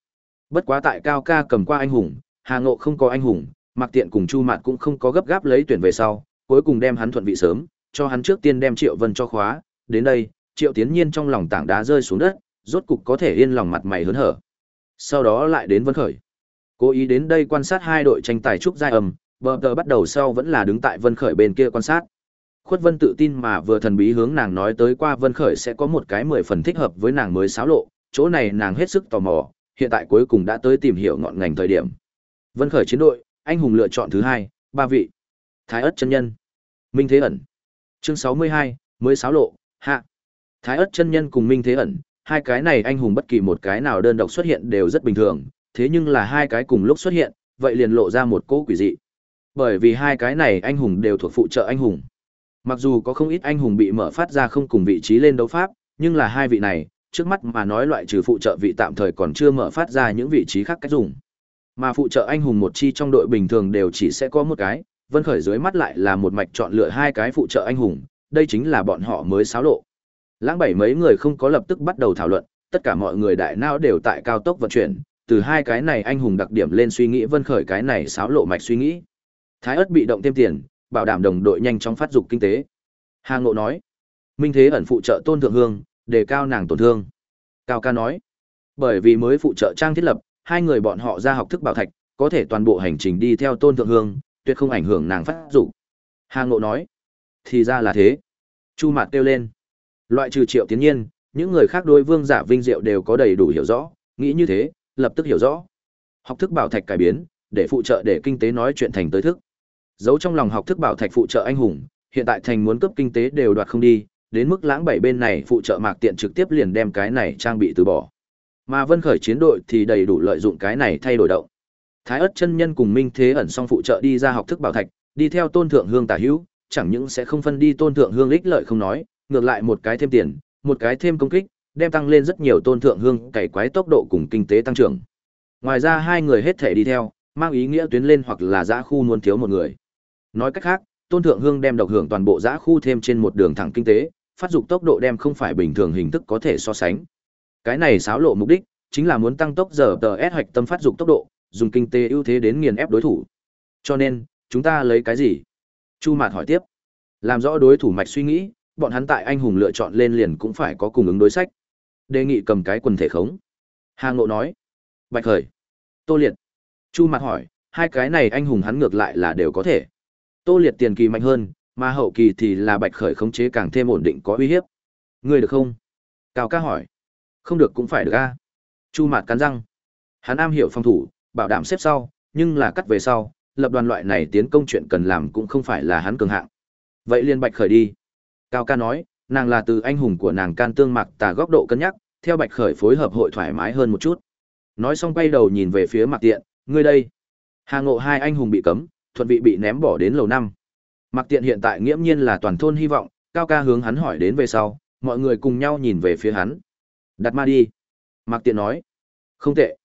S1: Bất quá tại Cao Ca cầm qua anh hùng, Hà Ngộ không có anh hùng, Mạc Tiện cùng Chu Mạt cũng không có gấp gáp lấy tuyển về sau, cuối cùng đem hắn thuận vị sớm, cho hắn trước tiên đem Triệu Vân cho khóa, đến đây, Triệu Tiến Nhiên trong lòng tảng đá rơi xuống đất, rốt cục có thể yên lòng mặt mày hớn hở. Sau đó lại đến Vân Khởi. Cố ý đến đây quan sát hai đội tranh tài trúc giai ầm, bờ tờ bắt đầu sau vẫn là đứng tại Vân Khởi bên kia quan sát. Khuất Vân tự tin mà vừa thần bí hướng nàng nói tới qua Vân Khởi sẽ có một cái mười phần thích hợp với nàng mới xáo lộ, chỗ này nàng hết sức tò mò, hiện tại cuối cùng đã tới tìm hiểu ngọn ngành thời điểm. Vân khởi chiến đội, anh hùng lựa chọn thứ hai, ba vị. Thái ất chân nhân, Minh Thế ẩn. Chương 62, mới xáo lộ, hạ. Thái ất chân nhân cùng Minh Thế ẩn, hai cái này anh hùng bất kỳ một cái nào đơn độc xuất hiện đều rất bình thường, thế nhưng là hai cái cùng lúc xuất hiện, vậy liền lộ ra một cỗ quỷ dị. Bởi vì hai cái này anh hùng đều thuộc phụ trợ anh hùng. Mặc dù có không ít anh hùng bị mở phát ra không cùng vị trí lên đấu pháp, nhưng là hai vị này, trước mắt mà nói loại trừ phụ trợ vị tạm thời còn chưa mở phát ra những vị trí khác cách dùng. Mà phụ trợ anh hùng một chi trong đội bình thường đều chỉ sẽ có một cái, Vân Khởi dưới mắt lại là một mạch chọn lựa hai cái phụ trợ anh hùng, đây chính là bọn họ mới xáo lộ. Lãng bảy mấy người không có lập tức bắt đầu thảo luận, tất cả mọi người đại não đều tại cao tốc vận chuyển, từ hai cái này anh hùng đặc điểm lên suy nghĩ vân khởi cái này xáo lộ mạch suy nghĩ. Thái ớt bị động thêm tiền, bảo đảm đồng đội nhanh chóng phát dục kinh tế. Hà Ngộ nói, Minh Thế ẩn phụ trợ Tôn Thượng Hương, đề cao nàng tổn thương. Cao ca nói, bởi vì mới phụ trợ trang thiết lập, hai người bọn họ ra học thức bảo thạch, có thể toàn bộ hành trình đi theo Tôn Thượng Hương, tuyệt không ảnh hưởng nàng phát dục. Hà Ngộ nói, thì ra là thế. Chu Mạt kêu lên, loại trừ Triệu Tiến Nhiên, những người khác đối Vương Giả Vinh Diệu đều có đầy đủ hiểu rõ, nghĩ như thế, lập tức hiểu rõ. Học thức bảo thạch cải biến, để phụ trợ để kinh tế nói chuyện thành tới thức. Giấu trong lòng học thức bảo thạch phụ trợ anh hùng, hiện tại thành muốn cấp kinh tế đều đoạt không đi, đến mức lãng bảy bên này phụ trợ mạc tiện trực tiếp liền đem cái này trang bị từ bỏ. Mà Vân Khởi chiến đội thì đầy đủ lợi dụng cái này thay đổi động. Thái ất chân nhân cùng Minh Thế ẩn song phụ trợ đi ra học thức bảo thạch, đi theo Tôn Thượng Hương tả hữu, chẳng những sẽ không phân đi Tôn Thượng Hương ích lợi không nói, ngược lại một cái thêm tiền, một cái thêm công kích, đem tăng lên rất nhiều Tôn Thượng Hương cày quái tốc độ cùng kinh tế tăng trưởng. Ngoài ra hai người hết thể đi theo, mang ý nghĩa tuyến lên hoặc là giã khu luôn thiếu một người. Nói cách khác, Tôn Thượng Hương đem độc hưởng toàn bộ giã khu thêm trên một đường thẳng kinh tế, phát dục tốc độ đem không phải bình thường hình thức có thể so sánh. Cái này xáo lộ mục đích chính là muốn tăng tốc giờ tờ S hoạch tâm phát dục tốc độ, dùng kinh tế ưu thế đến nghiền ép đối thủ. Cho nên, chúng ta lấy cái gì? Chu Mạt hỏi tiếp. Làm rõ đối thủ mạch suy nghĩ, bọn hắn tại anh hùng lựa chọn lên liền cũng phải có cùng ứng đối sách. Đề nghị cầm cái quần thể khống. Hà Ngộ nói. Bạch Khởi. Tô Liệt. Chu Mạt hỏi, hai cái này anh hùng hắn ngược lại là đều có thể. Tô Liệt tiền kỳ mạnh hơn, mà hậu kỳ thì là Bạch Khởi khống chế càng thêm ổn định có uy hiếp. Ngươi được không? Cao ca hỏi. Không được cũng phải được a. Chu Mạt cắn răng. Hắn am hiểu phòng thủ, bảo đảm xếp sau, nhưng là cắt về sau, lập đoàn loại này tiến công chuyện cần làm cũng không phải là hắn cường hạng. Vậy liên Bạch Khởi đi. Cao ca nói, nàng là từ anh hùng của nàng can tương mạc tà góc độ cân nhắc, theo Bạch Khởi phối hợp hội thoải mái hơn một chút. Nói xong quay đầu nhìn về phía Mạc Tiện, ngươi đây. Hà Ngộ hai anh hùng bị cấm, thuận vị bị ném bỏ đến lầu năm. Mặc Tiện hiện tại nghiễm nhiên là toàn thôn hy vọng, cao ca hướng hắn hỏi đến về sau, mọi người cùng nhau nhìn về phía hắn. Đặt ma đi. Mặc Tiện nói. Không tệ.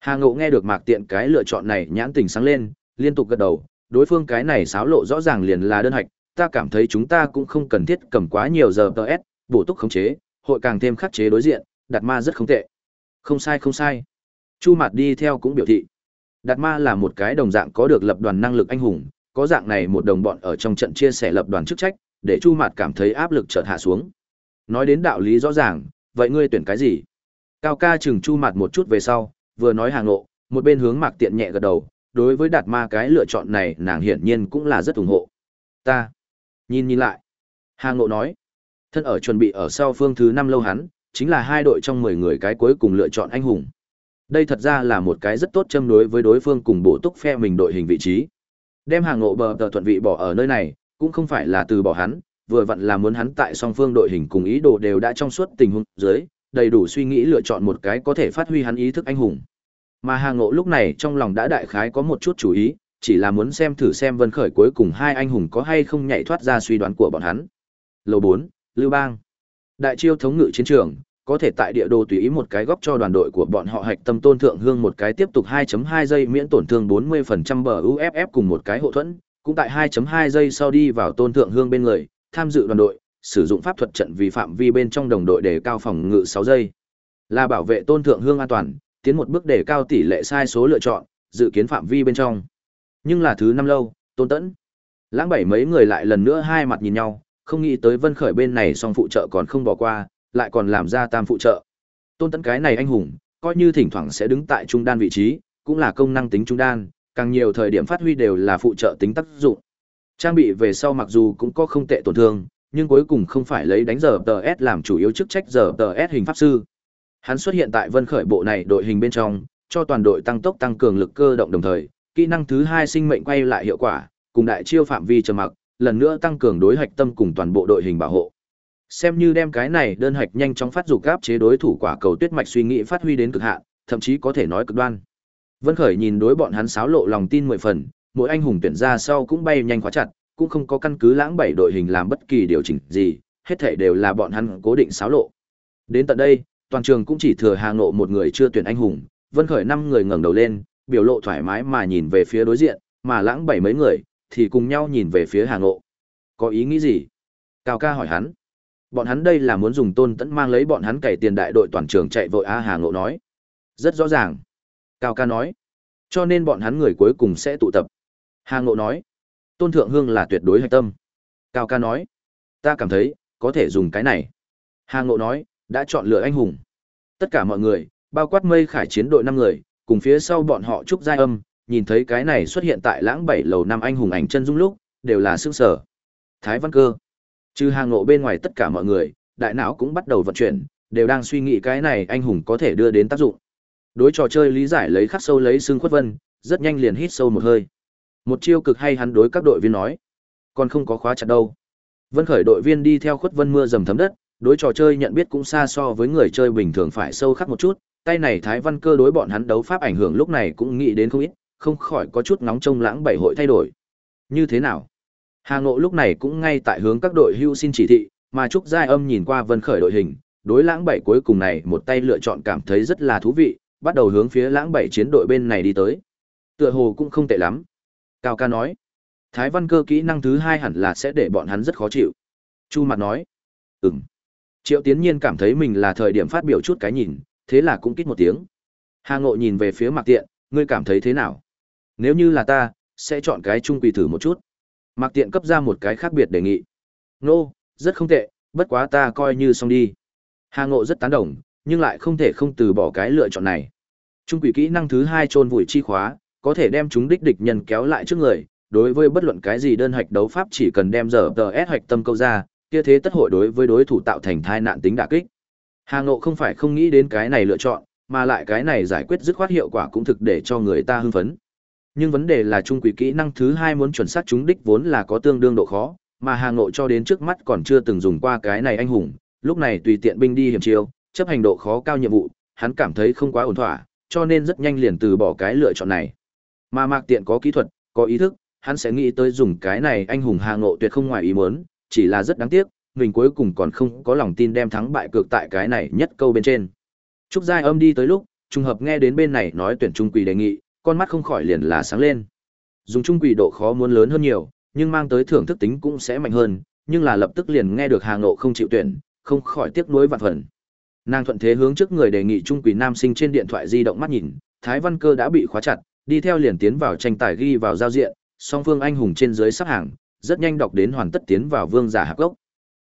S1: Hà Ngộ nghe được Mạc Tiện cái lựa chọn này nhãn tình sáng lên, liên tục gật đầu, đối phương cái này xáo lộ rõ ràng liền là đơn hạch, ta cảm thấy chúng ta cũng không cần thiết cầm quá nhiều giờ TS, bổ túc khống chế, hội càng thêm khắc chế đối diện, đặt ma rất không tệ. Không sai không sai. Chu Mạt đi theo cũng biểu thị. Đạt Ma là một cái đồng dạng có được lập đoàn năng lực anh hùng, có dạng này một đồng bọn ở trong trận chia sẻ lập đoàn chức trách, để Chu Mạt cảm thấy áp lực chợt hạ xuống. Nói đến đạo lý rõ ràng, vậy ngươi tuyển cái gì? Cao ca chừng Chu Mạt một chút về sau, vừa nói hàng ngộ, một bên hướng Mạc Tiện nhẹ gật đầu, đối với Đạt Ma cái lựa chọn này, nàng hiển nhiên cũng là rất ủng hộ. Ta, nhìn nhìn lại. Hàng ngộ nói, thân ở chuẩn bị ở sau phương thứ năm lâu hắn, chính là hai đội trong mười người cái cuối cùng lựa chọn anh hùng. Đây thật ra là một cái rất tốt châm đối với đối phương cùng bổ túc phe mình đội hình vị trí. Đem hàng ngộ bờ tờ thuận vị bỏ ở nơi này, cũng không phải là từ bỏ hắn, vừa vặn là muốn hắn tại song phương đội hình cùng ý đồ đều đã trong suốt tình huống dưới, đầy đủ suy nghĩ lựa chọn một cái có thể phát huy hắn ý thức anh hùng. Mà hàng ngộ lúc này trong lòng đã đại khái có một chút chú ý, chỉ là muốn xem thử xem vân khởi cuối cùng hai anh hùng có hay không nhảy thoát ra suy đoán của bọn hắn. Lầu 4, Lưu Bang. Đại chiêu thống ngự chiến trường, có thể tại địa đồ tùy ý một cái góc cho đoàn đội của bọn họ hạch tâm tôn thượng hương một cái tiếp tục 2.2 giây miễn tổn thương 40% bờ UFF cùng một cái hộ thuẫn, cũng tại 2.2 giây sau đi vào tôn thượng hương bên người, tham dự đoàn đội, sử dụng pháp thuật trận vi phạm vi bên trong đồng đội để cao phòng ngự 6 giây. Là bảo vệ tôn thượng hương an toàn, tiến một bước để cao tỷ lệ sai số lựa chọn, dự kiến phạm vi bên trong. Nhưng là thứ năm lâu, tôn tẫn. Lãng bảy mấy người lại lần nữa hai mặt nhìn nhau, không nghĩ tới vân khởi bên này song phụ trợ còn không bỏ qua, lại còn làm ra tam phụ trợ. Tôn Tấn cái này anh hùng, coi như thỉnh thoảng sẽ đứng tại trung đan vị trí, cũng là công năng tính trung đan, càng nhiều thời điểm phát huy đều là phụ trợ tính tác dụng. Trang bị về sau mặc dù cũng có không tệ tổn thương, nhưng cuối cùng không phải lấy đánh giờ TS làm chủ yếu chức trách giờ TS hình pháp sư. Hắn xuất hiện tại Vân Khởi bộ này đội hình bên trong, cho toàn đội tăng tốc tăng cường lực cơ động đồng thời, kỹ năng thứ hai sinh mệnh quay lại hiệu quả, cùng đại chiêu phạm vi trầm mặc, lần nữa tăng cường đối hạch tâm cùng toàn bộ đội hình bảo hộ. Xem như đem cái này đơn hạch nhanh chóng phát dục gáp chế đối thủ quả cầu tuyết mạch suy nghĩ phát huy đến cực hạn, thậm chí có thể nói cực đoan. Vân Khởi nhìn đối bọn hắn sáo lộ lòng tin mười phần, mỗi anh hùng tuyển ra sau cũng bay nhanh khóa chặt, cũng không có căn cứ lãng bảy đội hình làm bất kỳ điều chỉnh gì, hết thảy đều là bọn hắn cố định sáo lộ. Đến tận đây, toàn trường cũng chỉ thừa Hà Ngộ một người chưa tuyển anh hùng, Vân Khởi năm người ngẩng đầu lên, biểu lộ thoải mái mà nhìn về phía đối diện, mà lãng bảy mấy người thì cùng nhau nhìn về phía Hà Ngộ. Có ý nghĩ gì? Cao ca hỏi hắn. Bọn hắn đây là muốn dùng tôn tẫn mang lấy bọn hắn cày tiền đại đội toàn trường chạy vội A Hà Ngộ nói. Rất rõ ràng. Cao ca nói. Cho nên bọn hắn người cuối cùng sẽ tụ tập. Hà Ngộ nói. Tôn Thượng Hương là tuyệt đối hạch tâm. Cao ca nói. Ta cảm thấy, có thể dùng cái này. Hà Ngộ nói, đã chọn lựa anh hùng. Tất cả mọi người, bao quát mây khải chiến đội năm người, cùng phía sau bọn họ trúc giai âm, nhìn thấy cái này xuất hiện tại lãng bảy lầu năm anh hùng ảnh chân dung lúc, đều là xương sở. Thái Văn Cơ. Trừ hàng Ngộ bên ngoài tất cả mọi người, đại não cũng bắt đầu vận chuyển, đều đang suy nghĩ cái này anh hùng có thể đưa đến tác dụng. Đối trò chơi lý giải lấy khắc sâu lấy xương khuất vân, rất nhanh liền hít sâu một hơi. Một chiêu cực hay hắn đối các đội viên nói, còn không có khóa chặt đâu. Vân khởi đội viên đi theo khuất vân mưa dầm thấm đất, đối trò chơi nhận biết cũng xa so với người chơi bình thường phải sâu khắc một chút, tay này Thái Văn Cơ đối bọn hắn đấu pháp ảnh hưởng lúc này cũng nghĩ đến không ít, không khỏi có chút nóng trông lãng bảy hội thay đổi. Như thế nào? Hà Ngộ lúc này cũng ngay tại hướng các đội hưu xin chỉ thị, mà Trúc Giai Âm nhìn qua Vân Khởi đội hình, đối lãng bảy cuối cùng này một tay lựa chọn cảm thấy rất là thú vị, bắt đầu hướng phía lãng bảy chiến đội bên này đi tới. Tựa hồ cũng không tệ lắm. Cao ca nói, Thái Văn Cơ kỹ năng thứ hai hẳn là sẽ để bọn hắn rất khó chịu. Chu Mặt nói, ừm. Triệu Tiến Nhiên cảm thấy mình là thời điểm phát biểu chút cái nhìn, thế là cũng kít một tiếng. Hà Ngộ nhìn về phía Mạc Tiện, ngươi cảm thấy thế nào? Nếu như là ta, sẽ chọn cái trung quỳ thử một chút. Mạc Tiện cấp ra một cái khác biệt đề nghị. Nô, rất không tệ, bất quá ta coi như xong đi. Hà Ngộ rất tán đồng, nhưng lại không thể không từ bỏ cái lựa chọn này. Trung quỷ kỹ năng thứ hai trôn vùi chi khóa, có thể đem chúng đích địch nhân kéo lại trước người, đối với bất luận cái gì đơn hạch đấu pháp chỉ cần đem giờ tờ S hạch tâm câu ra, kia thế tất hội đối với đối thủ tạo thành thai nạn tính đả kích. Hà Ngộ không phải không nghĩ đến cái này lựa chọn, mà lại cái này giải quyết dứt khoát hiệu quả cũng thực để cho người ta hưng phấn. Nhưng vấn đề là trung quỷ kỹ năng thứ hai muốn chuẩn xác chúng đích vốn là có tương đương độ khó, mà Hà Ngộ cho đến trước mắt còn chưa từng dùng qua cái này anh hùng, lúc này tùy tiện binh đi hiểm chiêu, chấp hành độ khó cao nhiệm vụ, hắn cảm thấy không quá ổn thỏa, cho nên rất nhanh liền từ bỏ cái lựa chọn này. Mà Mạc Tiện có kỹ thuật, có ý thức, hắn sẽ nghĩ tới dùng cái này anh hùng Hà Ngộ tuyệt không ngoài ý muốn, chỉ là rất đáng tiếc, mình cuối cùng còn không có lòng tin đem thắng bại cược tại cái này nhất câu bên trên. Trúc Giai Âm đi tới lúc, trùng hợp nghe đến bên này nói tuyển trung quỷ đề nghị, con mắt không khỏi liền là sáng lên. Dùng trung quỷ độ khó muốn lớn hơn nhiều, nhưng mang tới thưởng thức tính cũng sẽ mạnh hơn, nhưng là lập tức liền nghe được Hà Ngộ không chịu tuyển, không khỏi tiếc nuối vạn phần. Nàng thuận thế hướng trước người đề nghị trung quỷ nam sinh trên điện thoại di động mắt nhìn, Thái Văn Cơ đã bị khóa chặt, đi theo liền tiến vào tranh tài ghi vào giao diện, song phương anh hùng trên dưới sắp hàng, rất nhanh đọc đến hoàn tất tiến vào vương giả hạp gốc.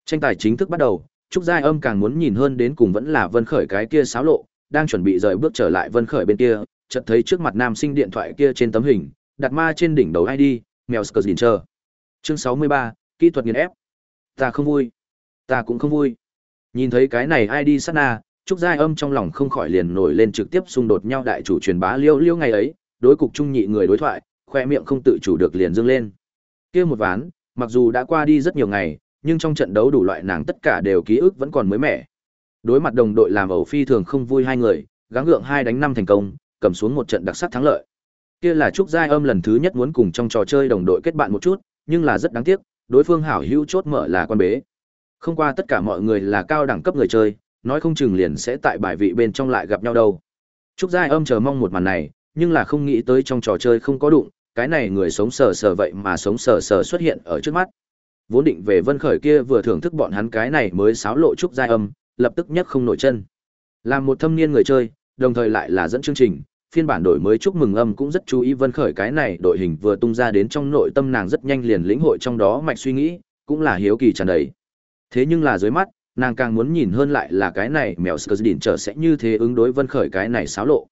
S1: Tranh tài chính thức bắt đầu, Trúc Giai Âm càng muốn nhìn hơn đến cùng vẫn là Vân Khởi cái kia xáo lộ, đang chuẩn bị rời bước trở lại Vân Khởi bên kia, chợt thấy trước mặt nam sinh điện thoại kia trên tấm hình, đặt ma trên đỉnh đầu ID, mèo chờ Chương 63, kỹ thuật nghiền ép. Ta không vui. Ta cũng không vui. Nhìn thấy cái này ID sát na, Trúc Giai Âm trong lòng không khỏi liền nổi lên trực tiếp xung đột nhau đại chủ truyền bá liêu liêu ngày ấy, đối cục trung nhị người đối thoại, khoe miệng không tự chủ được liền dương lên. Kia một ván, mặc dù đã qua đi rất nhiều ngày, nhưng trong trận đấu đủ loại nàng tất cả đều ký ức vẫn còn mới mẻ. Đối mặt đồng đội làm ẩu phi thường không vui hai người, gắng gượng hai đánh năm thành công, cầm xuống một trận đặc sắc thắng lợi. Kia là Trúc Giai Âm lần thứ nhất muốn cùng trong trò chơi đồng đội kết bạn một chút, nhưng là rất đáng tiếc, đối phương hảo hữu chốt mở là quan bế. Không qua tất cả mọi người là cao đẳng cấp người chơi, nói không chừng liền sẽ tại bài vị bên trong lại gặp nhau đâu. Trúc Giai Âm chờ mong một màn này, nhưng là không nghĩ tới trong trò chơi không có đụng, cái này người sống sờ sờ vậy mà sống sờ sờ xuất hiện ở trước mắt. Vốn định về Vân Khởi kia vừa thưởng thức bọn hắn cái này mới xáo lộ Trúc Giai Âm, lập tức nhấc không nổi chân. Làm một thâm niên người chơi, đồng thời lại là dẫn chương trình, phiên bản đổi mới chúc mừng âm cũng rất chú ý Vân Khởi cái này đội hình vừa tung ra đến trong nội tâm nàng rất nhanh liền lĩnh hội trong đó mạch suy nghĩ, cũng là hiếu kỳ tràn đầy. Thế nhưng là dưới mắt, nàng càng muốn nhìn hơn lại là cái này mèo Skurdin trở sẽ như thế ứng đối Vân Khởi cái này xáo lộ.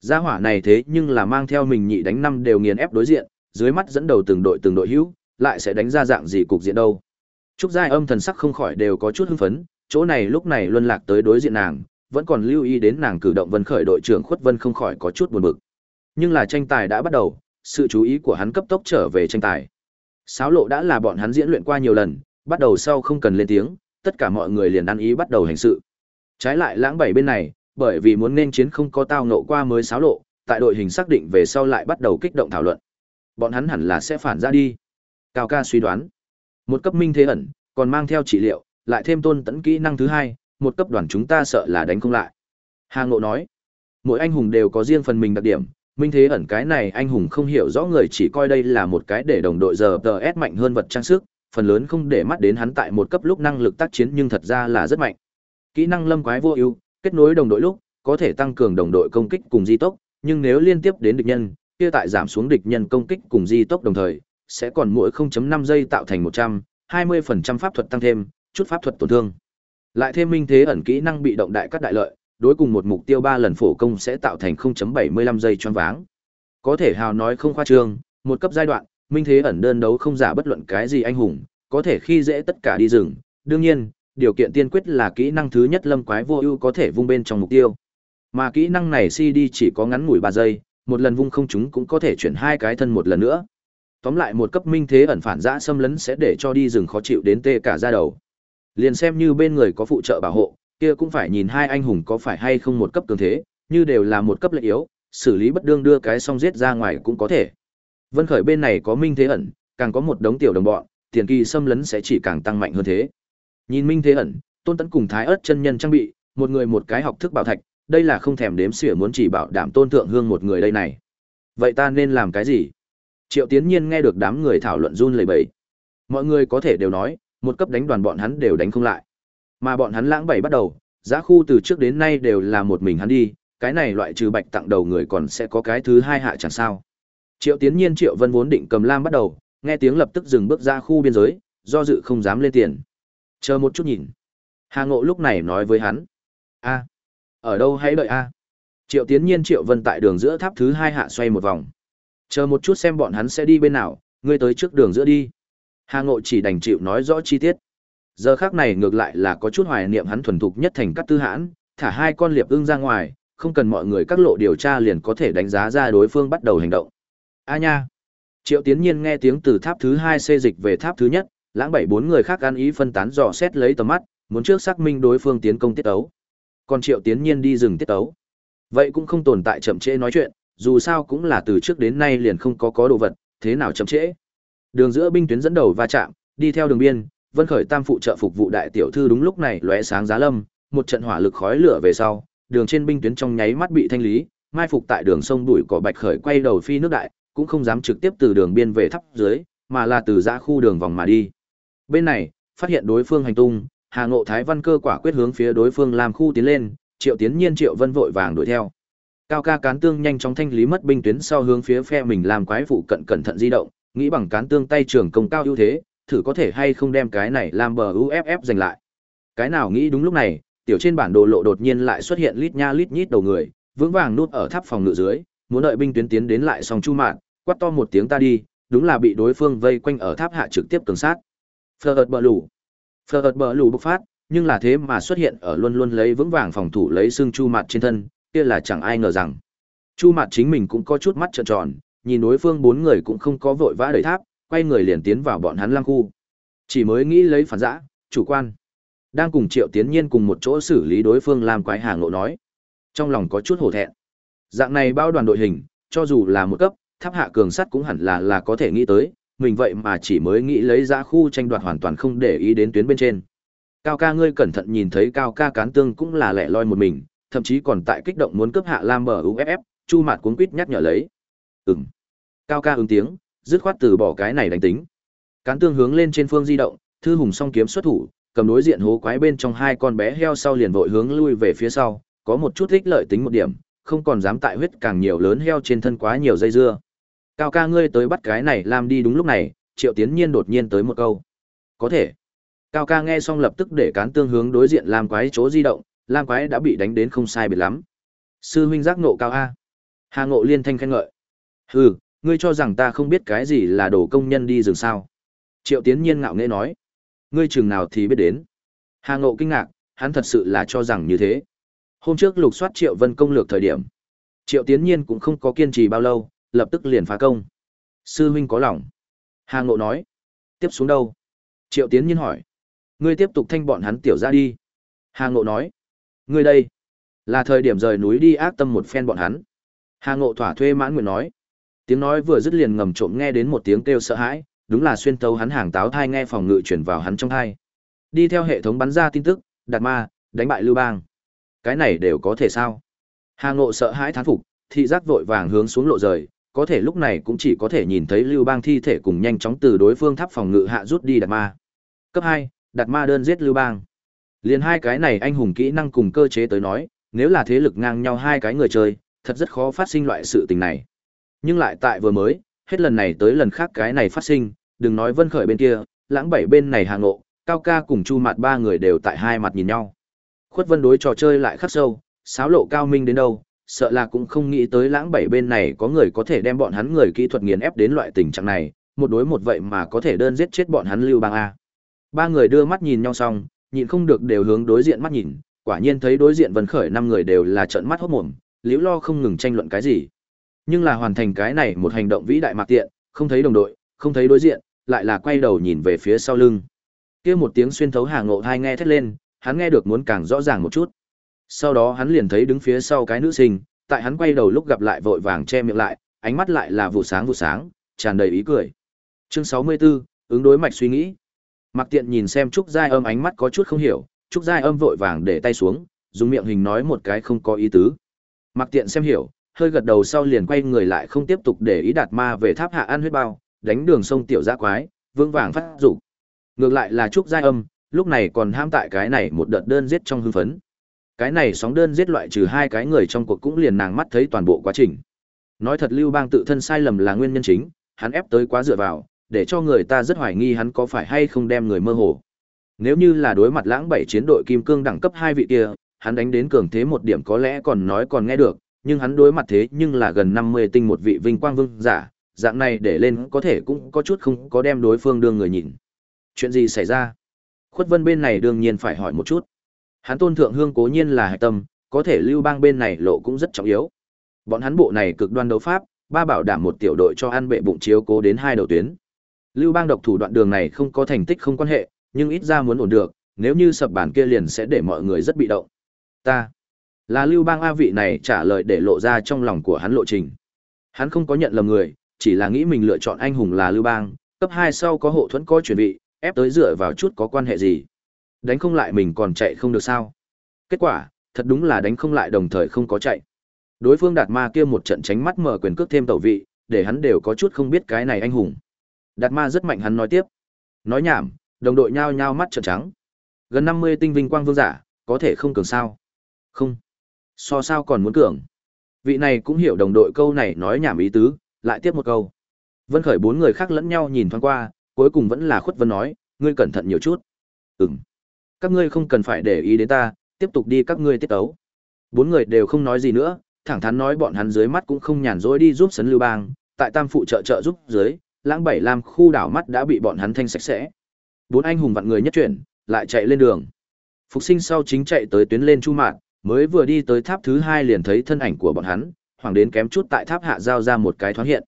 S1: Gia hỏa này thế nhưng là mang theo mình nhị đánh năm đều nghiền ép đối diện, dưới mắt dẫn đầu từng đội từng đội hữu, lại sẽ đánh ra dạng gì cục diện đâu. Trúc Giai âm thần sắc không khỏi đều có chút hưng phấn, chỗ này lúc này luân lạc tới đối diện nàng, vẫn còn lưu ý đến nàng cử động Vân Khởi đội trưởng Khuất Vân không khỏi có chút buồn bực. Nhưng là tranh tài đã bắt đầu, sự chú ý của hắn cấp tốc trở về tranh tài. Sáo lộ đã là bọn hắn diễn luyện qua nhiều lần, bắt đầu sau không cần lên tiếng, tất cả mọi người liền ăn ý bắt đầu hành sự. Trái lại lãng bảy bên này, bởi vì muốn nên chiến không có tao nộ qua mới sáo lộ, tại đội hình xác định về sau lại bắt đầu kích động thảo luận. Bọn hắn hẳn là sẽ phản ra đi. Cao ca suy đoán. Một cấp minh thế ẩn, còn mang theo trị liệu, lại thêm tôn tấn kỹ năng thứ hai, một cấp đoàn chúng ta sợ là đánh không lại. Hà Ngộ nói, mỗi anh hùng đều có riêng phần mình đặc điểm, minh thế ẩn cái này anh hùng không hiểu rõ người chỉ coi đây là một cái để đồng đội giờ ép mạnh hơn vật trang sức, phần lớn không để mắt đến hắn tại một cấp lúc năng lực tác chiến nhưng thật ra là rất mạnh. Kỹ năng lâm quái vô ưu, kết nối đồng đội lúc, có thể tăng cường đồng đội công kích cùng di tốc, nhưng nếu liên tiếp đến địch nhân, kia tại giảm xuống địch nhân công kích cùng di tốc đồng thời, sẽ còn mỗi 0.5 giây tạo thành 100, 20% pháp thuật tăng thêm, chút pháp thuật tổn thương. Lại thêm minh thế ẩn kỹ năng bị động đại cắt đại lợi, đối cùng một mục tiêu 3 lần phổ công sẽ tạo thành 0.75 giây choáng váng. Có thể hào nói không khoa trương, một cấp giai đoạn, minh thế ẩn đơn đấu không giả bất luận cái gì anh hùng, có thể khi dễ tất cả đi rừng. Đương nhiên, điều kiện tiên quyết là kỹ năng thứ nhất lâm quái vô ưu có thể vung bên trong mục tiêu. Mà kỹ năng này CD chỉ có ngắn ngủi 3 giây, một lần vung không chúng cũng có thể chuyển hai cái thân một lần nữa. Tóm lại một cấp minh thế ẩn phản giã xâm lấn sẽ để cho đi rừng khó chịu đến tê cả da đầu. Liền xem như bên người có phụ trợ bảo hộ, kia cũng phải nhìn hai anh hùng có phải hay không một cấp cường thế, như đều là một cấp lệ yếu, xử lý bất đương đưa cái xong giết ra ngoài cũng có thể. Vân Khởi bên này có Minh Thế ẩn, càng có một đống tiểu đồng bọn, tiền kỳ xâm lấn sẽ chỉ càng tăng mạnh hơn thế. Nhìn Minh Thế ẩn, Tôn Tấn cùng Thái Ức chân nhân trang bị, một người một cái học thức bảo thạch, đây là không thèm đếm xỉa muốn chỉ bảo đảm Tôn Thượng Hương một người đây này. Vậy ta nên làm cái gì? Triệu Tiến Nhiên nghe được đám người thảo luận run lẩy bẩy. Mọi người có thể đều nói, một cấp đánh đoàn bọn hắn đều đánh không lại. Mà bọn hắn lãng bảy bắt đầu, giá khu từ trước đến nay đều là một mình hắn đi, cái này loại trừ bạch tặng đầu người còn sẽ có cái thứ hai hạ chẳng sao. Triệu Tiến Nhiên Triệu Vân vốn định cầm lam bắt đầu, nghe tiếng lập tức dừng bước ra khu biên giới, do dự không dám lên tiền. Chờ một chút nhìn. Hà Ngộ lúc này nói với hắn. a ở đâu hãy đợi a Triệu Tiến Nhiên Triệu Vân tại đường giữa tháp thứ hai hạ xoay một vòng. Chờ một chút xem bọn hắn sẽ đi bên nào, ngươi tới trước đường giữa đi. Hà Ngộ chỉ đành chịu nói rõ chi tiết. Giờ khác này ngược lại là có chút hoài niệm hắn thuần thục nhất thành cắt tư hãn, thả hai con liệp ưng ra ngoài, không cần mọi người các lộ điều tra liền có thể đánh giá ra đối phương bắt đầu hành động. A nha. Triệu Tiến Nhiên nghe tiếng từ tháp thứ hai xê dịch về tháp thứ nhất, lãng bảy bốn người khác ăn ý phân tán dò xét lấy tầm mắt, muốn trước xác minh đối phương tiến công tiết ấu. Còn Triệu Tiến Nhiên đi dừng tiết ấu. Vậy cũng không tồn tại chậm trễ nói chuyện, dù sao cũng là từ trước đến nay liền không có có đồ vật, thế nào chậm trễ. Đường giữa binh tuyến dẫn đầu va chạm, đi theo đường biên, Vân Khởi Tam phụ trợ phục vụ đại tiểu thư đúng lúc này lóe sáng giá lâm, một trận hỏa lực khói lửa về sau, đường trên binh tuyến trong nháy mắt bị thanh lý, mai phục tại đường sông đuổi cỏ bạch khởi quay đầu phi nước đại, cũng không dám trực tiếp từ đường biên về thấp dưới, mà là từ giã khu đường vòng mà đi. Bên này, phát hiện đối phương hành tung, Hà Ngộ Thái Văn cơ quả quyết hướng phía đối phương làm khu tiến lên, Triệu Tiến Nhiên Triệu Vân vội vàng đuổi theo. Cao ca cán tương nhanh chóng thanh lý mất binh tuyến sau hướng phía phe mình làm quái phụ cận cẩn thận di động, nghĩ bằng cán tương tay trường công cao ưu thế, thử có thể hay không đem cái này làm bờ UFF giành lại. Cái nào nghĩ đúng lúc này, tiểu trên bản đồ lộ đột nhiên lại xuất hiện lít nha lít nhít đầu người, vững vàng nút ở tháp phòng ngự dưới, muốn đợi binh tuyến tiến đến lại song chu mạn, quát to một tiếng ta đi, đúng là bị đối phương vây quanh ở tháp hạ trực tiếp cường sát. Phật bờ lù. Phật bờ lù bộc phát, nhưng là thế mà xuất hiện ở luôn luôn lấy vững vàng phòng thủ lấy xương chu mạn trên thân, kia là chẳng ai ngờ rằng. Chu mạn chính mình cũng có chút mắt trợn tròn, nhìn đối phương bốn người cũng không có vội vã đẩy tháp, quay người liền tiến vào bọn hắn lang khu. Chỉ mới nghĩ lấy phản giã, chủ quan. Đang cùng Triệu Tiến Nhiên cùng một chỗ xử lý đối phương làm quái hàng ngộ nói. Trong lòng có chút hổ thẹn. Dạng này bao đoàn đội hình, cho dù là một cấp, tháp hạ cường sắt cũng hẳn là là có thể nghĩ tới, mình vậy mà chỉ mới nghĩ lấy ra khu tranh đoạt hoàn toàn không để ý đến tuyến bên trên. Cao ca ngươi cẩn thận nhìn thấy cao ca cán tương cũng là lẻ loi một mình, thậm chí còn tại kích động muốn cướp hạ Lam bờ UFF, Chu Mạt cuống quýt nhắc nhở lấy. Ừm. Cao ca ứng tiếng, dứt khoát từ bỏ cái này đánh tính. Cán tương hướng lên trên phương di động, thư hùng song kiếm xuất thủ, cầm đối diện hố quái bên trong hai con bé heo sau liền vội hướng lui về phía sau, có một chút ích lợi tính một điểm, không còn dám tại huyết càng nhiều lớn heo trên thân quá nhiều dây dưa. Cao ca ngươi tới bắt cái này làm đi đúng lúc này, Triệu Tiến Nhiên đột nhiên tới một câu. Có thể. Cao ca nghe xong lập tức để cán tương hướng đối diện làm quái chỗ di động, làm quái đã bị đánh đến không sai biệt lắm. Sư huynh giác nộ cao A. Hà ngộ liên thanh khen ngợi. Hừ, ngươi cho rằng ta không biết cái gì là đồ công nhân đi rừng sao. Triệu Tiến Nhiên ngạo nghễ nói. Ngươi chừng nào thì biết đến. Hà ngộ kinh ngạc, hắn thật sự là cho rằng như thế. Hôm trước lục soát Triệu Vân công lược thời điểm. Triệu Tiến Nhiên cũng không có kiên trì bao lâu, lập tức liền phá công. Sư huynh có lòng. Hà Ngộ nói. Tiếp xuống đâu? Triệu Tiến Nhiên hỏi. Ngươi tiếp tục thanh bọn hắn tiểu ra đi. Hà Ngộ nói. Ngươi đây. Là thời điểm rời núi đi ác tâm một phen bọn hắn. Hà Ngộ thỏa thuê mãn nguyện nói. Tiếng nói vừa dứt liền ngầm trộm nghe đến một tiếng kêu sợ hãi, đúng là xuyên tấu hắn hàng táo thai nghe phòng ngự chuyển vào hắn trong thai. Đi theo hệ thống bắn ra tin tức, đạt ma, đánh bại Lưu Bang. Cái này đều có thể sao? Hà Ngộ sợ hãi thán phục, thị giác vội vàng hướng xuống lộ rời, có thể lúc này cũng chỉ có thể nhìn thấy Lưu Bang thi thể cùng nhanh chóng từ đối phương tháp phòng ngự hạ rút đi đạt ma. Cấp hai, đạt ma đơn giết Lưu Bang. Liền hai cái này anh hùng kỹ năng cùng cơ chế tới nói, nếu là thế lực ngang nhau hai cái người chơi, Thật rất khó phát sinh loại sự tình này. Nhưng lại tại vừa mới, hết lần này tới lần khác cái này phát sinh, đừng nói Vân Khởi bên kia, lãng bảy bên này hàng ngộ, Cao ca cùng Chu Mạt ba người đều tại hai mặt nhìn nhau. Khuất Vân đối trò chơi lại khắc sâu, sáo lộ cao minh đến đâu, sợ là cũng không nghĩ tới lãng bảy bên này có người có thể đem bọn hắn người kỹ thuật nghiền ép đến loại tình trạng này, một đối một vậy mà có thể đơn giết chết bọn hắn lưu bang a. Ba người đưa mắt nhìn nhau xong, nhìn không được đều hướng đối diện mắt nhìn, quả nhiên thấy đối diện Vân Khởi năm người đều là trợn mắt hốt mồm, liễu lo không ngừng tranh luận cái gì. Nhưng là hoàn thành cái này một hành động vĩ đại mạc tiện, không thấy đồng đội, không thấy đối diện, lại là quay đầu nhìn về phía sau lưng. Kia một tiếng xuyên thấu Hà Ngộ hai nghe thét lên, hắn nghe được muốn càng rõ ràng một chút. Sau đó hắn liền thấy đứng phía sau cái nữ sinh, tại hắn quay đầu lúc gặp lại vội vàng che miệng lại, ánh mắt lại là vụ sáng vụ sáng, tràn đầy ý cười. Chương 64, ứng đối mạch suy nghĩ. Mặc Tiện nhìn xem Trúc Giai Âm ánh mắt có chút không hiểu, Trúc Giai Âm vội vàng để tay xuống, dùng miệng hình nói một cái không có ý tứ. Mặc Tiện xem hiểu, hơi gật đầu sau liền quay người lại không tiếp tục để ý đạt ma về tháp hạ ăn huyết bao, đánh đường sông tiểu giã quái, vương vàng phát dục. Ngược lại là Trúc Giai Âm, lúc này còn ham tại cái này một đợt đơn giết trong hưng phấn. Cái này sóng đơn giết loại trừ hai cái người trong cuộc cũng liền nàng mắt thấy toàn bộ quá trình. Nói thật Lưu Bang tự thân sai lầm là nguyên nhân chính, hắn ép tới quá dựa vào, để cho người ta rất hoài nghi hắn có phải hay không đem người mơ hồ. Nếu như là đối mặt lãng bảy chiến đội kim cương đẳng cấp hai vị kia, hắn đánh đến cường thế một điểm có lẽ còn nói còn nghe được, nhưng hắn đối mặt thế nhưng là gần 50 tinh một vị vinh quang vương giả, dạng này để lên có thể cũng có chút không có đem đối phương đương người nhìn. Chuyện gì xảy ra? Khuất Vân bên này đương nhiên phải hỏi một chút. Hắn tôn thượng hương cố nhiên là hạch tâm, có thể lưu bang bên này lộ cũng rất trọng yếu. Bọn hắn bộ này cực đoan đấu pháp, ba bảo đảm một tiểu đội cho ăn bệ bụng chiếu cố đến hai đầu tuyến. Lưu bang độc thủ đoạn đường này không có thành tích không quan hệ, nhưng ít ra muốn ổn được, nếu như sập bản kia liền sẽ để mọi người rất bị động. Ta, là Lưu bang A vị này trả lời để lộ ra trong lòng của hắn lộ trình. Hắn không có nhận lầm người, chỉ là nghĩ mình lựa chọn anh hùng là Lưu bang, cấp hai sau có hộ thuẫn có chuẩn bị, ép tới dựa vào chút có quan hệ gì. Đánh không lại mình còn chạy không được sao. Kết quả, thật đúng là đánh không lại đồng thời không có chạy. Đối phương đạt ma kia một trận tránh mắt mở quyền cước thêm tẩu vị, để hắn đều có chút không biết cái này anh hùng. Đạt ma rất mạnh hắn nói tiếp. Nói nhảm, đồng đội nhao nhao mắt trợn trắng. Gần 50 tinh vinh quang vương giả, có thể không cường sao? Không. So sao còn muốn cường? Vị này cũng hiểu đồng đội câu này nói nhảm ý tứ, lại tiếp một câu. Vân Khởi bốn người khác lẫn nhau nhìn thoáng qua, cuối cùng vẫn là khuất vân nói, ngươi cẩn thận nhiều chút. Ừm. Các ngươi không cần phải để ý đến ta, tiếp tục đi các ngươi tiết tấu. Bốn người đều không nói gì nữa, thẳng thắn nói bọn hắn dưới mắt cũng không nhàn rỗi đi giúp sấn lưu bang, tại tam phụ trợ trợ giúp dưới, lãng bảy làm khu đảo mắt đã bị bọn hắn thanh sạch sẽ. Bốn anh hùng vặn người nhất chuyển, lại chạy lên đường. Phục sinh sau chính chạy tới tuyến lên chu mạn, mới vừa đi tới tháp thứ hai liền thấy thân ảnh của bọn hắn, hoàng đến kém chút tại tháp hạ giao ra một cái thoáng hiện.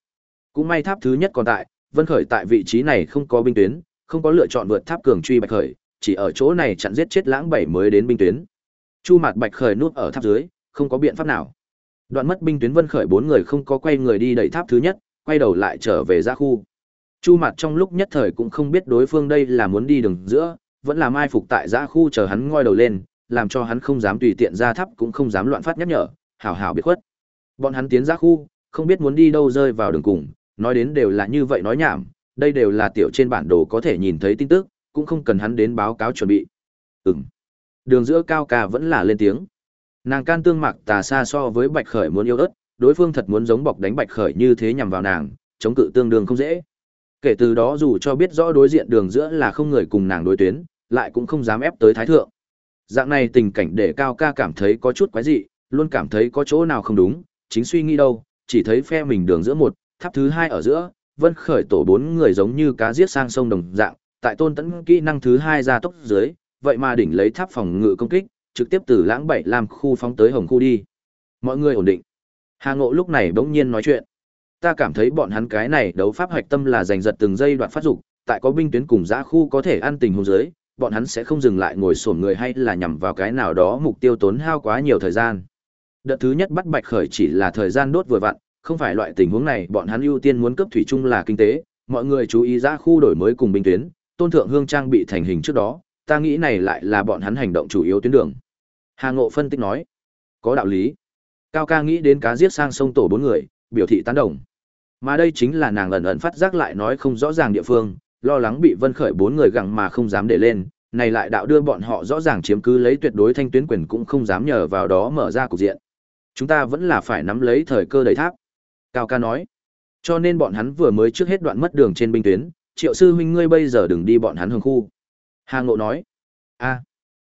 S1: Cũng may tháp thứ nhất còn tại, Vân Khởi tại vị trí này không có binh tuyến, không có lựa chọn vượt tháp cường truy Bạch Khởi, chỉ ở chỗ này chặn giết chết lãng bảy mới đến binh tuyến. Chu Mạt Bạch Khởi nuốt ở tháp dưới, không có biện pháp nào. Đoạn mất binh tuyến Vân Khởi bốn người không có quay người đi đẩy tháp thứ nhất, quay đầu lại trở về ra khu. Chu Mạt trong lúc nhất thời cũng không biết đối phương đây là muốn đi đường giữa, vẫn là mai phục tại giã khu chờ hắn ngoi đầu lên, làm cho hắn không dám tùy tiện ra tháp cũng không dám loạn phát nhắc nhở, hảo hảo biệt khuất. Bọn hắn tiến ra khu, không biết muốn đi đâu rơi vào đường cùng, nói đến đều là như vậy nói nhảm, đây đều là tiểu trên bản đồ có thể nhìn thấy tin tức, cũng không cần hắn đến báo cáo chuẩn bị. Ừm. Đường giữa cao ca vẫn là lên tiếng. Nàng can tương mặc tà xa so với Bạch Khởi muốn yêu ớt, đối phương thật muốn giống bọc đánh Bạch Khởi như thế nhằm vào nàng, chống cự tương đương không dễ. Kể từ đó dù cho biết rõ đối diện đường giữa là không người cùng nàng đối tuyến, lại cũng không dám ép tới thái thượng. Dạng này tình cảnh để cao ca cảm thấy có chút quái dị, luôn cảm thấy có chỗ nào không đúng, chính suy nghĩ đâu, chỉ thấy phe mình đường giữa một, tháp thứ hai ở giữa, vân khởi tổ bốn người giống như cá giết sang sông đồng dạng, tại tôn tẫn kỹ năng thứ hai ra tốc dưới, vậy mà đỉnh lấy tháp phòng ngự công kích, trực tiếp từ lãng bảy làm khu phóng tới hồng khu đi. Mọi người ổn định. Hà Ngộ lúc này bỗng nhiên nói chuyện. Ta cảm thấy bọn hắn cái này đấu pháp hoạch tâm là giành giật từng giây đoạn phát dục, tại có binh tuyến cùng giã khu có thể ăn tình huống dưới, bọn hắn sẽ không dừng lại ngồi sổn người hay là nhằm vào cái nào đó mục tiêu tốn hao quá nhiều thời gian. Đợt thứ nhất bắt Bạch Khởi chỉ là thời gian đốt vừa vặn, không phải loại tình huống này, bọn hắn ưu tiên muốn cấp thủy chung là kinh tế, mọi người chú ý ra khu đổi mới cùng binh tuyến, tôn thượng hương trang bị thành hình trước đó, ta nghĩ này lại là bọn hắn hành động chủ yếu tuyến đường. Hà Ngộ phân tích nói, có đạo lý. Cao ca nghĩ đến cá giết sang sông tổ bốn người, biểu thị tán đồng. Mà đây chính là nàng ẩn ẩn phát giác lại nói không rõ ràng địa phương, lo lắng bị vân khởi bốn người gặng mà không dám để lên, này lại đạo đưa bọn họ rõ ràng chiếm cứ lấy tuyệt đối thanh tuyến quyền cũng không dám nhờ vào đó mở ra cục diện. Chúng ta vẫn là phải nắm lấy thời cơ đầy tháp. Cao ca nói. Cho nên bọn hắn vừa mới trước hết đoạn mất đường trên binh tuyến, triệu sư huynh ngươi bây giờ đừng đi bọn hắn hương khu. Hà Ngộ nói. a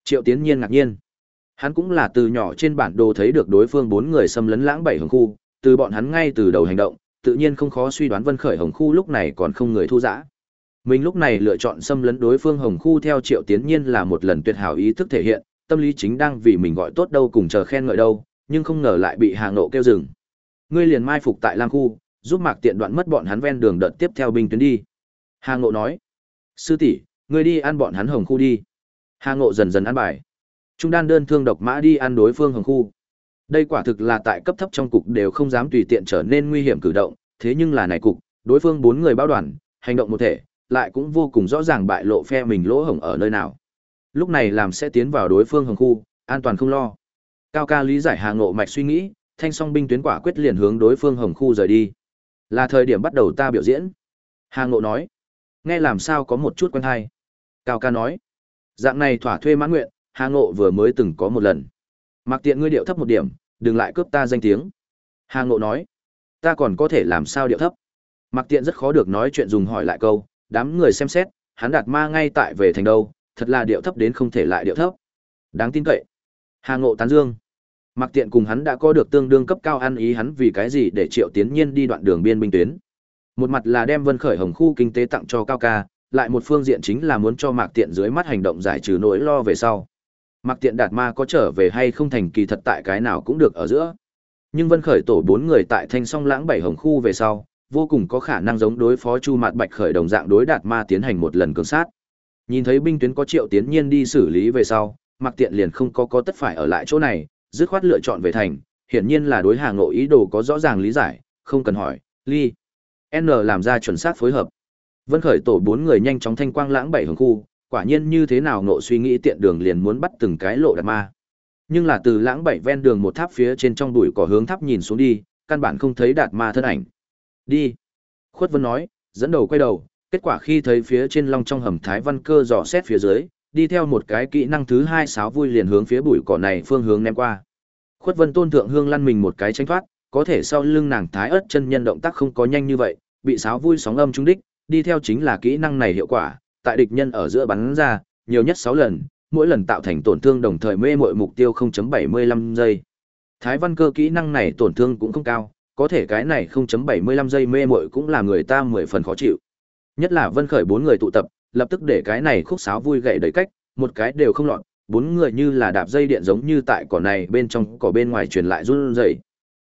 S1: Triệu Tiến Nhiên ngạc nhiên. Hắn cũng là từ nhỏ trên bản đồ thấy được đối phương bốn người xâm lấn lãng bảy hồng khu, từ bọn hắn ngay từ đầu hành động, tự nhiên không khó suy đoán Vân Khởi hồng khu lúc này còn không người thu dã. Mình lúc này lựa chọn xâm lấn đối phương hồng khu theo Triệu Tiến Nhiên là một lần tuyệt hảo ý thức thể hiện, tâm lý chính đang vì mình gọi tốt đâu cùng chờ khen ngợi đâu, nhưng không ngờ lại bị Hà Ngộ kêu dừng. Ngươi liền mai phục tại Lam khu, giúp Mạc Tiện đoạn mất bọn hắn ven đường đợt tiếp theo binh tuyến đi. Hà Ngộ nói: "Sư tỷ, ngươi đi ăn bọn hắn hồng khu đi." Hà Ngộ dần dần ăn bài. Trung đan đơn thương độc mã đi ăn đối phương hồng khu. Đây quả thực là tại cấp thấp trong cục đều không dám tùy tiện trở nên nguy hiểm cử động, thế nhưng là này cục, đối phương bốn người bao đoàn, hành động một thể, lại cũng vô cùng rõ ràng bại lộ phe mình lỗ hổng ở nơi nào. Lúc này làm sẽ tiến vào đối phương hồng khu, an toàn không lo. Cao ca lý giải Hà Ngộ mạch suy nghĩ, thanh song binh tuyến quả quyết liền hướng đối phương hồng khu rời đi. Là thời điểm bắt đầu ta biểu diễn. Hà Ngộ nói. Nghe làm sao có một chút quen hay. Cao ca nói. Dạng này thỏa thuê mãn nguyện, Hà Ngộ vừa mới từng có một lần. Mặc tiện ngươi điệu thấp một điểm, đừng lại cướp ta danh tiếng. Hà Ngộ nói. Ta còn có thể làm sao điệu thấp. Mặc tiện rất khó được nói chuyện dùng hỏi lại câu, đám người xem xét, hắn đạt ma ngay tại về thành đâu, thật là điệu thấp đến không thể lại điệu thấp. Đáng tin cậy. Hà Ngộ tán dương. Mặc tiện cùng hắn đã có được tương đương cấp cao ăn ý hắn vì cái gì để Triệu Tiến Nhiên đi đoạn đường biên binh tuyến. Một mặt là đem Vân Khởi Hồng khu kinh tế tặng cho Cao ca, lại một phương diện chính là muốn cho Mạc Tiện dưới mắt hành động giải trừ nỗi lo về sau. Mạc Tiện đạt ma có trở về hay không thành kỳ thật tại cái nào cũng được ở giữa. Nhưng Vân Khởi tổ bốn người tại Thanh Song Lãng bảy Hồng khu về sau, vô cùng có khả năng giống đối phó Chu Mạt Bạch khởi đồng dạng đối đạt ma tiến hành một lần cường sát. Nhìn thấy binh tuyến có Triệu Tiến Nhiên đi xử lý về sau, Mạc Tiện liền không có có tất phải ở lại chỗ này, dứt khoát lựa chọn về thành, hiển nhiên là đối Hà Ngộ ý đồ có rõ ràng lý giải, không cần hỏi, Ly. N làm ra chuẩn xác phối hợp. Vân khởi tổ bốn người nhanh chóng thanh quang lãng bảy hướng khu, quả nhiên như thế nào Ngộ suy nghĩ tiện đường liền muốn bắt từng cái lộ đạt ma. Nhưng là từ lãng bảy ven đường một tháp phía trên trong bụi cỏ hướng tháp nhìn xuống đi, căn bản không thấy đạt ma thân ảnh. Đi. Khuất Vân nói, dẫn đầu quay đầu, kết quả khi thấy phía trên long trong hầm thái văn cơ dò xét phía dưới, đi theo một cái kỹ năng thứ hai sáo vui liền hướng phía bụi cỏ này phương hướng ném qua. Khuất Vân Tôn thượng hương lăn mình một cái tránh thoát, có thể sau lưng nàng thái ớt chân nhân động tác không có nhanh như vậy, bị sáo vui sóng âm trúng đích, đi theo chính là kỹ năng này hiệu quả, tại địch nhân ở giữa bắn ra, nhiều nhất sáu lần, mỗi lần tạo thành tổn thương đồng thời mê mội mục tiêu 0.75 giây. Thái văn cơ kỹ năng này tổn thương cũng không cao, có thể cái này 0.75 giây mê muội cũng là người ta 10 phần khó chịu. Nhất là Vân Khởi bốn người tụ tập, lập tức để cái này khúc sáo vui gậy đầy cách, một cái đều không lọt, bốn người như là đạp dây điện giống như tại cỏ này bên trong cỏ bên ngoài truyền lại run rẩy.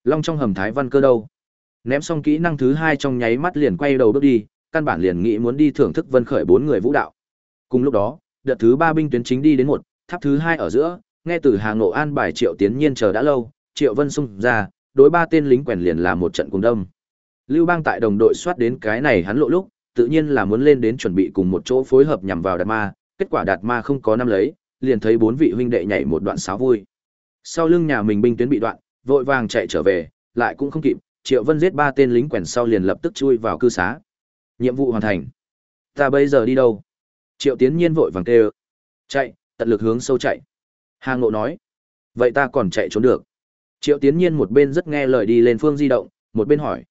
S1: Long trong hầm thái văn cơ đâu? Ném xong kỹ năng thứ hai trong nháy mắt liền quay đầu bước đi, căn bản liền nghĩ muốn đi thưởng thức Vân Khởi bốn người vũ đạo. Cùng lúc đó, đợt thứ ba binh tuyến chính đi đến một, tháp thứ hai ở giữa, nghe từ Hà Ngộ An bài Triệu Tiến Nhiên chờ đã lâu, Triệu Vân xung ra, đối ba tên lính quèn liền là một trận cùng đông. Lưu Bang tại đồng đội soát đến cái này hắn lộ lúc, tự nhiên là muốn lên đến chuẩn bị cùng một chỗ phối hợp nhằm vào Đạt Ma, kết quả Đạt Ma không có năm lấy, liền thấy bốn vị huynh đệ nhảy một đoạn sáo vui. Sau lưng nhà mình binh tuyến bị đoạn, vội vàng chạy trở về, lại cũng không kịp, Triệu Vân giết ba tên lính quèn sau liền lập tức chui vào cư xá. Nhiệm vụ hoàn thành. Ta bây giờ đi đâu? Triệu Tiến Nhiên vội vàng kêu. Chạy, tận lực hướng sâu chạy. Hàng Ngộ nói. Vậy ta còn chạy trốn được. Triệu Tiến Nhiên một bên rất nghe lời đi lên phương di động, một bên hỏi.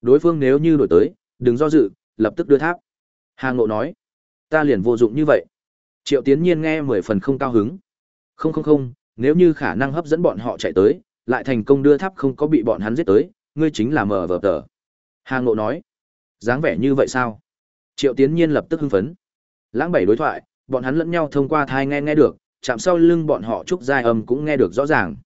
S1: Đối phương nếu như đổi tới, đừng do dự, lập tức đưa tháp. Hà Ngộ nói. Ta liền vô dụng như vậy. Triệu Tiến Nhiên nghe mười phần không cao hứng. Không không không, nếu như khả năng hấp dẫn bọn họ chạy tới, lại thành công đưa tháp không có bị bọn hắn giết tới, ngươi chính là mở vở tờ. Hà Ngộ nói. dáng vẻ như vậy sao? Triệu Tiến Nhiên lập tức hưng phấn. Lãng bảy đối thoại, bọn hắn lẫn nhau thông qua thai nghe nghe được, chạm sau lưng bọn họ trúc giai âm cũng nghe được rõ ràng.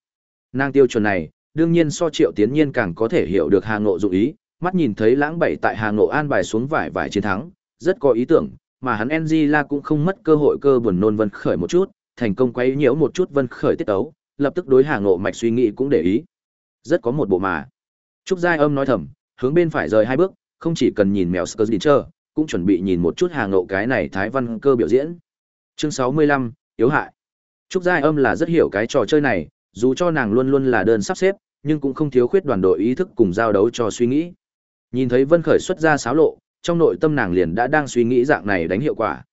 S1: Nàng tiêu chuẩn này, đương nhiên so Triệu Tiến Nhiên càng có thể hiểu được Hà Ngộ dụng ý, mắt nhìn thấy lãng bảy tại Hà Ngộ an bài xuống vải vải chiến thắng, rất có ý tưởng, mà hắn Angela cũng không mất cơ hội cơ buồn nôn Vân Khởi một chút, thành công quấy nhiễu một chút Vân Khởi tiết tấu, lập tức đối Hà Ngộ mạch suy nghĩ cũng để ý. Rất có một bộ mà. Trúc Giai Âm nói thầm, hướng bên phải rời hai bước, không chỉ cần nhìn mèo chờ, cũng chuẩn bị nhìn một chút Hà Ngộ cái này Thái Văn cơ biểu diễn. Chương 65, yếu hại. Trúc Giai Âm là rất hiểu cái trò chơi này, dù cho nàng luôn luôn là đơn sắp xếp, nhưng cũng không thiếu khuyết đoàn đội ý thức cùng giao đấu cho suy nghĩ. Nhìn thấy Vân Khởi xuất ra xáo lộ, trong nội tâm nàng liền đã đang suy nghĩ dạng này đánh hiệu quả.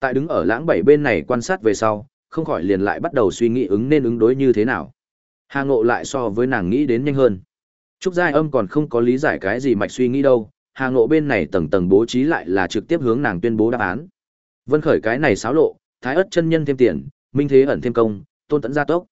S1: Tại đứng ở lãng bảy bên này quan sát về sau, không khỏi liền lại bắt đầu suy nghĩ ứng nên ứng đối như thế nào. Hà Ngộ lại so với nàng nghĩ đến nhanh hơn. Trúc Giai Âm còn không có lý giải cái gì mạch suy nghĩ đâu, Hà Ngộ bên này tầng tầng bố trí lại là trực tiếp hướng nàng tuyên bố đáp án. Vân khởi cái này xáo lộ, thái ất chân nhân thêm tiền, minh thế ẩn thêm công, tôn tấn gia tốc.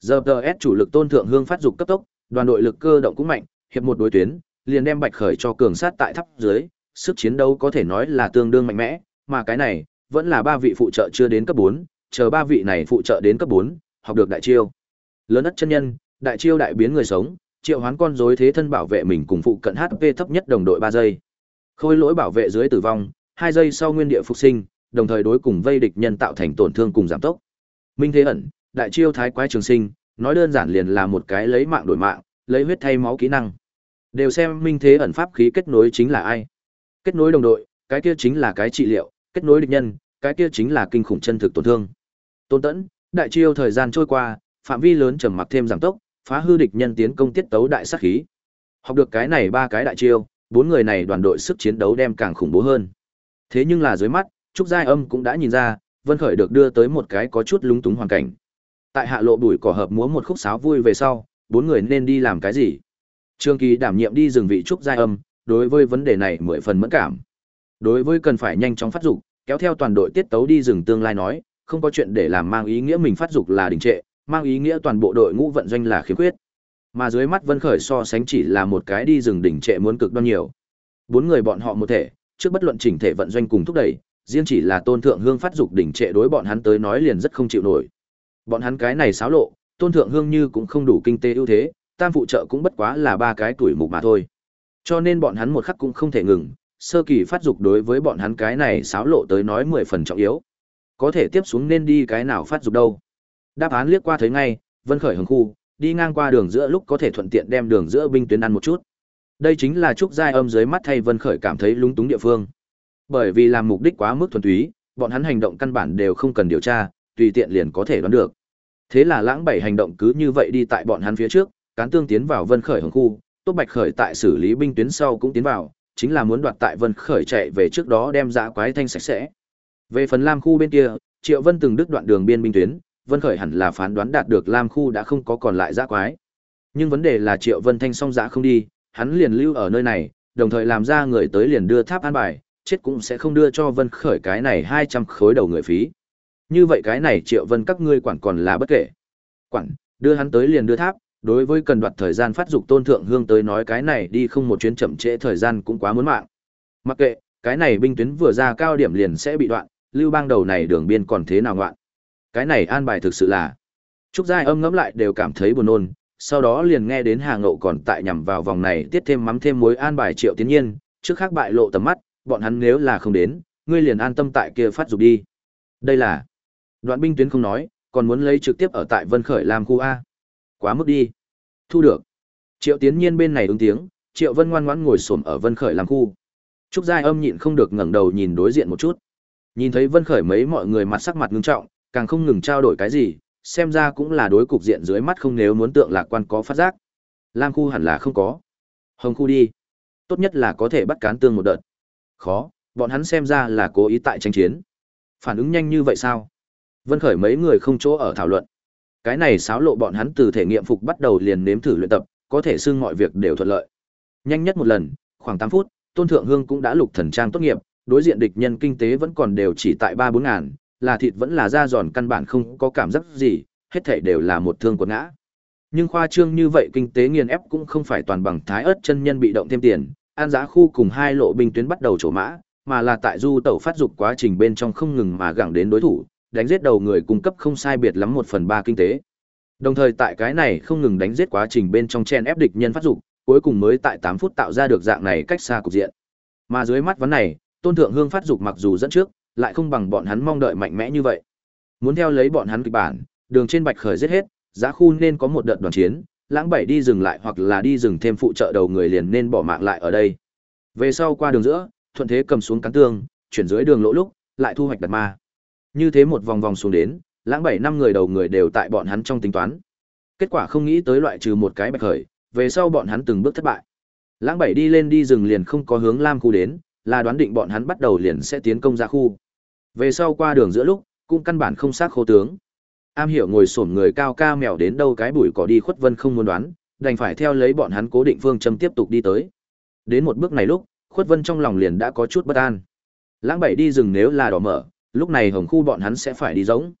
S1: Giờ DS chủ lực tôn thượng hương phát dục cấp tốc, đoàn đội lực cơ động cũng mạnh, hiệp một đối tuyến, liền đem Bạch Khởi cho cường sát tại thấp dưới, sức chiến đấu có thể nói là tương đương mạnh mẽ, mà cái này vẫn là ba vị phụ trợ chưa đến cấp 4, chờ ba vị này phụ trợ đến cấp 4, học được đại chiêu. Lớn ất chân nhân, đại chiêu đại biến người sống, triệu hoán con rối thế thân bảo vệ mình cùng phụ cận HP thấp nhất đồng đội 3 giây. Khôi lỗi bảo vệ dưới tử vong, 2 giây sau nguyên địa phục sinh, đồng thời đối cùng vây địch nhân tạo thành tổn thương cùng giảm tốc. Minh Thế ẩn, đại chiêu thái quái trường sinh, nói đơn giản liền là một cái lấy mạng đổi mạng, lấy huyết thay máu kỹ năng. Đều xem Minh Thế ẩn pháp khí kết nối chính là ai. Kết nối đồng đội, cái kia chính là cái trị liệu, kết nối địch nhân, cái kia chính là kinh khủng chân thực tổn thương. Tôn Tẫn, đại chiêu thời gian trôi qua, phạm vi lớn trầm mặc thêm giảm tốc, phá hư địch nhân tiến công tiết tấu đại sát khí. Học được cái này ba cái đại chiêu, bốn người này đoàn đội sức chiến đấu đem càng khủng bố hơn. Thế nhưng là dưới mắt, Trúc Giai Âm cũng đã nhìn ra, Vân Khởi được đưa tới một cái có chút lúng túng hoàn cảnh. Tại hạ lộ bùi cỏ hợp múa một khúc sáo vui về sau, bốn người nên đi làm cái gì? Trương Kỳ đảm nhiệm đi rừng vị Trúc Giai Âm, đối với vấn đề này mười phần mẫn cảm. Đối với cần phải nhanh chóng phát dục, kéo theo toàn đội tiết tấu đi rừng tương lai nói, không có chuyện để làm mang ý nghĩa mình phát dục là đình trệ, mang ý nghĩa toàn bộ đội ngũ vận doanh là khiếm khuyết. Mà dưới mắt Vân Khởi so sánh chỉ là một cái đi rừng đỉnh trệ muốn cực đoan nhiều. Bốn người bọn họ một thể, trước bất luận chỉnh thể vận doanh cùng thúc đẩy, riêng chỉ là Tôn Thượng Hương phát dục đỉnh trệ đối bọn hắn tới nói liền rất không chịu nổi. Bọn hắn cái này xáo lộ, Tôn Thượng Hương như cũng không đủ kinh tế ưu thế, tam phụ trợ cũng bất quá là ba cái tuổi mục mà thôi. Cho nên bọn hắn một khắc cũng không thể ngừng, sơ kỳ phát dục đối với bọn hắn cái này xáo lộ tới nói mười phần trọng yếu. Có thể tiếp xuống nên đi cái nào phát dục đâu. Đáp án liếc qua thấy ngay, Vân Khởi hướng khu, đi ngang qua đường giữa lúc có thể thuận tiện đem đường giữa binh tuyến ăn một chút. Đây chính là trúc giai âm dưới mắt thay Vân Khởi cảm thấy lúng túng địa phương. Bởi vì làm mục đích quá mức thuần túy, bọn hắn hành động căn bản đều không cần điều tra, tùy tiện liền có thể đoán được. Thế là lãng bảy hành động cứ như vậy đi tại bọn hắn phía trước, cán tương tiến vào Vân Khởi hướng khu, Tốt Bạch Khởi tại xử lý binh tuyến sau cũng tiến vào, chính là muốn đoạt tại Vân Khởi chạy về trước đó đem dã quái thanh sạch sẽ. Về phần Lam khu bên kia, Triệu Vân từng đứt đoạn đường biên binh tuyến, Vân Khởi hẳn là phán đoán đạt được Lam khu đã không có còn lại dã quái. Nhưng vấn đề là Triệu Vân Thanh song dã không đi, hắn liền lưu ở nơi này, đồng thời làm ra người tới liền đưa tháp an bài, chết cũng sẽ không đưa cho Vân Khởi cái này 200 khối đầu người phí. Như vậy cái này Triệu Vân các ngươi quản còn là bất kể. Quản, đưa hắn tới liền đưa tháp, đối với cần đoạt thời gian phát dục tôn thượng hương tới nói cái này đi không một chuyến chậm trễ thời gian cũng quá muốn mạng. Mặc kệ, cái này binh tuyến vừa ra cao điểm liền sẽ bị đoạn, lưu bang đầu này đường biên còn thế nào ngoạn. Cái này an bài thực sự là. Trúc Giai âm ngẫm lại đều cảm thấy buồn nôn, sau đó liền nghe đến Hà Ngộ còn tại nhằm vào vòng này tiết thêm mắm thêm muối an bài triệu tiến nhiên, trước khác bại lộ tầm mắt, bọn hắn nếu là không đến, ngươi liền an tâm tại kia phát dục đi. Đây là đoạn binh tuyến không nói, còn muốn lấy trực tiếp ở tại Vân Khởi làm khu A. Quá mức đi. Thu được. Triệu tiến nhiên bên này ứng tiếng, Triệu Vân ngoan ngoãn ngồi xổm ở Vân Khởi làm khu. Trúc Giai âm nhịn không được ngẩng đầu nhìn đối diện một chút. Nhìn thấy Vân Khởi mấy mọi người mặt sắc mặt ngưng trọng, càng không ngừng trao đổi cái gì, xem ra cũng là đối cục diện dưới mắt không nếu muốn tượng lạc quan có phát giác. Lam khu hẳn là không có. Hồng khu đi. Tốt nhất là có thể bắt cán tương một đợt. Khó, bọn hắn xem ra là cố ý tại tranh chiến. Phản ứng nhanh như vậy sao? Vân Khởi mấy người không chỗ ở thảo luận. Cái này xáo lộ bọn hắn từ thể nghiệm phục bắt đầu liền nếm thử luyện tập, có thể xưng mọi việc đều thuận lợi. Nhanh nhất một lần, khoảng 8 phút, Tôn Thượng Hương cũng đã lục thần trang tốt nghiệp, đối diện địch nhân kinh tế vẫn còn đều chỉ tại 3 4 ngàn, là thịt vẫn là da giòn căn bản không có cảm giác gì, hết thảy đều là một thương quật ngã. Nhưng khoa trương như vậy kinh tế nghiền ép cũng không phải toàn bằng thái ớt chân nhân bị động thêm tiền, an giá khu cùng hai lộ binh tuyến bắt đầu trổ mã, mà là tại du tẩu phát dục quá trình bên trong không ngừng mà gặng đến đối thủ, đánh giết đầu người cung cấp không sai biệt lắm một phần ba kinh tế. Đồng thời tại cái này không ngừng đánh giết quá trình bên trong chen ép địch nhân phát dục, cuối cùng mới tại 8 phút tạo ra được dạng này cách xa cục diện. Mà dưới mắt vấn này, Tôn Thượng Hương phát dục mặc dù dẫn trước, lại không bằng bọn hắn mong đợi mạnh mẽ như vậy. Muốn theo lấy bọn hắn kịch bản, đường trên Bạch Khởi giết hết, giá khu nên có một đợt đoàn chiến, lãng bảy đi dừng lại hoặc là đi dừng thêm phụ trợ đầu người liền nên bỏ mạng lại ở đây. Về sau qua đường giữa, thuận thế cầm xuống cắn tương, chuyển dưới đường lỗ lúc, lại thu hoạch đặt ma. Như thế một vòng vòng xuống đến, lãng bảy năm người đầu người đều tại bọn hắn trong tính toán. Kết quả không nghĩ tới loại trừ một cái bạch khởi, về sau bọn hắn từng bước thất bại. Lãng bảy đi lên đi rừng liền không có hướng Lam khu đến, là đoán định bọn hắn bắt đầu liền sẽ tiến công ra khu. Về sau qua đường giữa lúc, cũng căn bản không xác khô tướng. Am hiểu ngồi xổm người cao ca mèo đến đâu cái bụi cỏ đi khuất vân không muốn đoán, đành phải theo lấy bọn hắn cố định phương châm tiếp tục đi tới. Đến một bước này lúc, khuất vân trong lòng liền đã có chút bất an. Lãng bảy đi rừng nếu là đỏ mở, lúc này hồng khu bọn hắn sẽ phải đi giống.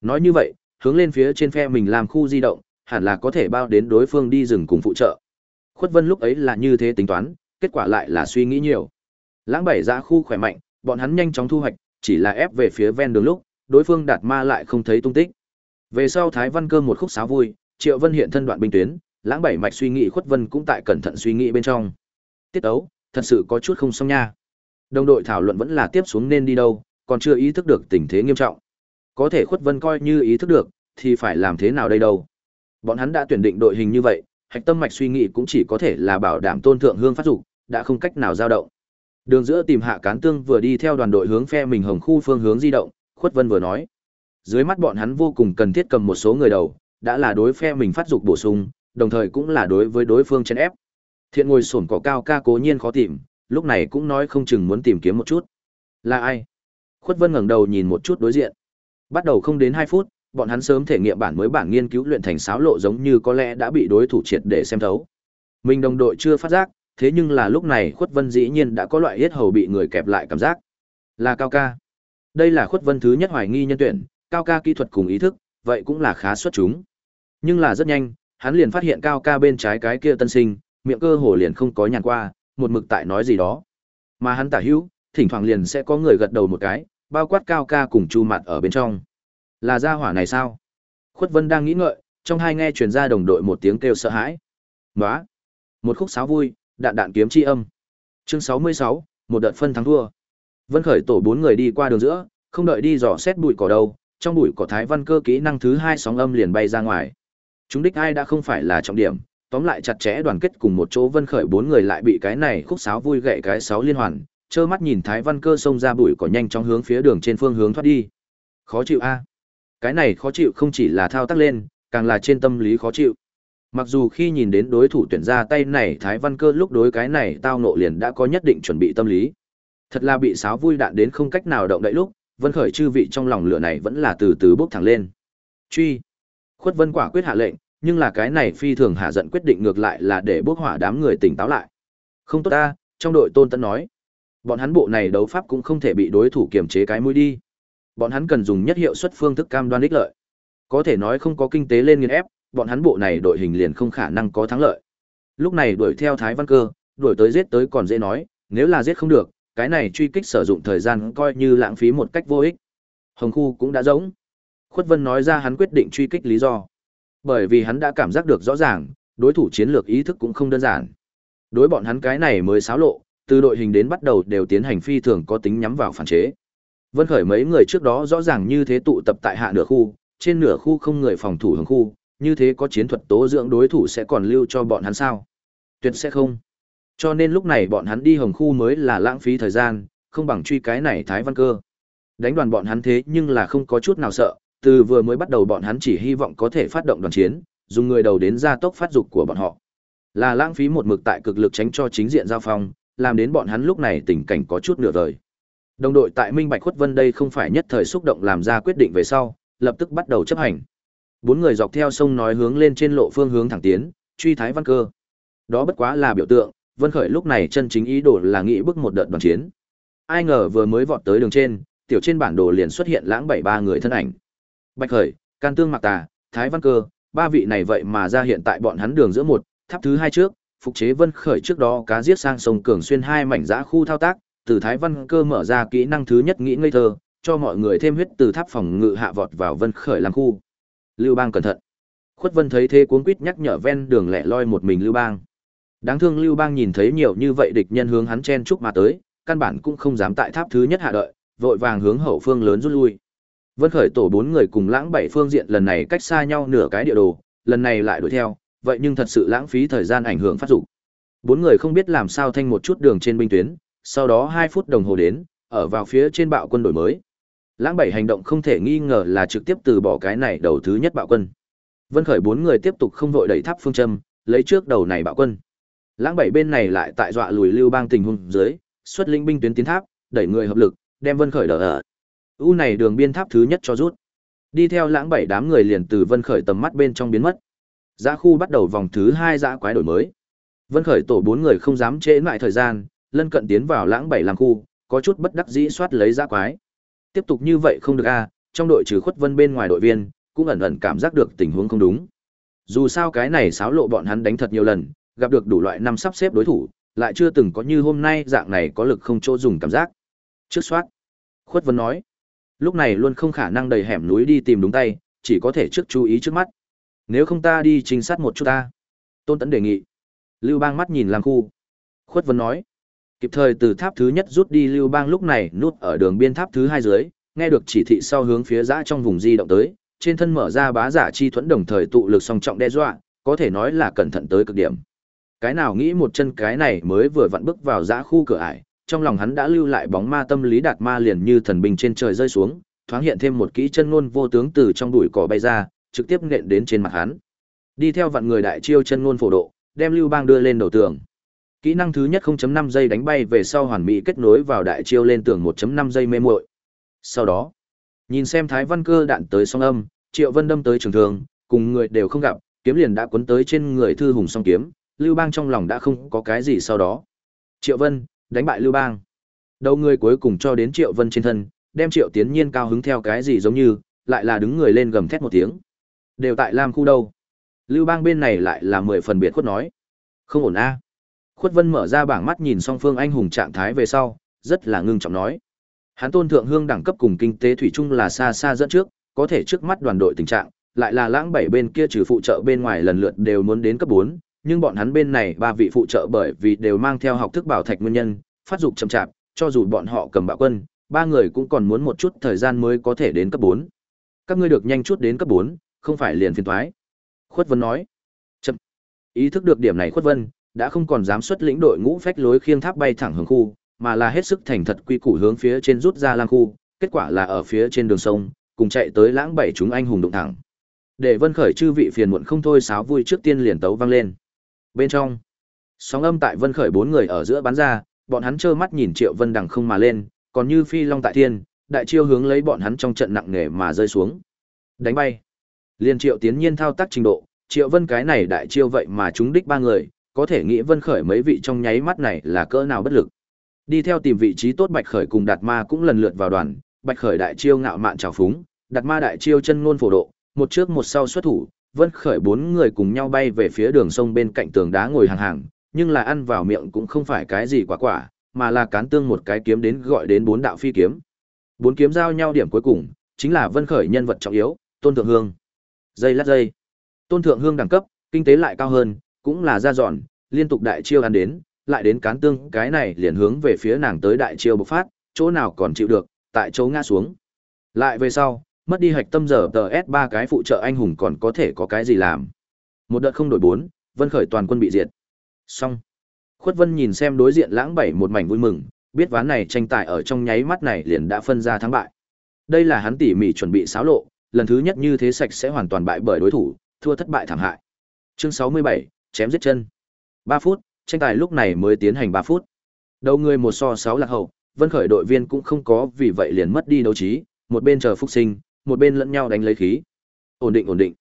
S1: Nói như vậy, hướng lên phía trên phe mình làm khu di động, hẳn là có thể bao đến đối phương đi rừng cùng phụ trợ. Khuất Vân lúc ấy là như thế tính toán, kết quả lại là suy nghĩ nhiều. Lãng bảy ra khu khỏe mạnh, bọn hắn nhanh chóng thu hoạch, chỉ là ép về phía ven đường lúc, đối phương đạt ma lại không thấy tung tích. Về sau Thái Văn Cơ một khúc sáo vui, Triệu Vân hiện thân đoạn binh tuyến, Lãng bảy mạch suy nghĩ Khuất Vân cũng tại cẩn thận suy nghĩ bên trong. Tiết ấu, thật sự có chút không xong nha. Đồng đội thảo luận vẫn là tiếp xuống nên đi đâu, còn chưa ý thức được tình thế nghiêm trọng. Có thể Khuất Vân coi như ý thức được, thì phải làm thế nào đây đâu. Bọn hắn đã tuyển định đội hình như vậy, hạch tâm mạch suy nghĩ cũng chỉ có thể là bảo đảm tôn thượng hương phát dục, đã không cách nào dao động. Đường giữa tìm hạ cán tương vừa đi theo đoàn đội hướng phe mình hồng khu phương hướng di động, Khuất Vân vừa nói. Dưới mắt bọn hắn vô cùng cần thiết cầm một số người đầu, đã là đối phe mình phát dục bổ sung, đồng thời cũng là đối với đối phương chèn ép. Thiện ngồi sổn cỏ cao ca cố nhiên khó tìm, lúc này cũng nói không chừng muốn tìm kiếm một chút. Là ai? Khuất Vân ngẩng đầu nhìn một chút đối diện. Bắt đầu không đến hai phút, bọn hắn sớm thể nghiệm bản mới bản nghiên cứu luyện thành sáo lộ giống như có lẽ đã bị đối thủ triệt để xem thấu. Mình đồng đội chưa phát giác, thế nhưng là lúc này Khuất Vân dĩ nhiên đã có loại yết hầu bị người kẹp lại cảm giác. Là Cao ca. Đây là Khuất Vân thứ nhất hoài nghi nhân tuyển, Cao ca kỹ thuật cùng ý thức, vậy cũng là khá xuất chúng. Nhưng là rất nhanh, hắn liền phát hiện Cao ca bên trái cái kia tân sinh, miệng cơ hồ liền không có nhàn qua, một mực tại nói gì đó. Mà hắn tả hữu, thỉnh thoảng liền sẽ có người gật đầu một cái, bao quát Cao ca cùng Chu Mặt ở bên trong. Là gia hỏa này sao? Khuất Vân đang nghĩ ngợi, trong hai nghe truyền ra đồng đội một tiếng kêu sợ hãi. Nóa! Một khúc sáo vui, đạn đạn kiếm chi âm. Chương 66, một đợt phân thắng thua. Vân khởi tổ bốn người đi qua đường giữa, không đợi đi dò xét bụi cỏ đâu, trong bụi cỏ thái văn cơ kỹ năng thứ hai sóng âm liền bay ra ngoài. Chúng đích ai đã không phải là trọng điểm, tóm lại chặt chẽ đoàn kết cùng một chỗ vân khởi bốn người lại bị cái này khúc sáo vui gậy cái sáu liên hoàn, trơ mắt nhìn thái văn cơ xông ra bụi cỏ nhanh trong hướng phía đường trên phương hướng thoát đi. Khó chịu a. Cái này khó chịu không chỉ là thao tác lên, càng là trên tâm lý khó chịu. Mặc dù khi nhìn đến đối thủ tuyển ra tay này Thái Văn Cơ lúc đối cái này tao nộ liền đã có nhất định chuẩn bị tâm lý. Thật là bị sáo vui đạn đến không cách nào động đậy lúc, Vân Khởi chư vị trong lòng lửa này vẫn là từ từ bốc thẳng lên. Truy. Khuất Vân quả quyết hạ lệnh, nhưng là cái này phi thường hạ giận quyết định ngược lại là để bốc hỏa đám người tỉnh táo lại. Không tốt ta, trong đội Tôn Tấn nói. Bọn hắn bộ này đấu pháp cũng không thể bị đối thủ kiềm chế cái mũi đi. Bọn hắn cần dùng nhất hiệu suất phương thức cam đoan ích lợi. Có thể nói không có kinh tế lên nghiền ép, bọn hắn bộ này đội hình liền không khả năng có thắng lợi. Lúc này đuổi theo Thái Văn Cơ, đuổi tới giết tới còn dễ nói, nếu là giết không được, cái này truy kích sử dụng thời gian coi như lãng phí một cách vô ích. Hồng Khu cũng đã giống. Khuất Vân nói ra hắn quyết định truy kích lý do. Bởi vì hắn đã cảm giác được rõ ràng, đối thủ chiến lược ý thức cũng không đơn giản. Đối bọn hắn cái này mới xáo lộ, từ đội hình đến bắt đầu đều tiến hành phi thường có tính nhắm vào phản chế. Vân Khởi mấy người trước đó rõ ràng như thế tụ tập tại hạ nửa khu, trên nửa khu không người phòng thủ hướng khu, như thế có chiến thuật tố dưỡng đối thủ sẽ còn lưu cho bọn hắn sao? Tuyệt sẽ không. Cho nên lúc này bọn hắn đi hồng khu mới là lãng phí thời gian, không bằng truy cái này Thái Văn Cơ. Đánh đoàn bọn hắn thế nhưng là không có chút nào sợ, từ vừa mới bắt đầu bọn hắn chỉ hy vọng có thể phát động đoàn chiến, dùng người đầu đến gia tốc phát dục của bọn họ. Là lãng phí một mực tại cực lực tránh cho chính diện giao phong, làm đến bọn hắn lúc này tình cảnh có chút nửa vời. Đồng đội tại Minh Bạch Khuất Vân đây không phải nhất thời xúc động làm ra quyết định về sau, lập tức bắt đầu chấp hành. Bốn người dọc theo sông nói hướng lên trên lộ phương hướng thẳng tiến, truy Thái Văn Cơ. Đó bất quá là biểu tượng, Vân Khởi lúc này chân chính ý đồ là nghĩ bước một đợt đoàn chiến. Ai ngờ vừa mới vọt tới đường trên, tiểu trên bản đồ liền xuất hiện lãng bảy ba người thân ảnh. Bạch Khởi, Can Tương Mạc Tà, Thái Văn Cơ, ba vị này vậy mà ra hiện tại bọn hắn đường giữa một, tháp thứ hai trước, phục chế Vân Khởi trước đó cá giết sang sông cường xuyên hai mảnh giã khu thao tác, từ Thái Văn Cơ mở ra kỹ năng thứ nhất nghĩ ngây thơ, cho mọi người thêm huyết từ tháp phòng ngự hạ vọt vào Vân Khởi làm khu. Lưu Bang cẩn thận. Khuất Vân thấy thế cuống quýt nhắc nhở ven đường lẻ loi một mình Lưu Bang. Đáng thương Lưu Bang nhìn thấy nhiều như vậy địch nhân hướng hắn chen chúc mà tới, căn bản cũng không dám tại tháp thứ nhất hạ đợi, vội vàng hướng hậu phương lớn rút lui. Vân Khởi tổ bốn người cùng lãng bảy phương diện lần này cách xa nhau nửa cái địa đồ, lần này lại đuổi theo, vậy nhưng thật sự lãng phí thời gian ảnh hưởng phát dục. Bốn người không biết làm sao thanh một chút đường trên binh tuyến, sau đó 2 phút đồng hồ đến, ở vào phía trên bạo quân đổi mới. Lãng bảy hành động không thể nghi ngờ là trực tiếp từ bỏ cái này đầu thứ nhất bạo quân. Vân Khởi bốn người tiếp tục không vội đẩy tháp phương châm, lấy trước đầu này bạo quân. Lãng bảy bên này lại tại dọa lùi Lưu Bang tình huống dưới, xuất linh binh tuyến tiến tháp, đẩy người hợp lực, đem Vân Khởi đỡ ở. U này đường biên tháp thứ nhất cho rút. Đi theo lãng bảy đám người liền từ Vân Khởi tầm mắt bên trong biến mất. Giã khu bắt đầu vòng thứ hai giã quái đổi mới. Vân Khởi tổ bốn người không dám trễ lại thời gian, lân cận tiến vào lãng bảy làm khu, có chút bất đắc dĩ soát lấy giã quái. Tiếp tục như vậy không được a, trong đội trừ khuất vân bên ngoài đội viên, cũng ẩn ẩn cảm giác được tình huống không đúng. Dù sao cái này xáo lộ bọn hắn đánh thật nhiều lần, gặp được đủ loại năm sắp xếp đối thủ, lại chưa từng có như hôm nay dạng này có lực không chỗ dùng cảm giác. Trước soát. Khuất Vân nói. Lúc này luôn không khả năng đầy hẻm núi đi tìm đúng tay, chỉ có thể trước chú ý trước mắt. Nếu không ta đi trinh sát một chút ta. Tôn Tấn đề nghị. Lưu Bang mắt nhìn làm khu. Khuất Vân nói. Kịp thời từ tháp thứ nhất rút đi Lưu Bang lúc này nút ở đường biên tháp thứ hai dưới, nghe được chỉ thị sau hướng phía giã trong vùng di động tới, trên thân mở ra bá giả chi thuẫn đồng thời tụ lực song trọng đe dọa, có thể nói là cẩn thận tới cực điểm. Cái nào nghĩ một chân cái này mới vừa vặn bước vào giã khu cửa ải, trong lòng hắn đã lưu lại bóng ma tâm lý đạt ma liền như thần binh trên trời rơi xuống, thoáng hiện thêm một kỹ chân ngôn vô tướng từ trong bụi cỏ bay ra, trực tiếp nện đến trên mặt hắn. Đi theo vạn người đại chiêu chân ngôn phổ độ, đem Lưu Bang đưa lên đầu tường. Kỹ năng thứ nhất 0.5 giây đánh bay về sau hoàn mỹ kết nối vào đại chiêu lên tường 1.5 giây mê muội. Sau đó, nhìn xem Thái Văn Cơ đạn tới song âm, Triệu Vân đâm tới trường thường, cùng người đều không gặp, kiếm liền đã cuốn tới trên người thư hùng song kiếm, Lưu Bang trong lòng đã không có cái gì sau đó. Triệu Vân, đánh bại Lưu Bang. Đầu người cuối cùng cho đến Triệu Vân trên thân, đem Triệu Tiến Nhiên cao hứng theo cái gì giống như, lại là đứng người lên gầm thét một tiếng. Đều tại Lam khu đâu. Lưu Bang bên này lại là mười phần biệt khuất nói. Không ổn a. Khuất Vân mở ra bảng mắt nhìn song phương anh hùng trạng thái về sau, rất là ngưng trọng nói. Hắn tôn thượng hương đẳng cấp cùng kinh tế thủy chung là xa xa dẫn trước, có thể trước mắt đoàn đội tình trạng, lại là lãng bảy bên kia trừ phụ trợ bên ngoài lần lượt đều muốn đến cấp 4, nhưng bọn hắn bên này ba vị phụ trợ bởi vì đều mang theo học thức bảo thạch nguyên nhân, phát dục chậm chạp, cho dù bọn họ cầm bạo quân, ba người cũng còn muốn một chút thời gian mới có thể đến cấp 4. Các ngươi được nhanh chút đến cấp 4, không phải liền phiền toái. Khuất Vân nói. Chậm. Ý thức được điểm này Khuất Vân, đã không còn dám xuất lĩnh đội ngũ phách lối khiêng tháp bay thẳng hướng khu, mà là hết sức thành thật quy củ hướng phía trên rút ra lang khu, kết quả là ở phía trên đường sông, cùng chạy tới lãng bảy chúng anh hùng đụng thẳng. Để Vân Khởi chư vị phiền muộn không thôi sáo vui trước tiên liền tấu vang lên. Bên trong, sóng âm tại Vân Khởi bốn người ở giữa bắn ra, bọn hắn trơ mắt nhìn Triệu Vân đằng không mà lên, còn như phi long tại thiên, đại chiêu hướng lấy bọn hắn trong trận nặng nề mà rơi xuống. Đánh bay. Liên Triệu tiến nhiên thao tác trình độ, Triệu Vân cái này đại chiêu vậy mà chúng đích ba người, có thể nghĩ Vân Khởi mấy vị trong nháy mắt này là cỡ nào bất lực. Đi theo tìm vị trí tốt Bạch Khởi cùng Đạt Ma cũng lần lượt vào đoàn, Bạch Khởi đại chiêu ngạo mạn trào phúng, Đạt Ma đại chiêu chân ngôn phổ độ, một trước một sau xuất thủ, Vân Khởi bốn người cùng nhau bay về phía đường sông bên cạnh tường đá ngồi hàng hàng, nhưng là ăn vào miệng cũng không phải cái gì quả quả, mà là cán tương một cái kiếm đến gọi đến bốn đạo phi kiếm. Bốn kiếm giao nhau điểm cuối cùng, chính là Vân Khởi nhân vật trọng yếu, Tôn Thượng Hương. Dây lát dây. Tôn Thượng Hương đẳng cấp, kinh tế lại cao hơn, cũng là ra dọn, liên tục đại chiêu ăn đến, lại đến cán tương, cái này liền hướng về phía nàng tới đại chiêu bộc phát, chỗ nào còn chịu được, tại chỗ ngã xuống. Lại về sau, mất đi hạch tâm giờ tờ s ba cái phụ trợ anh hùng còn có thể có cái gì làm một đợt không đổi bốn vân khởi toàn quân bị diệt xong khuất vân nhìn xem đối diện lãng bảy một mảnh vui mừng biết ván này tranh tài ở trong nháy mắt này liền đã phân ra thắng bại đây là hắn tỉ mỉ chuẩn bị xáo lộ lần thứ nhất như thế sạch sẽ hoàn toàn bại bởi đối thủ, thua thất bại thảm hại chương sáu mươi bảy, chém giết chân ba phút, tranh tài lúc này mới tiến hành ba phút đầu người một so sáu lạc hậu, vân khởi đội viên cũng không có vì vậy liền mất đi đấu trí, một bên chờ phục sinh, một bên lẫn nhau đánh lấy khí. Ổn định ổn định.